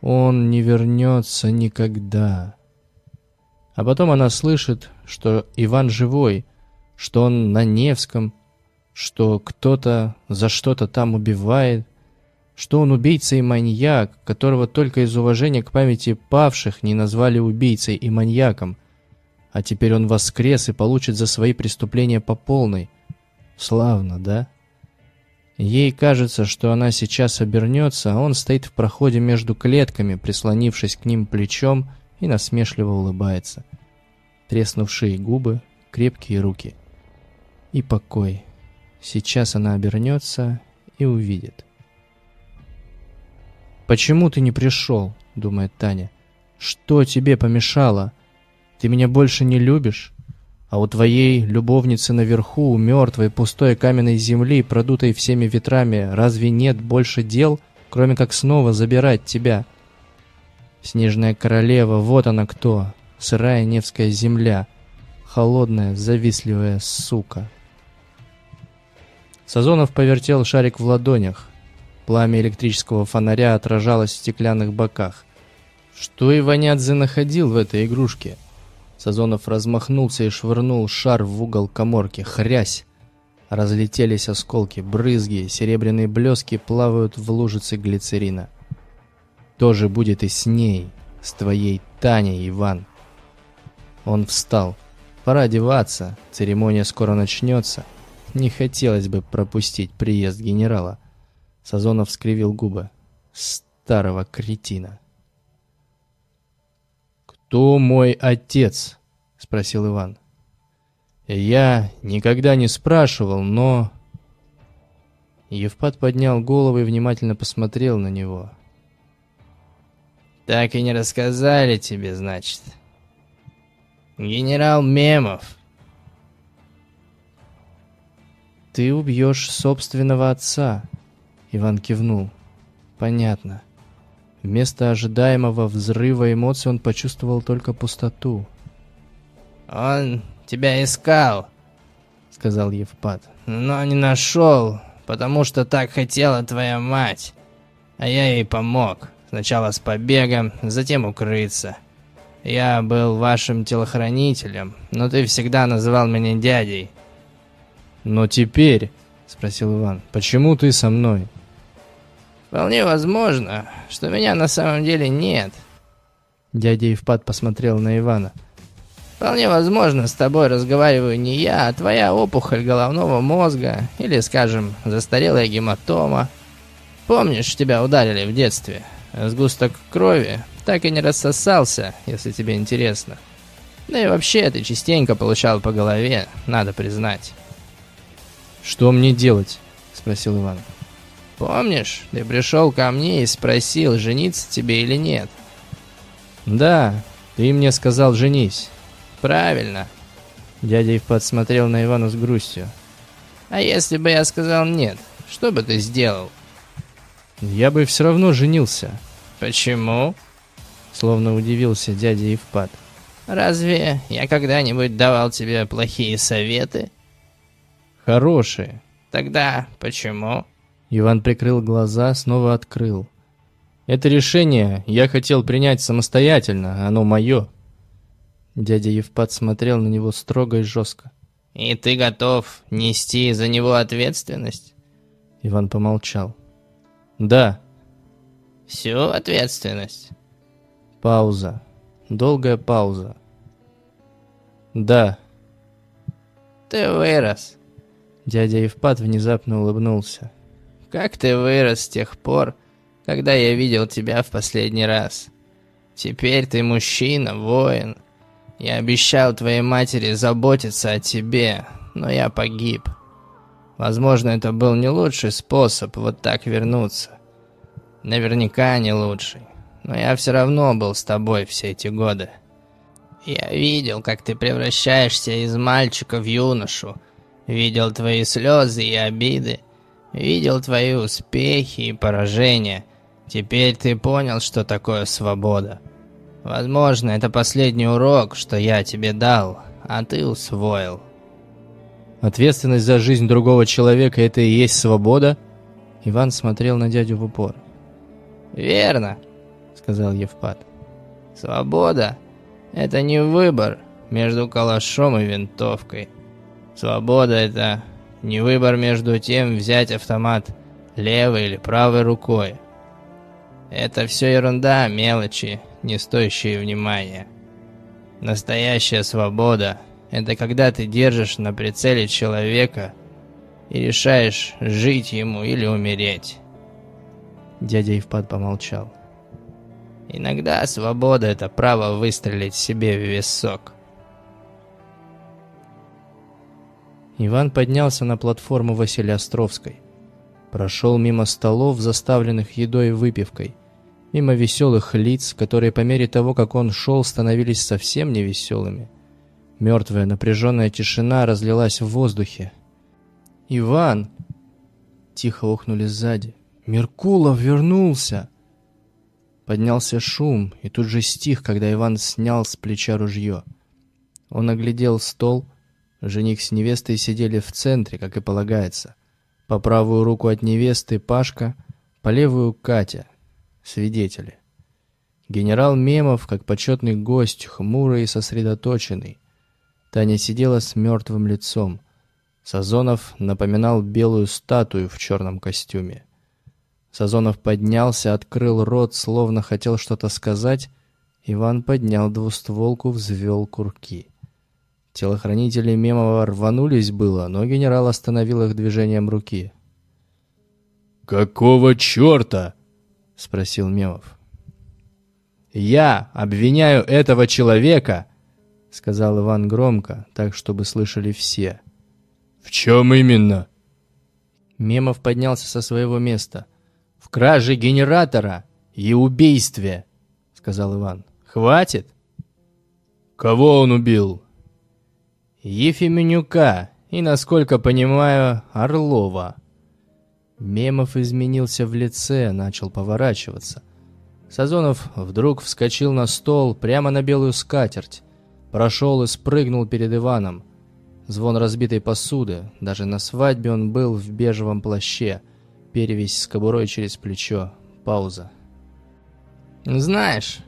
Он не вернется никогда. А потом она слышит, что Иван живой, что он на Невском, что кто-то за что-то там убивает, что он убийца и маньяк, которого только из уважения к памяти павших не назвали убийцей и маньяком, а теперь он воскрес и получит за свои преступления по полной. Славно, да? Ей кажется, что она сейчас обернется, а он стоит в проходе между клетками, прислонившись к ним плечом и насмешливо улыбается. Треснувшие губы, крепкие руки. И покой. Сейчас она обернется и увидит. «Почему ты не пришел?» — думает Таня. «Что тебе помешало?» Ты меня больше не любишь? А у твоей любовницы наверху, у мертвой, пустой каменной земли, продутой всеми ветрами, разве нет больше дел, кроме как снова забирать тебя? Снежная королева, вот она кто, сырая невская земля, холодная, завистливая сука. Сазонов повертел шарик в ладонях. Пламя электрического фонаря отражалось в стеклянных боках. Что Иванядзе находил в этой игрушке? Сазонов размахнулся и швырнул шар в угол коморки. Хрясь! Разлетелись осколки, брызги, серебряные блески плавают в лужице глицерина. То же будет и с ней, с твоей Таней, Иван. Он встал. Пора одеваться, церемония скоро начнется. Не хотелось бы пропустить приезд генерала. Сазонов скривил губы. Старого кретина. «Кто мой отец?» — спросил Иван. «Я никогда не спрашивал, но...» Евпат поднял голову и внимательно посмотрел на него. «Так и не рассказали тебе, значит. Генерал Мемов». «Ты убьешь собственного отца», — Иван кивнул. «Понятно». Вместо ожидаемого взрыва эмоций он почувствовал только пустоту. «Он тебя искал», — сказал Евпат, — «но не нашел, потому что так хотела твоя мать. А я ей помог. Сначала с побегом, затем укрыться. Я был вашим телохранителем, но ты всегда называл меня дядей». «Но теперь», — спросил Иван, — «почему ты со мной?» Вполне возможно, что меня на самом деле нет. Дядя Евпат посмотрел на Ивана. Вполне возможно, с тобой разговариваю не я, а твоя опухоль головного мозга, или, скажем, застарелая гематома. Помнишь, тебя ударили в детстве? Сгусток крови так и не рассосался, если тебе интересно. Да и вообще, ты частенько получал по голове, надо признать. «Что мне делать?» — спросил Иван. Помнишь, ты пришел ко мне и спросил, жениться тебе или нет? Да, ты мне сказал женись. Правильно. Дядя Евпат смотрел на Ивана с грустью. А если бы я сказал нет, что бы ты сделал? Я бы все равно женился. Почему? Словно удивился дядя Евпат. Разве я когда-нибудь давал тебе плохие советы? Хорошие. Тогда почему? Иван прикрыл глаза, снова открыл. Это решение я хотел принять самостоятельно, оно мое. Дядя Евпат смотрел на него строго и жестко. «И ты готов нести за него ответственность?» Иван помолчал. «Да». «Всю ответственность?» Пауза. Долгая пауза. «Да». «Ты вырос». Дядя Евпат внезапно улыбнулся. «Как ты вырос с тех пор, когда я видел тебя в последний раз? Теперь ты мужчина, воин, я обещал твоей матери заботиться о тебе, но я погиб. Возможно, это был не лучший способ вот так вернуться. Наверняка не лучший. Но я все равно был с тобой все эти годы. Я видел, как ты превращаешься из мальчика в юношу. Видел твои слезы и обиды. Видел твои успехи и поражения. Теперь ты понял, что такое свобода. Возможно, это последний урок, что я тебе дал, а ты усвоил. Ответственность за жизнь другого человека – это и есть свобода? Иван смотрел на дядю в упор. «Верно», – сказал Евпат. «Свобода – это не выбор между калашом и винтовкой. Свобода – это не выбор между тем взять автомат левой или правой рукой. Это все ерунда, мелочи, не стоящие внимания. Настоящая свобода – это когда ты держишь на прицеле человека и решаешь, жить ему или умереть. Дядя Евпат помолчал. Иногда свобода – это право выстрелить себе в висок. Иван поднялся на платформу Василия Островской. Прошел мимо столов, заставленных едой и выпивкой – мимо веселых лиц, которые по мере того, как он шел, становились совсем невеселыми. Мертвая напряженная тишина разлилась в воздухе. «Иван!» Тихо охнули сзади. «Меркулов вернулся!» Поднялся шум, и тут же стих, когда Иван снял с плеча ружье. Он оглядел стол. Жених с невестой сидели в центре, как и полагается. По правую руку от невесты Пашка, по левую Катя, свидетели. Генерал Мемов, как почетный гость, хмурый и сосредоточенный. Таня сидела с мертвым лицом. Сазонов напоминал белую статую в черном костюме. Сазонов поднялся, открыл рот, словно хотел что-то сказать. Иван поднял двустволку, взвел курки. Телохранители Мемова рванулись было, но генерал остановил их движением руки. «Какого черта?» — спросил Мемов. «Я обвиняю этого человека!» — сказал Иван громко, так, чтобы слышали все. «В чем именно?» Мемов поднялся со своего места. «В краже генератора и убийстве!» — сказал Иван. «Хватит?» «Кого он убил?» «Ефименюка и, насколько понимаю, Орлова». Мемов изменился в лице, начал поворачиваться. Сазонов вдруг вскочил на стол прямо на белую скатерть, прошел и спрыгнул перед Иваном. Звон разбитой посуды, даже на свадьбе он был в бежевом плаще, перевесь с кобурой через плечо. Пауза. «Знаешь,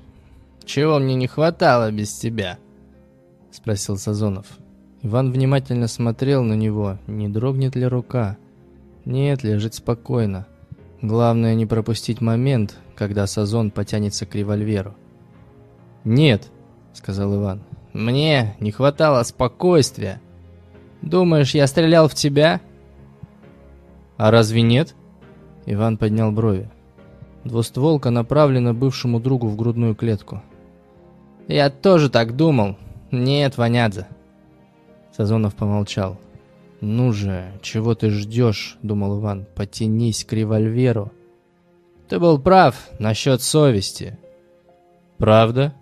чего мне не хватало без тебя?» — спросил Сазонов. Иван внимательно смотрел на него, не дрогнет ли рука. Нет, лежит спокойно. Главное не пропустить момент, когда Сазон потянется к револьверу. «Нет», — сказал Иван, — «мне не хватало спокойствия. Думаешь, я стрелял в тебя?» «А разве нет?» Иван поднял брови. Двустволка направлена бывшему другу в грудную клетку. «Я тоже так думал. Нет, Ванядзе». Сазонов помолчал. «Ну же, чего ты ждешь?» — думал Иван. «Потянись к револьверу». «Ты был прав насчет совести». «Правда?»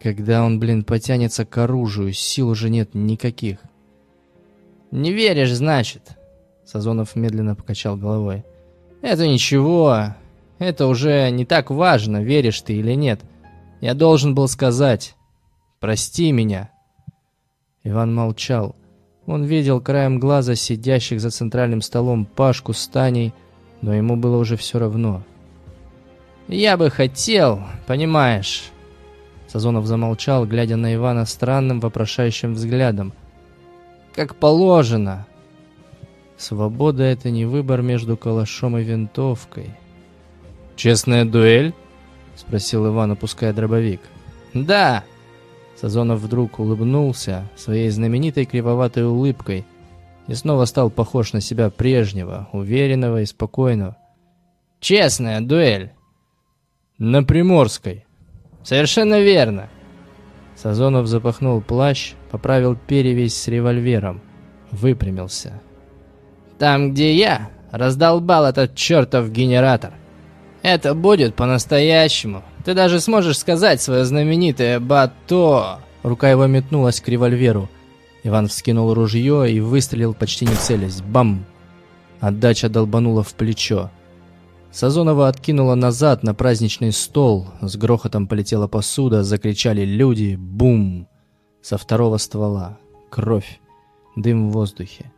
«Когда он, блин, потянется к оружию, сил уже нет никаких». «Не веришь, значит?» Сазонов медленно покачал головой. «Это ничего. Это уже не так важно, веришь ты или нет. Я должен был сказать. Прости меня. Иван молчал. Он видел краем глаза сидящих за центральным столом Пашку с Таней, но ему было уже все равно. «Я бы хотел, понимаешь...» Сазонов замолчал, глядя на Ивана странным вопрошающим взглядом. «Как положено!» Свобода — это не выбор между калашом и винтовкой. «Честная дуэль?» — спросил Иван, опуская дробовик. «Да!» Сазонов вдруг улыбнулся своей знаменитой кривоватой улыбкой и снова стал похож на себя прежнего, уверенного и спокойного. «Честная дуэль!» «На Приморской!» «Совершенно верно!» Сазонов запахнул плащ, поправил перевязь с револьвером, выпрямился. «Там, где я, раздолбал этот чертов генератор!» Это будет по-настоящему. Ты даже сможешь сказать свое знаменитое «бато». Рука его метнулась к револьверу. Иван вскинул ружье и выстрелил почти не целясь. Бам! Отдача долбанула в плечо. Сазонова откинула назад на праздничный стол. С грохотом полетела посуда, закричали люди. Бум! Со второго ствола. Кровь. Дым в воздухе.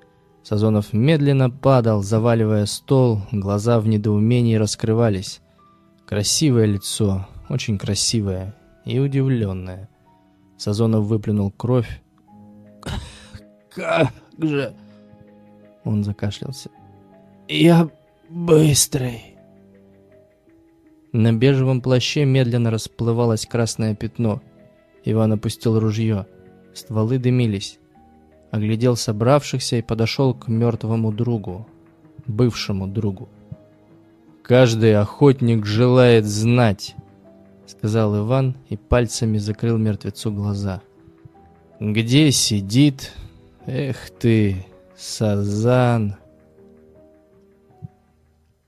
Сазонов медленно падал, заваливая стол, глаза в недоумении раскрывались. Красивое лицо, очень красивое и удивленное. Сазонов выплюнул кровь. «Как же...» Он закашлялся. «Я быстрый...» На бежевом плаще медленно расплывалось красное пятно. Иван опустил ружье. Стволы дымились оглядел собравшихся и подошел к мертвому другу, бывшему другу. «Каждый охотник желает знать», — сказал Иван и пальцами закрыл мертвецу глаза. «Где сидит? Эх ты, Сазан!»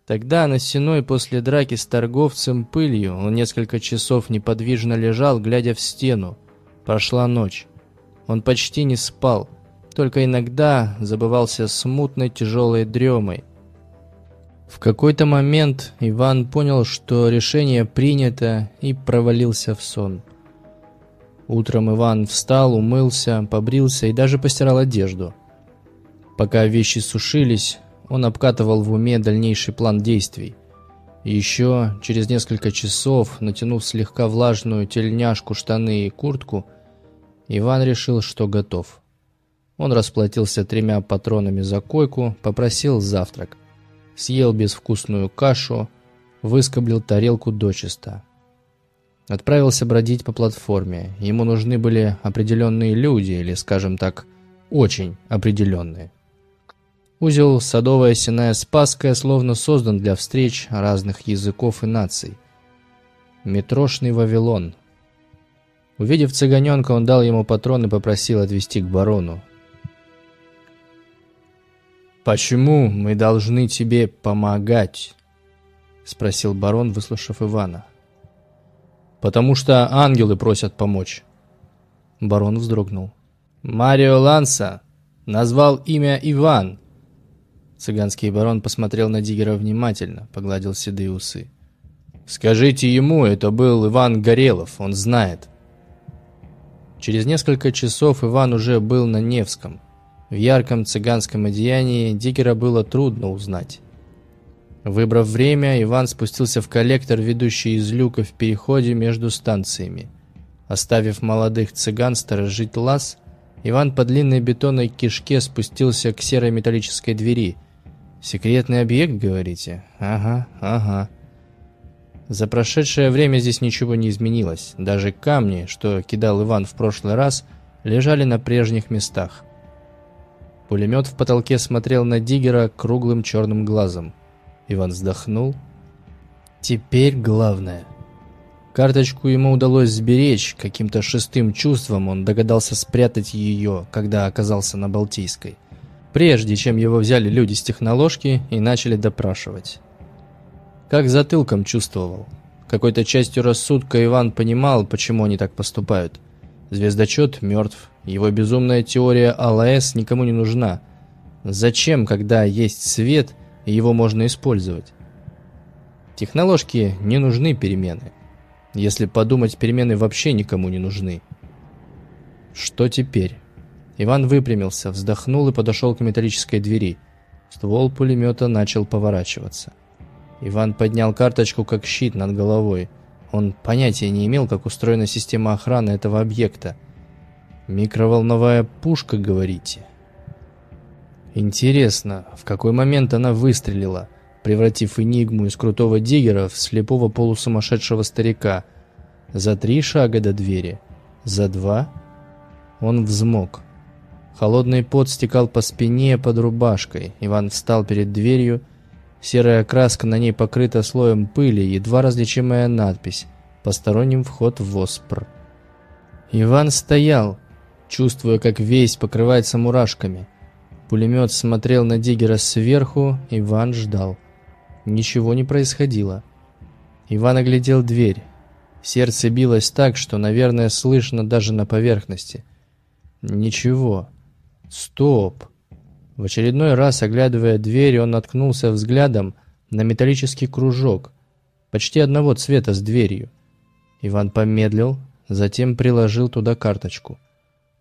Тогда на сеной после драки с торговцем пылью он несколько часов неподвижно лежал, глядя в стену. Прошла ночь. Он почти не спал — только иногда забывался смутной тяжелой дремой. В какой-то момент Иван понял, что решение принято и провалился в сон. Утром Иван встал, умылся, побрился и даже постирал одежду. Пока вещи сушились, он обкатывал в уме дальнейший план действий. Еще через несколько часов, натянув слегка влажную тельняшку, штаны и куртку, Иван решил, что готов. Он расплатился тремя патронами за койку, попросил завтрак. Съел безвкусную кашу, выскоблил тарелку дочисто. Отправился бродить по платформе. Ему нужны были определенные люди, или, скажем так, очень определенные. Узел Садовая Синая Спасская словно создан для встреч разных языков и наций. Метрошный Вавилон. Увидев цыганенка, он дал ему патрон и попросил отвезти к барону. «Почему мы должны тебе помогать?» — спросил барон, выслушав Ивана. «Потому что ангелы просят помочь». Барон вздрогнул. «Марио Ланса назвал имя Иван». Цыганский барон посмотрел на Диггера внимательно, погладил седые усы. «Скажите ему, это был Иван Горелов, он знает». Через несколько часов Иван уже был на Невском. В ярком цыганском одеянии Диггера было трудно узнать. Выбрав время, Иван спустился в коллектор, ведущий из люка в переходе между станциями. Оставив молодых цыган сторожить лаз, Иван по длинной бетонной кишке спустился к серой металлической двери. «Секретный объект, говорите? Ага, ага». За прошедшее время здесь ничего не изменилось. Даже камни, что кидал Иван в прошлый раз, лежали на прежних местах. Пулемет в потолке смотрел на Диггера круглым черным глазом. Иван вздохнул. Теперь главное. Карточку ему удалось сберечь, каким-то шестым чувством он догадался спрятать ее, когда оказался на Балтийской. Прежде чем его взяли люди с техноложки и начали допрашивать. Как затылком чувствовал. Какой-то частью рассудка Иван понимал, почему они так поступают. Звездочет мертв, его безумная теория АЛС никому не нужна. Зачем, когда есть свет, его можно использовать? Техноложки не нужны перемены. Если подумать, перемены вообще никому не нужны. Что теперь? Иван выпрямился, вздохнул и подошел к металлической двери. Ствол пулемета начал поворачиваться. Иван поднял карточку как щит над головой. Он понятия не имел, как устроена система охраны этого объекта. «Микроволновая пушка, говорите?» Интересно, в какой момент она выстрелила, превратив Энигму из крутого диггера в слепого полусумасшедшего старика? За три шага до двери? За два? Он взмок. Холодный пот стекал по спине под рубашкой. Иван встал перед дверью. Серая краска на ней покрыта слоем пыли, едва различимая надпись «Посторонним вход в Оспр». Иван стоял, чувствуя, как весь покрывается мурашками. Пулемет смотрел на Диггера сверху, Иван ждал. Ничего не происходило. Иван оглядел дверь. Сердце билось так, что, наверное, слышно даже на поверхности. Ничего. Стоп. В очередной раз, оглядывая дверь, он наткнулся взглядом на металлический кружок, почти одного цвета с дверью. Иван помедлил, затем приложил туда карточку.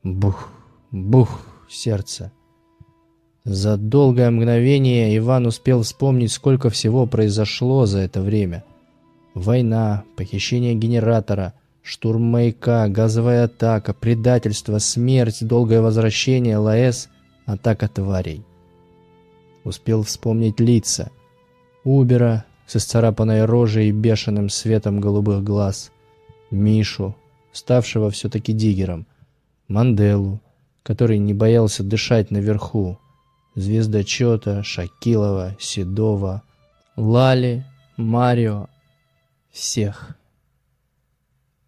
Бух, бух, сердце. За долгое мгновение Иван успел вспомнить, сколько всего произошло за это время. Война, похищение генератора, штурм маяка, газовая атака, предательство, смерть, долгое возвращение ЛАЭС, атака тварей. Успел вспомнить лица. Убера с исцарапанной рожей и бешеным светом голубых глаз. Мишу, ставшего все-таки диггером. Манделу, который не боялся дышать наверху. Звездочета, Шакилова, Седова, Лали, Марио. Всех.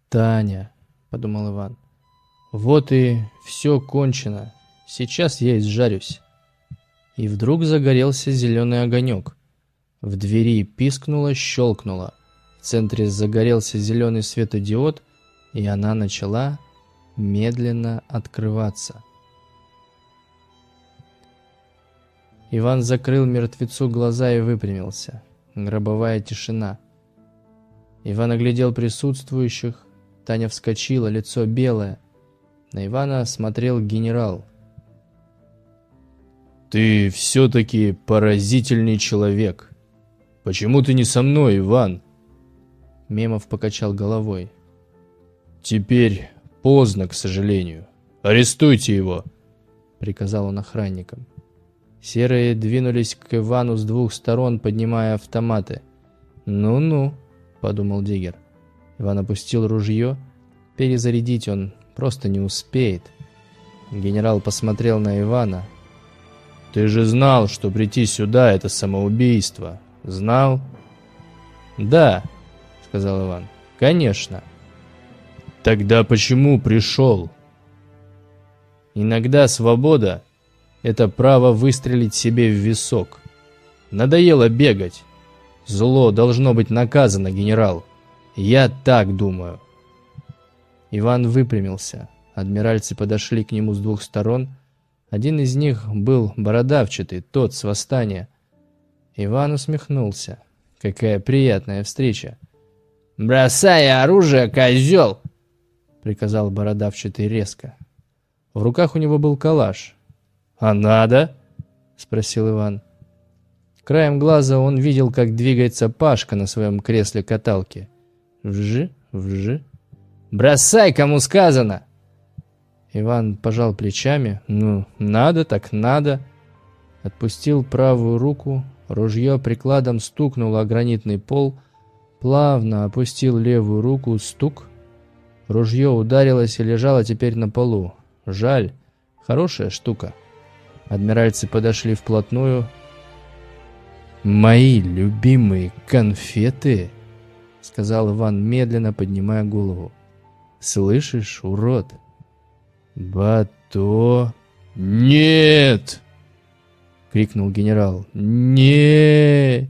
«Таня», — подумал Иван, — «вот и все кончено. Сейчас я изжарюсь». И вдруг загорелся зеленый огонек. В двери пискнуло, щелкнуло. В центре загорелся зеленый светодиод, и она начала медленно открываться. Иван закрыл мертвецу глаза и выпрямился. Гробовая тишина. Иван оглядел присутствующих. Таня вскочила, лицо белое. На Ивана смотрел генерал. «Ты все-таки поразительный человек. Почему ты не со мной, Иван?» Мемов покачал головой. «Теперь поздно, к сожалению. Арестуйте его!» Приказал он охранникам. Серые двинулись к Ивану с двух сторон, поднимая автоматы. «Ну-ну», — подумал Диггер. Иван опустил ружье. Перезарядить он просто не успеет. Генерал посмотрел на Ивана. «Ты же знал, что прийти сюда — это самоубийство. Знал?» «Да», — сказал Иван. «Конечно». «Тогда почему пришел?» «Иногда свобода это право выстрелить себе в висок. Надоело бегать. Зло должно быть наказано, генерал. Я так думаю. Иван выпрямился. Адмиральцы подошли к нему с двух сторон. Один из них был бородавчатый, тот с восстания. Иван усмехнулся. Какая приятная встреча. «Бросай оружие, козел!» — приказал бородавчатый резко. В руках у него был калаш. «А надо?» — спросил Иван. Краем глаза он видел, как двигается Пашка на своем кресле каталки. Вжи, вжи. «Бросай, кому сказано!» Иван пожал плечами. «Ну, надо так надо!» Отпустил правую руку, ружье прикладом стукнуло о гранитный пол, плавно опустил левую руку, стук. Ружье ударилось и лежало теперь на полу. Жаль, хорошая штука. Адмиральцы подошли вплотную. «Мои любимые конфеты!» — сказал Иван, медленно поднимая голову. «Слышишь, урод?» «Бато...» «Нет!» — крикнул генерал. не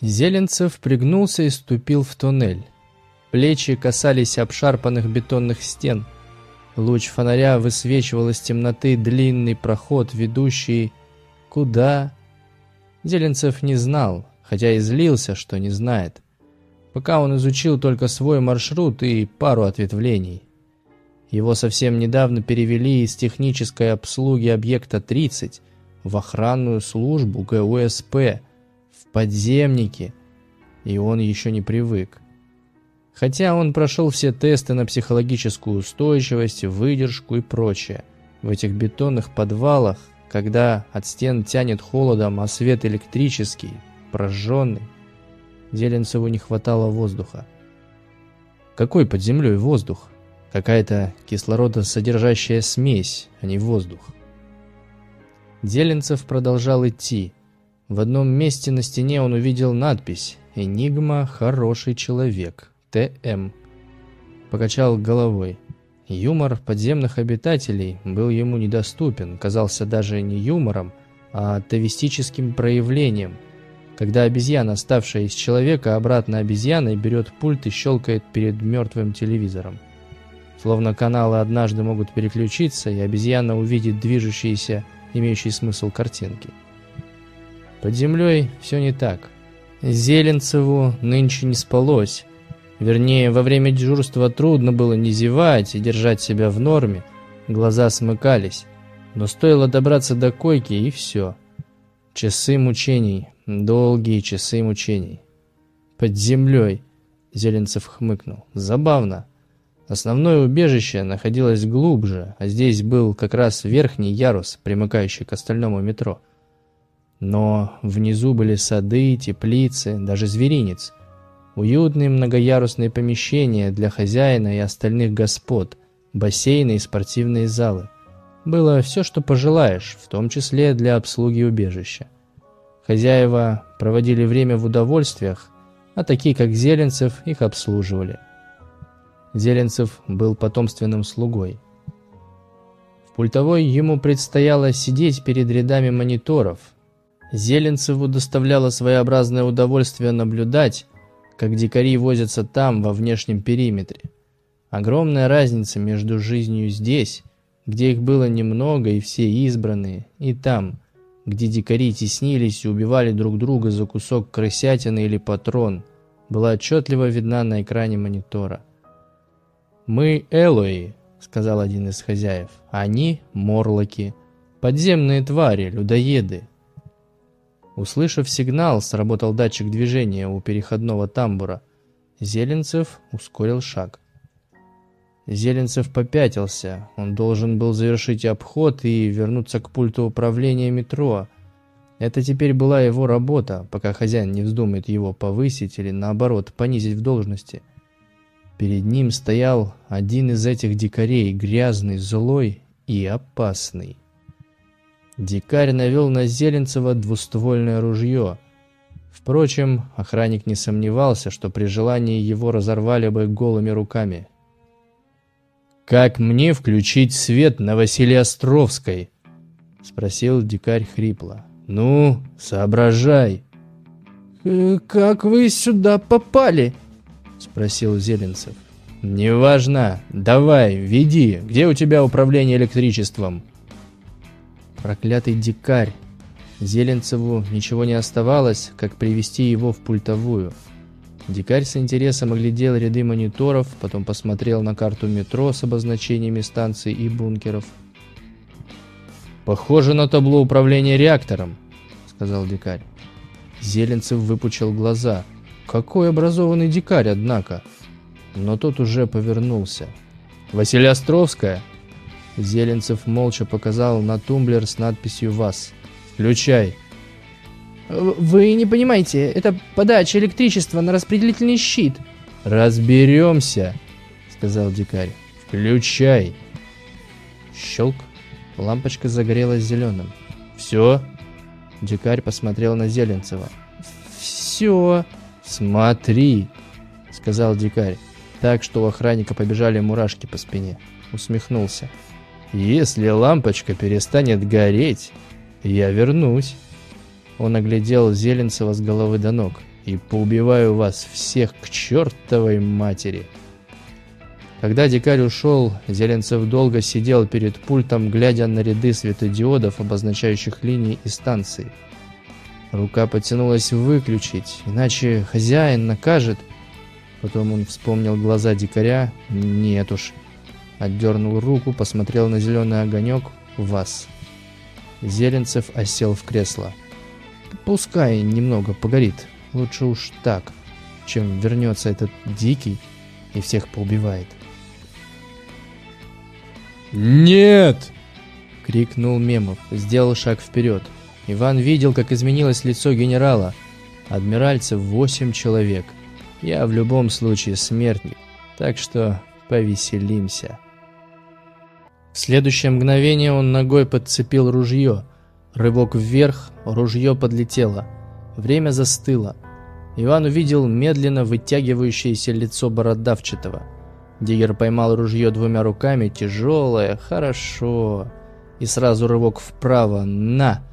Зеленцев пригнулся и ступил в туннель. Плечи касались обшарпанных бетонных стен. Луч фонаря высвечивал из темноты длинный проход, ведущий куда? Зеленцев не знал, хотя и злился, что не знает. Пока он изучил только свой маршрут и пару ответвлений. Его совсем недавно перевели из технической обслуги объекта 30 в охранную службу ГУСП, в подземники, и он еще не привык. Хотя он прошел все тесты на психологическую устойчивость, выдержку и прочее. В этих бетонных подвалах, когда от стен тянет холодом, а свет электрический, прожженный, Зеленцеву не хватало воздуха. Какой под землей воздух? Какая-то кислородосодержащая смесь, а не воздух. Зеленцев продолжал идти. В одном месте на стене он увидел надпись «Энигма – хороший человек. Т.М.». Покачал головой. Юмор подземных обитателей был ему недоступен, казался даже не юмором, а атовистическим проявлением, когда обезьяна, ставшая из человека, обратно обезьяной, берет пульт и щелкает перед мертвым телевизором. Словно каналы однажды могут переключиться, и обезьяна увидит движущиеся, имеющие смысл картинки. Под землей все не так. Зеленцеву нынче не спалось. Вернее, во время дежурства трудно было не зевать и держать себя в норме. Глаза смыкались. Но стоило добраться до койки, и все. Часы мучений. Долгие часы мучений. Под землей. Зеленцев хмыкнул. Забавно. Основное убежище находилось глубже, а здесь был как раз верхний ярус, примыкающий к остальному метро. Но внизу были сады, теплицы, даже зверинец. Уютные многоярусные помещения для хозяина и остальных господ, бассейны и спортивные залы. Было все, что пожелаешь, в том числе для обслуги убежища. Хозяева проводили время в удовольствиях, а такие, как Зеленцев, их обслуживали. Зеленцев был потомственным слугой. В пультовой ему предстояло сидеть перед рядами мониторов. Зеленцеву доставляло своеобразное удовольствие наблюдать, как дикари возятся там, во внешнем периметре. Огромная разница между жизнью здесь, где их было немного и все избранные, и там, где дикари теснились и убивали друг друга за кусок крысятины или патрон, была отчетливо видна на экране монитора. «Мы Элои», — сказал один из хозяев. «Они — морлоки. Подземные твари, людоеды». Услышав сигнал, сработал датчик движения у переходного тамбура. Зеленцев ускорил шаг. Зеленцев попятился. Он должен был завершить обход и вернуться к пульту управления метро. Это теперь была его работа, пока хозяин не вздумает его повысить или, наоборот, понизить в должности. — Перед ним стоял один из этих дикарей, грязный, злой и опасный. Дикарь навел на Зеленцева двуствольное ружье. Впрочем, охранник не сомневался, что при желании его разорвали бы голыми руками. «Как мне включить свет на Василия Островской?» — спросил дикарь хрипло. «Ну, соображай!» «Э, «Как вы сюда попали?» — спросил Зеленцев. «Неважно. Давай, веди. Где у тебя управление электричеством?» Проклятый дикарь. Зеленцеву ничего не оставалось, как привести его в пультовую. Дикарь с интересом оглядел ряды мониторов, потом посмотрел на карту метро с обозначениями станций и бункеров. «Похоже на табло управления реактором», — сказал дикарь. Зеленцев выпучил глаза — какой образованный дикарь, однако. Но тот уже повернулся. «Василия Островская?» Зеленцев молча показал на тумблер с надписью «ВАЗ». «Включай!» «Вы не понимаете, это подача электричества на распределительный щит». «Разберемся», — сказал дикарь. «Включай». Щелк. Лампочка загорелась зеленым. «Все?» Дикарь посмотрел на Зеленцева. «Все», «Смотри!» — сказал дикарь, так что у охранника побежали мурашки по спине. Усмехнулся. «Если лампочка перестанет гореть, я вернусь». Он оглядел Зеленцева с головы до ног. «И поубиваю вас всех к чертовой матери!» Когда дикарь ушел, Зеленцев долго сидел перед пультом, глядя на ряды светодиодов, обозначающих линии и станции. Рука потянулась выключить, иначе хозяин накажет. Потом он вспомнил глаза дикаря. Нет уж. Отдернул руку, посмотрел на зеленый огонек. Вас. Зеленцев осел в кресло. Пускай немного погорит. Лучше уж так, чем вернется этот дикий и всех поубивает. «Нет!» — крикнул Мемов, сделал шаг вперед. Иван видел, как изменилось лицо генерала. Адмиральцев восемь человек. Я в любом случае смертник, так что повеселимся. Следующее мгновение он ногой подцепил ружье. Рывок вверх, ружье подлетело. Время застыло. Иван увидел медленно вытягивающееся лицо бородавчатого. Диггер поймал ружье двумя руками, тяжелое, хорошо. И сразу рывок вправо, на!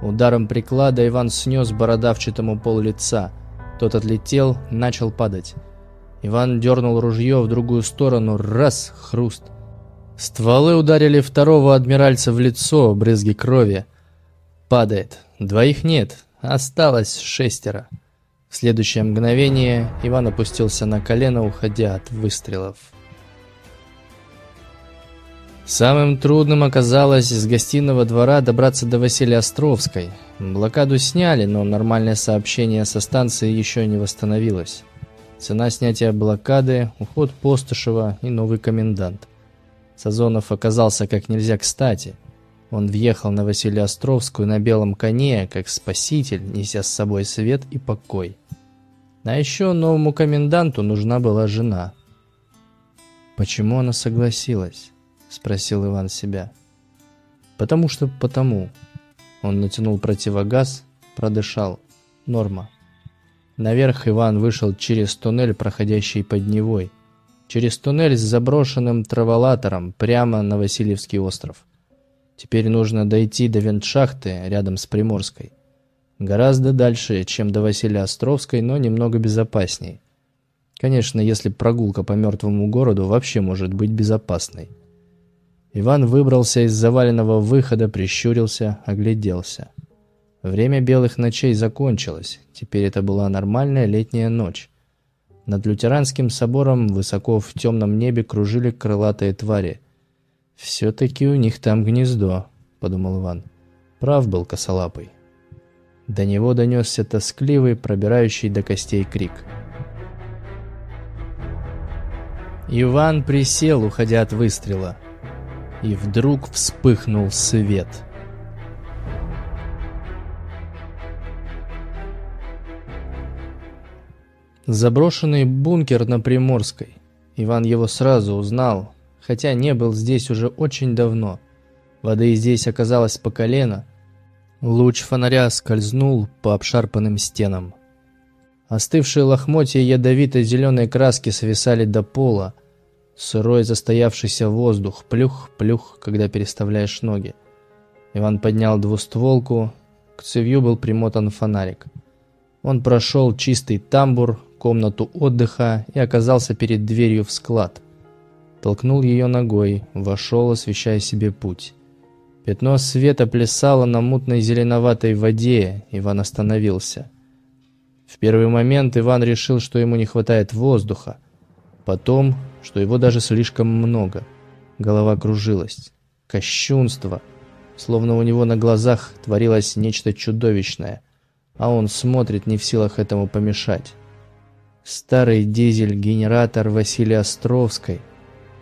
Ударом приклада Иван снес бородавчатому пол лица. Тот отлетел, начал падать. Иван дернул ружье в другую сторону, раз, хруст. Стволы ударили второго адмиральца в лицо, брызги крови. Падает. Двоих нет, осталось шестеро. В следующее мгновение Иван опустился на колено, уходя от выстрелов. Самым трудным оказалось из гостиного двора добраться до Василия Островской. Блокаду сняли, но нормальное сообщение со станции еще не восстановилось. Цена снятия блокады, уход Постышева и новый комендант. Сазонов оказался как нельзя кстати. Он въехал на Василия Островскую на белом коне, как спаситель, неся с собой свет и покой. А еще новому коменданту нужна была жена. Почему она согласилась? — спросил Иван себя. «Потому что потому». Он натянул противогаз, продышал. Норма. Наверх Иван вышел через туннель, проходящий под Невой. Через туннель с заброшенным траволатором прямо на Васильевский остров. Теперь нужно дойти до вентшахты рядом с Приморской. Гораздо дальше, чем до Василия Островской, но немного безопасней. Конечно, если прогулка по мертвому городу вообще может быть безопасной. Иван выбрался из заваленного выхода, прищурился, огляделся. Время белых ночей закончилось, теперь это была нормальная летняя ночь. Над лютеранским собором высоко в темном небе кружили крылатые твари. «Все-таки у них там гнездо», — подумал Иван. Прав был косолапый. До него донесся тоскливый, пробирающий до костей крик. Иван присел, уходя от выстрела и вдруг вспыхнул свет. Заброшенный бункер на Приморской. Иван его сразу узнал, хотя не был здесь уже очень давно. Воды здесь оказалось по колено. Луч фонаря скользнул по обшарпанным стенам. Остывшие лохмотья ядовито-зеленой краски свисали до пола, Сырой застоявшийся воздух, плюх-плюх, когда переставляешь ноги. Иван поднял двустволку, к цевью был примотан фонарик. Он прошел чистый тамбур, комнату отдыха и оказался перед дверью в склад. Толкнул ее ногой, вошел, освещая себе путь. Пятно света плясало на мутной зеленоватой воде, Иван остановился. В первый момент Иван решил, что ему не хватает воздуха. Потом что его даже слишком много. Голова кружилась. Кощунство. Словно у него на глазах творилось нечто чудовищное, а он смотрит не в силах этому помешать. Старый дизель-генератор Василия Островской,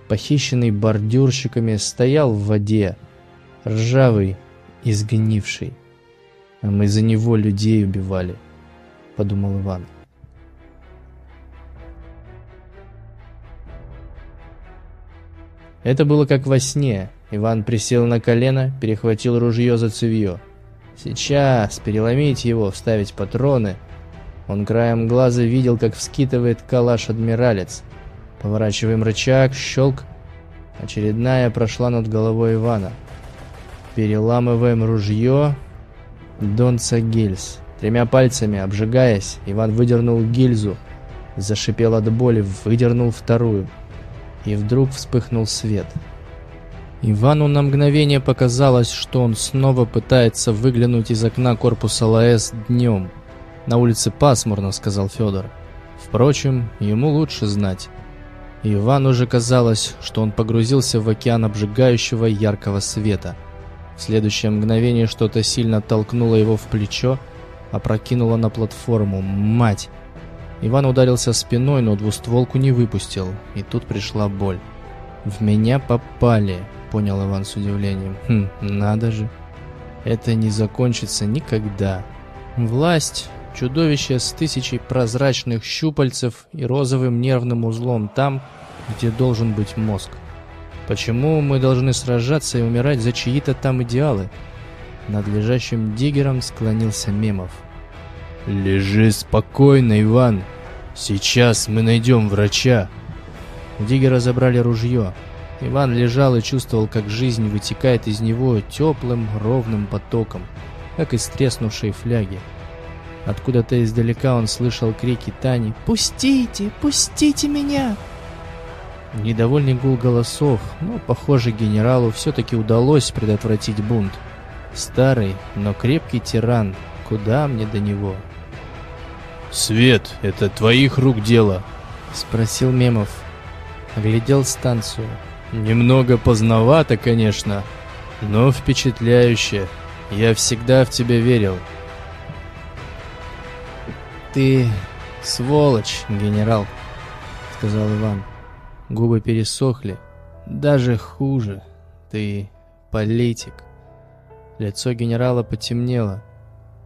похищенный бордюрщиками, стоял в воде, ржавый и сгнивший. А мы за него людей убивали, подумал Иван. Это было как во сне. Иван присел на колено, перехватил ружье за цевье. Сейчас переломить его, вставить патроны. Он краем глаза видел, как вскидывает калаш-адмиралец. Поворачиваем рычаг, щелк. Очередная прошла над головой Ивана. Переламываем ружье. Донца гильз. Тремя пальцами, обжигаясь, Иван выдернул гильзу. Зашипел от боли, выдернул вторую и вдруг вспыхнул свет. Ивану на мгновение показалось, что он снова пытается выглянуть из окна корпуса ЛАЭС днем. «На улице пасмурно», — сказал Федор. Впрочем, ему лучше знать. Ивану уже казалось, что он погрузился в океан обжигающего яркого света. В следующее мгновение что-то сильно толкнуло его в плечо, опрокинуло на платформу. «Мать!» Иван ударился спиной, но двустволку не выпустил, и тут пришла боль. «В меня попали», — понял Иван с удивлением. «Хм, надо же. Это не закончится никогда. Власть — чудовище с тысячей прозрачных щупальцев и розовым нервным узлом там, где должен быть мозг. Почему мы должны сражаться и умирать за чьи-то там идеалы?» Над лежащим диггером склонился Мемов. «Лежи спокойно, Иван. Сейчас мы найдем врача». У Диггера забрали ружье. Иван лежал и чувствовал, как жизнь вытекает из него теплым, ровным потоком, как из треснувшей фляги. Откуда-то издалека он слышал крики Тани «Пустите! Пустите меня!» Недовольный гул голосов, но, похоже, генералу все-таки удалось предотвратить бунт. Старый, но крепкий тиран, куда мне до него? «Свет, это твоих рук дело?» — спросил Мемов. Оглядел станцию. «Немного поздновато, конечно, но впечатляюще. Я всегда в тебя верил». «Ты сволочь, генерал», — сказал Иван. Губы пересохли. «Даже хуже. Ты политик». Лицо генерала потемнело.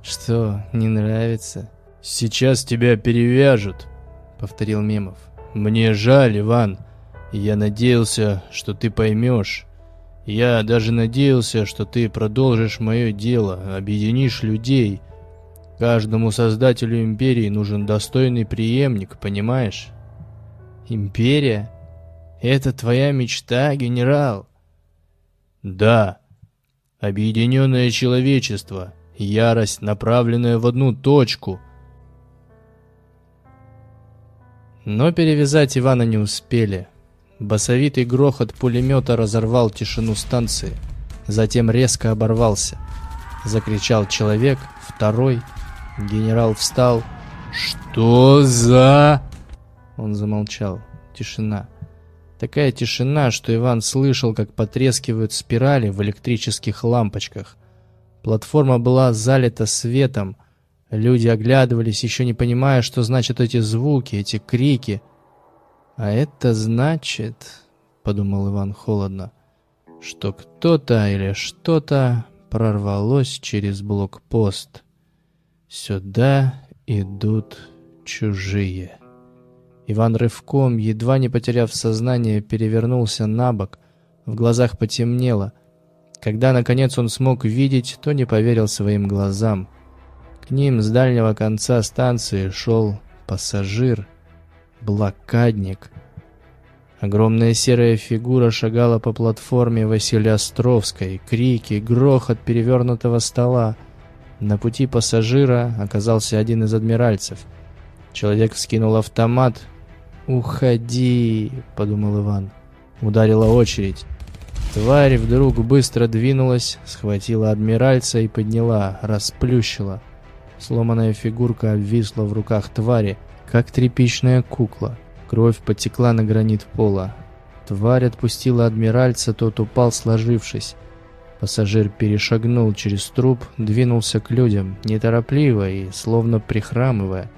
«Что, не нравится?» «Сейчас тебя перевяжут», — повторил Мемов. «Мне жаль, Иван. Я надеялся, что ты поймешь. Я даже надеялся, что ты продолжишь мое дело, объединишь людей. Каждому создателю империи нужен достойный преемник, понимаешь?» «Империя? Это твоя мечта, генерал?» «Да. Объединенное человечество. Ярость, направленная в одну точку — Но перевязать Ивана не успели. Басовитый грохот пулемета разорвал тишину станции, затем резко оборвался. Закричал человек, второй. Генерал встал. «Что за...» Он замолчал. Тишина. Такая тишина, что Иван слышал, как потрескивают спирали в электрических лампочках. Платформа была залита светом, Люди оглядывались, еще не понимая, что значат эти звуки, эти крики. «А это значит, — подумал Иван холодно, — что кто-то или что-то прорвалось через блокпост. Сюда идут чужие». Иван рывком, едва не потеряв сознание, перевернулся на бок. В глазах потемнело. Когда, наконец, он смог видеть, то не поверил своим глазам — к ним с дальнего конца станции шел пассажир, блокадник. Огромная серая фигура шагала по платформе Василия Островской. Крики, грохот перевернутого стола. На пути пассажира оказался один из адмиральцев. Человек вскинул автомат. «Уходи!» — подумал Иван. Ударила очередь. Тварь вдруг быстро двинулась, схватила адмиральца и подняла, расплющила. Сломанная фигурка обвисла в руках твари, как тряпичная кукла. Кровь потекла на гранит пола. Тварь отпустила адмиральца, тот упал, сложившись. Пассажир перешагнул через труп, двинулся к людям, неторопливо и словно прихрамывая.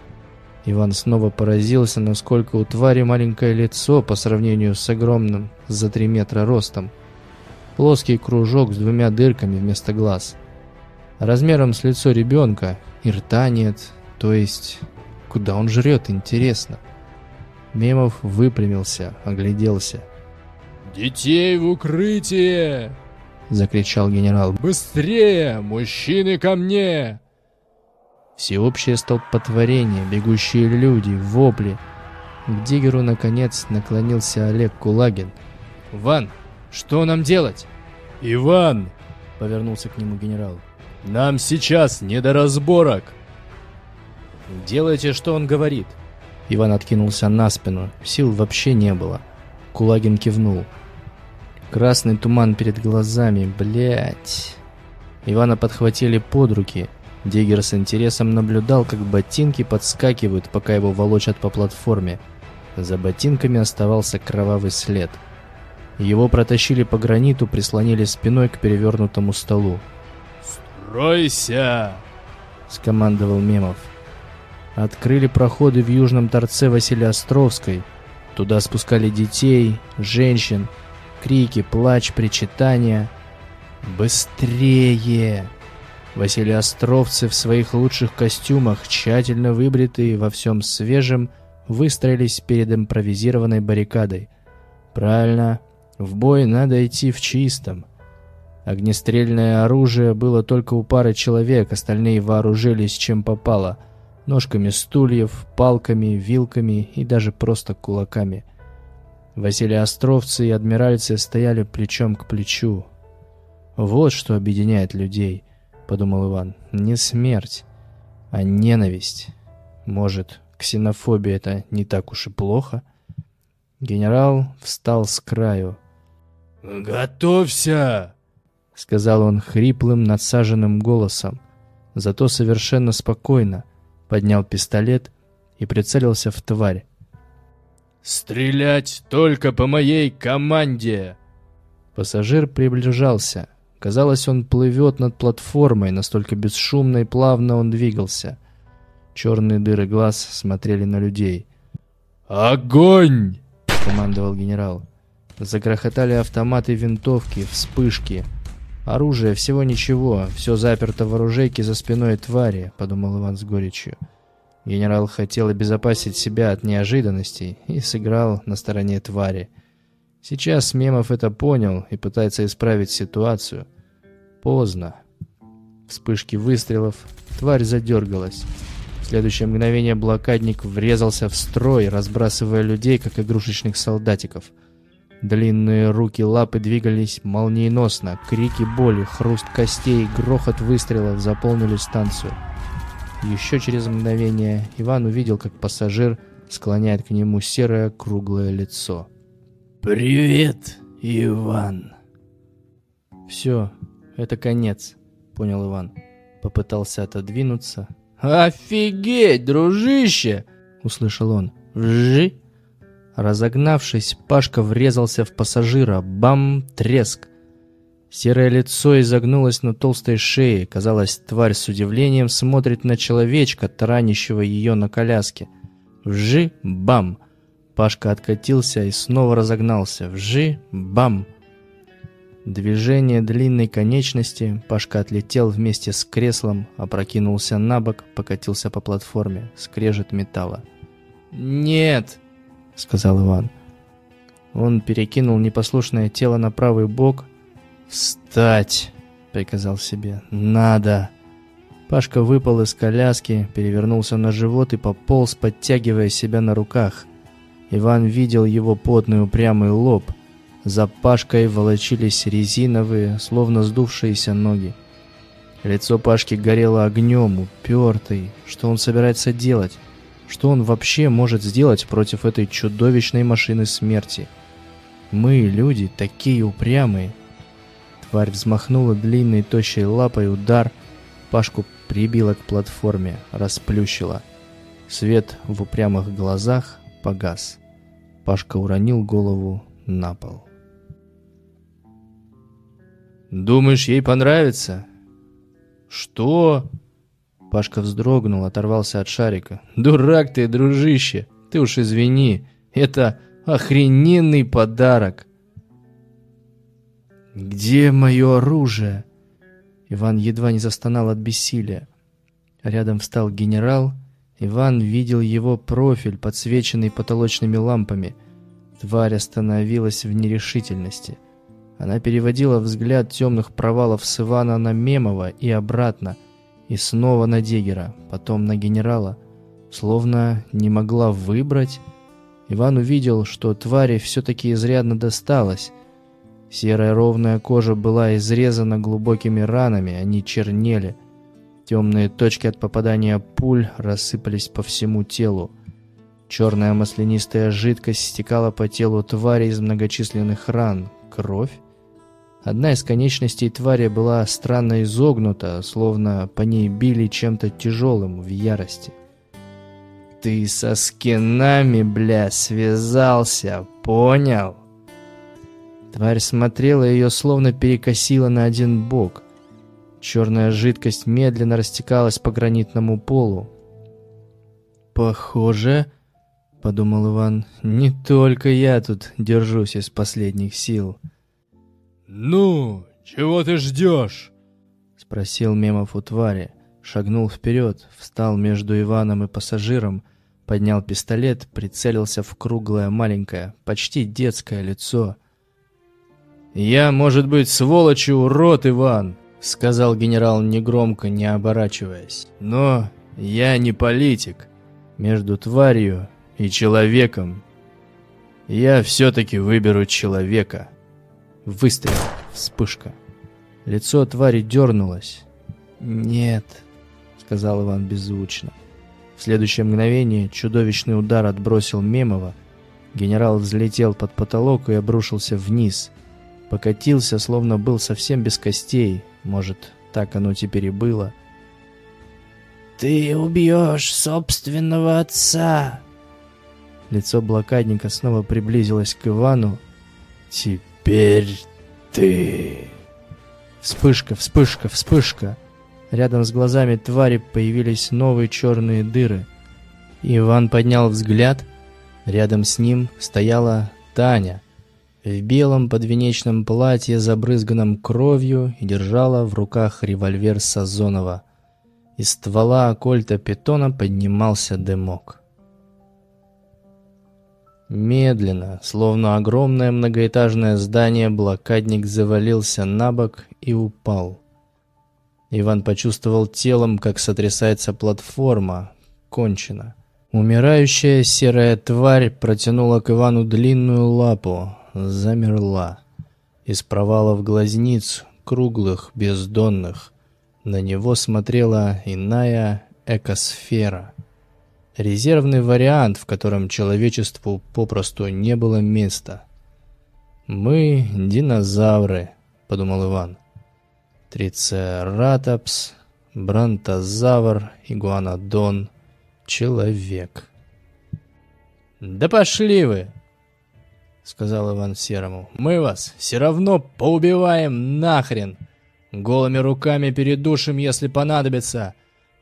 Иван снова поразился, насколько у твари маленькое лицо по сравнению с огромным, за три метра ростом. Плоский кружок с двумя дырками вместо глаз. Размером с лицо ребенка, и рта нет, то есть куда он жрет, интересно. Мемов выпрямился, огляделся. «Детей в укрытие!» — закричал генерал. «Быстрее! Мужчины ко мне!» Всеобщее столпотворение, бегущие люди, вопли. К Дигеру, наконец, наклонился Олег Кулагин. «Ван, что нам делать?» «Иван!» — повернулся к нему генерал. Нам сейчас не до разборок. Делайте, что он говорит. Иван откинулся на спину. Сил вообще не было. Кулагин кивнул. Красный туман перед глазами, блять. Ивана подхватили под руки. Диггер с интересом наблюдал, как ботинки подскакивают, пока его волочат по платформе. За ботинками оставался кровавый след. Его протащили по граниту, прислонили спиной к перевернутому столу. «Стройся!» — скомандовал Мемов. Открыли проходы в южном торце Василиостровской. Туда спускали детей, женщин, крики, плач, причитания. «Быстрее!» Василиостровцы в своих лучших костюмах, тщательно выбритые во всем свежем, выстроились перед импровизированной баррикадой. «Правильно, в бой надо идти в чистом». Огнестрельное оружие было только у пары человек, остальные вооружились чем попало. Ножками стульев, палками, вилками и даже просто кулаками. Василиостровцы и адмиральцы стояли плечом к плечу. «Вот что объединяет людей», — подумал Иван. «Не смерть, а ненависть. Может, ксенофобия — это не так уж и плохо?» Генерал встал с краю. «Готовься!» — сказал он хриплым, надсаженным голосом, зато совершенно спокойно, поднял пистолет и прицелился в тварь. «Стрелять только по моей команде!» Пассажир приближался. Казалось, он плывет над платформой, настолько бесшумно и плавно он двигался. Черные дыры глаз смотрели на людей. «Огонь!» — командовал генерал. Загрохотали автоматы винтовки, вспышки — Оружие всего ничего, все заперто в оружейке за спиной твари, подумал Иван с горечью. Генерал хотел обезопасить себя от неожиданностей и сыграл на стороне твари. Сейчас Мемов это понял и пытается исправить ситуацию. Поздно. Вспышки выстрелов, тварь задергалась. В следующее мгновение блокадник врезался в строй, разбрасывая людей, как игрушечных солдатиков – Длинные руки лапы двигались молниеносно. Крики боли, хруст костей, грохот выстрелов заполнили станцию. Еще через мгновение Иван увидел, как пассажир склоняет к нему серое круглое лицо. «Привет, Иван!» «Все, это конец», — понял Иван. Попытался отодвинуться. «Офигеть, дружище!» — услышал он. «Вжи!» Разогнавшись, Пашка врезался в пассажира. Бам! Треск! Серое лицо изогнулось на толстой шее. Казалось, тварь с удивлением смотрит на человечка, таранящего ее на коляске. Вжи! Бам! Пашка откатился и снова разогнался. Вжи! Бам! Движение длинной конечности. Пашка отлетел вместе с креслом, опрокинулся на бок, покатился по платформе. Скрежет металла. «Нет!» — сказал Иван. Он перекинул непослушное тело на правый бок. «Встать!» — приказал себе. «Надо!» Пашка выпал из коляски, перевернулся на живот и пополз, подтягивая себя на руках. Иван видел его потный упрямый лоб. За Пашкой волочились резиновые, словно сдувшиеся ноги. Лицо Пашки горело огнем, упертый. Что он собирается делать? Что он вообще может сделать против этой чудовищной машины смерти? Мы, люди, такие упрямые. Тварь взмахнула длинной тощей лапой, удар. Пашку прибила к платформе, расплющила. Свет в упрямых глазах погас. Пашка уронил голову на пол. «Думаешь, ей понравится?» «Что?» Пашка вздрогнул, оторвался от шарика. «Дурак ты, дружище! Ты уж извини, это охрененный подарок!» «Где мое оружие?» Иван едва не застонал от бессилия. Рядом встал генерал. Иван видел его профиль, подсвеченный потолочными лампами. Тварь остановилась в нерешительности. Она переводила взгляд темных провалов с Ивана на Мемова и обратно — и снова на Дегера, потом на генерала. Словно не могла выбрать. Иван увидел, что твари все-таки изрядно досталось. Серая ровная кожа была изрезана глубокими ранами, они чернели. Темные точки от попадания пуль рассыпались по всему телу. Черная маслянистая жидкость стекала по телу твари из многочисленных ран. Кровь? Одна из конечностей твари была странно изогнута, словно по ней били чем-то тяжелым в ярости. «Ты со скинами, бля, связался, понял?» Тварь смотрела, ее словно перекосила на один бок. Черная жидкость медленно растекалась по гранитному полу. «Похоже, — подумал Иван, — не только я тут держусь из последних сил». «Ну, чего ты ждешь?» — спросил Мемов у твари. Шагнул вперед, встал между Иваном и пассажиром, поднял пистолет, прицелился в круглое, маленькое, почти детское лицо. «Я, может быть, сволочью урод, Иван!» — сказал генерал негромко, не оборачиваясь. «Но я не политик. Между тварью и человеком я все-таки выберу человека». Выстрел. Вспышка. Лицо твари дернулось. «Нет», — сказал Иван беззвучно. В следующее мгновение чудовищный удар отбросил Мемова. Генерал взлетел под потолок и обрушился вниз. Покатился, словно был совсем без костей, может, так оно теперь и было. «Ты убьешь собственного отца!» Лицо блокадника снова приблизилось к Ивану. «Теперь ты...» Вспышка, вспышка, вспышка. Рядом с глазами твари появились новые черные дыры. Иван поднял взгляд. Рядом с ним стояла Таня — в белом подвенечном платье, забрызганном кровью, и держала в руках револьвер Сазонова. Из ствола кольта питона поднимался дымок. Медленно, словно огромное многоэтажное здание, блокадник завалился на бок и упал. Иван почувствовал телом, как сотрясается платформа. Кончено. Умирающая серая тварь протянула к Ивану длинную лапу, замерла. Из провалов глазниц, круглых, бездонных, на него смотрела иная экосфера. Резервный вариант, в котором человечеству попросту не было места. «Мы — динозавры», — подумал Иван. «Трицератопс, бронтозавр, игуанодон, человек». «Да пошли вы!» Сказал Иван Серому. «Мы вас все равно поубиваем нахрен! Голыми руками передушим, если понадобится!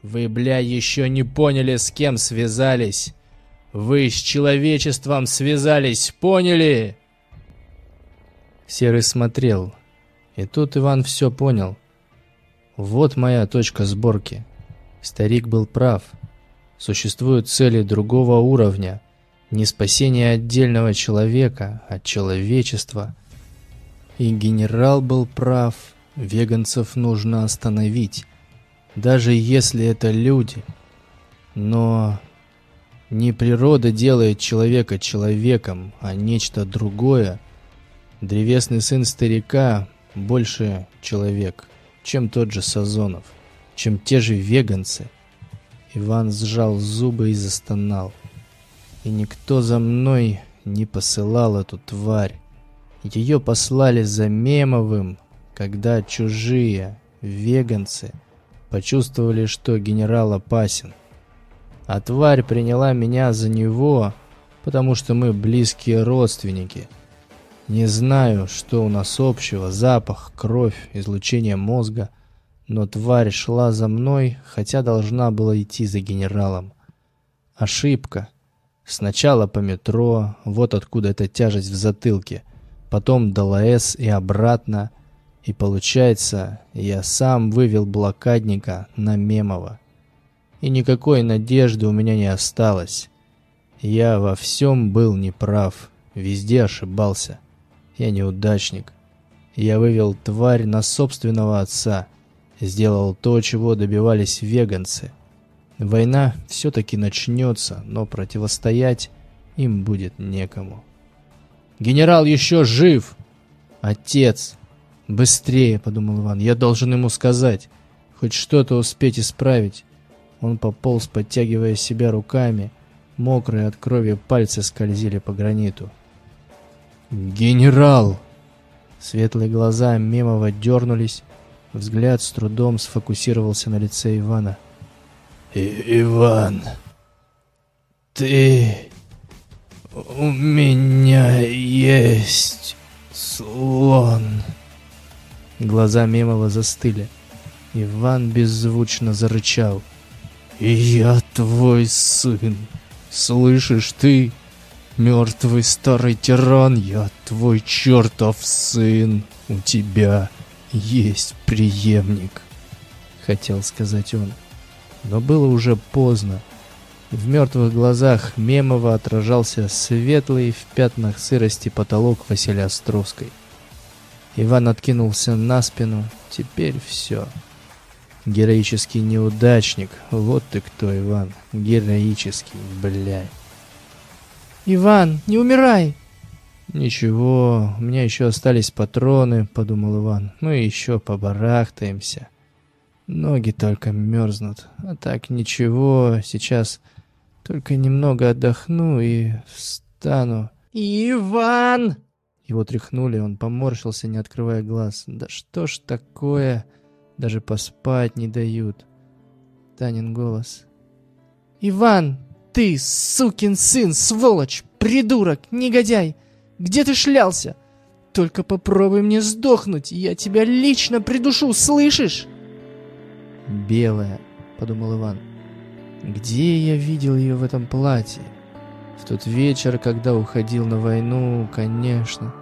Вы, бля, еще не поняли, с кем связались! Вы с человечеством связались, поняли?» Серый смотрел, и тут Иван все понял. Вот моя точка сборки. Старик был прав. Существуют цели другого уровня — не спасение отдельного человека, а человечества. И генерал был прав, веганцев нужно остановить, даже если это люди. Но не природа делает человека человеком, а нечто другое. Древесный сын старика больше человек, чем тот же Сазонов, чем те же веганцы. Иван сжал зубы и застонал. И никто за мной не посылал эту тварь. Ее послали за Мемовым, когда чужие, веганцы, почувствовали, что генерал опасен. А тварь приняла меня за него, потому что мы близкие родственники. Не знаю, что у нас общего, запах, кровь, излучение мозга, но тварь шла за мной, хотя должна была идти за генералом. Ошибка. Сначала по метро, вот откуда эта тяжесть в затылке, потом до ЛАЭС и обратно. И получается, я сам вывел блокадника на Мемова. И никакой надежды у меня не осталось. Я во всем был неправ, везде ошибался. Я неудачник. Я вывел тварь на собственного отца, сделал то, чего добивались веганцы. Война все-таки начнется, но противостоять им будет некому. «Генерал еще жив!» «Отец!» «Быстрее!» — подумал Иван. «Я должен ему сказать. Хоть что-то успеть исправить». Он пополз, подтягивая себя руками. Мокрые от крови пальцы скользили по граниту. «Генерал!» Светлые глаза Мемова дернулись, взгляд с трудом сфокусировался на лице Ивана. И «Иван, ты... у меня есть слон...» Глаза Мемова застыли. Иван беззвучно зарычал. «Я твой сын. Слышишь ты? Мертвый старый тиран, я твой чертов сын. У тебя есть преемник», — хотел сказать он. Но было уже поздно. В мертвых глазах Мемова отражался светлый в пятнах сырости потолок Василия Островской. Иван откинулся на спину. Теперь все. Героический неудачник. Вот ты кто, Иван. Героический, блядь. «Иван, не умирай!» «Ничего, у меня еще остались патроны», — подумал Иван. «Мы еще побарахтаемся. Ноги только мерзнут. А так ничего, сейчас только немного отдохну и встану». «Иван!» Его тряхнули, он поморщился, не открывая глаз. «Да что ж такое? Даже поспать не дают». Танин голос. «Иван, ты, сукин сын, сволочь, придурок, негодяй! Где ты шлялся? Только попробуй мне сдохнуть, я тебя лично придушу, слышишь?» «Белая», — подумал Иван. «Где я видел ее в этом платье?» В тот вечер, когда уходил на войну, конечно.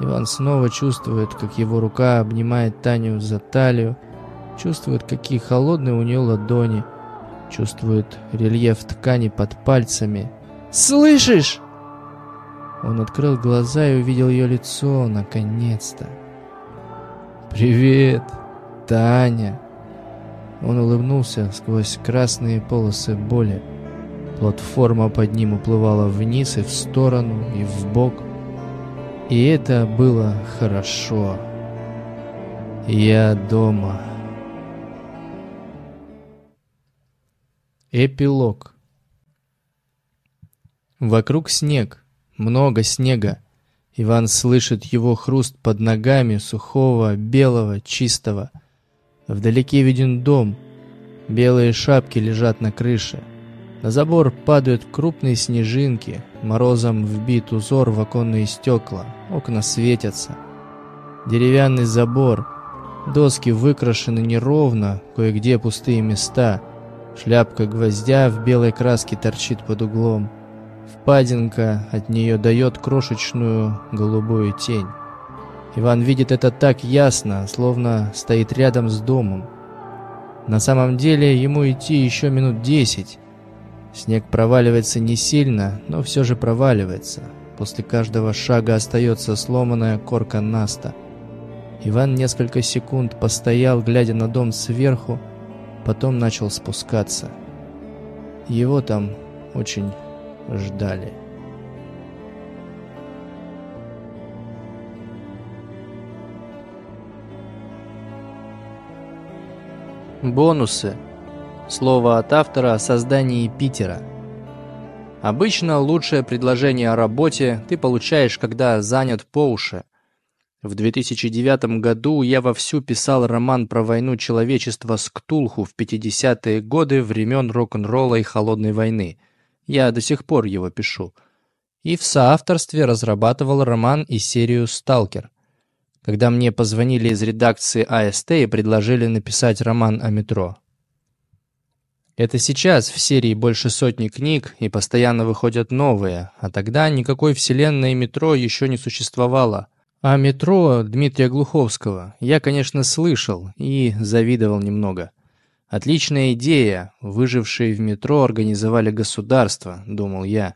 Иван снова чувствует, как его рука обнимает Таню за талию, чувствует, какие холодные у нее ладони, чувствует рельеф ткани под пальцами. «Слышишь?» Он открыл глаза и увидел ее лицо, наконец-то. «Привет, Таня!» Он улыбнулся сквозь красные полосы боли. Платформа под ним уплывала вниз и в сторону, и в бок. И это было хорошо. Я дома. Эпилог Вокруг снег, много снега. Иван слышит его хруст под ногами, сухого, белого, чистого. Вдалеке виден дом. Белые шапки лежат на крыше. На забор падают крупные снежинки, морозом вбит узор в оконные стекла, окна светятся. Деревянный забор, доски выкрашены неровно, кое-где пустые места. Шляпка гвоздя в белой краске торчит под углом. Впадинка от нее дает крошечную голубую тень. Иван видит это так ясно, словно стоит рядом с домом. На самом деле ему идти еще минут десять, Снег проваливается не сильно, но все же проваливается. После каждого шага остается сломанная корка наста. Иван несколько секунд постоял, глядя на дом сверху, потом начал спускаться. Его там очень ждали. Бонусы Слово от автора о создании Питера. Обычно лучшее предложение о работе ты получаешь, когда занят по уши. В 2009 году я вовсю писал роман про войну человечества с Ктулху в 50-е годы времен рок-н-ролла и холодной войны. Я до сих пор его пишу. И в соавторстве разрабатывал роман и серию «Сталкер». Когда мне позвонили из редакции АСТ и предложили написать роман о метро. Это сейчас в серии больше сотни книг и постоянно выходят новые, а тогда никакой вселенной метро еще не существовало. А метро Дмитрия Глуховского я, конечно, слышал и завидовал немного. Отличная идея, выжившие в метро организовали государство, думал я.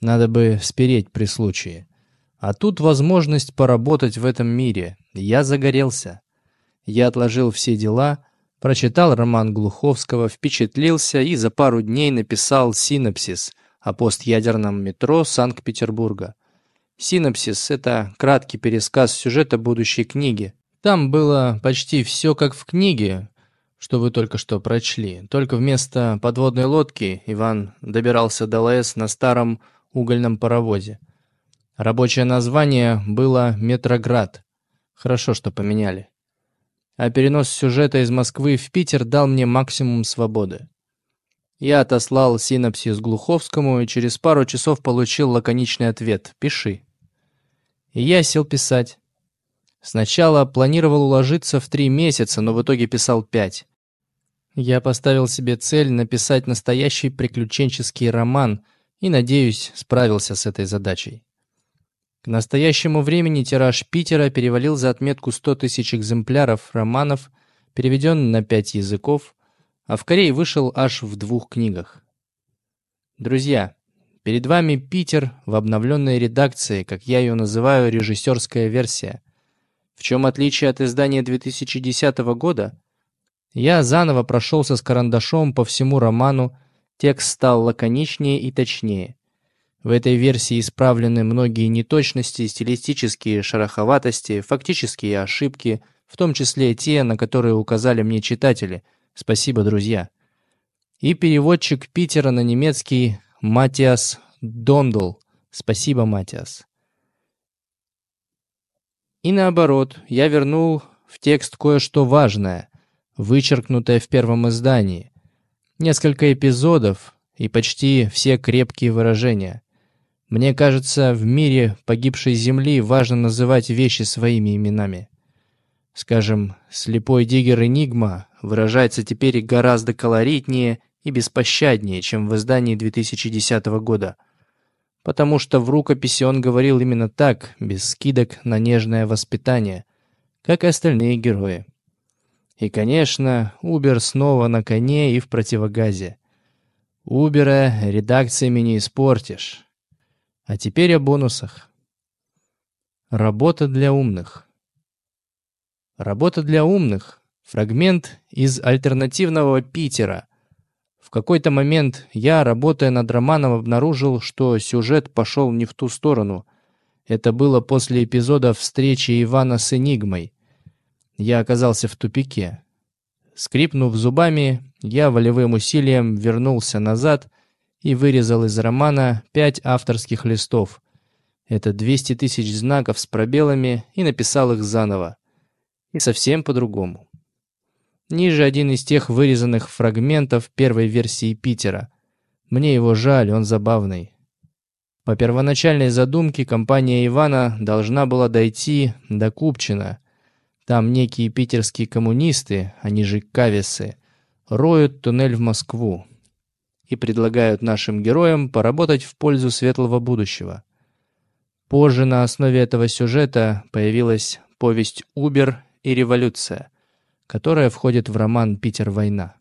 Надо бы спереть при случае. А тут возможность поработать в этом мире. Я загорелся. Я отложил все дела Прочитал роман Глуховского, впечатлился и за пару дней написал синопсис о постядерном метро Санкт-Петербурга. Синопсис — это краткий пересказ сюжета будущей книги. Там было почти все как в книге, что вы только что прочли. Только вместо подводной лодки Иван добирался до ЛС на старом угольном паровозе. Рабочее название было «Метроград». Хорошо, что поменяли. А перенос сюжета из Москвы в Питер дал мне максимум свободы. Я отослал синапсис Глуховскому и через пару часов получил лаконичный ответ «Пиши». И я сел писать. Сначала планировал уложиться в три месяца, но в итоге писал пять. Я поставил себе цель написать настоящий приключенческий роман и, надеюсь, справился с этой задачей. К настоящему времени тираж Питера перевалил за отметку 100 тысяч экземпляров романов, переведен на пять языков, а в Корее вышел аж в двух книгах. Друзья, перед вами Питер в обновленной редакции, как я ее называю, режиссерская версия. В чем отличие от издания 2010 года? Я заново прошелся с карандашом по всему роману, текст стал лаконичнее и точнее. В этой версии исправлены многие неточности, стилистические шероховатости, фактические ошибки, в том числе те, на которые указали мне читатели – Спасибо, друзья. И переводчик Питера на немецкий Матиас Дондл. Спасибо, Матиас. И наоборот, я вернул в текст кое-что важное, вычеркнутое в первом издании. Несколько эпизодов и почти все крепкие выражения. Мне кажется, в мире погибшей Земли важно называть вещи своими именами. Скажем, слепой диггер Энигма выражается теперь гораздо колоритнее и беспощаднее, чем в издании 2010 года. Потому что в рукописи он говорил именно так, без скидок на нежное воспитание, как и остальные герои. И, конечно, Убер снова на коне и в противогазе. Убера редакциями не испортишь. А теперь о бонусах. Работа для умных. Работа для умных. Фрагмент из альтернативного Питера. В какой-то момент я, работая над романом, обнаружил, что сюжет пошел не в ту сторону. Это было после эпизода встречи Ивана с Энигмой. Я оказался в тупике. Скрипнув зубами, я волевым усилием вернулся назад и вырезал из романа пять авторских листов. Это 200 тысяч знаков с пробелами и написал их заново и совсем по-другому. Ниже один из тех вырезанных фрагментов первой версии Питера. Мне его жаль, он забавный. По первоначальной задумке компания Ивана должна была дойти до Купчина. Там некие питерские коммунисты, они же кависы, роют туннель в Москву и предлагают нашим героям поработать в пользу светлого будущего. Позже на основе этого сюжета появилась повесть «Убер» и революция, которая входит в роман «Питер. Война».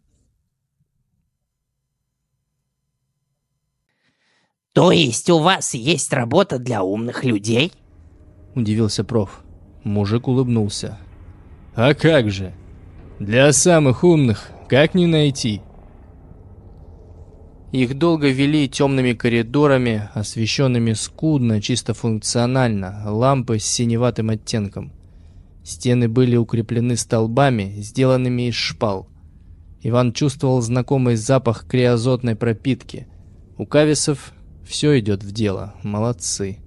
То есть у вас есть работа для умных людей? Удивился проф. Мужик улыбнулся. А как же? Для самых умных как не найти? Их долго вели темными коридорами, освещенными скудно, чисто функционально, лампы с синеватым оттенком. Стены были укреплены столбами, сделанными из шпал. Иван чувствовал знакомый запах криозотной пропитки. У кависов все идет в дело. Молодцы.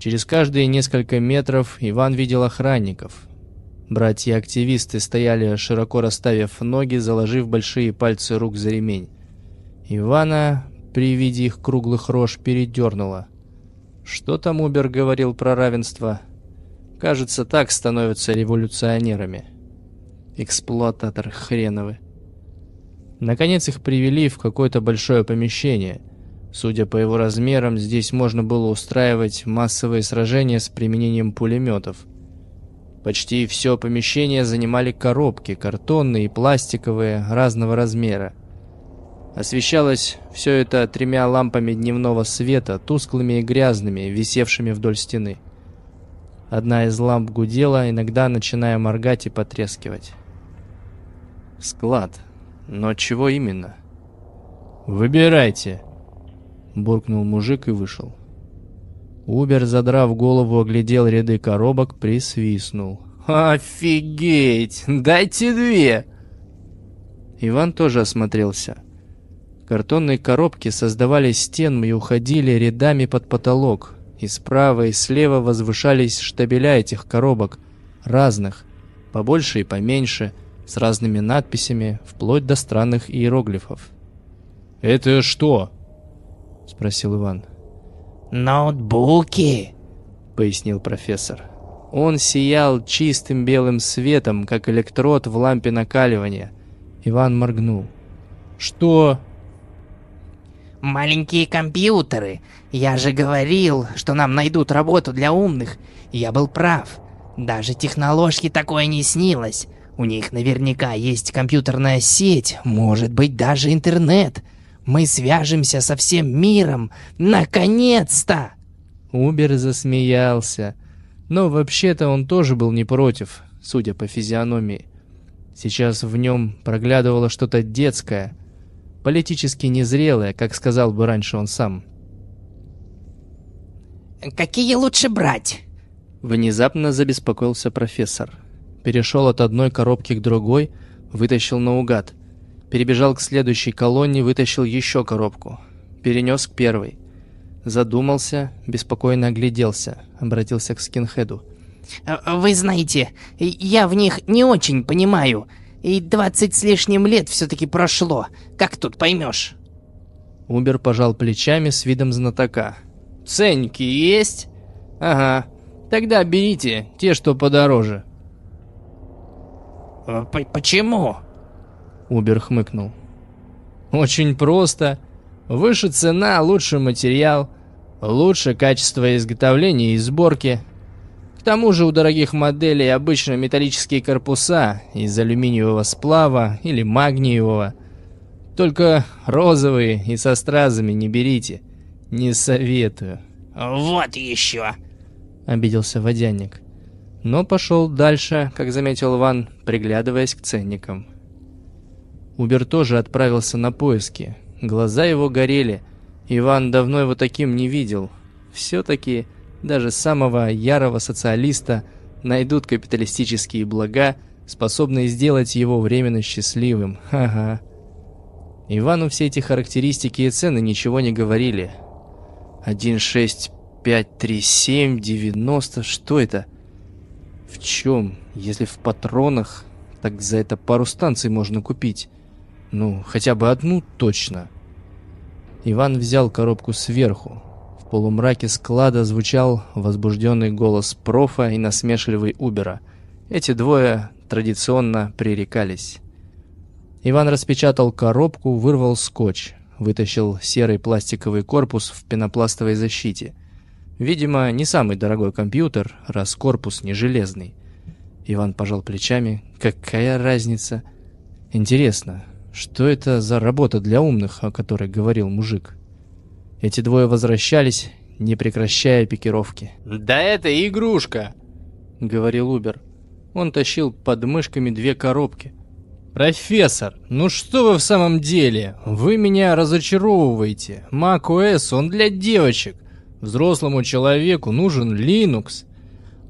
Через каждые несколько метров Иван видел охранников. Братья-активисты стояли, широко расставив ноги, заложив большие пальцы рук за ремень. Ивана при виде их круглых рож передернуло. Что там Убер говорил про равенство? Кажется, так становятся революционерами. Эксплуататор хреновы. Наконец их привели в какое-то большое помещение. Судя по его размерам, здесь можно было устраивать массовые сражения с применением пулеметов. Почти все помещение занимали коробки, картонные и пластиковые, разного размера. Освещалось все это тремя лампами дневного света, тусклыми и грязными, висевшими вдоль стены. Одна из ламп гудела, иногда начиная моргать и потрескивать. Склад. Но чего именно? «Выбирайте!» Буркнул мужик и вышел. Убер, задрав голову, оглядел ряды коробок, присвистнул. «Офигеть! Дайте две!» Иван тоже осмотрелся. Картонные коробки создавали стену и уходили рядами под потолок, и справа и слева возвышались штабеля этих коробок, Разных, побольше и поменьше, с разными надписями, вплоть до странных иероглифов. «Это что?» — спросил Иван. «Ноутбуки!» — пояснил профессор. Он сиял чистым белым светом, как электрод в лампе накаливания. Иван моргнул. «Что?» «Маленькие компьютеры. Я же говорил, что нам найдут работу для умных. Я был прав. Даже техноложке такое не снилось. У них наверняка есть компьютерная сеть, может быть даже интернет. Мы свяжемся со всем миром. Наконец-то!» Убер засмеялся. Но вообще-то он тоже был не против, судя по физиономии. Сейчас в нем проглядывало что-то детское, политически незрелое, как сказал бы раньше он сам. «Какие лучше брать?» Внезапно забеспокоился профессор. Перешел от одной коробки к другой, вытащил наугад. Перебежал к следующей колонне, вытащил еще коробку. Перенес к первой. Задумался, беспокойно огляделся, обратился к скинхеду. «Вы знаете, я в них не очень понимаю. И двадцать с лишним лет все-таки прошло. Как тут поймешь?» Убер пожал плечами с видом знатока. «Ценники есть?» «Ага. Тогда берите те, что подороже». «Почему?» Убер хмыкнул. «Очень просто. Выше цена, лучше материал, лучше качество изготовления и сборки. К тому же у дорогих моделей обычно металлические корпуса из алюминиевого сплава или магниевого. Только розовые и со стразами не берите. Не советую. «Вот еще!» — обиделся водяник. Но пошел дальше, как заметил Ван, приглядываясь к ценникам. Убер тоже отправился на поиски, Глаза его горели. Иван давно его таким не видел. Все-таки даже самого ярого социалиста найдут капиталистические блага, способные сделать его временно счастливым. Ага. Ивану все эти характеристики и цены ничего не говорили. 1, 6, 5, 3, 7, 90. Что это? В чем? Если в патронах, так за это пару станций можно купить. Ну, хотя бы одну точно. Иван взял коробку сверху. Полумраке склада звучал возбужденный голос профа и насмешливый Убера. Эти двое традиционно пререкались. Иван распечатал коробку, вырвал скотч, вытащил серый пластиковый корпус в пенопластовой защите. Видимо, не самый дорогой компьютер, раз корпус не железный. Иван пожал плечами. Какая разница? Интересно, что это за работа для умных, о которой говорил мужик? Эти двое возвращались, не прекращая пикировки. «Да это игрушка!» — говорил Убер. Он тащил под мышками две коробки. «Профессор, ну что вы в самом деле? Вы меня разочаровываете. macOS, он для девочек. Взрослому человеку нужен Linux».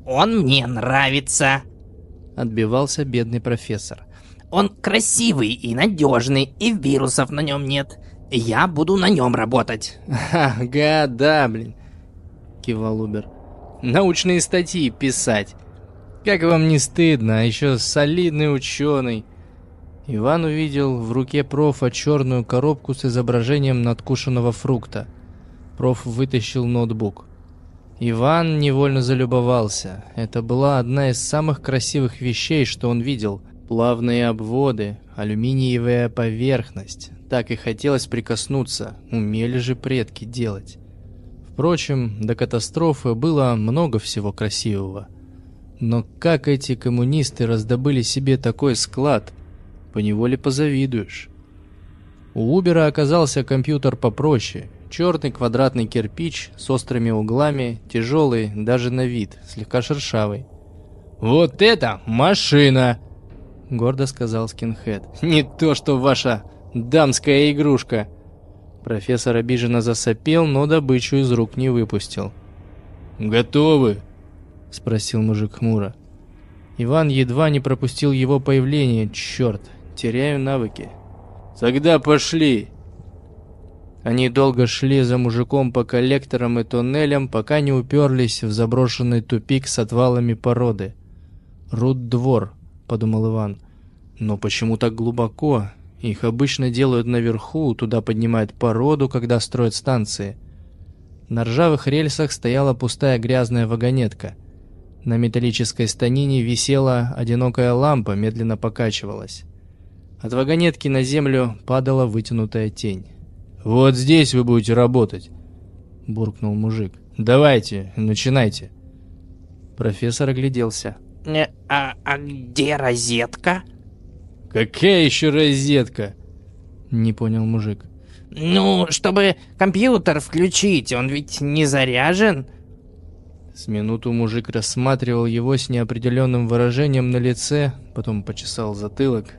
«Он мне нравится», — отбивался бедный профессор. Он красивый и надежный, и вирусов на нем нет. Я буду на нем работать. Ага, да, блин. Кивал Убер. Научные статьи писать. Как вам не стыдно, а еще солидный ученый. Иван увидел в руке профа черную коробку с изображением надкушенного фрукта. Проф вытащил ноутбук. Иван невольно залюбовался. Это была одна из самых красивых вещей, что он видел – Плавные обводы, алюминиевая поверхность. Так и хотелось прикоснуться, умели же предки делать. Впрочем, до катастрофы было много всего красивого. Но как эти коммунисты раздобыли себе такой склад, поневоле позавидуешь. У Убера оказался компьютер попроще. Черный квадратный кирпич с острыми углами, тяжелый даже на вид, слегка шершавый. «Вот это машина!» гордо сказал скинхед. «Не то, что ваша дамская игрушка!» Профессор обиженно засопел, но добычу из рук не выпустил. «Готовы?» — спросил мужик хмуро. Иван едва не пропустил его появление. Черт, теряю навыки. «Тогда пошли!» Они долго шли за мужиком по коллекторам и туннелям, пока не уперлись в заброшенный тупик с отвалами породы. «Руд-двор», — подумал Иван. «Но почему так глубоко? Их обычно делают наверху, туда поднимают породу, когда строят станции». На ржавых рельсах стояла пустая грязная вагонетка. На металлической станине висела одинокая лампа, медленно покачивалась. От вагонетки на землю падала вытянутая тень. «Вот здесь вы будете работать», — буркнул мужик. «Давайте, начинайте». Профессор огляделся. А, а где розетка? «Какая еще розетка?» Не понял мужик. Ну, чтобы компьютер включить, он ведь не заряжен. С минуту мужик рассматривал его с неопределенным выражением на лице, потом почесал затылок.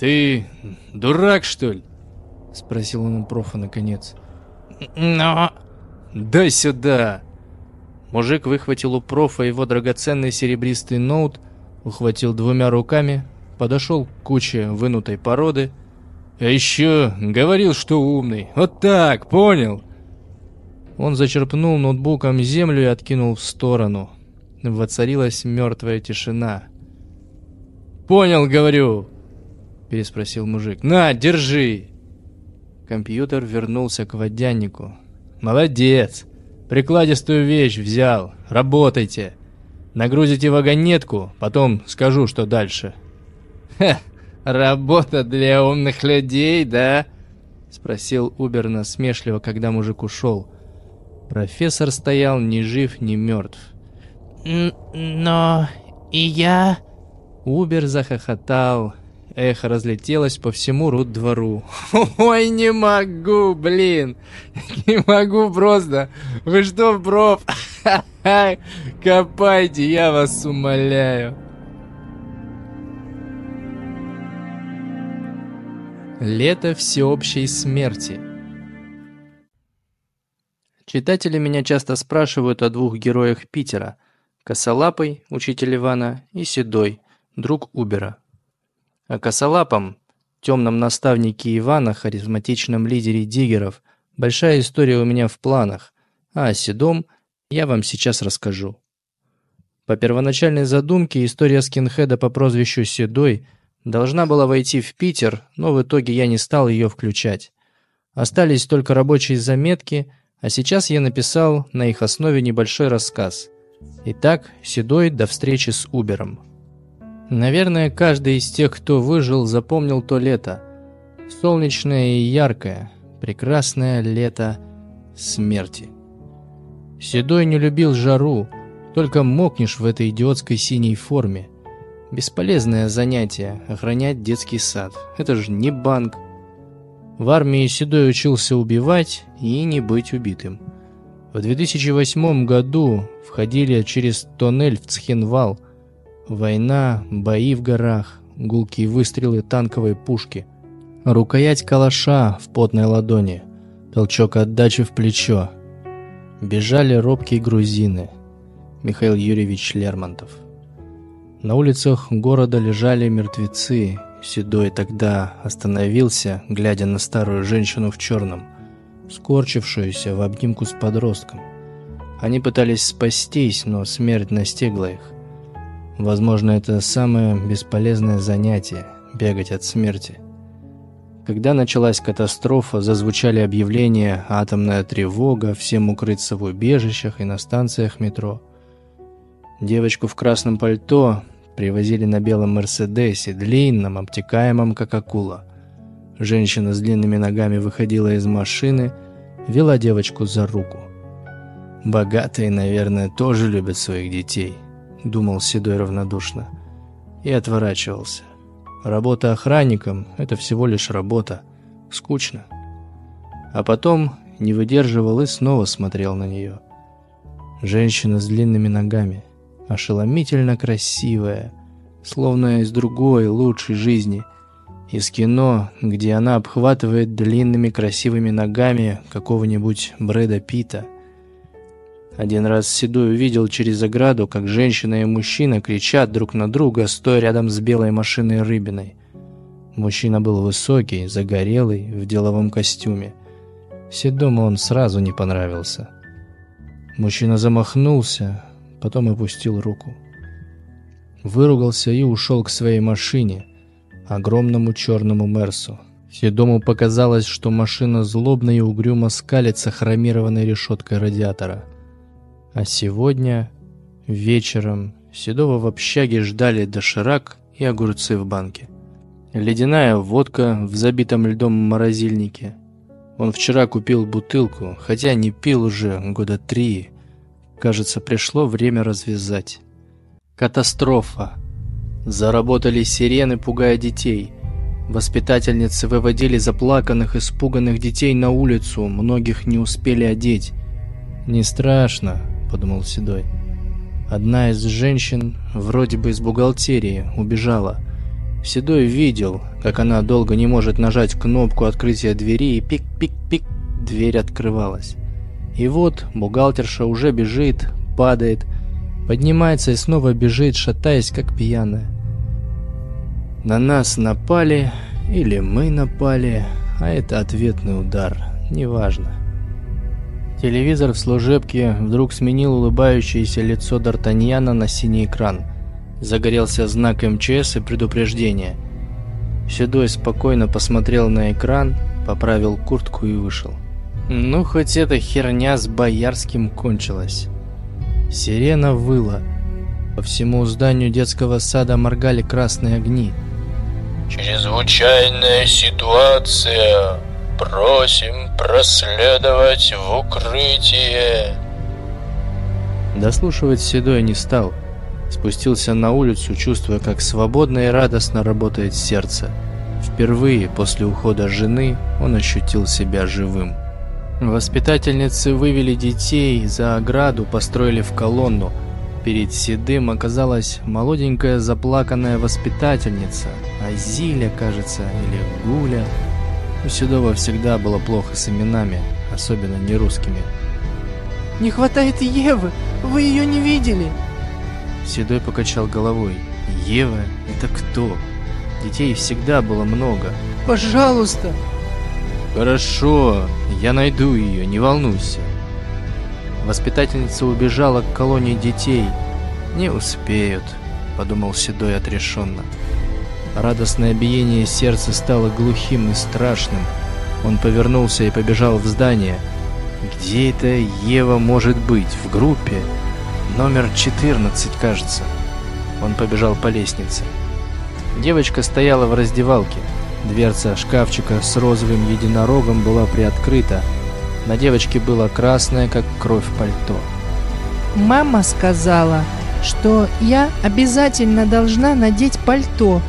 «Ты дурак, что ли?» — спросил он у профа наконец. Но... «Дай сюда!» Мужик выхватил у профа его драгоценный серебристый ноут, ухватил двумя руками, подошел к куче вынутой породы. «А еще говорил, что умный. Вот так, понял?» Он зачерпнул ноутбуком землю и откинул в сторону. Воцарилась мертвая тишина. «Понял, говорю!» Переспросил мужик. «На, держи!» Компьютер вернулся к водяннику. «Молодец! Прикладистую вещь взял. Работайте. Нагрузите вагонетку, потом скажу, что дальше». «Ха! Работа для умных людей, да?» Спросил Убер насмешливо, когда мужик ушел. Профессор стоял ни жив, ни мертв. «Но и я...» Убер захохотал. Эхо разлетелось по всему рут-двору. «Ой, не могу, блин! Не могу просто! Вы что, проф? Копайте, я вас умоляю!» Лето всеобщей смерти Читатели меня часто спрашивают о двух героях Питера – Косолапый, учитель Ивана, и Седой, друг Убера. О Косолапом, темном наставнике Ивана, харизматичном лидере диггеров, большая история у меня в планах, а о Седом я вам сейчас расскажу. По первоначальной задумке история скинхеда по прозвищу Седой должна была войти в Питер, но в итоге я не стал ее включать. Остались только рабочие заметки, а сейчас я написал на их основе небольшой рассказ. Итак, Седой до встречи с Убером. Наверное, каждый из тех, кто выжил, запомнил то лето. Солнечное и яркое, прекрасное лето смерти. Седой не любил жару, только мокнешь в этой идиотской синей форме. Бесполезное занятие – охранять детский сад. Это же не банк. В армии Седой учился убивать и не быть убитым. В 2008 году входили через тоннель в Цхенвал – Война, бои в горах, гулкие выстрелы танковой пушки. Рукоять калаша в потной ладони, толчок отдачи в плечо. Бежали робкие грузины. Михаил Юрьевич Лермонтов. На улицах города лежали мертвецы. Седой тогда остановился, глядя на старую женщину в черном, скорчившуюся в обнимку с подростком. Они пытались спастись, но смерть настигла их. Возможно, это самое бесполезное занятие – бегать от смерти. Когда началась катастрофа, зазвучали объявления «Атомная тревога», «Всем укрыться в убежищах» и на станциях метро. Девочку в красном пальто привозили на белом «Мерседесе», длинном, обтекаемом, как акула. Женщина с длинными ногами выходила из машины, вела девочку за руку. Богатые, наверное, тоже любят своих детей – думал Седой равнодушно. И отворачивался. Работа охранником – это всего лишь работа. Скучно. А потом не выдерживал и снова смотрел на нее. Женщина с длинными ногами, ошеломительно красивая, словно из другой, лучшей жизни. Из кино, где она обхватывает длинными красивыми ногами какого-нибудь Брэда Питта – один раз Седой увидел через ограду, как женщина и мужчина кричат друг на друга, стоя рядом с белой машиной Рыбиной. Мужчина был высокий, загорелый, в деловом костюме. Седому он сразу не понравился. Мужчина замахнулся, потом опустил руку. выругался и ушел к своей машине, огромному черному Мерсу. Седому показалось, что машина злобно и угрюмо скалится хромированной решеткой радиатора. А сегодня, вечером, Седова в общаге ждали доширак и огурцы в банке. Ледяная водка в забитом льдом морозильнике. Он вчера купил бутылку, хотя не пил уже года три. Кажется, пришло время развязать. Катастрофа. Заработали сирены, пугая детей. Воспитательницы выводили заплаканных, испуганных детей на улицу, многих не успели одеть. «Не страшно», — подумал Седой. Одна из женщин, вроде бы из бухгалтерии, убежала. Седой видел, как она долго не может нажать кнопку открытия двери, и пик-пик-пик, дверь открывалась. И вот бухгалтерша уже бежит, падает, Поднимается и снова бежит, шатаясь, как пьяная. На нас напали, или мы напали, а это ответный удар, неважно. Телевизор в служебке вдруг сменил улыбающееся лицо Д'Артаньяна на синий экран. Загорелся знак МЧС и предупреждение. Седой спокойно посмотрел на экран, поправил куртку и вышел. Ну, хоть эта херня с Боярским кончилась. Сирена выла. По всему зданию детского сада моргали красные огни. «Чрезвычайная ситуация. Просим проследовать в укрытие». Дослушивать Седой не стал. Спустился на улицу, чувствуя, как свободно и радостно работает сердце. Впервые после ухода жены он ощутил себя живым. Воспитательницы вывели детей за ограду, построили в колонну. Перед Седым оказалась молоденькая заплаканная воспитательница, Азиля, кажется, или Гуля. У Седова всегда было плохо с именами, особенно не русскими. «Не хватает Евы! Вы ее не видели!» Седой покачал головой. «Ева? Это кто? Детей всегда было много». «Пожалуйста!» «Хорошо, я найду ее, не волнуйся». Воспитательница убежала к колонии детей. «Не успеют», — подумал Седой отрешенно. Радостное биение сердца стало глухим и страшным. Он повернулся и побежал в здание. Где это Ева может быть? В группе? Номер 14, кажется. Он побежал по лестнице. Девочка стояла в раздевалке. Дверца шкафчика с розовым единорогом была приоткрыта. На девочке было красное, как кровь пальто. «Мама сказала, что я обязательно должна надеть пальто».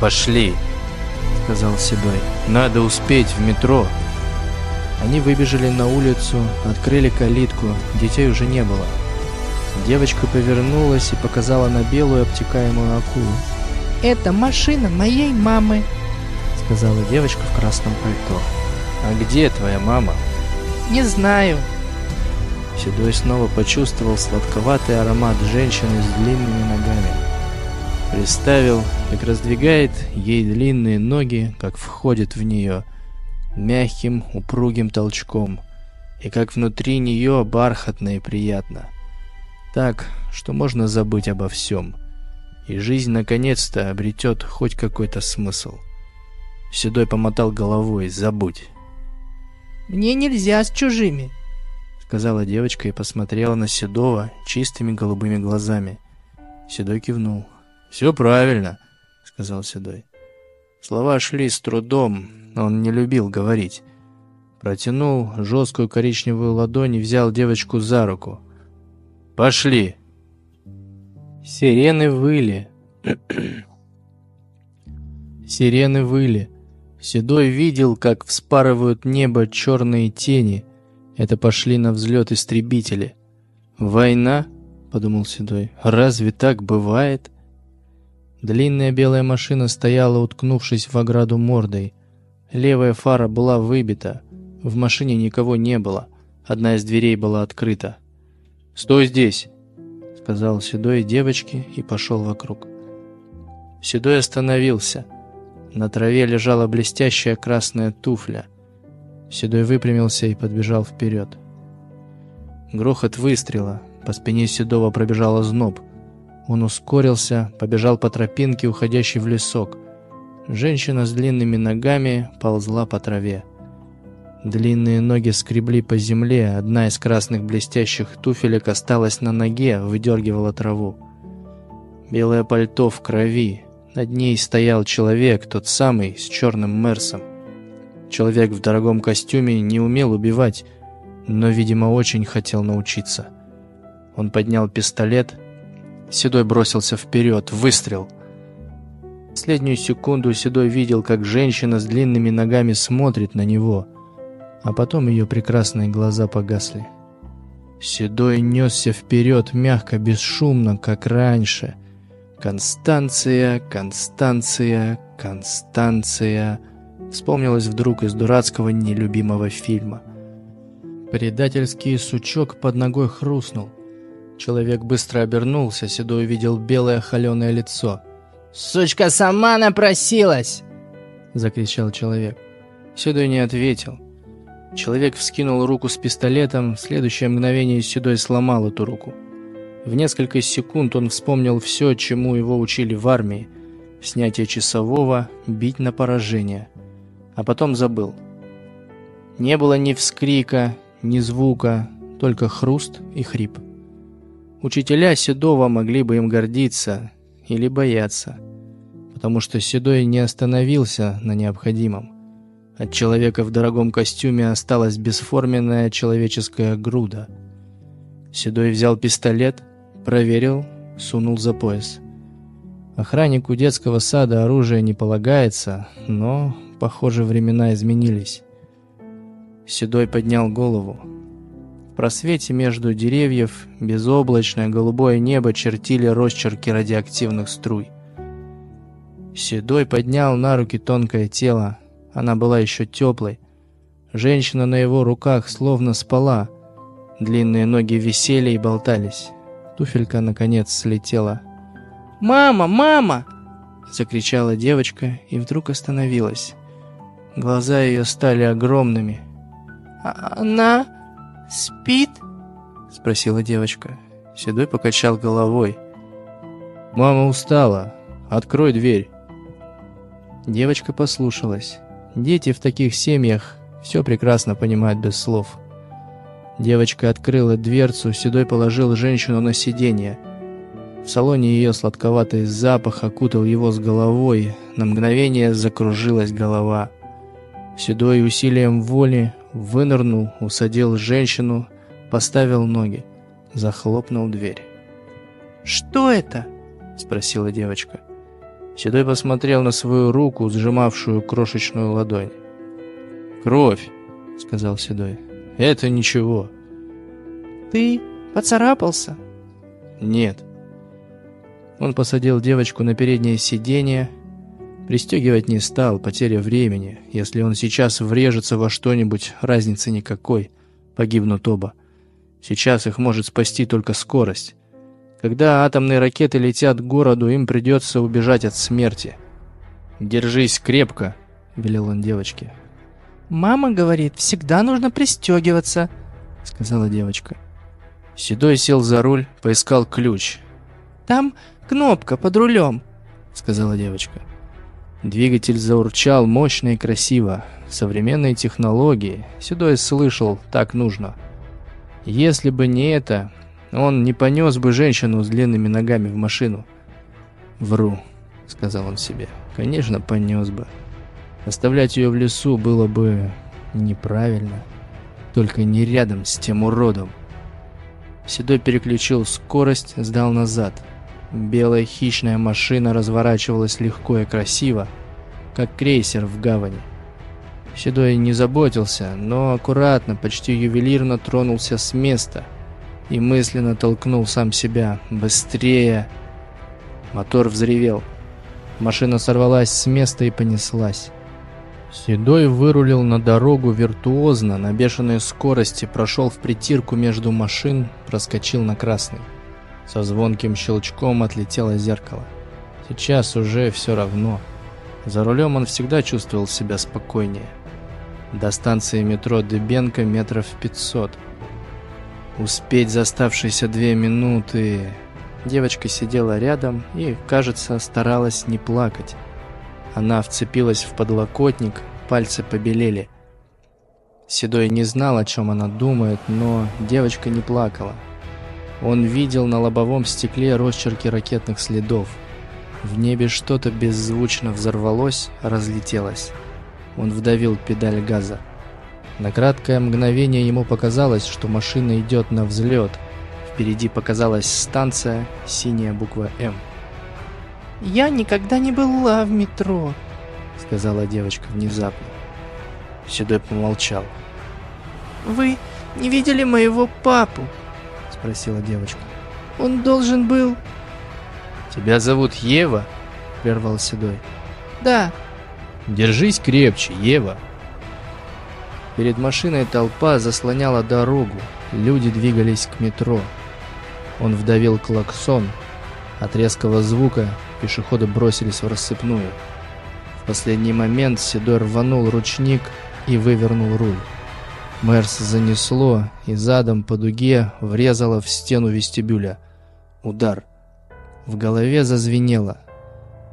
«Пошли», — сказал Седой. «Надо успеть в метро». Они выбежали на улицу, открыли калитку, детей уже не было. Девочка повернулась и показала на белую обтекаемую акулу. «Это машина моей мамы», сказала девочка в красном пальто. «А где твоя мама?» «Не знаю». Седой снова почувствовал сладковатый аромат женщины с длинными ногами. Представил, как раздвигает ей длинные ноги, как входит в нее мягким, упругим толчком, и как внутри нее бархатно и приятно. Так, что можно забыть обо всем, и жизнь наконец-то обретет хоть какой-то смысл. Седой помотал головой. «Забудь». «Мне нельзя с чужими», — сказала девочка и посмотрела на Седова чистыми голубыми глазами. Седой кивнул. «Все правильно», — сказал Седой. Слова шли с трудом, но он не любил говорить. Протянул жесткую коричневую ладонь и взял девочку за руку. «Пошли!» Сирены выли. Сирены выли. Седой видел, как вспарывают небо черные тени. Это пошли на взлет истребители. «Война?» — подумал Седой. «Разве так бывает?» Длинная белая машина стояла, уткнувшись в ограду мордой. Левая фара была выбита. В машине никого не было. Одна из дверей была открыта. «Стой здесь!» — сказал Седой девочке и пошел вокруг. Седой остановился — на траве лежала блестящая красная туфля. Седой выпрямился и подбежал вперед. Грохот выстрела. По спине Седова пробежал зноб. Он ускорился, побежал по тропинке, уходящей в лесок. Женщина с длинными ногами ползла по траве. Длинные ноги скребли по земле, одна из красных блестящих туфелек осталась на ноге, выдергивала траву. Белое пальто в крови. Над ней стоял человек, тот самый, с черным мерсом. Человек в дорогом костюме не умел убивать, но, видимо, очень хотел научиться. Он поднял пистолет. Седой бросился вперед, выстрел. Последнюю секунду Седой видел, как женщина с длинными ногами смотрит на него, а потом ее прекрасные глаза погасли. Седой несся вперед, мягко, бесшумно, как раньше. «Констанция, Констанция, Констанция...» Вспомнилось вдруг из дурацкого нелюбимого фильма. Предательский сучок под ногой хрустнул. Человек быстро обернулся, Седой увидел белое холеное лицо. «Сучка сама напросилась!» — закричал человек. Седой не ответил. Человек вскинул руку с пистолетом, в следующее мгновение Седой сломал эту руку. В несколько секунд он вспомнил все, чему его учили в армии. Снятие часового, бить на поражение. А потом забыл. Не было ни вскрика, ни звука, только хруст и хрип. Учителя Седова могли бы им гордиться или бояться, потому что Седой не остановился на необходимом. От человека в дорогом костюме осталась бесформенная человеческая груда. Седой взял пистолет, проверил, сунул за пояс. Охраннику детского сада оружие не полагается, но, похоже, времена изменились. Седой поднял голову. В просвете между деревьев безоблачное голубое небо чертили росчерки радиоактивных струй. Седой поднял на руки тонкое тело. Она была еще теплой. Женщина на его руках словно спала. Длинные ноги висели и болтались. Туфелька, наконец, слетела. «Мама! Мама!» Закричала девочка и вдруг остановилась. Глаза ее стали огромными. А «Она спит?» Спросила девочка. Седой покачал головой. «Мама устала. Открой дверь». Девочка послушалась. Дети в таких семьях все прекрасно понимают без слов. Девочка открыла дверцу, Седой положил женщину на сиденье. В салоне ее сладковатый запах окутал его с головой. На мгновение закружилась голова. Седой усилием воли вынырнул, усадил женщину, поставил ноги, захлопнул дверь. «Что это?» — спросила девочка. Седой посмотрел на свою руку, сжимавшую крошечную ладонь. «Кровь», — сказал Седой. «Это ничего». «Ты поцарапался?» «Нет». Он посадил девочку на переднее сиденье, Пристегивать не стал, потеря времени. Если он сейчас врежется во что-нибудь, разницы никакой. Погибнут оба. Сейчас их может спасти только скорость. Когда атомные ракеты летят к городу, им придется убежать от смерти. «Держись крепко», — велел он девочке. «Мама говорит, всегда нужно пристегиваться», — сказала девочка. Седой сел за руль, поискал ключ. «Там кнопка под рулем», — сказала девочка. Двигатель заурчал мощно и красиво. Современные технологии. Седой слышал, так нужно. Если бы не это, он не понес бы женщину с длинными ногами в машину. «Вру», — сказал он себе. «Конечно, понес бы. Оставлять ее в лесу было бы неправильно. Только не рядом с тем уродом». Седой переключил скорость, сдал назад. Белая хищная машина разворачивалась легко и красиво, как крейсер в гавани. Седой не заботился, но аккуратно, почти ювелирно тронулся с места и мысленно толкнул сам себя. «Быстрее!» Мотор взревел. Машина сорвалась с места и понеслась. Седой вырулил на дорогу виртуозно, на бешеной скорости, прошел в притирку между машин, проскочил на красный. Со звонким щелчком отлетело зеркало. Сейчас уже все равно. За рулем он всегда чувствовал себя спокойнее. До станции метро Дебенко метров 500. Успеть за оставшиеся две минуты... Девочка сидела рядом и, кажется, старалась не плакать. Она вцепилась в подлокотник, пальцы побелели. Седой не знал, о чем она думает, но девочка не плакала. Он видел на лобовом стекле росчерки ракетных следов. В небе что-то беззвучно взорвалось, разлетелось. Он вдавил педаль газа. На краткое мгновение ему показалось, что машина идет на взлет. Впереди показалась станция, синяя буква «М». «Я никогда не была в метро», — сказала девочка внезапно. Седой помолчал. «Вы не видели моего папу?» — спросила девочка. «Он должен был...» «Тебя зовут Ева?» — прервал Седой. «Да». «Держись крепче, Ева!» Перед машиной толпа заслоняла дорогу, люди двигались к метро. Он вдавил клаксон. От резкого звука пешеходы бросились в рассыпную. В последний момент Седой рванул ручник и вывернул руль. Мерс занесло и задом по дуге врезало в стену вестибюля. Удар. В голове зазвенело.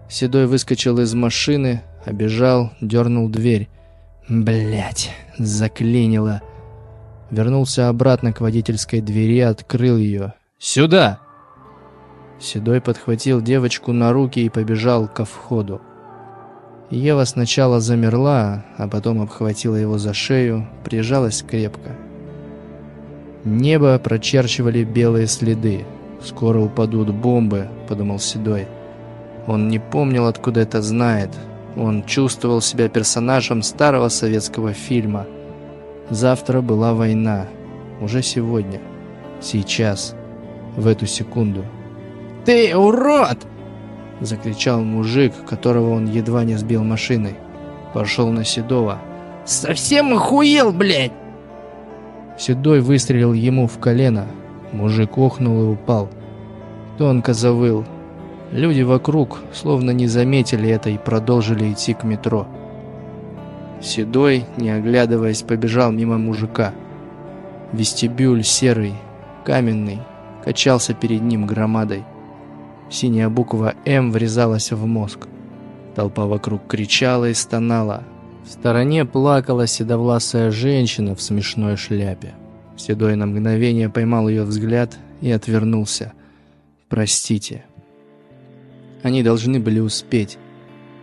Седой выскочил из машины, обежал, дернул дверь. Блять, заклинило. Вернулся обратно к водительской двери, открыл ее. «Сюда!» Седой подхватил девочку на руки и побежал ко входу. Ева сначала замерла, а потом обхватила его за шею, прижалась крепко. Небо прочерчивали белые следы. «Скоро упадут бомбы», — подумал Седой. Он не помнил, откуда это знает, он чувствовал себя персонажем старого советского фильма. Завтра была война. Уже сегодня. Сейчас. В эту секунду. «Ты урод!» Закричал мужик, которого он едва не сбил машиной. Пошел на Седова. «Совсем охуел, блядь!» Седой выстрелил ему в колено. Мужик охнул и упал. Тонко завыл. Люди вокруг словно не заметили это и продолжили идти к метро. Седой, не оглядываясь, побежал мимо мужика. Вестибюль серый, каменный, качался перед ним громадой. Синяя буква «М» врезалась в мозг. Толпа вокруг кричала и стонала. В стороне плакала седовласая женщина в смешной шляпе. Седой на мгновение поймал ее взгляд и отвернулся. «Простите», они должны были успеть.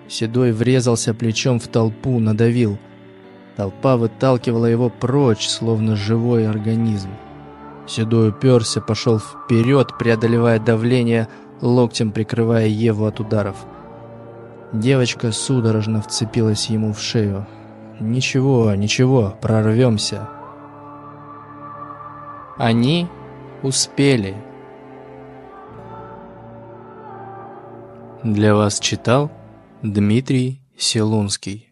Седой врезался плечом в толпу, надавил. Толпа выталкивала его прочь, словно живой организм. Седой уперся, пошел вперед, преодолевая давление, локтем прикрывая Еву от ударов. Девочка судорожно вцепилась ему в шею. «Ничего, ничего, прорвемся». Они успели. Для вас читал Дмитрий Селунский.